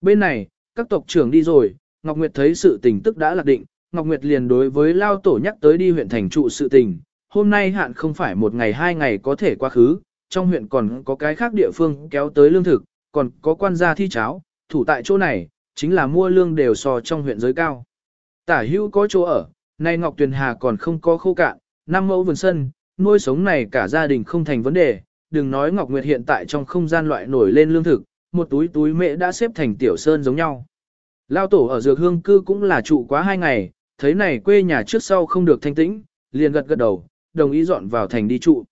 Bên này, các tộc trưởng đi rồi, Ngọc Nguyệt thấy sự tình tức đã lạc định, Ngọc Nguyệt liền đối với Lao Tổ nhắc tới đi huyện thành trụ sự tình. Hôm nay hạn không phải một ngày hai ngày có thể qua khứ, trong huyện còn có cái khác địa phương kéo tới lương thực, còn có quan gia thi cháo, thủ tại chỗ này, chính là mua lương đều so trong huyện giới cao. Tả hữu có chỗ ở, nay Ngọc Tuyền Hà còn không có khô cạn, năm mẫu vườn sân, nuôi sống này cả gia đình không thành vấn đề, đừng nói Ngọc Nguyệt hiện tại trong không gian loại nổi lên lương thực, một túi túi mẹ đã xếp thành tiểu sơn giống nhau. Lao tổ ở dược hương cư cũng là trụ quá hai ngày, thấy này quê nhà trước sau không được thanh tĩnh, liền gật gật đầu, đồng ý dọn vào thành đi trụ.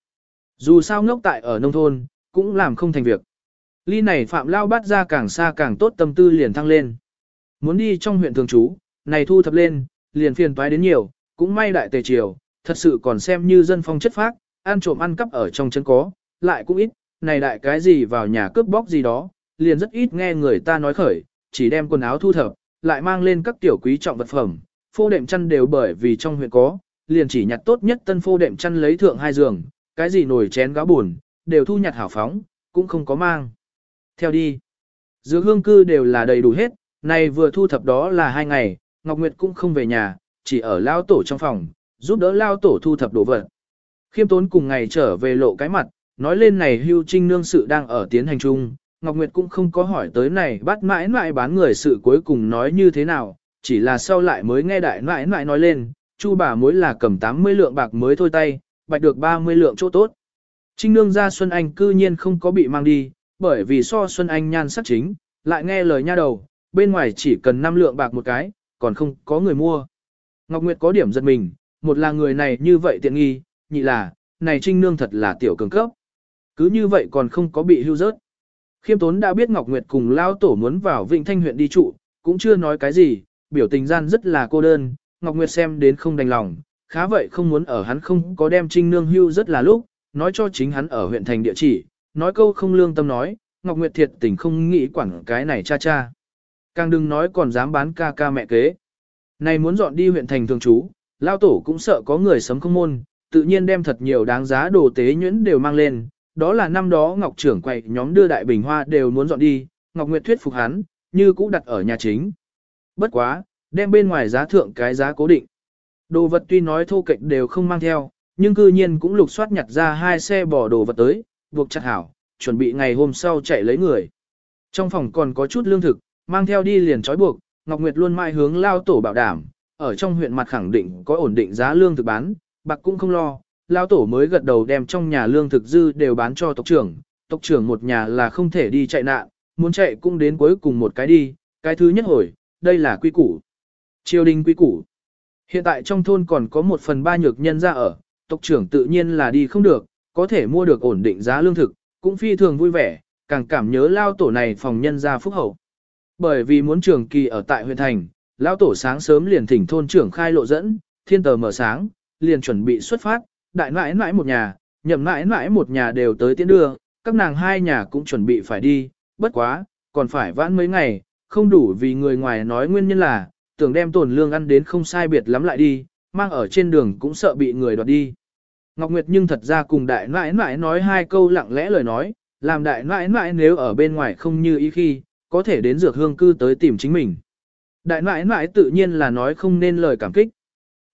Dù sao ngốc tại ở nông thôn, cũng làm không thành việc. Ly này phạm lao bắt ra càng xa càng tốt tâm tư liền thăng lên. Muốn đi trong huyện thường trú, này thu thập lên, liền phiền toái đến nhiều, cũng may đại tề triều, thật sự còn xem như dân phong chất phác, ăn trộm ăn cắp ở trong chân có, lại cũng ít, này đại cái gì vào nhà cướp bóc gì đó, liền rất ít nghe người ta nói khởi, chỉ đem quần áo thu thập, lại mang lên các tiểu quý trọng vật phẩm, phô đệm chăn đều bởi vì trong huyện có, liền chỉ nhặt tốt nhất tân phô đệm chăn lấy thượng hai giường, cái gì nồi chén gáo buồn, đều thu nhặt hảo phóng, cũng không có mang. Theo đi, dược hương cư đều là đầy đủ hết, này vừa thu thập đó là hai ngày, Ngọc Nguyệt cũng không về nhà, chỉ ở lao tổ trong phòng, giúp đỡ lao tổ thu thập đồ vật. Khiêm tốn cùng ngày trở về lộ cái mặt, nói lên này hưu trinh nương sự đang ở tiến hành chung, Ngọc Nguyệt cũng không có hỏi tới này bắt mãi mãi bán người sự cuối cùng nói như thế nào, chỉ là sau lại mới nghe đại mãi mãi nói lên, chu bà mối là cầm 80 lượng bạc mới thôi tay, bạch được 30 lượng chỗ tốt. Trinh nương ra Xuân Anh cư nhiên không có bị mang đi, bởi vì so Xuân Anh nhan sắc chính, lại nghe lời nha đầu, bên ngoài chỉ cần 5 lượng bạc một cái, còn không có người mua. Ngọc Nguyệt có điểm giật mình, một là người này như vậy tiện nghi, nhị là, này Trinh nương thật là tiểu cường cấp. Cứ như vậy còn không có bị hưu rớt. Khiêm tốn đã biết Ngọc Nguyệt cùng Lao Tổ muốn vào Vịnh Thanh huyện đi trụ, cũng chưa nói cái gì, biểu tình gian rất là cô đơn, Ngọc Nguyệt xem đến không đành lòng, khá vậy không muốn ở hắn không có đem Trinh Nương hưu rất là lúc, nói cho chính hắn ở huyện thành địa chỉ, nói câu không lương tâm nói, Ngọc Nguyệt thiệt tình không nghĩ quản cái này cha cha. Càng đừng nói còn dám bán ca ca mẹ kế. Này muốn dọn đi huyện thành thường trú, Lao Tổ cũng sợ có người sấm không môn, tự nhiên đem thật nhiều đáng giá đồ tế nhuyễn đều mang lên, đó là năm đó Ngọc trưởng quậy nhóm đưa đại bình hoa đều muốn dọn đi, Ngọc Nguyệt thuyết phục hắn, như cũ đặt ở nhà chính. Bất quá, đem bên ngoài giá thượng cái giá cố định. Đồ vật tuy nói thô kệch đều không mang theo, nhưng cư nhiên cũng lục soát nhặt ra hai xe bỏ đồ vật tới, buộc chặt hảo, chuẩn bị ngày hôm sau chạy lấy người. Trong phòng còn có chút lương thực, mang theo đi liền trói buộc, Ngọc Nguyệt luôn mai hướng lao tổ bảo đảm, ở trong huyện mặt khẳng định có ổn định giá lương thực bán, bạc cũng không lo, lao tổ mới gật đầu đem trong nhà lương thực dư đều bán cho tộc trưởng, tộc trưởng một nhà là không thể đi chạy nạn, muốn chạy cũng đến cuối cùng một cái đi, cái thứ nhất hồi, đây là quy củ. Triều đình quý củ. Hiện tại trong thôn còn có một phần ba nhược nhân ra ở, tộc trưởng tự nhiên là đi không được, có thể mua được ổn định giá lương thực, cũng phi thường vui vẻ, càng cảm nhớ lao tổ này phòng nhân ra phúc hậu. Bởi vì muốn trường kỳ ở tại huyện thành, lao tổ sáng sớm liền thỉnh thôn trưởng khai lộ dẫn, thiên tờ mở sáng, liền chuẩn bị xuất phát, đại nãi nãi một nhà, nhậm nãi nãi một nhà đều tới tiến đưa, các nàng hai nhà cũng chuẩn bị phải đi, bất quá, còn phải vãn mấy ngày, không đủ vì người ngoài nói nguyên nhân là, tưởng đem tổn lương ăn đến không sai biệt lắm lại đi, mang ở trên đường cũng sợ bị người đoạt đi. Ngọc Nguyệt nhưng thật ra cùng đại nãi nãi nói hai câu lặng lẽ lời nói, làm đại nãi nãi nếu ở bên ngoài không như ý khi, có thể đến dược hương cư tới tìm chính mình. Đại nãi nãi tự nhiên là nói không nên lời cảm kích.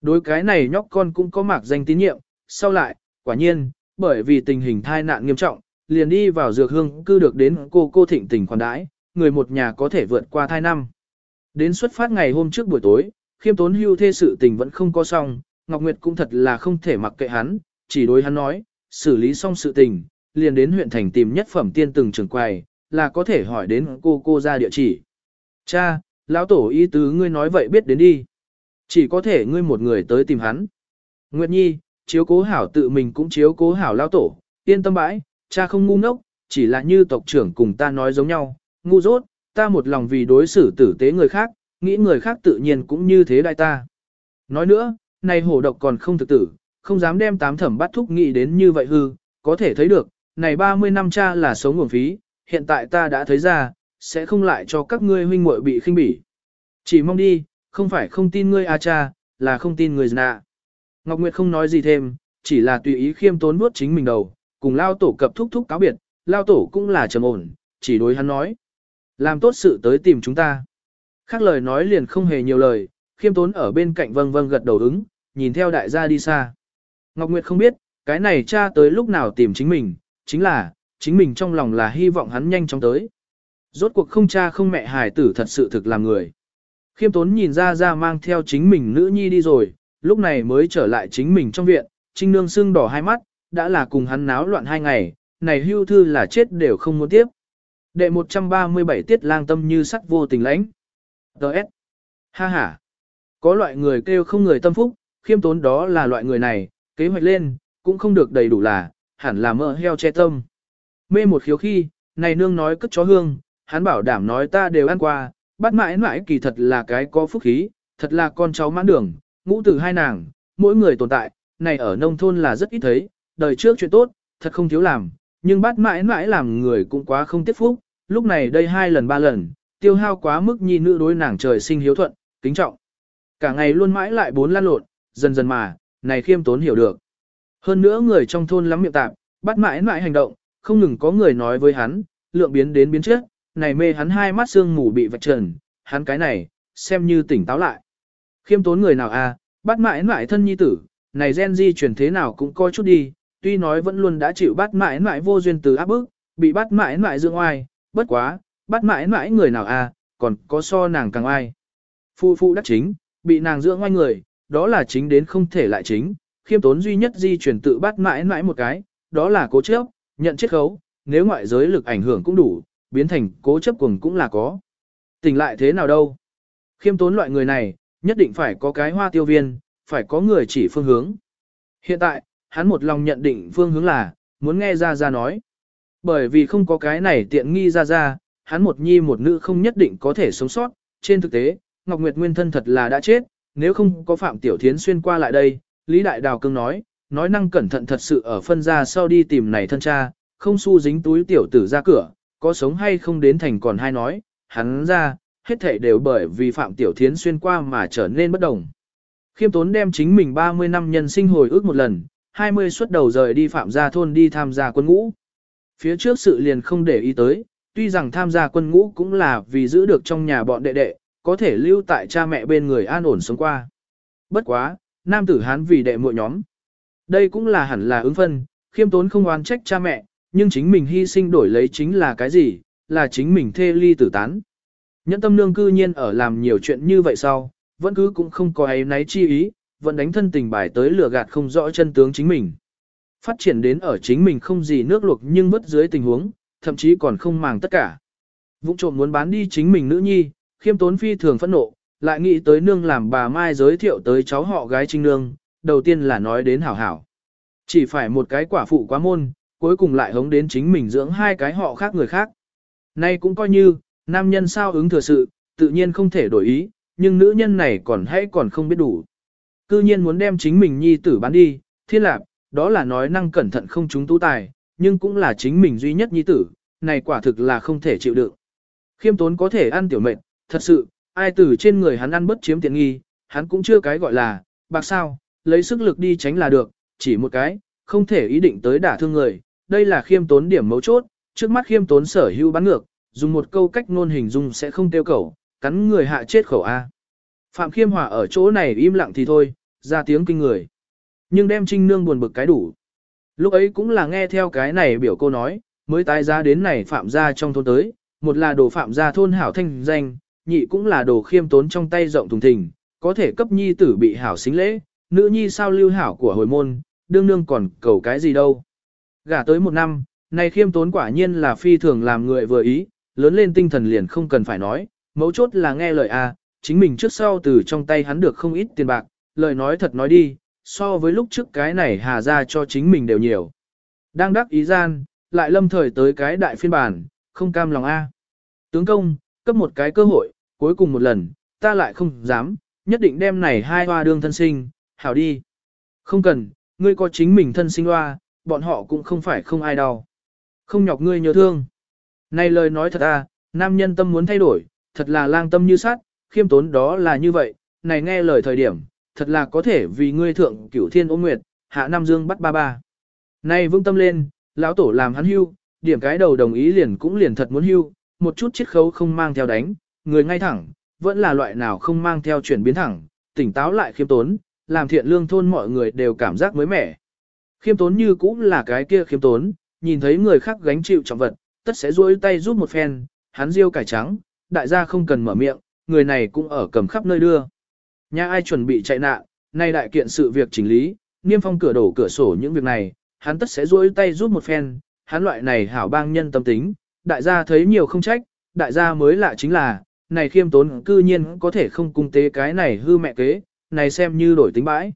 Đối cái này nhóc con cũng có mạc danh tín nhiệm, sau lại, quả nhiên, bởi vì tình hình thai nạn nghiêm trọng, liền đi vào dược hương cư được đến cô cô thịnh tình khoản đãi, người một nhà có thể vượt qua thai năm. Đến xuất phát ngày hôm trước buổi tối, khiêm tốn hưu thê sự tình vẫn không có xong, Ngọc Nguyệt cũng thật là không thể mặc kệ hắn, chỉ đối hắn nói, xử lý xong sự tình, liền đến huyện thành tìm nhất phẩm tiên từng trường quầy, là có thể hỏi đến cô cô ra địa chỉ. Cha, lão tổ ý tứ ngươi nói vậy biết đến đi. Chỉ có thể ngươi một người tới tìm hắn. Nguyệt Nhi, chiếu cố hảo tự mình cũng chiếu cố hảo lão tổ, yên tâm bãi, cha không ngu ngốc, chỉ là như tộc trưởng cùng ta nói giống nhau, ngu dốt, ta một lòng vì đối xử tử tế người khác, nghĩ người khác tự nhiên cũng như thế đại ta. Nói nữa, này hổ độc còn không thực tử, không dám đem tám thẩm bắt thúc nghĩ đến như vậy hư, có thể thấy được, này 30 năm cha là sống nguồn phí, hiện tại ta đã thấy ra, sẽ không lại cho các ngươi huynh muội bị khinh bỉ. Chỉ mong đi, không phải không tin ngươi a cha, là không tin người nạ. Ngọc Nguyệt không nói gì thêm, chỉ là tùy ý khiêm tốn vuốt chính mình đầu, cùng lao tổ cập thúc thúc cáo biệt, lao tổ cũng là trầm ổn, chỉ đối hắn nói. Làm tốt sự tới tìm chúng ta. Khác lời nói liền không hề nhiều lời, khiêm tốn ở bên cạnh vâng vâng gật đầu ứng, nhìn theo đại gia đi xa. Ngọc Nguyệt không biết, cái này cha tới lúc nào tìm chính mình, chính là, chính mình trong lòng là hy vọng hắn nhanh chóng tới. Rốt cuộc không cha không mẹ hài tử thật sự thực làm người. Khiêm tốn nhìn ra ra mang theo chính mình nữ nhi đi rồi, lúc này mới trở lại chính mình trong viện, trinh nương sưng đỏ hai mắt, đã là cùng hắn náo loạn hai ngày, này hưu thư là chết đều không muốn tiếp. Đệ 137 tiết lang tâm như sắt vô tình lãnh. Đợt. Ha ha. Có loại người kêu không người tâm phúc, khiêm tốn đó là loại người này, kế hoạch lên, cũng không được đầy đủ là, hẳn là mỡ heo che tâm. Mê một khiếu khi, này nương nói cất chó hương, hắn bảo đảm nói ta đều ăn qua, bắt mãi mãi kỳ thật là cái có phúc khí, thật là con cháu mãn đường, ngũ tử hai nàng, mỗi người tồn tại, này ở nông thôn là rất ít thấy, đời trước chuyện tốt, thật không thiếu làm, nhưng bắt mãi mãi làm người cũng quá không tiết phúc, lúc này đây hai lần ba lần, tiêu hao quá mức nhi nữ đối nàng trời sinh hiếu thuận, kính trọng. Cả ngày luôn mãi lại bốn lan lộn, dần dần mà, này khiêm tốn hiểu được. Hơn nữa người trong thôn lắm miệng tạp, bắt mãi mãi hành động, không ngừng có người nói với hắn, lượng biến đến biến trước, này mê hắn hai mắt xương mù bị vạch trần, hắn cái này, xem như tỉnh táo lại. Khiêm tốn người nào à, bắt mãi mãi thân nhi tử, này gen di chuyển thế nào cũng coi chút đi, tuy nói vẫn luôn đã chịu bắt mãi mãi vô duyên từ áp bức, bị bắt mãi mãi dưỡng oai, bất quá, bắt mãi mãi người nào à, còn có so nàng càng ai. Phụ phụ đắc chính, bị nàng dưỡng ngoài người, đó là chính đến không thể lại chính, khiêm tốn duy nhất di chuyển tự bắt mãi mãi một cái, đó là cố chấp, nhận chết khấu, nếu ngoại giới lực ảnh hưởng cũng đủ, biến thành cố chấp cùng cũng là có. Tỉnh lại thế nào đâu? Khiêm tốn loại người này, nhất định phải có cái hoa tiêu viên, phải có người chỉ phương hướng. Hiện tại, hắn một lòng nhận định phương hướng là, muốn nghe ra ra nói. Bởi vì không có cái này tiện nghi ra ra, hắn một nhi một nữ không nhất định có thể sống sót. Trên thực tế, Ngọc Nguyệt nguyên thân thật là đã chết, nếu không có Phạm Tiểu Thiến xuyên qua lại đây, Lý Đại Đào cương nói, nói năng cẩn thận thật sự ở phân ra sau đi tìm này thân cha, không su dính túi tiểu tử ra cửa, có sống hay không đến thành còn hai nói, hắn ra, hết thảy đều bởi vì Phạm Tiểu Thiến xuyên qua mà trở nên bất đồng. Khiêm tốn đem chính mình 30 năm nhân sinh hồi ước một lần, 20 xuất đầu rời đi Phạm gia thôn đi tham gia quân ngũ. Phía trước sự liền không để ý tới, tuy rằng tham gia quân ngũ cũng là vì giữ được trong nhà bọn đệ đệ, có thể lưu tại cha mẹ bên người an ổn sống qua. Bất quá, nam tử hán vì đệ muội nhóm. Đây cũng là hẳn là ứng phân, khiêm tốn không oán trách cha mẹ, nhưng chính mình hy sinh đổi lấy chính là cái gì, là chính mình thê ly tử tán. Nhẫn tâm nương cư nhiên ở làm nhiều chuyện như vậy sau, vẫn cứ cũng không có ấy náy chi ý, vẫn đánh thân tình bài tới lừa gạt không rõ chân tướng chính mình. Phát triển đến ở chính mình không gì nước luộc nhưng vứt dưới tình huống, thậm chí còn không màng tất cả. Vũng trộm muốn bán đi chính mình nữ nhi, khiêm tốn phi thường phẫn nộ, lại nghĩ tới nương làm bà Mai giới thiệu tới cháu họ gái trinh nương, đầu tiên là nói đến hảo hảo. Chỉ phải một cái quả phụ quá môn, cuối cùng lại hống đến chính mình dưỡng hai cái họ khác người khác. Nay cũng coi như, nam nhân sao ứng thừa sự, tự nhiên không thể đổi ý, nhưng nữ nhân này còn hãy còn không biết đủ. Cư nhiên muốn đem chính mình nhi tử bán đi, thiên lạc, đó là nói năng cẩn thận không chúng tu tài, nhưng cũng là chính mình duy nhất nhi tử, này quả thực là không thể chịu đựng. Khiêm tốn có thể ăn tiểu mệnh, thật sự, ai từ trên người hắn ăn bất chiếm tiện nghi, hắn cũng chưa cái gọi là, bạc sao, lấy sức lực đi tránh là được, chỉ một cái, không thể ý định tới đả thương người, đây là khiêm tốn điểm mấu chốt, trước mắt khiêm tốn sở hữu bắn ngược, dùng một câu cách ngôn hình dung sẽ không tiêu cầu, cắn người hạ chết khẩu A. Phạm khiêm hòa ở chỗ này im lặng thì thôi, ra tiếng kinh người. Nhưng đem trinh nương buồn bực cái đủ. Lúc ấy cũng là nghe theo cái này biểu cô nói, mới tái ra đến này phạm gia trong thôn tới, một là đồ phạm gia thôn hảo thanh danh, nhị cũng là đồ khiêm tốn trong tay rộng thùng thình, có thể cấp nhi tử bị hảo xính lễ, nữ nhi sao lưu hảo của hồi môn, đương nương còn cầu cái gì đâu. Gả tới một năm, này khiêm tốn quả nhiên là phi thường làm người vừa ý, lớn lên tinh thần liền không cần phải nói, mấu chốt là nghe lời a, chính mình trước sau từ trong tay hắn được không ít tiền bạc, lời nói thật nói đi, so với lúc trước cái này hà ra cho chính mình đều nhiều. Đang đắc ý gian, lại lâm thời tới cái đại phiên bản, không cam lòng a. Tướng công, cấp một cái cơ hội, cuối cùng một lần, ta lại không dám, nhất định đem này hai hoa đương thân sinh, hảo đi. Không cần, ngươi có chính mình thân sinh hoa, bọn họ cũng không phải không ai đau. Không nhọc ngươi nhớ thương. Này lời nói thật à, nam nhân tâm muốn thay đổi, thật là lang tâm như sát, khiêm tốn đó là như vậy, này nghe lời thời điểm, thật là có thể vì ngươi thượng cửu thiên ôn nguyệt, hạ nam dương bắt ba ba. nay vững tâm lên, lão tổ làm hắn hưu, điểm cái đầu đồng ý liền cũng liền thật muốn hưu, một chút chiết khấu không mang theo đánh, người ngay thẳng, vẫn là loại nào không mang theo chuyển biến thẳng, tỉnh táo lại khiêm tốn, làm thiện lương thôn mọi người đều cảm giác mới mẻ. Khiêm tốn như cũng là cái kia khiêm tốn, nhìn thấy người khác gánh chịu trọng vật, tất sẽ duỗi tay giúp một phen, hắn riêu cải trắng, đại gia không cần mở miệng, người này cũng ở cầm khắp nơi đưa. Nhà ai chuẩn bị chạy nạn, nay đại kiện sự việc chỉnh lý, niêm phong cửa đổ cửa sổ những việc này, hắn tất sẽ duỗi tay giúp một phen, hắn loại này hảo bang nhân tâm tính, đại gia thấy nhiều không trách, đại gia mới lạ chính là, này khiêm tốn cư nhiên có thể không cung tế cái này hư mẹ kế, này xem như đổi tính bãi.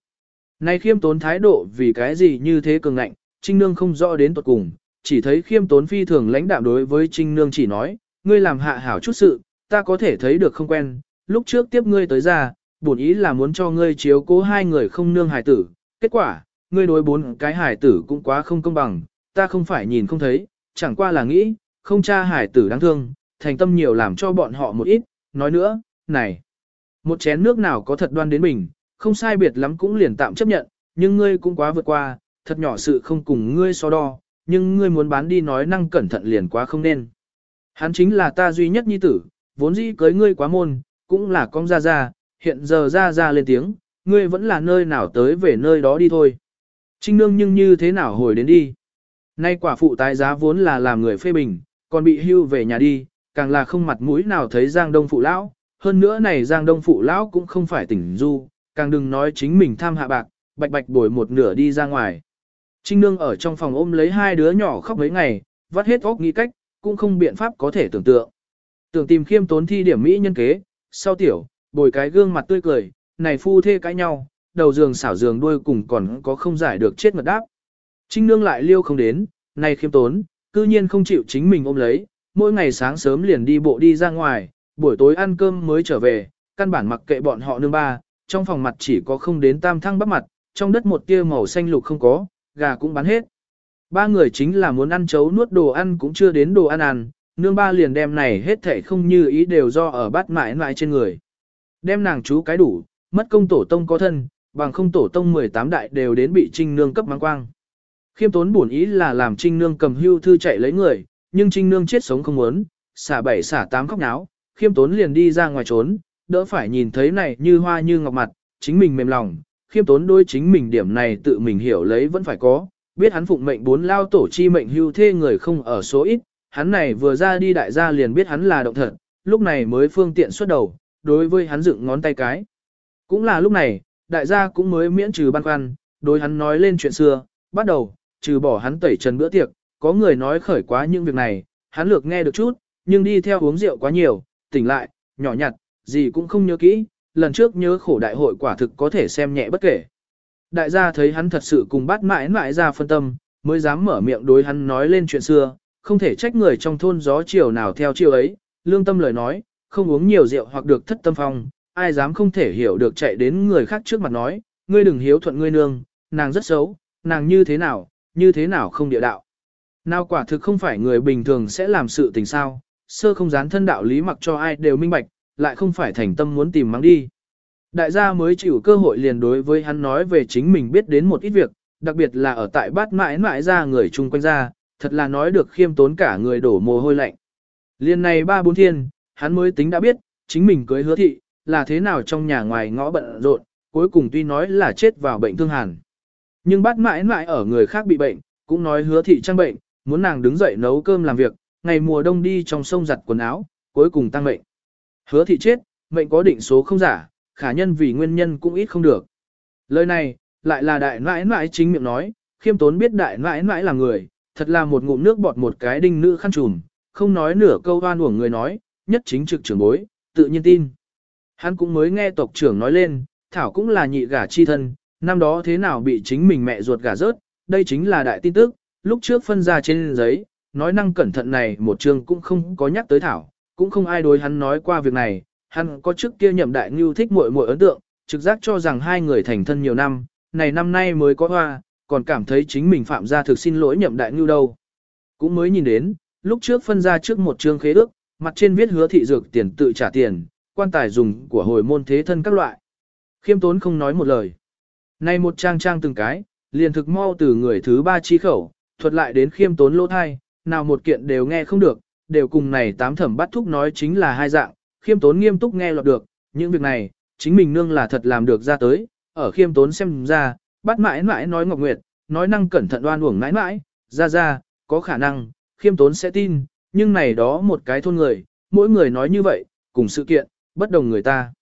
Này khiêm tốn thái độ vì cái gì như thế cường ngạnh, Trinh Nương không rõ đến tuột cùng, chỉ thấy khiêm tốn phi thường lãnh đạm đối với Trinh Nương chỉ nói, ngươi làm hạ hảo chút sự, ta có thể thấy được không quen, lúc trước tiếp ngươi tới ra, bổn ý là muốn cho ngươi chiếu cố hai người không nương hài tử, kết quả, ngươi đối bốn cái hài tử cũng quá không công bằng, ta không phải nhìn không thấy, chẳng qua là nghĩ, không cha hài tử đáng thương, thành tâm nhiều làm cho bọn họ một ít, nói nữa, này, một chén nước nào có thật đoan đến mình, không sai biệt lắm cũng liền tạm chấp nhận, nhưng ngươi cũng quá vượt qua, thật nhỏ sự không cùng ngươi so đo, nhưng ngươi muốn bán đi nói năng cẩn thận liền quá không nên. Hắn chính là ta duy nhất nhi tử, vốn dĩ cưới ngươi quá môn, cũng là con ra ra, hiện giờ ra ra lên tiếng, ngươi vẫn là nơi nào tới về nơi đó đi thôi. Trinh nương nhưng như thế nào hồi đến đi. Nay quả phụ tái giá vốn là làm người phê bình, còn bị hưu về nhà đi, càng là không mặt mũi nào thấy Giang Đông phụ lão, hơn nữa này Giang Đông phụ lão cũng không phải tỉnh du, càng đừng nói chính mình tham hạ bạc, bạch bạch bồi một nửa đi ra ngoài. Trinh nương ở trong phòng ôm lấy hai đứa nhỏ khóc mấy ngày, vắt hết óc nghĩ cách, cũng không biện pháp có thể tưởng tượng. Tưởng tìm khiêm tốn thi điểm mỹ nhân kế, sau tiểu, bồi cái gương mặt tươi cười, này phu thê cãi nhau, đầu giường xảo giường đuôi cùng còn có không giải được chết ngật đáp. Trinh nương lại liêu không đến, này khiêm tốn, cư nhiên không chịu chính mình ôm lấy, mỗi ngày sáng sớm liền đi bộ đi ra ngoài, buổi tối ăn cơm mới trở về, căn bản mặc kệ bọn họ nương ba, trong phòng mặt chỉ có không đến tam thăng bắp mặt, trong đất một tia màu xanh lục không có, gà cũng bán hết. Ba người chính là muốn ăn chấu nuốt đồ ăn cũng chưa đến đồ ăn ăn, nương ba liền đem này hết thảy không như ý đều do ở bát mãi mãi trên người. Đem nàng chú cái đủ, mất công tổ tông có thân, bằng không tổ tông 18 đại đều đến bị trinh nương cấp mang quang. Khiêm tốn bổn ý là làm trinh nương cầm hưu thư chạy lấy người, nhưng trinh nương chết sống không muốn, xả bảy xả tám khóc náo, khiêm tốn liền đi ra ngoài trốn, đỡ phải nhìn thấy này như hoa như ngọc mặt, chính mình mềm lòng, khiêm tốn đôi chính mình điểm này tự mình hiểu lấy vẫn phải có, biết hắn phụng mệnh bốn lao tổ chi mệnh hưu thê người không ở số ít, hắn này vừa ra đi đại gia liền biết hắn là động thật, lúc này mới phương tiện xuất đầu, đối với hắn dựng ngón tay cái. Cũng là lúc này, đại gia cũng mới miễn trừ băn khoăn, đối hắn nói lên chuyện xưa, bắt đầu, trừ bỏ hắn tẩy trần bữa tiệc, có người nói khởi quá những việc này, hắn lược nghe được chút, nhưng đi theo uống rượu quá nhiều, tỉnh lại, nhỏ nhặt, gì cũng không nhớ kỹ, lần trước nhớ khổ đại hội quả thực có thể xem nhẹ bất kể. Đại gia thấy hắn thật sự cùng bắt mãi mãi ra phân tâm, mới dám mở miệng đối hắn nói lên chuyện xưa, không thể trách người trong thôn gió chiều nào theo chiều ấy, lương tâm lời nói, không uống nhiều rượu hoặc được thất tâm phong, ai dám không thể hiểu được chạy đến người khác trước mặt nói, ngươi đừng hiếu thuận ngươi nương, nàng rất xấu, nàng như thế nào, như thế nào không địa đạo. Nào quả thực không phải người bình thường sẽ làm sự tình sao, sơ không dán thân đạo lý mặc cho ai đều minh bạch, lại không phải thành tâm muốn tìm mắng đi. Đại gia mới chịu cơ hội liền đối với hắn nói về chính mình biết đến một ít việc, đặc biệt là ở tại bát mãi mãi ra người chung quanh ra, thật là nói được khiêm tốn cả người đổ mồ hôi lạnh. Liên này ba bốn thiên, hắn mới tính đã biết, chính mình cưới hứa thị, là thế nào trong nhà ngoài ngõ bận rộn, cuối cùng tuy nói là chết vào bệnh thương hàn. Nhưng bắt mãi mãi ở người khác bị bệnh, cũng nói hứa thị trang bệnh, muốn nàng đứng dậy nấu cơm làm việc, ngày mùa đông đi trong sông giặt quần áo, cuối cùng tăng mệnh. Hứa thị chết, mệnh có định số không giả, khả nhân vì nguyên nhân cũng ít không được. Lời này, lại là đại nãi nãi chính miệng nói, khiêm tốn biết đại nãi nãi là người, thật là một ngụm nước bọt một cái đinh nữ khăn trùm, không nói nửa câu oan uổng người nói, nhất chính trực trưởng bối, tự nhiên tin. Hắn cũng mới nghe tộc trưởng nói lên, Thảo cũng là nhị gả chi thân, năm đó thế nào bị chính mình mẹ ruột gả rớt, đây chính là đại tin tức, lúc trước phân ra trên giấy, nói năng cẩn thận này một trường cũng không có nhắc tới Thảo, cũng không ai đối hắn nói qua việc này, hắn có trước kia nhậm đại ngưu thích muội muội ấn tượng, trực giác cho rằng hai người thành thân nhiều năm, này năm nay mới có hoa, còn cảm thấy chính mình phạm ra thực xin lỗi nhậm đại ngưu đâu. Cũng mới nhìn đến, lúc trước phân ra trước một trường khế ước, mặt trên viết hứa thị dược tiền tự trả tiền, quan tài dùng của hồi môn thế thân các loại. Khiêm tốn không nói một lời. Nay một trang trang từng cái, liền thực mau từ người thứ ba chi khẩu, thuật lại đến khiêm tốn lỗ thai, nào một kiện đều nghe không được, đều cùng này tám thẩm bắt thúc nói chính là hai dạng, khiêm tốn nghiêm túc nghe lọt được, những việc này, chính mình nương là thật làm được ra tới, ở khiêm tốn xem ra, bắt mãi mãi nói Ngọc Nguyệt, nói năng cẩn thận đoan uổng mãi mãi, ra ra, có khả năng, khiêm tốn sẽ tin, nhưng này đó một cái thôn người, mỗi người nói như vậy, cùng sự kiện, bất đồng người ta.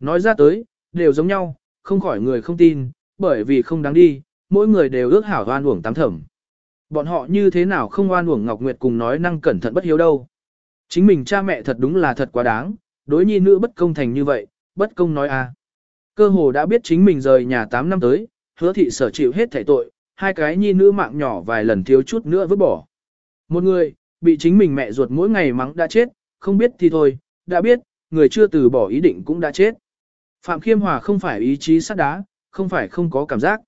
Nói ra tới, đều giống nhau, không khỏi người không tin, bởi vì không đáng đi, mỗi người đều ước hảo oan uổng tám thẩm. Bọn họ như thế nào không oan uổng Ngọc Nguyệt cùng nói năng cẩn thận bất hiếu đâu. Chính mình cha mẹ thật đúng là thật quá đáng, đối nhi nữ bất công thành như vậy, bất công nói a. À. Cơ hồ đã biết chính mình rời nhà 8 năm tới, hứa thị sở chịu hết thể tội, hai cái nhi nữ mạng nhỏ vài lần thiếu chút nữa vứt bỏ. Một người, bị chính mình mẹ ruột mỗi ngày mắng đã chết, không biết thì thôi, đã biết, người chưa từ bỏ ý định cũng đã chết. Phạm Khiêm Hòa không phải ý chí sắt đá, không phải không có cảm giác.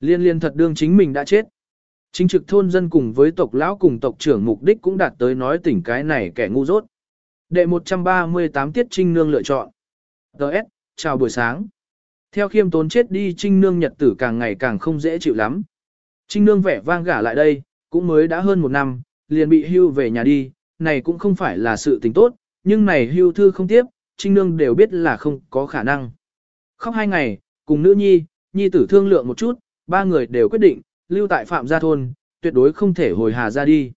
Liên liên thật đương chính mình đã chết. Chính trực thôn dân cùng với tộc lão cùng tộc trưởng mục đích cũng đạt tới nói tỉnh cái này kẻ ngu dốt. Đệ 138 tiết trinh nương lựa chọn. Đợt, chào buổi sáng. Theo khiêm tốn chết đi trinh nương nhật tử càng ngày càng không dễ chịu lắm. Trinh nương vẻ vang gả lại đây, cũng mới đã hơn một năm, liền bị hưu về nhà đi, này cũng không phải là sự tình tốt, nhưng này hưu thư không tiếp, trinh nương đều biết là không có khả năng. Khóc hai ngày, cùng nữ nhi, nhi tử thương lượng một chút, ba người đều quyết định, lưu tại phạm gia thôn, tuyệt đối không thể hồi hà ra đi.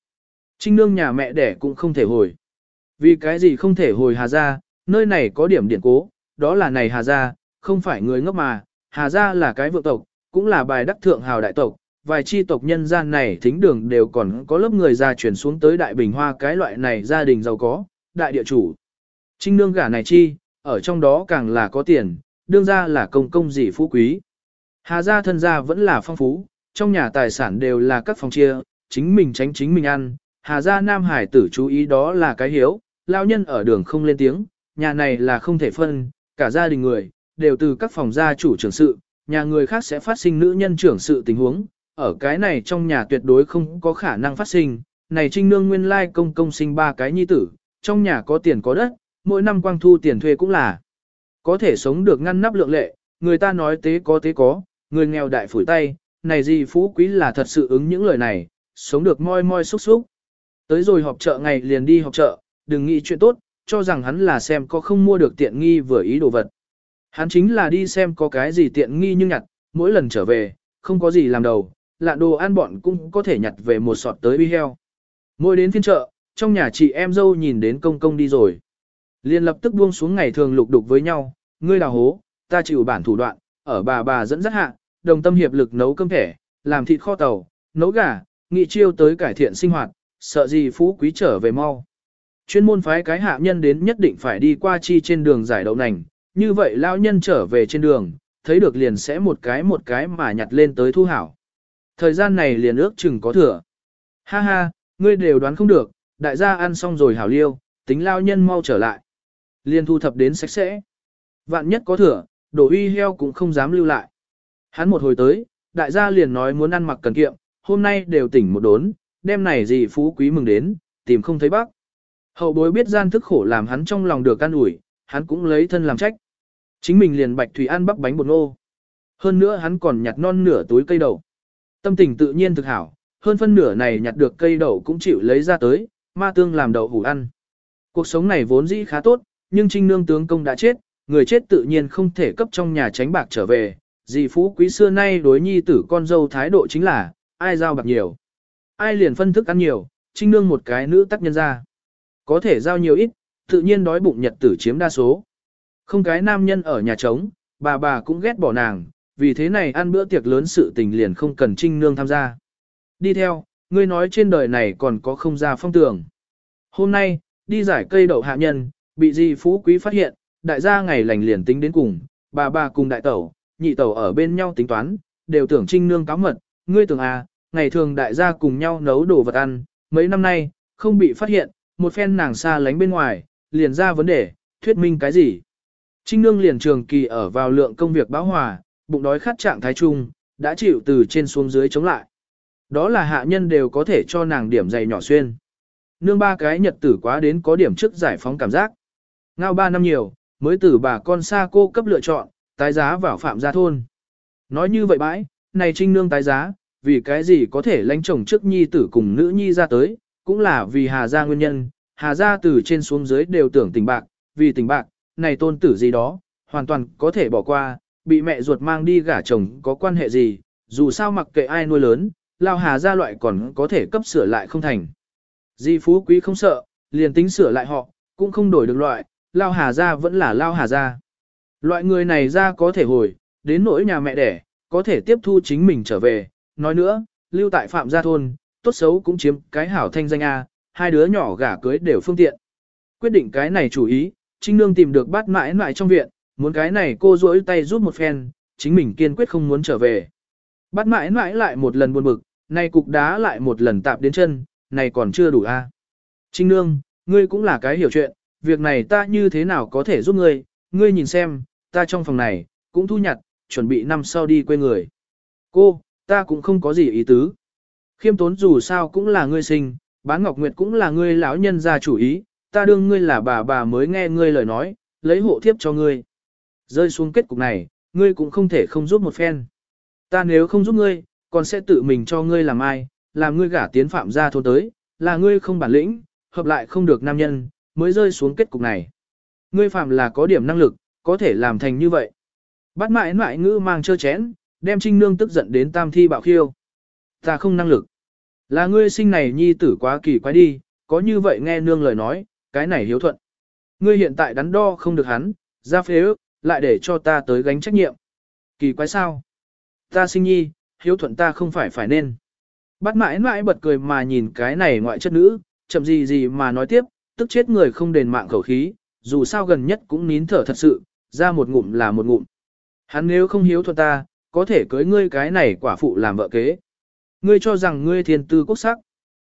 Trinh nương nhà mẹ đẻ cũng không thể hồi. Vì cái gì không thể hồi hà ra, nơi này có điểm điển cố, đó là này hà ra, không phải người ngốc mà, hà ra là cái vượng tộc, cũng là bài đắc thượng hào đại tộc, vài chi tộc nhân gian này thính đường đều còn có lớp người già chuyển xuống tới đại bình hoa cái loại này gia đình giàu có, đại địa chủ. Trinh nương gả này chi, ở trong đó càng là có tiền, đương ra là công công gì phú quý. Hà gia thân gia vẫn là phong phú, trong nhà tài sản đều là các phòng chia, chính mình tránh chính mình ăn. Hà gia nam hải tử chú ý đó là cái hiếu, lao nhân ở đường không lên tiếng, nhà này là không thể phân, cả gia đình người, đều từ các phòng gia chủ trưởng sự, nhà người khác sẽ phát sinh nữ nhân trưởng sự tình huống, ở cái này trong nhà tuyệt đối không có khả năng phát sinh, này trinh nương nguyên lai công công sinh ba cái nhi tử, trong nhà có tiền có đất, mỗi năm quang thu tiền thuê cũng là có thể sống được ngăn nắp lượng lệ, người ta nói tế có tế có, người nghèo đại phủi tay, này gì phú quý là thật sự ứng những lời này, sống được moi moi xúc xúc. Tới rồi họp chợ ngày liền đi họp chợ, đừng nghĩ chuyện tốt, cho rằng hắn là xem có không mua được tiện nghi vừa ý đồ vật. Hắn chính là đi xem có cái gì tiện nghi nhưng nhặt, mỗi lần trở về, không có gì làm đầu, lạ đồ ăn bọn cũng có thể nhặt về một sọt tới bi heo. Mỗi đến phiên chợ, trong nhà chị em dâu nhìn đến công công đi rồi. liền lập tức buông xuống ngày thường lục đục với nhau, ngươi đào hố, ta chịu bản thủ đoạn, ở bà bà dẫn dắt hạ, đồng tâm hiệp lực nấu cơm thẻ, làm thịt kho tàu, nấu gà, nghị chiêu tới cải thiện sinh hoạt, sợ gì phú quý trở về mau. Chuyên môn phái cái hạ nhân đến nhất định phải đi qua chi trên đường giải đậu nành, như vậy lão nhân trở về trên đường, thấy được liền sẽ một cái một cái mà nhặt lên tới thu hảo. Thời gian này liền ước chừng có thừa. Ha ha, ngươi đều đoán không được, đại gia ăn xong rồi hảo liêu, tính lao nhân mau trở lại. Liên thu thập đến sạch sẽ. Vạn nhất có thừa, đổ uy heo cũng không dám lưu lại. Hắn một hồi tới, đại gia liền nói muốn ăn mặc cần kiệm, hôm nay đều tỉnh một đốn, đêm này gì phú quý mừng đến, tìm không thấy bác. Hậu bối biết gian thức khổ làm hắn trong lòng được an ủi, hắn cũng lấy thân làm trách. Chính mình liền bạch thủy ăn bắp bánh bột ngô. Hơn nữa hắn còn nhặt non nửa túi cây đầu. Tâm tình tự nhiên thực hảo, hơn phân nửa này nhặt được cây đậu cũng chịu lấy ra tới, ma tương làm đậu hủ ăn. Cuộc sống này vốn dĩ khá tốt, nhưng trinh nương tướng công đã chết, người chết tự nhiên không thể cấp trong nhà tránh bạc trở về, dì phú quý xưa nay đối nhi tử con dâu thái độ chính là, ai giao bạc nhiều. Ai liền phân thức ăn nhiều, trinh nương một cái nữ tác nhân ra. Có thể giao nhiều ít, tự nhiên đói bụng nhật tử chiếm đa số. Không cái nam nhân ở nhà trống, bà bà cũng ghét bỏ nàng, vì thế này ăn bữa tiệc lớn sự tình liền không cần trinh nương tham gia. Đi theo, ngươi nói trên đời này còn có không ra phong tưởng. Hôm nay, đi giải cây đậu hạ nhân, bị di phú quý phát hiện, đại gia ngày lành liền tính đến cùng, bà bà cùng đại tẩu, nhị tẩu ở bên nhau tính toán, đều tưởng trinh nương cáo mật, ngươi tưởng à, ngày thường đại gia cùng nhau nấu đồ vật ăn, mấy năm nay, không bị phát hiện, một phen nàng xa lánh bên ngoài, liền ra vấn đề, thuyết minh cái gì. Trinh nương liền trường kỳ ở vào lượng công việc báo hòa, bụng đói khát trạng thái trung, đã chịu từ trên xuống dưới chống lại. Đó là hạ nhân đều có thể cho nàng điểm dày nhỏ xuyên. Nương ba cái nhật tử quá đến có điểm trước giải phóng cảm giác. Ngao ba năm nhiều, mới từ bà con xa cô cấp lựa chọn, tái giá vào phạm gia thôn. Nói như vậy bãi, này trinh nương tái giá, vì cái gì có thể lãnh chồng trước nhi tử cùng nữ nhi ra tới, cũng là vì hà gia nguyên nhân, hà gia từ trên xuống dưới đều tưởng tình bạc, vì tình bạc, này tôn tử gì đó, hoàn toàn có thể bỏ qua, bị mẹ ruột mang đi gả chồng có quan hệ gì, dù sao mặc kệ ai nuôi lớn, lao hà gia loại còn có thể cấp sửa lại không thành. Di phú quý không sợ, liền tính sửa lại họ, cũng không đổi được loại, lao hà gia vẫn là lao hà gia. Loại người này ra có thể hồi, đến nỗi nhà mẹ đẻ, có thể tiếp thu chính mình trở về. Nói nữa, lưu tại phạm gia thôn, tốt xấu cũng chiếm cái hảo thanh danh A, hai đứa nhỏ gả cưới đều phương tiện. Quyết định cái này chủ ý, Trinh Nương tìm được bát mãi mãi trong viện, muốn cái này cô rỗi tay giúp một phen, chính mình kiên quyết không muốn trở về. bắt mãi mãi lại một lần buồn bực, này cục đá lại một lần tạp đến chân, này còn chưa đủ a. Trinh Nương, ngươi cũng là cái hiểu chuyện, việc này ta như thế nào có thể giúp ngươi, ngươi nhìn xem, ta trong phòng này, cũng thu nhặt, chuẩn bị năm sau đi quê người. Cô, Ta cũng không có gì ý tứ. Khiêm tốn dù sao cũng là ngươi sinh, bán ngọc nguyệt cũng là ngươi lão nhân gia chủ ý, ta đương ngươi là bà bà mới nghe ngươi lời nói, lấy hộ thiếp cho ngươi. Rơi xuống kết cục này, ngươi cũng không thể không giúp một phen. Ta nếu không giúp ngươi, còn sẽ tự mình cho ngươi làm ai, làm ngươi gả tiến phạm gia thôn tới, là ngươi không bản lĩnh, hợp lại không được nam nhân, mới rơi xuống kết cục này. Ngươi phạm là có điểm năng lực, có thể làm thành như vậy. Bắt mãi mãi ngữ mang chơ chén, đem trinh nương tức giận đến tam thi bạo khiêu. Ta không năng lực. Là ngươi sinh này nhi tử quá kỳ quái đi, có như vậy nghe nương lời nói, cái này hiếu thuận. Ngươi hiện tại đắn đo không được hắn, ra phế ước, lại để cho ta tới gánh trách nhiệm. Kỳ quái sao? Ta sinh nhi, hiếu thuận ta không phải phải nên. Bắt mãi mãi bật cười mà nhìn cái này ngoại chất nữ, chậm gì gì mà nói tiếp, tức chết người không đền mạng khẩu khí, dù sao gần nhất cũng nín thở thật sự, ra một ngụm là một ngụm. Hắn nếu không hiếu thuận ta, có thể cưới ngươi cái này quả phụ làm vợ kế. Ngươi cho rằng ngươi thiên tư quốc sắc.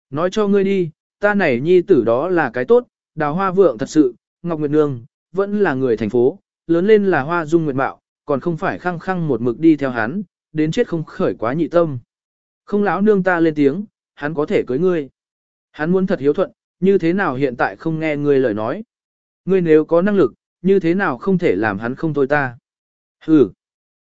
Nói cho ngươi đi, ta này nhi tử đó là cái tốt, đào hoa vượng thật sự, Ngọc Nguyệt Nương, vẫn là người thành phố, lớn lên là hoa dung nguyệt mạo, còn không phải khăng khăng một mực đi theo hắn, đến chết không khởi quá nhị tâm. Không lão nương ta lên tiếng, hắn có thể cưới ngươi. Hắn muốn thật hiếu thuận, như thế nào hiện tại không nghe ngươi lời nói. Ngươi nếu có năng lực, như thế nào không thể làm hắn không thôi ta. Hừ.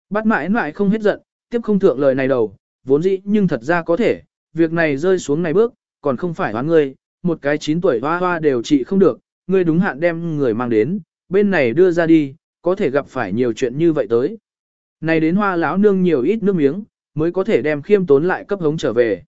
Bắt mãi mãi không hết giận, tiếp không thượng lời này đầu, vốn dĩ nhưng thật ra có thể, việc này rơi xuống này bước, còn không phải hóa ngươi, một cái 9 tuổi hoa hoa đều trị không được, ngươi đúng hạn đem người mang đến, bên này đưa ra đi, có thể gặp phải nhiều chuyện như vậy tới. Này đến hoa lão nương nhiều ít nước miếng, mới có thể đem khiêm tốn lại cấp hống trở về.